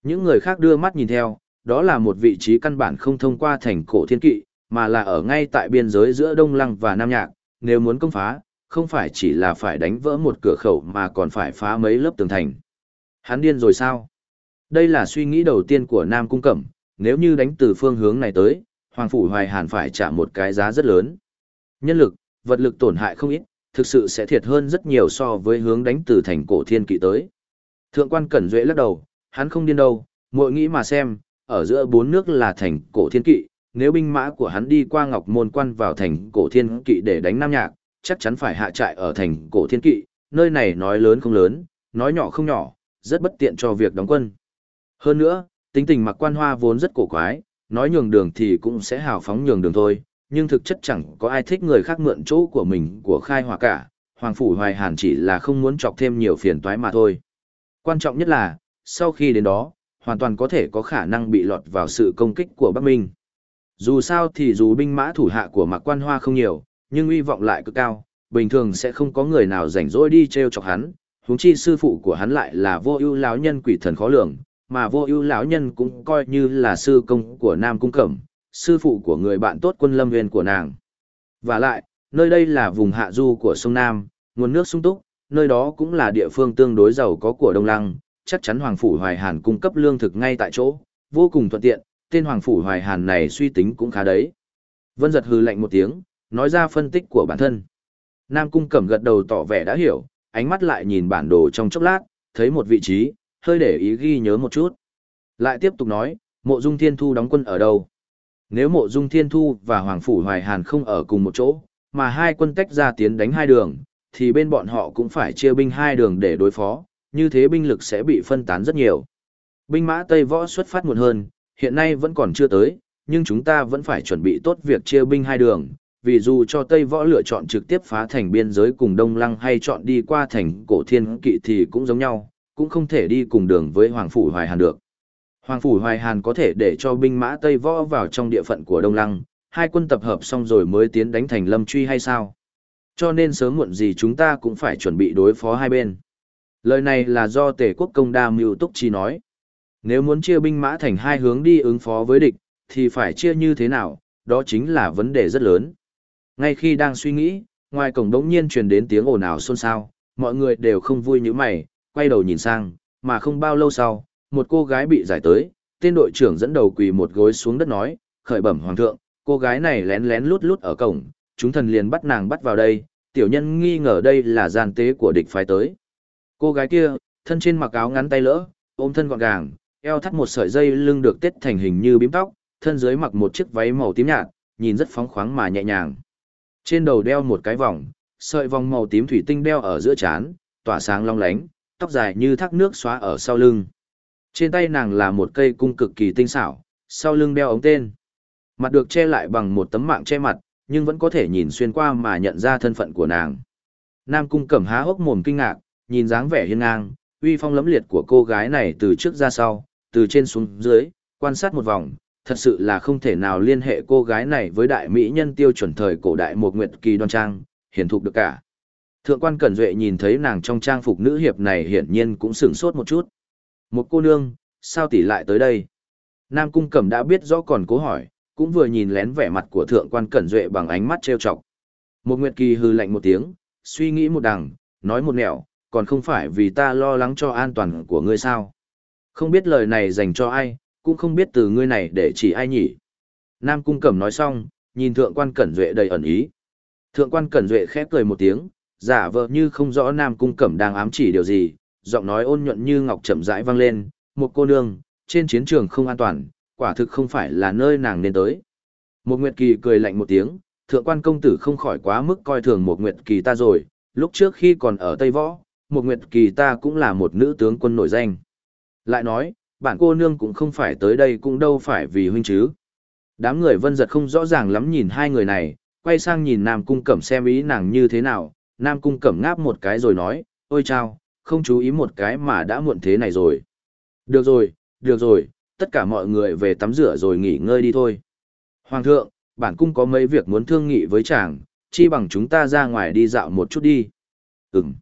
Những người khác đưa mắt nhìn theo, đó là một vị trí căn bản không thông qua thành cổ thiên kỵ, mà là ở ngay tại biên giới giữa Đông Lăng và Nam Nhạc, nếu muốn công phá, không phải chỉ là phải đánh vỡ một cửa khẩu mà còn phải phá mấy lớp tường thành. Hắn điên rồi sao? Đây là suy nghĩ đầu tiên của Nam Cung Cẩm, nếu như đánh từ phương hướng này tới, Hoàng Phủ Hoài Hàn phải trả một cái giá rất lớn. Nhân lực, vật lực tổn hại không ít, thực sự sẽ thiệt hơn rất nhiều so với hướng đánh từ thành cổ thiên kỵ tới. Thượng quan Cẩn Duệ lắc đầu, hắn không điên đâu, muội nghĩ mà xem, ở giữa bốn nước là thành cổ thiên kỵ, nếu binh mã của hắn đi qua ngọc môn quan vào thành cổ thiên kỵ để đánh nam nhạc, chắc chắn phải hạ trại ở thành cổ thiên kỵ, nơi này nói lớn không lớn, nói nhỏ không nhỏ, rất bất tiện cho việc đóng quân. Hơn nữa, tính tình mặc quan hoa vốn rất cổ quái, nói nhường đường thì cũng sẽ hào phóng nhường đường thôi, nhưng thực chất chẳng có ai thích người khác mượn chỗ của mình của khai hòa cả, Hoàng Phủ Hoài Hàn chỉ là không muốn chọc thêm nhiều phiền toái mà thôi. Quan trọng nhất là, sau khi đến đó, hoàn toàn có thể có khả năng bị lọt vào sự công kích của Bắc Minh. Dù sao thì dù binh mã thủ hạ của Mạc Quan Hoa không nhiều, nhưng uy vọng lại cực cao, bình thường sẽ không có người nào rảnh rỗi đi treo chọc hắn, huống chi sư phụ của hắn lại là vô ưu lão nhân quỷ thần khó lường, mà vô ưu lão nhân cũng coi như là sư công của Nam Cung Cẩm, sư phụ của người bạn tốt quân lâm viên của nàng. Và lại, nơi đây là vùng hạ du của sông Nam, nguồn nước sung túc, nơi đó cũng là địa phương tương đối giàu có của Đông Lăng, chắc chắn Hoàng Phủ Hoài Hàn cung cấp lương thực ngay tại chỗ, vô cùng thuận tiện, tên Hoàng Phủ Hoài Hàn này suy tính cũng khá đấy. Vân giật hừ lạnh một tiếng, nói ra phân tích của bản thân. Nam Cung Cẩm gật đầu tỏ vẻ đã hiểu, ánh mắt lại nhìn bản đồ trong chốc lát, thấy một vị trí, hơi để ý ghi nhớ một chút. Lại tiếp tục nói, mộ dung thiên thu đóng quân ở đâu? Nếu mộ dung thiên thu và Hoàng Phủ Hoài Hàn không ở cùng một chỗ, mà hai quân tách ra tiến đánh hai đường, thì bên bọn họ cũng phải chia binh hai đường để đối phó, như thế binh lực sẽ bị phân tán rất nhiều. Binh mã Tây Võ xuất phát muộn hơn, hiện nay vẫn còn chưa tới, nhưng chúng ta vẫn phải chuẩn bị tốt việc chia binh hai đường, vì dù cho Tây Võ lựa chọn trực tiếp phá thành biên giới cùng Đông Lăng hay chọn đi qua thành cổ thiên kỵ thì cũng giống nhau, cũng không thể đi cùng đường với Hoàng Phủ Hoài Hàn được. Hoàng Phủ Hoài Hàn có thể để cho binh mã Tây Võ vào trong địa phận của Đông Lăng, hai quân tập hợp xong rồi mới tiến đánh thành Lâm Truy hay sao? Cho nên sớm muộn gì chúng ta cũng phải chuẩn bị đối phó hai bên. Lời này là do Tề quốc công đa mưu túc chi nói. Nếu muốn chia binh mã thành hai hướng đi ứng phó với địch, thì phải chia như thế nào, đó chính là vấn đề rất lớn. Ngay khi đang suy nghĩ, ngoài cổng đống nhiên truyền đến tiếng ồn ào xôn xao, mọi người đều không vui như mày, quay đầu nhìn sang, mà không bao lâu sau, một cô gái bị giải tới, tên đội trưởng dẫn đầu quỳ một gối xuống đất nói, khởi bẩm hoàng thượng, cô gái này lén lén lút lút ở cổng, chúng thần liền bắt nàng bắt vào đây, tiểu nhân nghi ngờ đây là gian tế của địch phái tới. Cô gái kia, thân trên mặc áo ngắn tay lỡ, ôm thân gọn gàng, eo thắt một sợi dây lưng được tết thành hình như bím tóc, thân dưới mặc một chiếc váy màu tím nhạt, nhìn rất phóng khoáng mà nhẹ nhàng. Trên đầu đeo một cái vòng, sợi vòng màu tím thủy tinh đeo ở giữa trán, tỏa sáng long lánh, tóc dài như thác nước xóa ở sau lưng. Trên tay nàng là một cây cung cực kỳ tinh xảo, sau lưng đeo ống tên. Mặt được che lại bằng một tấm mạng che mặt, nhưng vẫn có thể nhìn xuyên qua mà nhận ra thân phận của nàng. Nam cung cẩm há hốc mồm kinh ngạc, nhìn dáng vẻ hiên ngang, uy phong lẫm liệt của cô gái này từ trước ra sau, từ trên xuống dưới, quan sát một vòng, thật sự là không thể nào liên hệ cô gái này với đại mỹ nhân tiêu chuẩn thời cổ đại một nguyệt kỳ đoan trang, hiển thục được cả. Thượng quan Cẩn Duệ nhìn thấy nàng trong trang phục nữ hiệp này hiển nhiên cũng sửng sốt một chút. Một cô nương, sao tỷ lại tới đây? Nam Cung Cẩm đã biết rõ còn cố hỏi, cũng vừa nhìn lén vẻ mặt của thượng quan Cẩn Duệ bằng ánh mắt trêu chọc. Một Nguyệt Kỳ hư lạnh một tiếng, suy nghĩ một đằng, nói một nẻo, còn không phải vì ta lo lắng cho an toàn của ngươi sao? Không biết lời này dành cho ai, cũng không biết từ ngươi này để chỉ ai nhỉ. Nam Cung Cẩm nói xong, nhìn thượng quan Cẩn Duệ đầy ẩn ý. Thượng quan Cẩn Duệ khép cười một tiếng, giả vờ như không rõ Nam Cung Cẩm đang ám chỉ điều gì, giọng nói ôn nhuận như ngọc chậm rãi vang lên, một cô nương, trên chiến trường không an toàn, quả thực không phải là nơi nàng nên tới. Một Nguyệt Kỳ cười lạnh một tiếng, thượng quan công tử không khỏi quá mức coi thường một Nguyệt Kỳ ta rồi, lúc trước khi còn ở Tây Võ, một Nguyệt Kỳ ta cũng là một nữ tướng quân nổi danh. Lại nói, bản cô nương cũng không phải tới đây cũng đâu phải vì huynh chứ. Đám người vân giật không rõ ràng lắm nhìn hai người này, quay sang nhìn Nam Cung Cẩm xem ý nàng như thế nào, Nam Cung Cẩm ngáp một cái rồi nói, ôi chao, không chú ý một cái mà đã muộn thế này rồi. Được rồi, được rồi, tất cả mọi người về tắm rửa rồi nghỉ ngơi đi thôi. Hoàng thượng, bản cung có mấy việc muốn thương nghị với chàng, chi bằng chúng ta ra ngoài đi dạo một chút đi. Ừm.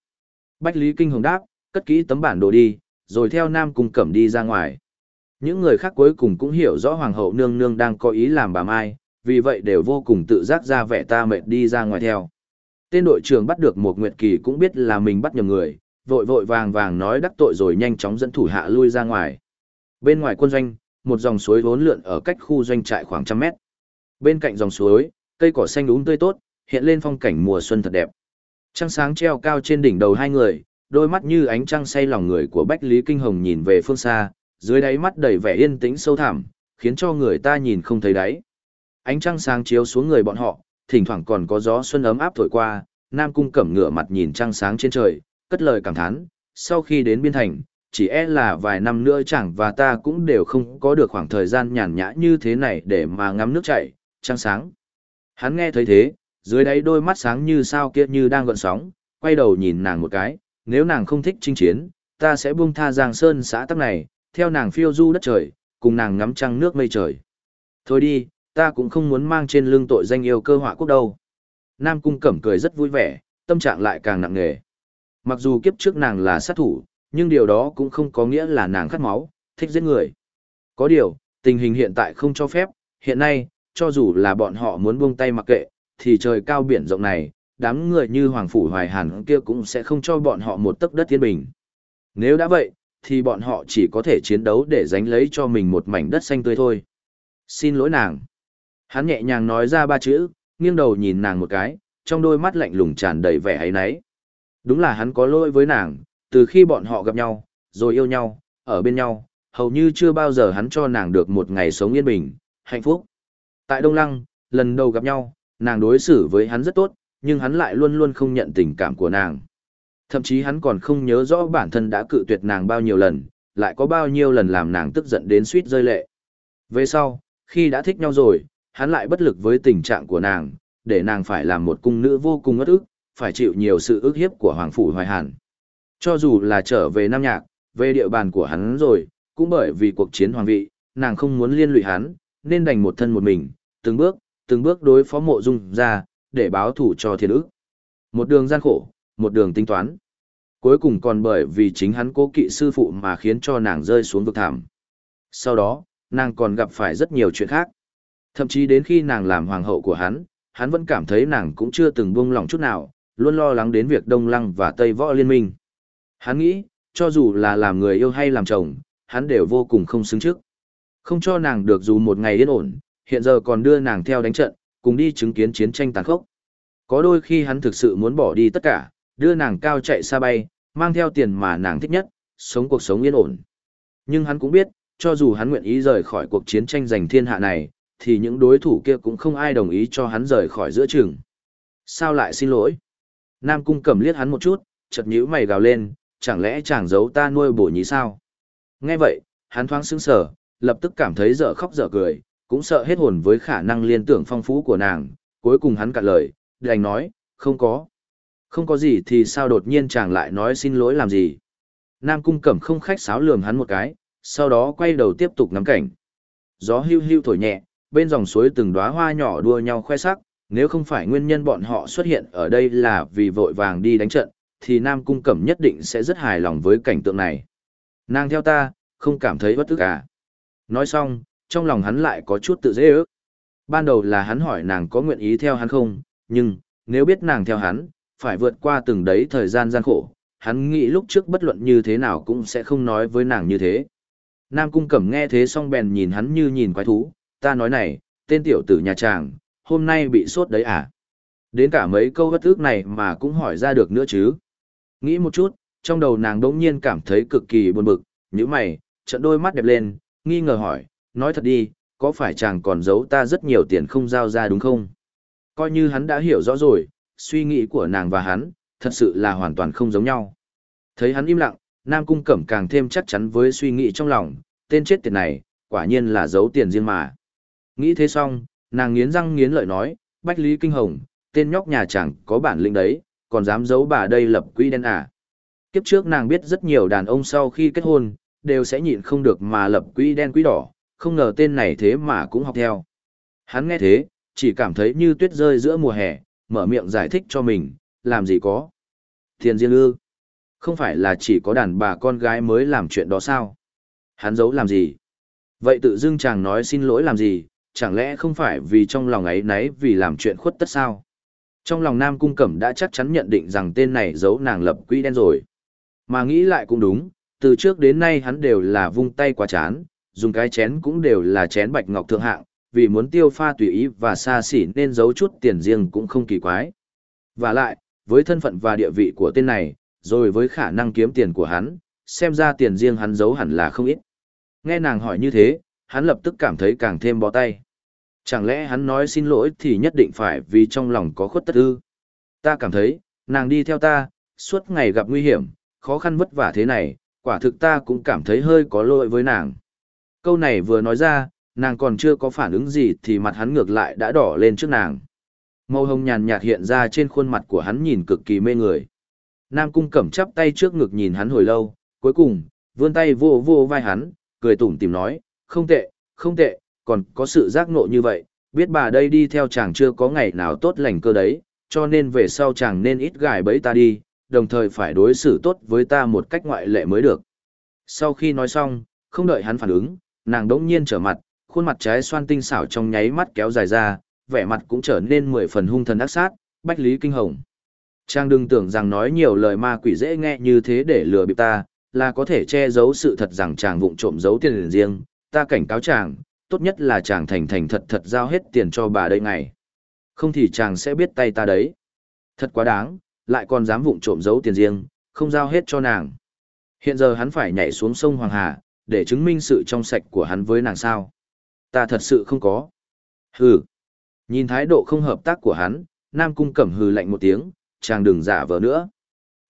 Bách Lý Kinh Hồng đáp, cất kỹ tấm bản đồ đi, rồi theo Nam Cung Cẩm đi ra ngoài. Những người khác cuối cùng cũng hiểu rõ Hoàng hậu nương nương đang có ý làm bà Mai, vì vậy đều vô cùng tự giác ra vẻ ta mệt đi ra ngoài theo. Tên đội trưởng bắt được một Nguyệt Kỳ cũng biết là mình bắt nhầm người, vội vội vàng vàng nói đắc tội rồi nhanh chóng dẫn thủ hạ lui ra ngoài. Bên ngoài quân doanh, một dòng suối vốn lượn ở cách khu doanh trại khoảng trăm mét. Bên cạnh dòng suối, cây cỏ xanh đúng tươi tốt, hiện lên phong cảnh mùa xuân thật đẹp. Trăng sáng treo cao trên đỉnh đầu hai người, đôi mắt như ánh trăng say lòng người của Bách Lý Kinh Hồng nhìn về phương xa, dưới đáy mắt đầy vẻ yên tĩnh sâu thẳm, khiến cho người ta nhìn không thấy đáy. Ánh trăng sáng chiếu xuống người bọn họ, thỉnh thoảng còn có gió xuân ấm áp thổi qua, Nam Cung cẩm ngửa mặt nhìn trăng sáng trên trời, cất lời cảm thán, sau khi đến biên thành, chỉ e là vài năm nữa chẳng và ta cũng đều không có được khoảng thời gian nhàn nhã như thế này để mà ngắm nước chảy, trăng sáng. Hắn nghe thấy thế, dưới đáy đôi mắt sáng như sao kia như đang gợn sóng, quay đầu nhìn nàng một cái, nếu nàng không thích chinh chiến, ta sẽ buông tha Giang Sơn xã tắc này, theo nàng phiêu du đất trời, cùng nàng ngắm trăng nước mây trời. Thôi đi, ta cũng không muốn mang trên lưng tội danh yêu cơ họa quốc đâu. Nam Cung Cẩm cười rất vui vẻ, tâm trạng lại càng nặng nề. Mặc dù kiếp trước nàng là sát thủ, nhưng điều đó cũng không có nghĩa là nàng khát máu, thích giết người. Có điều, tình hình hiện tại không cho phép, hiện nay, cho dù là bọn họ muốn buông tay mặc kệ, thì trời cao biển rộng này, đám người như Hoàng Phủ Hoài Hàn kia cũng sẽ không cho bọn họ một tấc đất thiên bình. Nếu đã vậy, thì bọn họ chỉ có thể chiến đấu để giành lấy cho mình một mảnh đất xanh tươi thôi. Xin lỗi nàng. Hắn nhẹ nhàng nói ra ba chữ, nghiêng đầu nhìn nàng một cái, trong đôi mắt lạnh lùng tràn đầy vẻ ấy náy. Đúng là hắn có lỗi với nàng, từ khi bọn họ gặp nhau, rồi yêu nhau, ở bên nhau, hầu như chưa bao giờ hắn cho nàng được một ngày sống yên bình, hạnh phúc. Tại Đông Lăng, lần đầu gặp nhau, nàng đối xử với hắn rất tốt, nhưng hắn lại luôn luôn không nhận tình cảm của nàng. Thậm chí hắn còn không nhớ rõ bản thân đã cự tuyệt nàng bao nhiêu lần, lại có bao nhiêu lần làm nàng tức giận đến suýt rơi lệ. Về sau, khi đã thích nhau rồi, hắn lại bất lực với tình trạng của nàng, để nàng phải làm một cung nữ vô cùng ngất ức, phải chịu nhiều sự ức hiếp của Hoàng Phủ Hoài Hàn. Cho dù là trở về Nam Nhạc, về địa bàn của hắn rồi, cũng bởi vì cuộc chiến hoàng vị, nàng không muốn liên lụy hắn, nên đành một thân một mình, từng bước, từng bước đối phó mộ dung ra, để báo thủ cho thiên ức. Một đường gian khổ, một đường tính toán. Cuối cùng còn bởi vì chính hắn cố kỵ sư phụ mà khiến cho nàng rơi xuống vực thảm. Sau đó, nàng còn gặp phải rất nhiều chuyện khác. Thậm chí đến khi nàng làm hoàng hậu của hắn, hắn vẫn cảm thấy nàng cũng chưa từng buông lòng chút nào, luôn lo lắng đến việc Đông Lăng và Tây Võ liên minh. Hắn nghĩ, cho dù là làm người yêu hay làm chồng, hắn đều vô cùng không xứng trước. Không cho nàng được dù một ngày yên ổn, hiện giờ còn đưa nàng theo đánh trận, cùng đi chứng kiến chiến tranh tàn khốc. Có đôi khi hắn thực sự muốn bỏ đi tất cả, đưa nàng cao chạy xa bay, mang theo tiền mà nàng thích nhất, sống cuộc sống yên ổn. Nhưng hắn cũng biết, cho dù hắn nguyện ý rời khỏi cuộc chiến tranh giành thiên hạ này, thì những đối thủ kia cũng không ai đồng ý cho hắn rời khỏi giữa trường. Sao lại xin lỗi? Nam cung cầm liếc hắn một chút, chợt nhíu mày gào lên, chẳng lẽ chàng giấu ta nuôi bổ nhí sao? Nghe vậy, hắn thoáng sững sờ, lập tức cảm thấy dở khóc dở cười, cũng sợ hết hồn với khả năng liên tưởng phong phú của nàng, cuối cùng hắn cạn lời, đành nói, không có. Không có gì thì sao đột nhiên chàng lại nói xin lỗi làm gì? Nam cung cẩm không khách sáo lườm hắn một cái, sau đó quay đầu tiếp tục ngắm cảnh. Gió hưu hưu thổi nhẹ, bên dòng suối từng đóa hoa nhỏ đua nhau khoe sắc, nếu không phải nguyên nhân bọn họ xuất hiện ở đây là vì vội vàng đi đánh trận, thì Nam Cung Cẩm nhất định sẽ rất hài lòng với cảnh tượng này. Nàng theo ta, không cảm thấy bất tức à. Nói xong, trong lòng hắn lại có chút tự dễ ước. Ban đầu là hắn hỏi nàng có nguyện ý theo hắn không, nhưng, nếu biết nàng theo hắn, phải vượt qua từng đấy thời gian gian khổ, hắn nghĩ lúc trước bất luận như thế nào cũng sẽ không nói với nàng như thế. Nam Cung Cẩm nghe thế xong bèn nhìn hắn như nhìn quái thú, ta nói này, tên tiểu tử nhà chàng, hôm nay bị sốt đấy à? Đến cả mấy câu bất ước này mà cũng hỏi ra được nữa chứ. Nghĩ một chút, trong đầu nàng đỗng nhiên cảm thấy cực kỳ buồn bực, như mày, trận đôi mắt đẹp lên, nghi ngờ hỏi, nói thật đi, có phải chàng còn giấu ta rất nhiều tiền không giao ra đúng không? Coi như hắn đã hiểu rõ rồi, suy nghĩ của nàng và hắn, thật sự là hoàn toàn không giống nhau. Thấy hắn im lặng, Nam Cung Cẩm càng thêm chắc chắn với suy nghĩ trong lòng, tên chết tiệt này, quả nhiên là giấu tiền riêng mà. Nghĩ thế xong, nàng nghiến răng nghiến lợi nói, Bách Lý Kinh Hồng, tên nhóc nhà chẳng có bản lĩnh đấy, còn dám giấu bà đây lập quỹ đen à. Kiếp trước nàng biết rất nhiều đàn ông sau khi kết hôn, đều sẽ nhịn không được mà lập quỹ đen quỹ đỏ, không ngờ tên này thế mà cũng học theo. Hắn nghe thế, chỉ cảm thấy như tuyết rơi giữa mùa hè, mở miệng giải thích cho mình, làm gì có. Tiền riêng ư. Không phải là chỉ có đàn bà con gái mới làm chuyện đó sao? Hắn giấu làm gì? Vậy tự dưng chàng nói xin lỗi làm gì, chẳng lẽ không phải vì trong lòng ấy nấy vì làm chuyện khuất tất sao? Trong lòng Nam Cung Cẩm đã chắc chắn nhận định rằng tên này giấu nàng lập quỹ đen rồi. Mà nghĩ lại cũng đúng, từ trước đến nay hắn đều là vung tay quá chán, dùng cái chén cũng đều là chén bạch ngọc thượng hạng, vì muốn tiêu pha tùy ý và xa xỉ nên giấu chút tiền riêng cũng không kỳ quái. Và lại, với thân phận và địa vị của tên này, rồi với khả năng kiếm tiền của hắn, xem ra tiền riêng hắn giấu hẳn là không ít. Nghe nàng hỏi như thế, hắn lập tức cảm thấy càng thêm bó tay. Chẳng lẽ hắn nói xin lỗi thì nhất định phải vì trong lòng có khuất tất ư? Ta cảm thấy, nàng đi theo ta, suốt ngày gặp nguy hiểm, khó khăn vất vả thế này, quả thực ta cũng cảm thấy hơi có lỗi với nàng. Câu này vừa nói ra, nàng còn chưa có phản ứng gì thì mặt hắn ngược lại đã đỏ lên trước nàng. Màu hồng nhàn nhạt hiện ra trên khuôn mặt của hắn nhìn cực kỳ mê người. Nam cung cẩm chắp tay trước ngực nhìn hắn hồi lâu, cuối cùng, vươn tay vô vô vai hắn, cười tủm tìm nói, không tệ, không tệ, còn có sự giác ngộ như vậy, biết bà đây đi theo chàng chưa có ngày nào tốt lành cơ đấy, cho nên về sau chàng nên ít gài bẫy ta đi, đồng thời phải đối xử tốt với ta một cách ngoại lệ mới được. Sau khi nói xong, không đợi hắn phản ứng, nàng đỗng nhiên trở mặt, khuôn mặt trái xoan tinh xảo trong nháy mắt kéo dài ra, vẻ mặt cũng trở nên mười phần hung thần ác sát, bách lý kinh hồng. Trang đừng tưởng rằng nói nhiều lời ma quỷ dễ nghe như thế để lừa bịp ta, là có thể che giấu sự thật rằng chàng vụng trộm giấu tiền riêng, ta cảnh cáo chàng, tốt nhất là chàng thành thành thật thật giao hết tiền cho bà đây ngày. Không thì chàng sẽ biết tay ta đấy. Thật quá đáng, lại còn dám vụng trộm giấu tiền riêng, không giao hết cho nàng. Hiện giờ hắn phải nhảy xuống sông Hoàng Hà, để chứng minh sự trong sạch của hắn với nàng sao. Ta thật sự không có. Hừ. Nhìn thái độ không hợp tác của hắn, Nam Cung Cẩm hừ lạnh một tiếng, chàng đừng giả vờ nữa.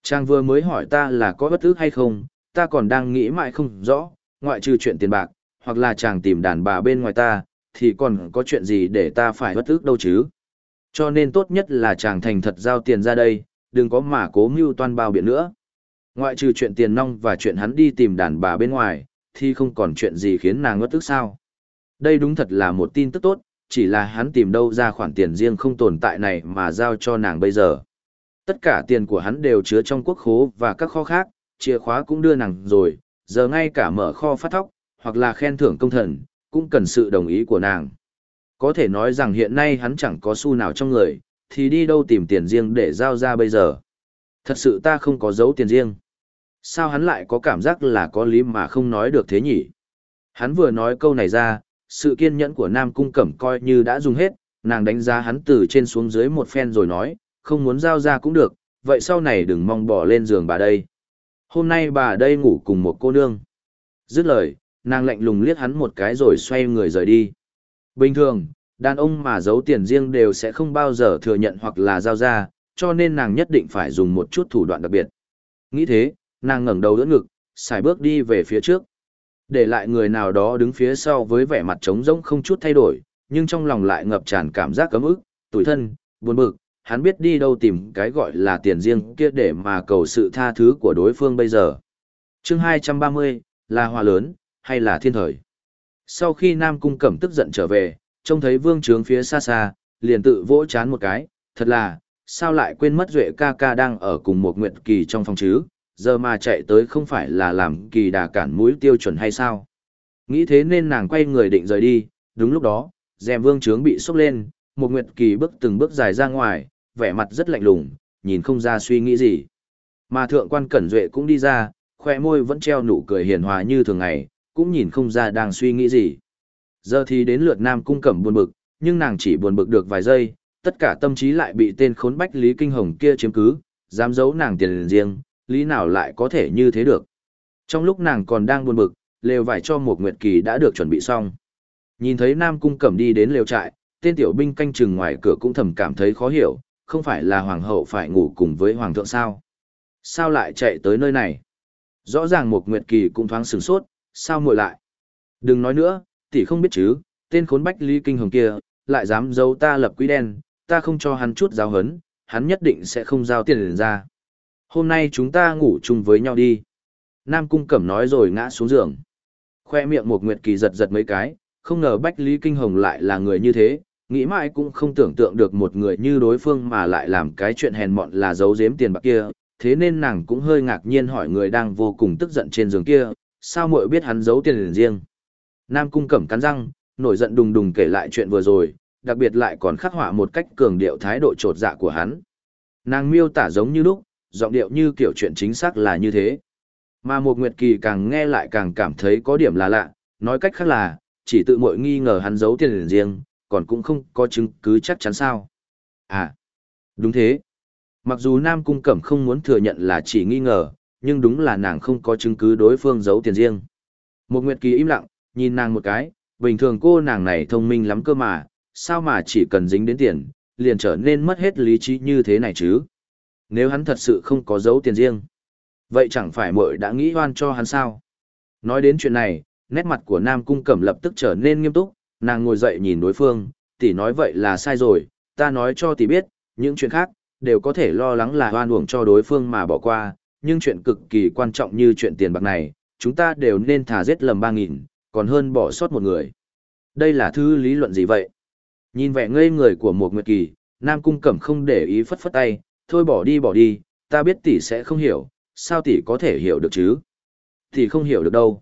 Chàng vừa mới hỏi ta là có bất ước hay không, ta còn đang nghĩ mãi không rõ, ngoại trừ chuyện tiền bạc, hoặc là chàng tìm đàn bà bên ngoài ta, thì còn có chuyện gì để ta phải bất ước đâu chứ. Cho nên tốt nhất là chàng thành thật giao tiền ra đây, đừng có mà cố mưu toan bao biện nữa. Ngoại trừ chuyện tiền nong và chuyện hắn đi tìm đàn bà bên ngoài, thì không còn chuyện gì khiến nàng ngất tức sao. Đây đúng thật là một tin tức tốt, chỉ là hắn tìm đâu ra khoản tiền riêng không tồn tại này mà giao cho nàng bây giờ. Tất cả tiền của hắn đều chứa trong quốc khố và các kho khác, chìa khóa cũng đưa nàng rồi, giờ ngay cả mở kho phát thóc, hoặc là khen thưởng công thần, cũng cần sự đồng ý của nàng. Có thể nói rằng hiện nay hắn chẳng có xu nào trong người, thì đi đâu tìm tiền riêng để giao ra bây giờ. Thật sự ta không có giấu tiền riêng. Sao hắn lại có cảm giác là có lý mà không nói được thế nhỉ? Hắn vừa nói câu này ra, sự kiên nhẫn của Nam Cung Cẩm coi như đã dùng hết, nàng đánh giá hắn từ trên xuống dưới một phen rồi nói, không muốn giao ra cũng được, vậy sau này đừng mong bỏ lên giường bà đây. Hôm nay bà đây ngủ cùng một cô nương. Dứt lời, nàng lạnh lùng liếc hắn một cái rồi xoay người rời đi. Bình thường, đàn ông mà giấu tiền riêng đều sẽ không bao giờ thừa nhận hoặc là giao ra, cho nên nàng nhất định phải dùng một chút thủ đoạn đặc biệt. Nghĩ thế, nàng ngẩng đầu đỡ ngực, xài bước đi về phía trước. Để lại người nào đó đứng phía sau với vẻ mặt trống rỗng không chút thay đổi, nhưng trong lòng lại ngập tràn cảm giác cấm ức, tủi thân, buồn bực, hắn biết đi đâu tìm cái gọi là tiền riêng kia để mà cầu sự tha thứ của đối phương bây giờ. chương 230, là hòa lớn, hay là thiên thời? Sau khi Nam Cung Cẩm tức giận trở về, trông thấy vương trướng phía xa xa, liền tự vỗ chán một cái, thật là, sao lại quên mất Duệ ca ca đang ở cùng một nguyện kỳ trong phòng chứ, giờ mà chạy tới không phải là làm kỳ đà cản mũi tiêu chuẩn hay sao? Nghĩ thế nên nàng quay người định rời đi, đúng lúc đó, dèm vương trướng bị sốc lên, một nguyệt kỳ bước từng bước dài ra ngoài, vẻ mặt rất lạnh lùng, nhìn không ra suy nghĩ gì. Mà thượng quan Cẩn Duệ cũng đi ra, khoe môi vẫn treo nụ cười hiền hòa như thường ngày, cũng nhìn không ra đang suy nghĩ gì. Giờ thì đến lượt Nam Cung Cẩm buồn bực, nhưng nàng chỉ buồn bực được vài giây, tất cả tâm trí lại bị tên khốn bách Lý Kinh Hồng kia chiếm cứ, dám giấu nàng tiền riêng, lý nào lại có thể như thế được. Trong lúc nàng còn đang buồn bực, lều vải cho một nguyệt kỳ đã được chuẩn bị xong. Nhìn thấy Nam Cung Cẩm đi đến lều trại, tên tiểu binh canh chừng ngoài cửa cũng thầm cảm thấy khó hiểu, không phải là hoàng hậu phải ngủ cùng với hoàng thượng sao? Sao lại chạy tới nơi này? Rõ ràng một nguyệt kỳ cũng thoáng sửng sốt, sao muội lại? Đừng nói nữa, tỷ không biết chứ, tên khốn bách ly kinh hồng kia, lại dám giấu ta lập quý đen, ta không cho hắn chút giáo hấn, hắn nhất định sẽ không giao tiền ra. Hôm nay chúng ta ngủ chung với nhau đi. Nam Cung Cẩm nói rồi ngã xuống giường. Khoe miệng một nguyệt kỳ giật giật mấy cái, không ngờ Bách Lý Kinh Hồng lại là người như thế, nghĩ mãi cũng không tưởng tượng được một người như đối phương mà lại làm cái chuyện hèn mọn là giấu giếm tiền bạc kia, thế nên nàng cũng hơi ngạc nhiên hỏi người đang vô cùng tức giận trên giường kia, sao muội biết hắn giấu tiền riêng. Nam Cung Cẩm cắn răng, nổi giận đùng đùng kể lại chuyện vừa rồi, đặc biệt lại còn khắc họa một cách cường điệu thái độ trột dạ của hắn. Nàng miêu tả giống như lúc, giọng điệu như kiểu chuyện chính xác là như thế. Mà một Nguyệt Kỳ càng nghe lại càng cảm thấy có điểm là lạ, nói cách khác là, chỉ tự mội nghi ngờ hắn giấu tiền riêng, còn cũng không có chứng cứ chắc chắn sao. À, đúng thế. Mặc dù Nam Cung Cẩm không muốn thừa nhận là chỉ nghi ngờ, nhưng đúng là nàng không có chứng cứ đối phương giấu tiền riêng. Một Nguyệt Kỳ im lặng, nhìn nàng một cái, bình thường cô nàng này thông minh lắm cơ mà, sao mà chỉ cần dính đến tiền, liền trở nên mất hết lý trí như thế này chứ? Nếu hắn thật sự không có dấu tiền riêng, vậy chẳng phải muội đã nghĩ oan cho hắn sao? Nói đến chuyện này, nét mặt của Nam Cung Cẩm lập tức trở nên nghiêm túc, nàng ngồi dậy nhìn đối phương, tỷ nói vậy là sai rồi, ta nói cho tỷ biết, những chuyện khác, đều có thể lo lắng là oan uổng cho đối phương mà bỏ qua, nhưng chuyện cực kỳ quan trọng như chuyện tiền bạc này, chúng ta đều nên thả giết lầm ba nghìn, còn hơn bỏ sót một người. Đây là thư lý luận gì vậy? Nhìn vẻ ngây người của một nguyệt kỳ, Nam Cung Cẩm không để ý phất phất tay, thôi bỏ đi bỏ đi, ta biết tỷ sẽ không hiểu, sao tỷ có thể hiểu được chứ? Tỷ không hiểu được đâu.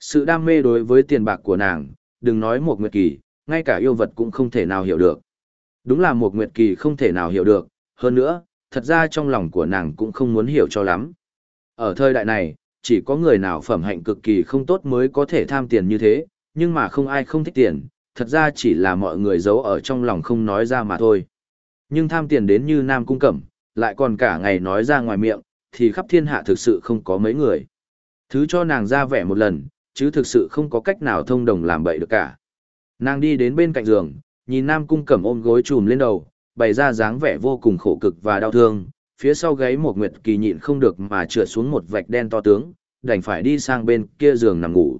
Sự đam mê đối với tiền bạc của nàng, đừng nói một nguyệt kỳ, ngay cả yêu vật cũng không thể nào hiểu được. Đúng là một nguyệt kỳ không thể nào hiểu được, hơn nữa, thật ra trong lòng của nàng cũng không muốn hiểu cho lắm. Ở thời đại này, chỉ có người nào phẩm hạnh cực kỳ không tốt mới có thể tham tiền như thế, nhưng mà không ai không thích tiền, thật ra chỉ là mọi người giấu ở trong lòng không nói ra mà thôi. Nhưng tham tiền đến như Nam Cung Cẩm, lại còn cả ngày nói ra ngoài miệng, thì khắp thiên hạ thực sự không có mấy người. Thứ cho nàng ra vẻ một lần, chứ thực sự không có cách nào thông đồng làm bậy được cả. Nàng đi đến bên cạnh giường, nhìn Nam Cung Cẩm ôm gối trùm lên đầu, bày ra dáng vẻ vô cùng khổ cực và đau thương, phía sau gáy một nguyệt kỳ nhịn không được mà trượt xuống một vạch đen to tướng, đành phải đi sang bên kia giường nằm ngủ.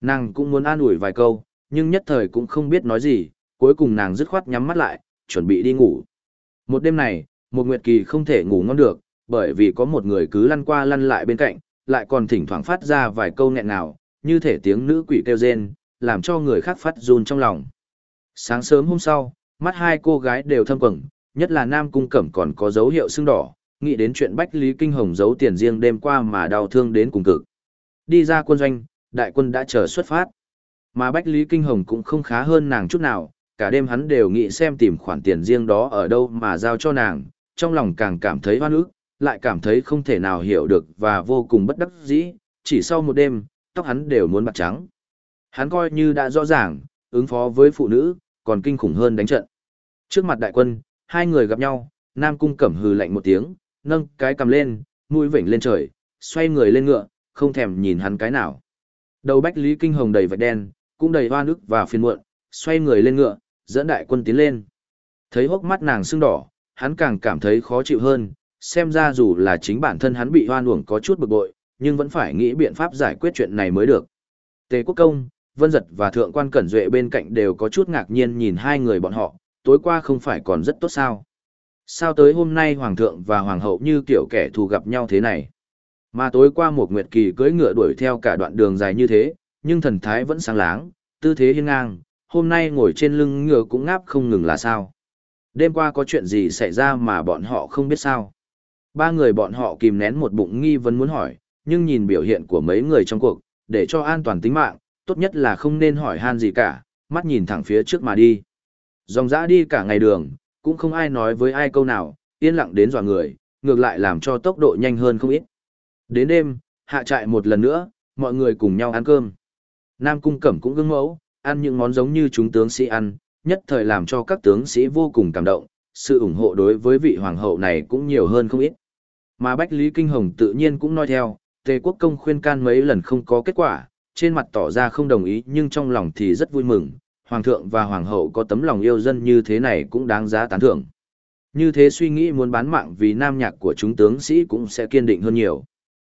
Nàng cũng muốn an ủi vài câu, nhưng nhất thời cũng không biết nói gì, cuối cùng nàng dứt khoát nhắm mắt lại, chuẩn bị đi ngủ. Một đêm này, một nguyệt kỳ không thể ngủ ngon được, bởi vì có một người cứ lăn qua lăn lại bên cạnh, lại còn thỉnh thoảng phát ra vài câu nghẹn nào, như thể tiếng nữ quỷ kêu rên, làm cho người khác phát run trong lòng. Sáng sớm hôm sau, mắt hai cô gái đều thâm quầng, nhất là Nam Cung Cẩm còn có dấu hiệu sưng đỏ, nghĩ đến chuyện Bách Lý Kinh Hồng giấu tiền riêng đêm qua mà đau thương đến cùng cực. Đi ra quân doanh, đại quân đã chờ xuất phát. Mà Bách Lý Kinh Hồng cũng không khá hơn nàng chút nào, cả đêm hắn đều nghĩ xem tìm khoản tiền riêng đó ở đâu mà giao cho nàng, trong lòng càng cảm thấy hoan ức, lại cảm thấy không thể nào hiểu được và vô cùng bất đắc dĩ, chỉ sau một đêm, tóc hắn đều muốn bạc trắng. Hắn coi như đã rõ ràng, ứng phó với phụ nữ, còn kinh khủng hơn đánh trận. Trước mặt đại quân, hai người gặp nhau, Nam Cung Cẩm hừ lạnh một tiếng, nâng cái cầm lên, mũi vểnh lên trời, xoay người lên ngựa, không thèm nhìn hắn cái nào. Đầu Bách Lý Kinh Hồng đầy vạch đen, cũng đầy hoa nước và phiền muộn, xoay người lên ngựa, dẫn đại quân tiến lên. Thấy hốc mắt nàng sưng đỏ, hắn càng cảm thấy khó chịu hơn, xem ra dù là chính bản thân hắn bị hoan uổng có chút bực bội, nhưng vẫn phải nghĩ biện pháp giải quyết chuyện này mới được. Tề Quốc Công, Vân Giật và Thượng quan Cẩn Duệ bên cạnh đều có chút ngạc nhiên nhìn hai người bọn họ, tối qua không phải còn rất tốt sao. Sao tới hôm nay Hoàng thượng và Hoàng hậu như kiểu kẻ thù gặp nhau thế này? Mà tối qua một nguyệt kỳ cưỡi ngựa đuổi theo cả đoạn đường dài như thế, nhưng thần thái vẫn sáng láng, tư thế hiên ngang, hôm nay ngồi trên lưng ngựa cũng ngáp không ngừng là sao. Đêm qua có chuyện gì xảy ra mà bọn họ không biết sao. Ba người bọn họ kìm nén một bụng nghi vấn muốn hỏi, nhưng nhìn biểu hiện của mấy người trong cuộc, để cho an toàn tính mạng, tốt nhất là không nên hỏi han gì cả, mắt nhìn thẳng phía trước mà đi. Dòng dã đi cả ngày đường, cũng không ai nói với ai câu nào, yên lặng đến dọa người, ngược lại làm cho tốc độ nhanh hơn không ít. Đến đêm, hạ trại một lần nữa, mọi người cùng nhau ăn cơm. Nam Cung Cẩm cũng gương mẫu, ăn những món giống như chúng tướng sĩ ăn, nhất thời làm cho các tướng sĩ vô cùng cảm động, sự ủng hộ đối với vị hoàng hậu này cũng nhiều hơn không ít. Mà Bách Lý Kinh Hồng tự nhiên cũng nói theo, Tề Quốc Công khuyên can mấy lần không có kết quả, trên mặt tỏ ra không đồng ý nhưng trong lòng thì rất vui mừng, Hoàng thượng và Hoàng hậu có tấm lòng yêu dân như thế này cũng đáng giá tán thưởng. Như thế suy nghĩ muốn bán mạng vì nam nhạc của chúng tướng sĩ cũng sẽ kiên định hơn nhiều.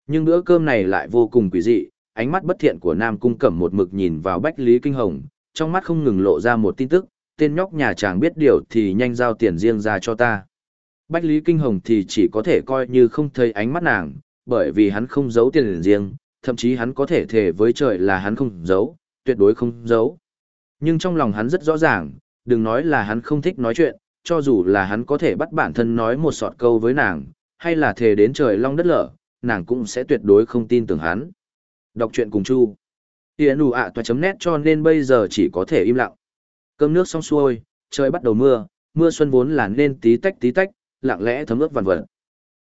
Nhưng bữa cơm này lại vô cùng quỷ dị, ánh mắt bất thiện của Nam Cung Cẩm một mực nhìn vào Bách Lý Kinh Hồng, trong mắt không ngừng lộ ra một tin tức, tên nhóc nhà chàng biết điều thì nhanh giao tiền riêng ra cho ta. Bách Lý Kinh Hồng thì chỉ có thể coi như không thấy ánh mắt nàng, bởi vì hắn không giấu tiền riêng, thậm chí hắn có thể thề với trời là hắn không giấu, tuyệt đối không giấu. Nhưng trong lòng hắn rất rõ ràng, đừng nói là hắn không thích nói chuyện, cho dù là hắn có thể bắt bản thân nói một sọt câu với nàng, hay là thề đến trời long đất lở, nàng cũng sẽ tuyệt đối không tin tưởng hắn. Đọc truyện cùng Chu. Tiễn ủ ạ toa chấm nét cho nên bây giờ chỉ có thể im lặng. Cơm nước xong xuôi, trời bắt đầu mưa, mưa xuân vốn là nên tí tách tí tách, lặng lẽ thấm ướt vằn vẩn.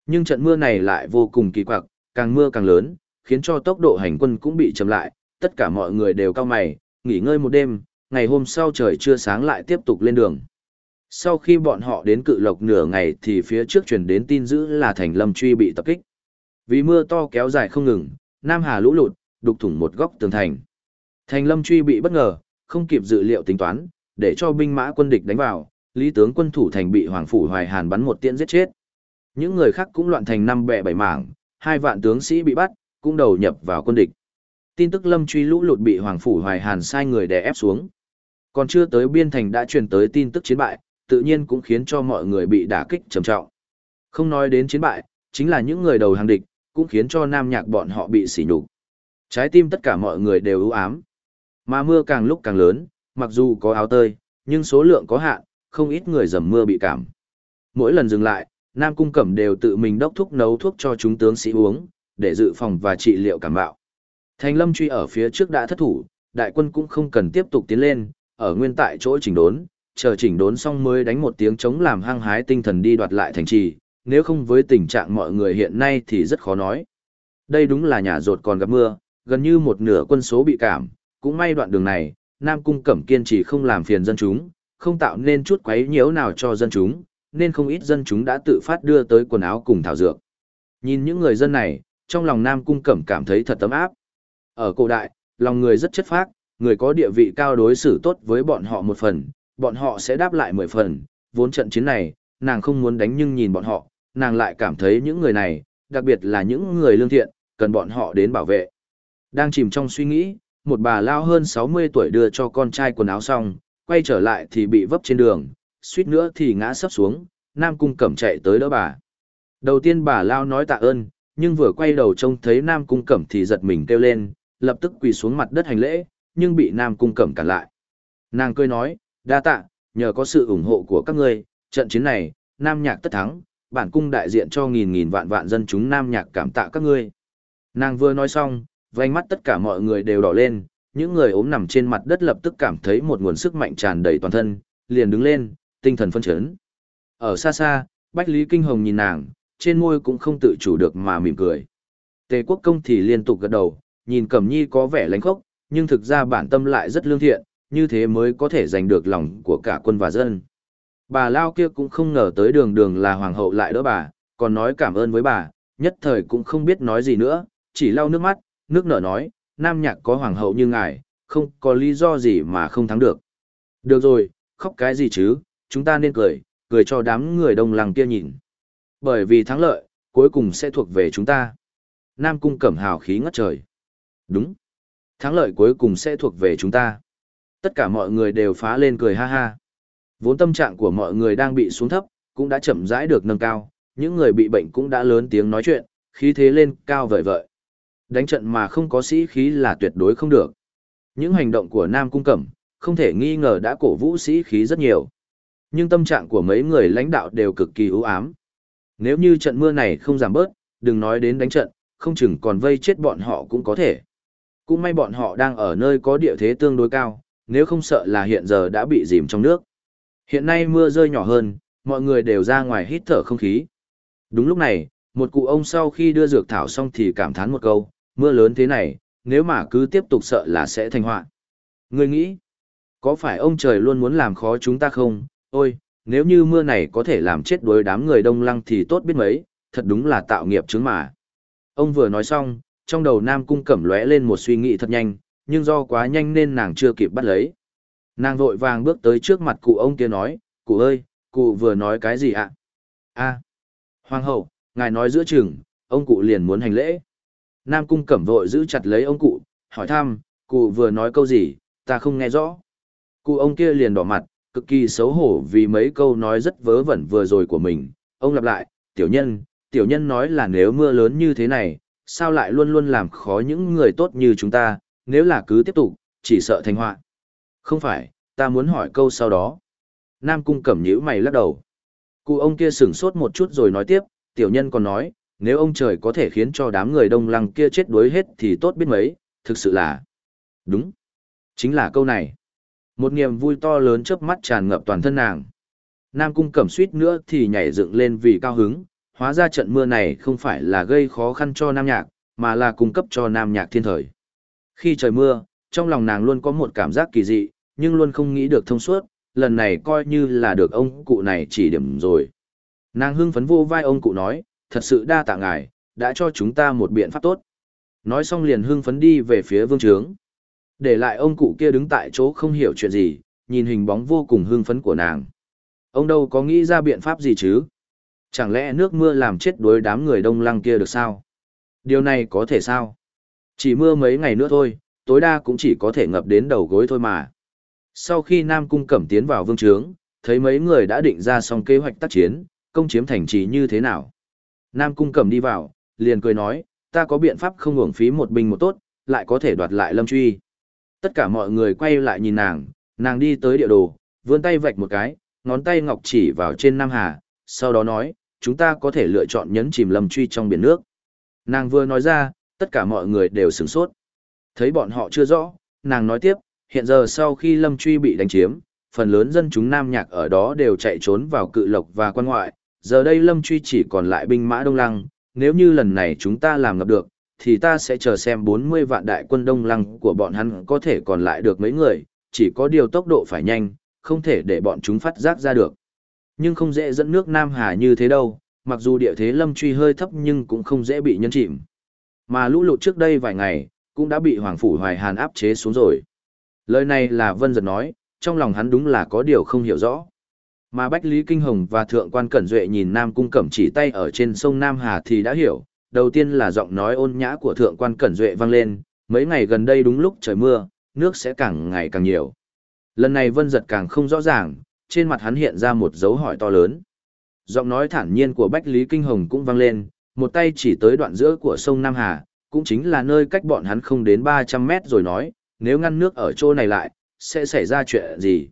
Nhưng trận mưa này lại vô cùng kỳ quặc, càng mưa càng lớn, khiến cho tốc độ hành quân cũng bị chậm lại, tất cả mọi người đều cao mày, nghỉ ngơi một đêm, ngày hôm sau trời chưa sáng lại tiếp tục lên đường. Sau khi bọn họ đến cự lộc nửa ngày thì phía trước truyền đến tin dữ là thành lâm truy bị tập kích. Vì mưa to kéo dài không ngừng, Nam Hà lũ lụt, đục thủng một góc tường thành. Thành lâm truy bị bất ngờ, không kịp dự liệu tính toán, để cho binh mã quân địch đánh vào, lý tướng quân thủ thành bị Hoàng Phủ Hoài Hàn bắn một tiễn giết chết. Những người khác cũng loạn thành năm bè bảy mảng, hai vạn tướng sĩ bị bắt, cũng đầu nhập vào quân địch. Tin tức lâm truy lũ lụt bị Hoàng Phủ Hoài Hàn sai người đè ép xuống. Còn chưa tới biên thành đã truyền tới tin tức chiến bại, tự nhiên cũng khiến cho mọi người bị đả kích trầm trọng. Không nói đến chiến bại, chính là những người đầu hàng địch, cũng khiến cho nam nhạc bọn họ bị sỉ nhục. Trái tim tất cả mọi người đều ưu ám. Mà mưa càng lúc càng lớn, mặc dù có áo tơi, nhưng số lượng có hạn, không ít người dầm mưa bị cảm. Mỗi lần dừng lại, Nam Cung Cẩm đều tự mình đốc thúc nấu thuốc cho chúng tướng sĩ uống, để dự phòng và trị liệu cảm bạo. Thành Lâm truy ở phía trước đã thất thủ, đại quân cũng không cần tiếp tục tiến lên, ở nguyên tại chỗ chỉnh đốn, chờ chỉnh đốn xong mới đánh một tiếng chống làm hăng hái tinh thần đi đoạt lại thành trì, nếu không với tình trạng mọi người hiện nay thì rất khó nói. Đây đúng là nhà rột còn gặp mưa, gần như một nửa quân số bị cảm, cũng may đoạn đường này, Nam Cung Cẩm kiên trì không làm phiền dân chúng, không tạo nên chút quấy nhiễu nào cho dân chúng, nên không ít dân chúng đã tự phát đưa tới quần áo cùng thảo dược. Nhìn những người dân này, trong lòng Nam Cung Cẩm cảm thấy thật tấm áp. Ở cổ đại, lòng người rất chất phác, người có địa vị cao đối xử tốt với bọn họ một phần, bọn họ sẽ đáp lại mười phần. Vốn trận chiến này, nàng không muốn đánh nhưng nhìn bọn họ, nàng lại cảm thấy những người này, đặc biệt là những người lương thiện, cần bọn họ đến bảo vệ. Đang chìm trong suy nghĩ, một bà lao hơn 60 tuổi đưa cho con trai quần áo xong, quay trở lại thì bị vấp trên đường, suýt nữa thì ngã sấp xuống, Nam Cung Cẩm chạy tới đỡ bà. Đầu tiên bà lao nói tạ ơn, nhưng vừa quay đầu trông thấy Nam Cung Cẩm thì giật mình kêu lên, lập tức quỳ xuống mặt đất hành lễ, nhưng bị Nam Cung Cẩm cản lại. Nàng cười nói, đa tạ, nhờ có sự ủng hộ của các ngươi, trận chiến này, Nam Nhạc tất thắng, bản cung đại diện cho nghìn nghìn vạn vạn dân chúng Nam Nhạc cảm tạ các ngươi. Nàng vừa nói xong, vành mắt tất cả mọi người đều đỏ lên, những người ốm nằm trên mặt đất lập tức cảm thấy một nguồn sức mạnh tràn đầy toàn thân, liền đứng lên, tinh thần phân chấn. Ở xa xa, Bách Lý Kinh Hồng nhìn nàng, trên môi cũng không tự chủ được mà mỉm cười. Tề quốc công thì liên tục gật đầu, nhìn Cẩm Nhi có vẻ lánh khốc, nhưng thực ra bản tâm lại rất lương thiện, như thế mới có thể giành được lòng của cả quân và dân. Bà Lao kia cũng không ngờ tới đường đường là hoàng hậu lại đỡ bà, còn nói cảm ơn với bà, nhất thời cũng không biết nói gì nữa, chỉ lau nước mắt, nước nở nói, nam nhạc có hoàng hậu như ngài, không có lý do gì mà không thắng được. Được rồi, khóc cái gì chứ, chúng ta nên cười, cười cho đám người đông làng kia nhìn. Bởi vì thắng lợi, cuối cùng sẽ thuộc về chúng ta. Nam cung cẩm hào khí ngất trời. Đúng. Thắng lợi cuối cùng sẽ thuộc về chúng ta. Tất cả mọi người đều phá lên cười ha ha. Vốn tâm trạng của mọi người đang bị xuống thấp, cũng đã chậm rãi được nâng cao, những người bị bệnh cũng đã lớn tiếng nói chuyện, khí thế lên cao vời vợi. Đánh trận mà không có sĩ khí là tuyệt đối không được. Những hành động của Nam Cung Cẩm, không thể nghi ngờ đã cổ vũ sĩ khí rất nhiều. Nhưng tâm trạng của mấy người lãnh đạo đều cực kỳ ưu ám. Nếu như trận mưa này không giảm bớt, đừng nói đến đánh trận, không chừng còn vây chết bọn họ cũng có thể. Cũng may bọn họ đang ở nơi có địa thế tương đối cao, nếu không sợ là hiện giờ đã bị dìm trong nước. Hiện nay mưa rơi nhỏ hơn, mọi người đều ra ngoài hít thở không khí. Đúng lúc này, một cụ ông sau khi đưa dược thảo xong thì cảm thán một câu, mưa lớn thế này, nếu mà cứ tiếp tục sợ là sẽ thành họa. Ngươi nghĩ, có phải ông trời luôn muốn làm khó chúng ta không? Ôi, nếu như mưa này có thể làm chết đuối đám người đông lăng thì tốt biết mấy, thật đúng là tạo nghiệp chứng mà. Ông vừa nói xong, trong đầu Nam Cung cẩm lóe lên một suy nghĩ thật nhanh, nhưng do quá nhanh nên nàng chưa kịp bắt lấy. Nàng vội vàng bước tới trước mặt cụ ông kia nói, cụ ơi, cụ vừa nói cái gì ạ? a Hoàng hậu, ngài nói giữa chừng, ông cụ liền muốn hành lễ. Nam cung cẩm vội giữ chặt lấy ông cụ, hỏi thăm, cụ vừa nói câu gì, ta không nghe rõ. Cụ ông kia liền đỏ mặt, cực kỳ xấu hổ vì mấy câu nói rất vớ vẩn vừa rồi của mình. Ông lặp lại, tiểu nhân, tiểu nhân nói là nếu mưa lớn như thế này, sao lại luôn luôn làm khó những người tốt như chúng ta, nếu là cứ tiếp tục, chỉ sợ thành họa. Không phải, ta muốn hỏi câu sau đó. Nam cung cẩm nhíu mày lắc đầu. Cụ ông kia sửng sốt một chút rồi nói tiếp, tiểu nhân còn nói, nếu ông trời có thể khiến cho đám người đông lăng kia chết đuối hết thì tốt biết mấy, thực sự là... Đúng. Chính là câu này. Một niềm vui to lớn chớp mắt tràn ngập toàn thân nàng. Nam cung cẩm suýt nữa thì nhảy dựng lên vì cao hứng, hóa ra trận mưa này không phải là gây khó khăn cho nam nhạc, mà là cung cấp cho nam nhạc thiên thời. Khi trời mưa, trong lòng nàng luôn có một cảm giác kỳ dị, nhưng luôn không nghĩ được thông suốt, lần này coi như là được ông cụ này chỉ điểm rồi. Nàng hưng phấn vô vai ông cụ nói, thật sự đa tạ ngài, đã cho chúng ta một biện pháp tốt. Nói xong liền hưng phấn đi về phía vương trướng. Để lại ông cụ kia đứng tại chỗ không hiểu chuyện gì, nhìn hình bóng vô cùng hưng phấn của nàng. Ông đâu có nghĩ ra biện pháp gì chứ? Chẳng lẽ nước mưa làm chết đuối đám người đông lăng kia được sao? Điều này có thể sao? Chỉ mưa mấy ngày nữa thôi, tối đa cũng chỉ có thể ngập đến đầu gối thôi mà. Sau khi Nam Cung Cẩm tiến vào vương trướng, thấy mấy người đã định ra xong kế hoạch tác chiến, công chiếm thành trì như thế nào. Nam Cung Cẩm đi vào, liền cười nói, ta có biện pháp không hưởng phí một binh một tốt, lại có thể đoạt lại lâm truy. Tất cả mọi người quay lại nhìn nàng, nàng đi tới địa đồ, vươn tay vạch một cái, ngón tay ngọc chỉ vào trên Nam Hà, sau đó nói, chúng ta có thể lựa chọn nhấn chìm lâm truy trong biển nước. Nàng vừa nói ra, tất cả mọi người đều sửng sốt. Thấy bọn họ chưa rõ, nàng nói tiếp, hiện giờ sau khi lâm truy bị đánh chiếm, phần lớn dân chúng Nam Nhạc ở đó đều chạy trốn vào cự lộc và quan ngoại, giờ đây lâm truy chỉ còn lại binh mã đông lăng, nếu như lần này chúng ta làm ngập được, thì ta sẽ chờ xem 40 vạn đại quân đông lăng của bọn hắn có thể còn lại được mấy người, chỉ có điều tốc độ phải nhanh, không thể để bọn chúng phát giác ra được. Nhưng không dễ dẫn nước Nam Hà như thế đâu, mặc dù địa thế lâm truy hơi thấp nhưng cũng không dễ bị nhân chìm. Mà lũ lụt trước đây vài ngày, cũng đã bị Hoàng Phủ Hoài Hàn áp chế xuống rồi. Lời này là Vân Giật nói, trong lòng hắn đúng là có điều không hiểu rõ. Mà Bách Lý Kinh Hồng và Thượng quan Cẩn Duệ nhìn Nam Cung Cẩm chỉ tay ở trên sông Nam Hà thì đã hiểu. Đầu tiên là giọng nói ôn nhã của Thượng quan Cẩn Duệ vang lên, mấy ngày gần đây đúng lúc trời mưa, nước sẽ càng ngày càng nhiều. Lần này Vân Giật càng không rõ ràng, trên mặt hắn hiện ra một dấu hỏi to lớn. Giọng nói thản nhiên của Bách Lý Kinh Hồng cũng vang lên, một tay chỉ tới đoạn giữa của sông Nam Hà, cũng chính là nơi cách bọn hắn không đến 300 mét rồi nói, nếu ngăn nước ở chỗ này lại, sẽ xảy ra chuyện gì.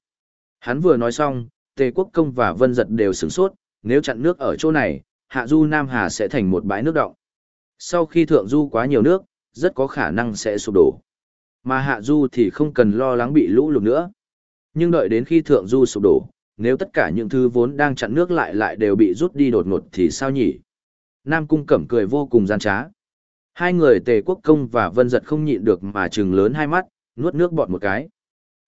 Hắn vừa nói xong, Tề Quốc Công và Vân Giật đều sửng sốt, nếu chặn nước ở chỗ này, hạ du Nam Hà sẽ thành một bãi nước động. Sau khi thượng du quá nhiều nước, rất có khả năng sẽ sụp đổ. Mà hạ du thì không cần lo lắng bị lũ lụt nữa. Nhưng đợi đến khi thượng du sụp đổ, nếu tất cả những thứ vốn đang chặn nước lại lại đều bị rút đi đột ngột thì sao nhỉ? Nam Cung Cẩm cười vô cùng gian trá. Hai người Tề Quốc Công và Vân Giật không nhịn được mà trừng lớn hai mắt, nuốt nước bọt một cái.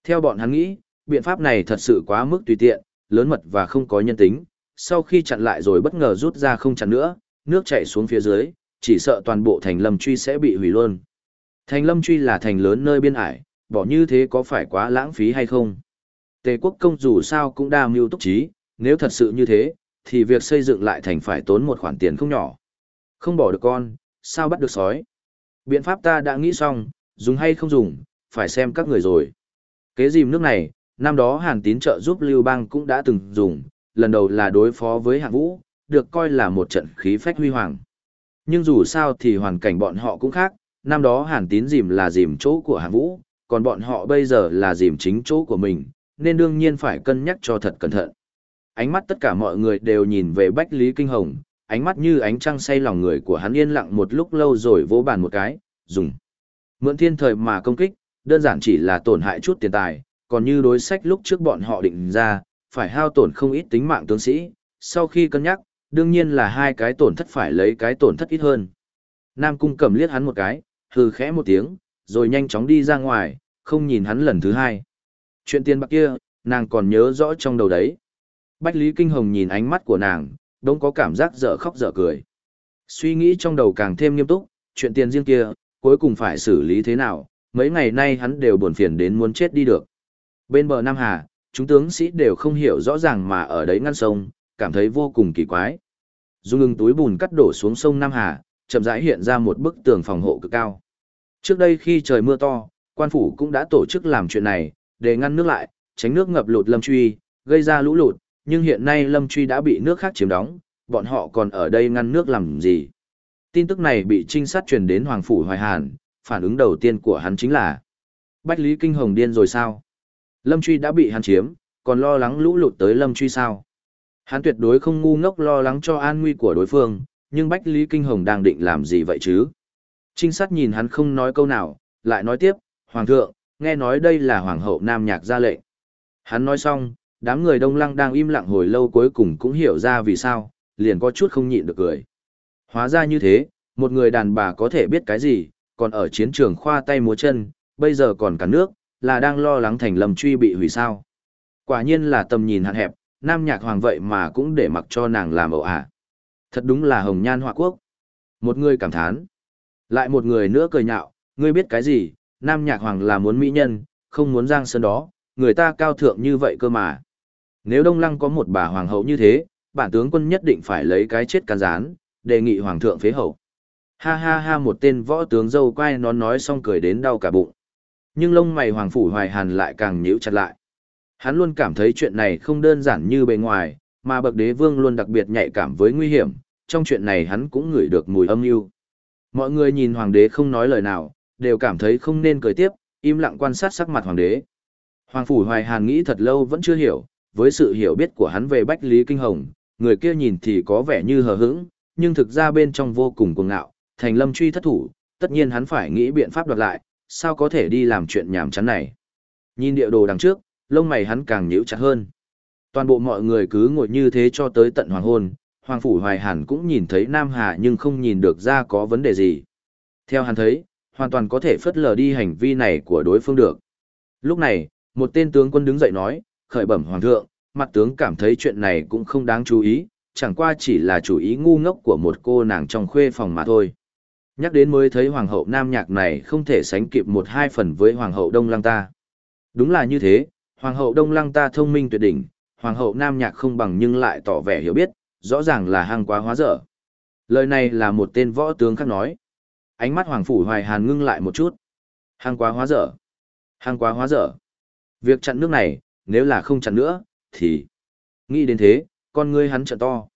Theo bọn hắn nghĩ, biện pháp này thật sự quá mức tùy tiện, lớn mật và không có nhân tính. Sau khi chặn lại rồi bất ngờ rút ra không chặn nữa, nước chảy xuống phía dưới, chỉ sợ toàn bộ thành lâm truy sẽ bị hủy luôn. Thành lâm truy là thành lớn nơi biên ải, bỏ như thế có phải quá lãng phí hay không? Tề quốc công dù sao cũng đa mưu túc trí, nếu thật sự như thế, thì việc xây dựng lại thành phải tốn một khoản tiền không nhỏ. Không bỏ được con, sao bắt được sói? Biện pháp ta đã nghĩ xong, dùng hay không dùng, phải xem các người rồi. Kế dìm nước này, năm đó Hàn Tín trợ giúp Lưu Bang cũng đã từng dùng, lần đầu là đối phó với Hạng Vũ, được coi là một trận khí phách huy hoàng. Nhưng dù sao thì hoàn cảnh bọn họ cũng khác, năm đó Hàn Tín dìm là dìm chỗ của Hạng Vũ, còn bọn họ bây giờ là dìm chính chỗ của mình, nên đương nhiên phải cân nhắc cho thật cẩn thận. Ánh mắt tất cả mọi người đều nhìn về Bách Lý Kinh Hồng, ánh mắt như ánh trăng say lòng người của hắn yên lặng một lúc lâu rồi vỗ bàn một cái, dùng. Mượn thiên thời mà công kích, đơn giản chỉ là tổn hại chút tiền tài, còn như đối sách lúc trước bọn họ định ra, phải hao tổn không ít tính mạng tướng sĩ, sau khi cân nhắc, đương nhiên là hai cái tổn thất phải lấy cái tổn thất ít hơn. Nam Cung cầm liếc hắn một cái, hừ khẽ một tiếng, rồi nhanh chóng đi ra ngoài, không nhìn hắn lần thứ hai. Chuyện tiền bạc kia, nàng còn nhớ rõ trong đầu đấy. Bách Lý Kinh Hồng nhìn ánh mắt của nàng, đông có cảm giác dở khóc dở cười. Suy nghĩ trong đầu càng thêm nghiêm túc, chuyện tiền riêng kia, cuối cùng phải xử lý thế nào, mấy ngày nay hắn đều buồn phiền đến muốn chết đi được. Bên bờ Nam Hà, chúng tướng sĩ đều không hiểu rõ ràng mà ở đấy ngăn sông, cảm thấy vô cùng kỳ quái. Dung ngừng túi bùn cắt đổ xuống sông Nam Hà, chậm rãi hiện ra một bức tường phòng hộ cực cao. Trước đây khi trời mưa to, quan phủ cũng đã tổ chức làm chuyện này, để ngăn nước lại, tránh nước ngập lụt lâm truy, gây ra lũ lụt, nhưng hiện nay lâm truy đã bị nước khác chiếm đóng, bọn họ còn ở đây ngăn nước làm gì. Tin tức này bị trinh sát truyền đến Hoàng Phủ Hoài Hàn, phản ứng đầu tiên của hắn chính là Bách Lý Kinh Hồng điên rồi sao? Lâm truy đã bị hắn chiếm, còn lo lắng lũ lụt tới lâm truy sao? Hắn tuyệt đối không ngu ngốc lo lắng cho an nguy của đối phương, nhưng Bách Lý Kinh Hồng đang định làm gì vậy chứ? Trinh sát nhìn hắn không nói câu nào, lại nói tiếp, Hoàng thượng, nghe nói đây là Hoàng hậu Nam Nhạc ra lệnh. Hắn nói xong, đám người đông lăng đang im lặng hồi lâu cuối cùng cũng hiểu ra vì sao, liền có chút không nhịn được cười. Hóa ra như thế, một người đàn bà có thể biết cái gì, còn ở chiến trường khoa tay múa chân, Bây giờ còn cả nước, là đang lo lắng thành lâm truy bị hủy sao. Quả nhiên là tầm nhìn hạn hẹp, nam nhạc hoàng vậy mà cũng để mặc cho nàng làm ẩu ả. Thật đúng là hồng nhan họa quốc. Một người cảm thán. Lại một người nữa cười nhạo, ngươi biết cái gì, nam nhạc hoàng là muốn mỹ nhân, không muốn giang sơn đó, người ta cao thượng như vậy cơ mà. Nếu Đông Lăng có một bà hoàng hậu như thế, bản tướng quân nhất định phải lấy cái chết can gián, đề nghị hoàng thượng phế hậu. Ha ha ha một tên võ tướng dâu quay nó nói xong cười đến đau cả bụng. Nhưng lông mày hoàng phủ hoài hàn lại càng nhíu chặt lại. Hắn luôn cảm thấy chuyện này không đơn giản như bề ngoài, mà bậc đế vương luôn đặc biệt nhạy cảm với nguy hiểm, trong chuyện này hắn cũng ngửi được mùi âm mưu. Mọi người nhìn hoàng đế không nói lời nào, đều cảm thấy không nên cười tiếp, im lặng quan sát sắc mặt hoàng đế. Hoàng phủ Hoài Hàn nghĩ thật lâu vẫn chưa hiểu, với sự hiểu biết của hắn về Bách Lý Kinh Hồng, người kia nhìn thì có vẻ như hờ hững, nhưng thực ra bên trong vô cùng cuồng ngạo, thành lâm truy thất thủ, tất nhiên hắn phải nghĩ biện pháp đoạt lại, sao có thể đi làm chuyện nhảm chán này. Nhìn địa đồ đằng trước, lông mày hắn càng nhíu chặt hơn. Toàn bộ mọi người cứ ngồi như thế cho tới tận hoàng hôn, Hoàng Phủ Hoài Hàn cũng nhìn thấy Nam Hà nhưng không nhìn được ra có vấn đề gì. Theo hắn thấy, hoàn toàn có thể phất lờ đi hành vi này của đối phương được. Lúc này, một tên tướng quân đứng dậy nói, khởi bẩm Hoàng thượng, mặt tướng cảm thấy chuyện này cũng không đáng chú ý, chẳng qua chỉ là chủ ý ngu ngốc của một cô nàng trong khuê phòng mà thôi. Nhắc đến mới thấy Hoàng hậu Nam Nhạc này không thể sánh kịp một hai phần với Hoàng hậu Đông Lăng ta. Đúng là như thế, Hoàng hậu Đông Lăng ta thông minh tuyệt đỉnh, Hoàng hậu Nam Nhạc không bằng nhưng lại tỏ vẻ hiểu biết, rõ ràng là hang quá hóa dở. Lời này là một tên võ tướng khác nói. Ánh mắt Hoàng Phủ Hoài Hàn ngưng lại một chút. Hang quá hóa dở. Hang quá hóa dở. Việc chặn nước này, nếu là không chặn nữa, thì... Nghĩ đến thế, con ngươi hắn trợ to.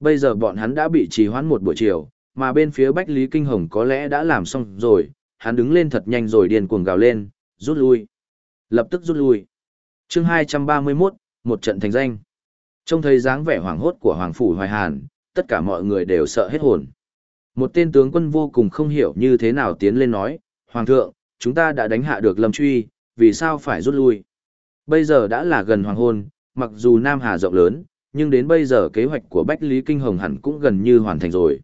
Bây giờ bọn hắn đã bị trì hoãn một buổi chiều, mà bên phía Bách Lý Kinh Hồng có lẽ đã làm xong rồi, hắn đứng lên thật nhanh rồi điên cuồng gào lên, rút lui. Lập tức rút lui. chương 231, một trận thành danh. Trông thấy dáng vẻ hoảng hốt của Hoàng Phủ Hoài Hàn, tất cả mọi người đều sợ hết hồn. Một tên tướng quân vô cùng không hiểu như thế nào tiến lên nói, Hoàng thượng, chúng ta đã đánh hạ được Lâm Truy, vì sao phải rút lui? Bây giờ đã là gần hoàng hôn, mặc dù Nam Hà rộng lớn, nhưng đến bây giờ kế hoạch của Bách Lý Kinh Hồng hẳn cũng gần như hoàn thành rồi.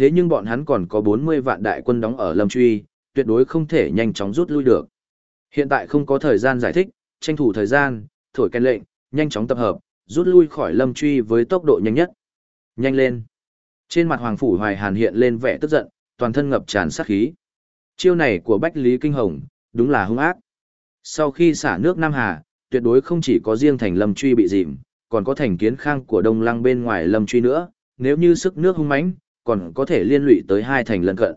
Thế nhưng bọn hắn còn có 40 vạn đại quân đóng ở Lâm Truy, tuyệt đối không thể nhanh chóng rút lui được. Hiện tại không có thời gian giải thích, tranh thủ thời gian, thổi kèn lệnh, nhanh chóng tập hợp, rút lui khỏi lâm truy với tốc độ nhanh nhất. Nhanh lên. Trên mặt Hoàng Phủ Hoài Hàn hiện lên vẻ tức giận, toàn thân ngập tràn sát khí. Chiêu này của Bách Lý Kinh Hồng, đúng là hung ác. Sau khi xả nước Nam Hà, tuyệt đối không chỉ có riêng thành lâm truy bị dìm, còn có thành kiến khang của Đông Lăng bên ngoài lâm truy nữa, nếu như sức nước hung mãnh, còn có thể liên lụy tới hai thành lân cận.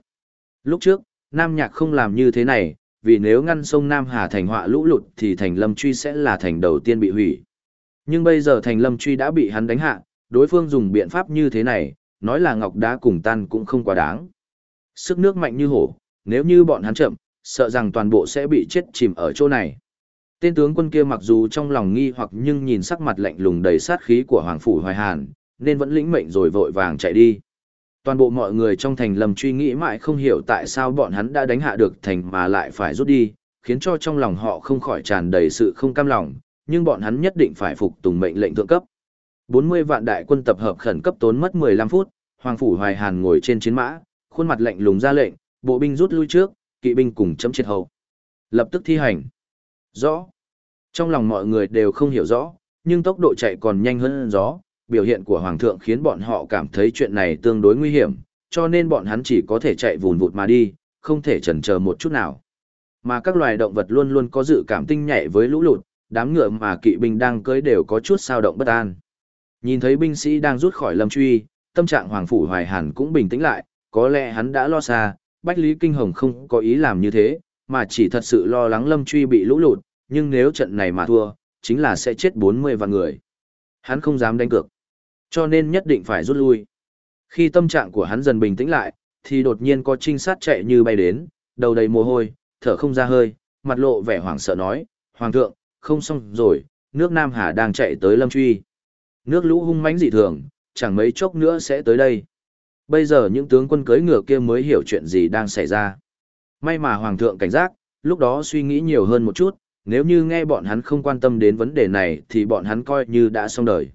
Lúc trước, Nam Nhạc không làm như thế này, vì nếu ngăn sông Nam Hà thành họa lũ lụt thì thành lâm truy sẽ là thành đầu tiên bị hủy. Nhưng bây giờ thành lâm truy đã bị hắn đánh hạ, đối phương dùng biện pháp như thế này, nói là ngọc đá cùng tan cũng không quá đáng. Sức nước mạnh như hổ, nếu như bọn hắn chậm, sợ rằng toàn bộ sẽ bị chết chìm ở chỗ này. Tên tướng quân kia mặc dù trong lòng nghi hoặc nhưng nhìn sắc mặt lạnh lùng đầy sát khí của Hoàng Phủ Hoài Hàn, nên vẫn lĩnh mệnh rồi vội vàng chạy đi. Toàn bộ mọi người trong thành lầm truy nghĩ mãi không hiểu tại sao bọn hắn đã đánh hạ được thành mà lại phải rút đi, khiến cho trong lòng họ không khỏi tràn đầy sự không cam lòng, nhưng bọn hắn nhất định phải phục tùng mệnh lệnh thượng cấp. 40 vạn đại quân tập hợp khẩn cấp tốn mất 15 phút, Hoàng phủ Hoài Hàn ngồi trên chiến mã, khuôn mặt lạnh lùng ra lệnh, bộ binh rút lui trước, kỵ binh cùng chấm chết hậu. Lập tức thi hành. Rõ. Trong lòng mọi người đều không hiểu rõ, nhưng tốc độ chạy còn nhanh hơn gió, biểu hiện của Hoàng thượng khiến bọn họ cảm thấy chuyện này tương đối nguy hiểm, cho nên bọn hắn chỉ có thể chạy vùn vụt mà đi, không thể chần chờ một chút nào. Mà các loài động vật luôn luôn có dự cảm tinh nhạy với lũ lụt, đám ngựa mà kỵ binh đang cưới đều có chút sao động bất an. Nhìn thấy binh sĩ đang rút khỏi lâm truy, tâm trạng Hoàng Phủ Hoài Hàn cũng bình tĩnh lại, có lẽ hắn đã lo xa, Bách Lý Kinh Hồng không có ý làm như thế, mà chỉ thật sự lo lắng lâm truy bị lũ lụt, nhưng nếu trận này mà thua, chính là sẽ chết 40 vạn người. Hắn không dám đánh cược, cho nên nhất định phải rút lui. Khi tâm trạng của hắn dần bình tĩnh lại, thì đột nhiên có trinh sát chạy như bay đến, đầu đầy mồ hôi, thở không ra hơi, mặt lộ vẻ hoảng sợ nói, Hoàng thượng, không xong rồi, nước Nam Hà đang chạy tới Lâm Truy. Nước lũ hung mãnh dị thường, chẳng mấy chốc nữa sẽ tới đây. Bây giờ những tướng quân cưỡi ngựa kia mới hiểu chuyện gì đang xảy ra. May mà Hoàng thượng cảnh giác, lúc đó suy nghĩ nhiều hơn một chút, nếu như nghe bọn hắn không quan tâm đến vấn đề này thì bọn hắn coi như đã xong đời.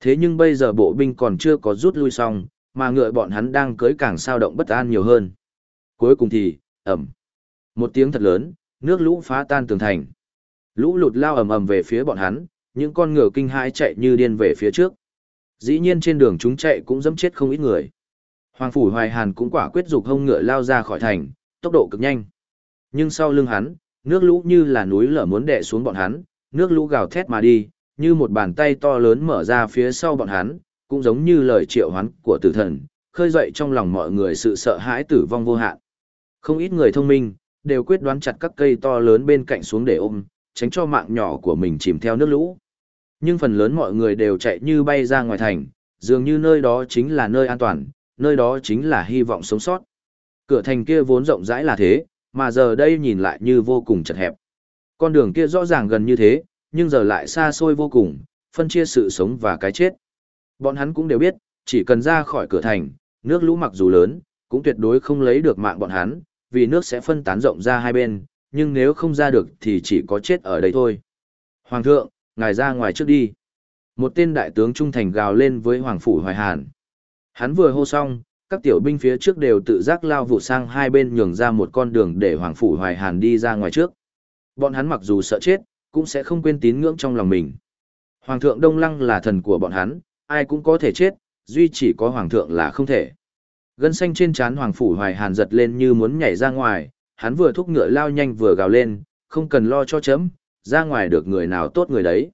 Thế nhưng bây giờ bộ binh còn chưa có rút lui xong, mà ngựa bọn hắn đang cưỡi càng sao động bất an nhiều hơn. Cuối cùng thì, ẩm. Một tiếng thật lớn, nước lũ phá tan tường thành. Lũ lụt lao ầm ầm về phía bọn hắn, những con ngựa kinh hãi chạy như điên về phía trước. Dĩ nhiên trên đường chúng chạy cũng dẫm chết không ít người. Hoàng phủ Hoài Hàn cũng quả quyết dục hông ngựa lao ra khỏi thành, tốc độ cực nhanh. Nhưng sau lưng hắn, nước lũ như là núi lở muốn đè xuống bọn hắn, nước lũ gào thét mà đi, như một bàn tay to lớn mở ra phía sau bọn hắn, cũng giống như lời triệu hoán của tử thần, khơi dậy trong lòng mọi người sự sợ hãi tử vong vô hạn. Không ít người thông minh, đều quyết đoán chặt các cây to lớn bên cạnh xuống để ôm, tránh cho mạng nhỏ của mình chìm theo nước lũ. Nhưng phần lớn mọi người đều chạy như bay ra ngoài thành, dường như nơi đó chính là nơi an toàn, nơi đó chính là hy vọng sống sót. Cửa thành kia vốn rộng rãi là thế, mà giờ đây nhìn lại như vô cùng chật hẹp. Con đường kia rõ ràng gần như thế, nhưng giờ lại xa xôi vô cùng, phân chia sự sống và cái chết. Bọn hắn cũng đều biết, chỉ cần ra khỏi cửa thành, nước lũ mặc dù lớn, cũng tuyệt đối không lấy được mạng bọn hắn, vì nước sẽ phân tán rộng ra hai bên, nhưng nếu không ra được thì chỉ có chết ở đây thôi. Hoàng thượng, ngài ra ngoài trước đi. Một tên đại tướng trung thành gào lên với Hoàng Phủ Hoài Hàn. Hắn vừa hô xong, các tiểu binh phía trước đều tự giác lao vụ sang hai bên nhường ra một con đường để Hoàng Phủ Hoài Hàn đi ra ngoài trước. Bọn hắn mặc dù sợ chết, cũng sẽ không quên tín ngưỡng trong lòng mình. Hoàng thượng Đông Lăng là thần của bọn hắn, ai cũng có thể chết, duy chỉ có Hoàng thượng là không thể. Gân xanh trên trán Hoàng Phủ Hoài Hàn giật lên như muốn nhảy ra ngoài, hắn vừa thúc ngựa lao nhanh vừa gào lên, không cần lo cho chấm, ra ngoài được người nào tốt người đấy.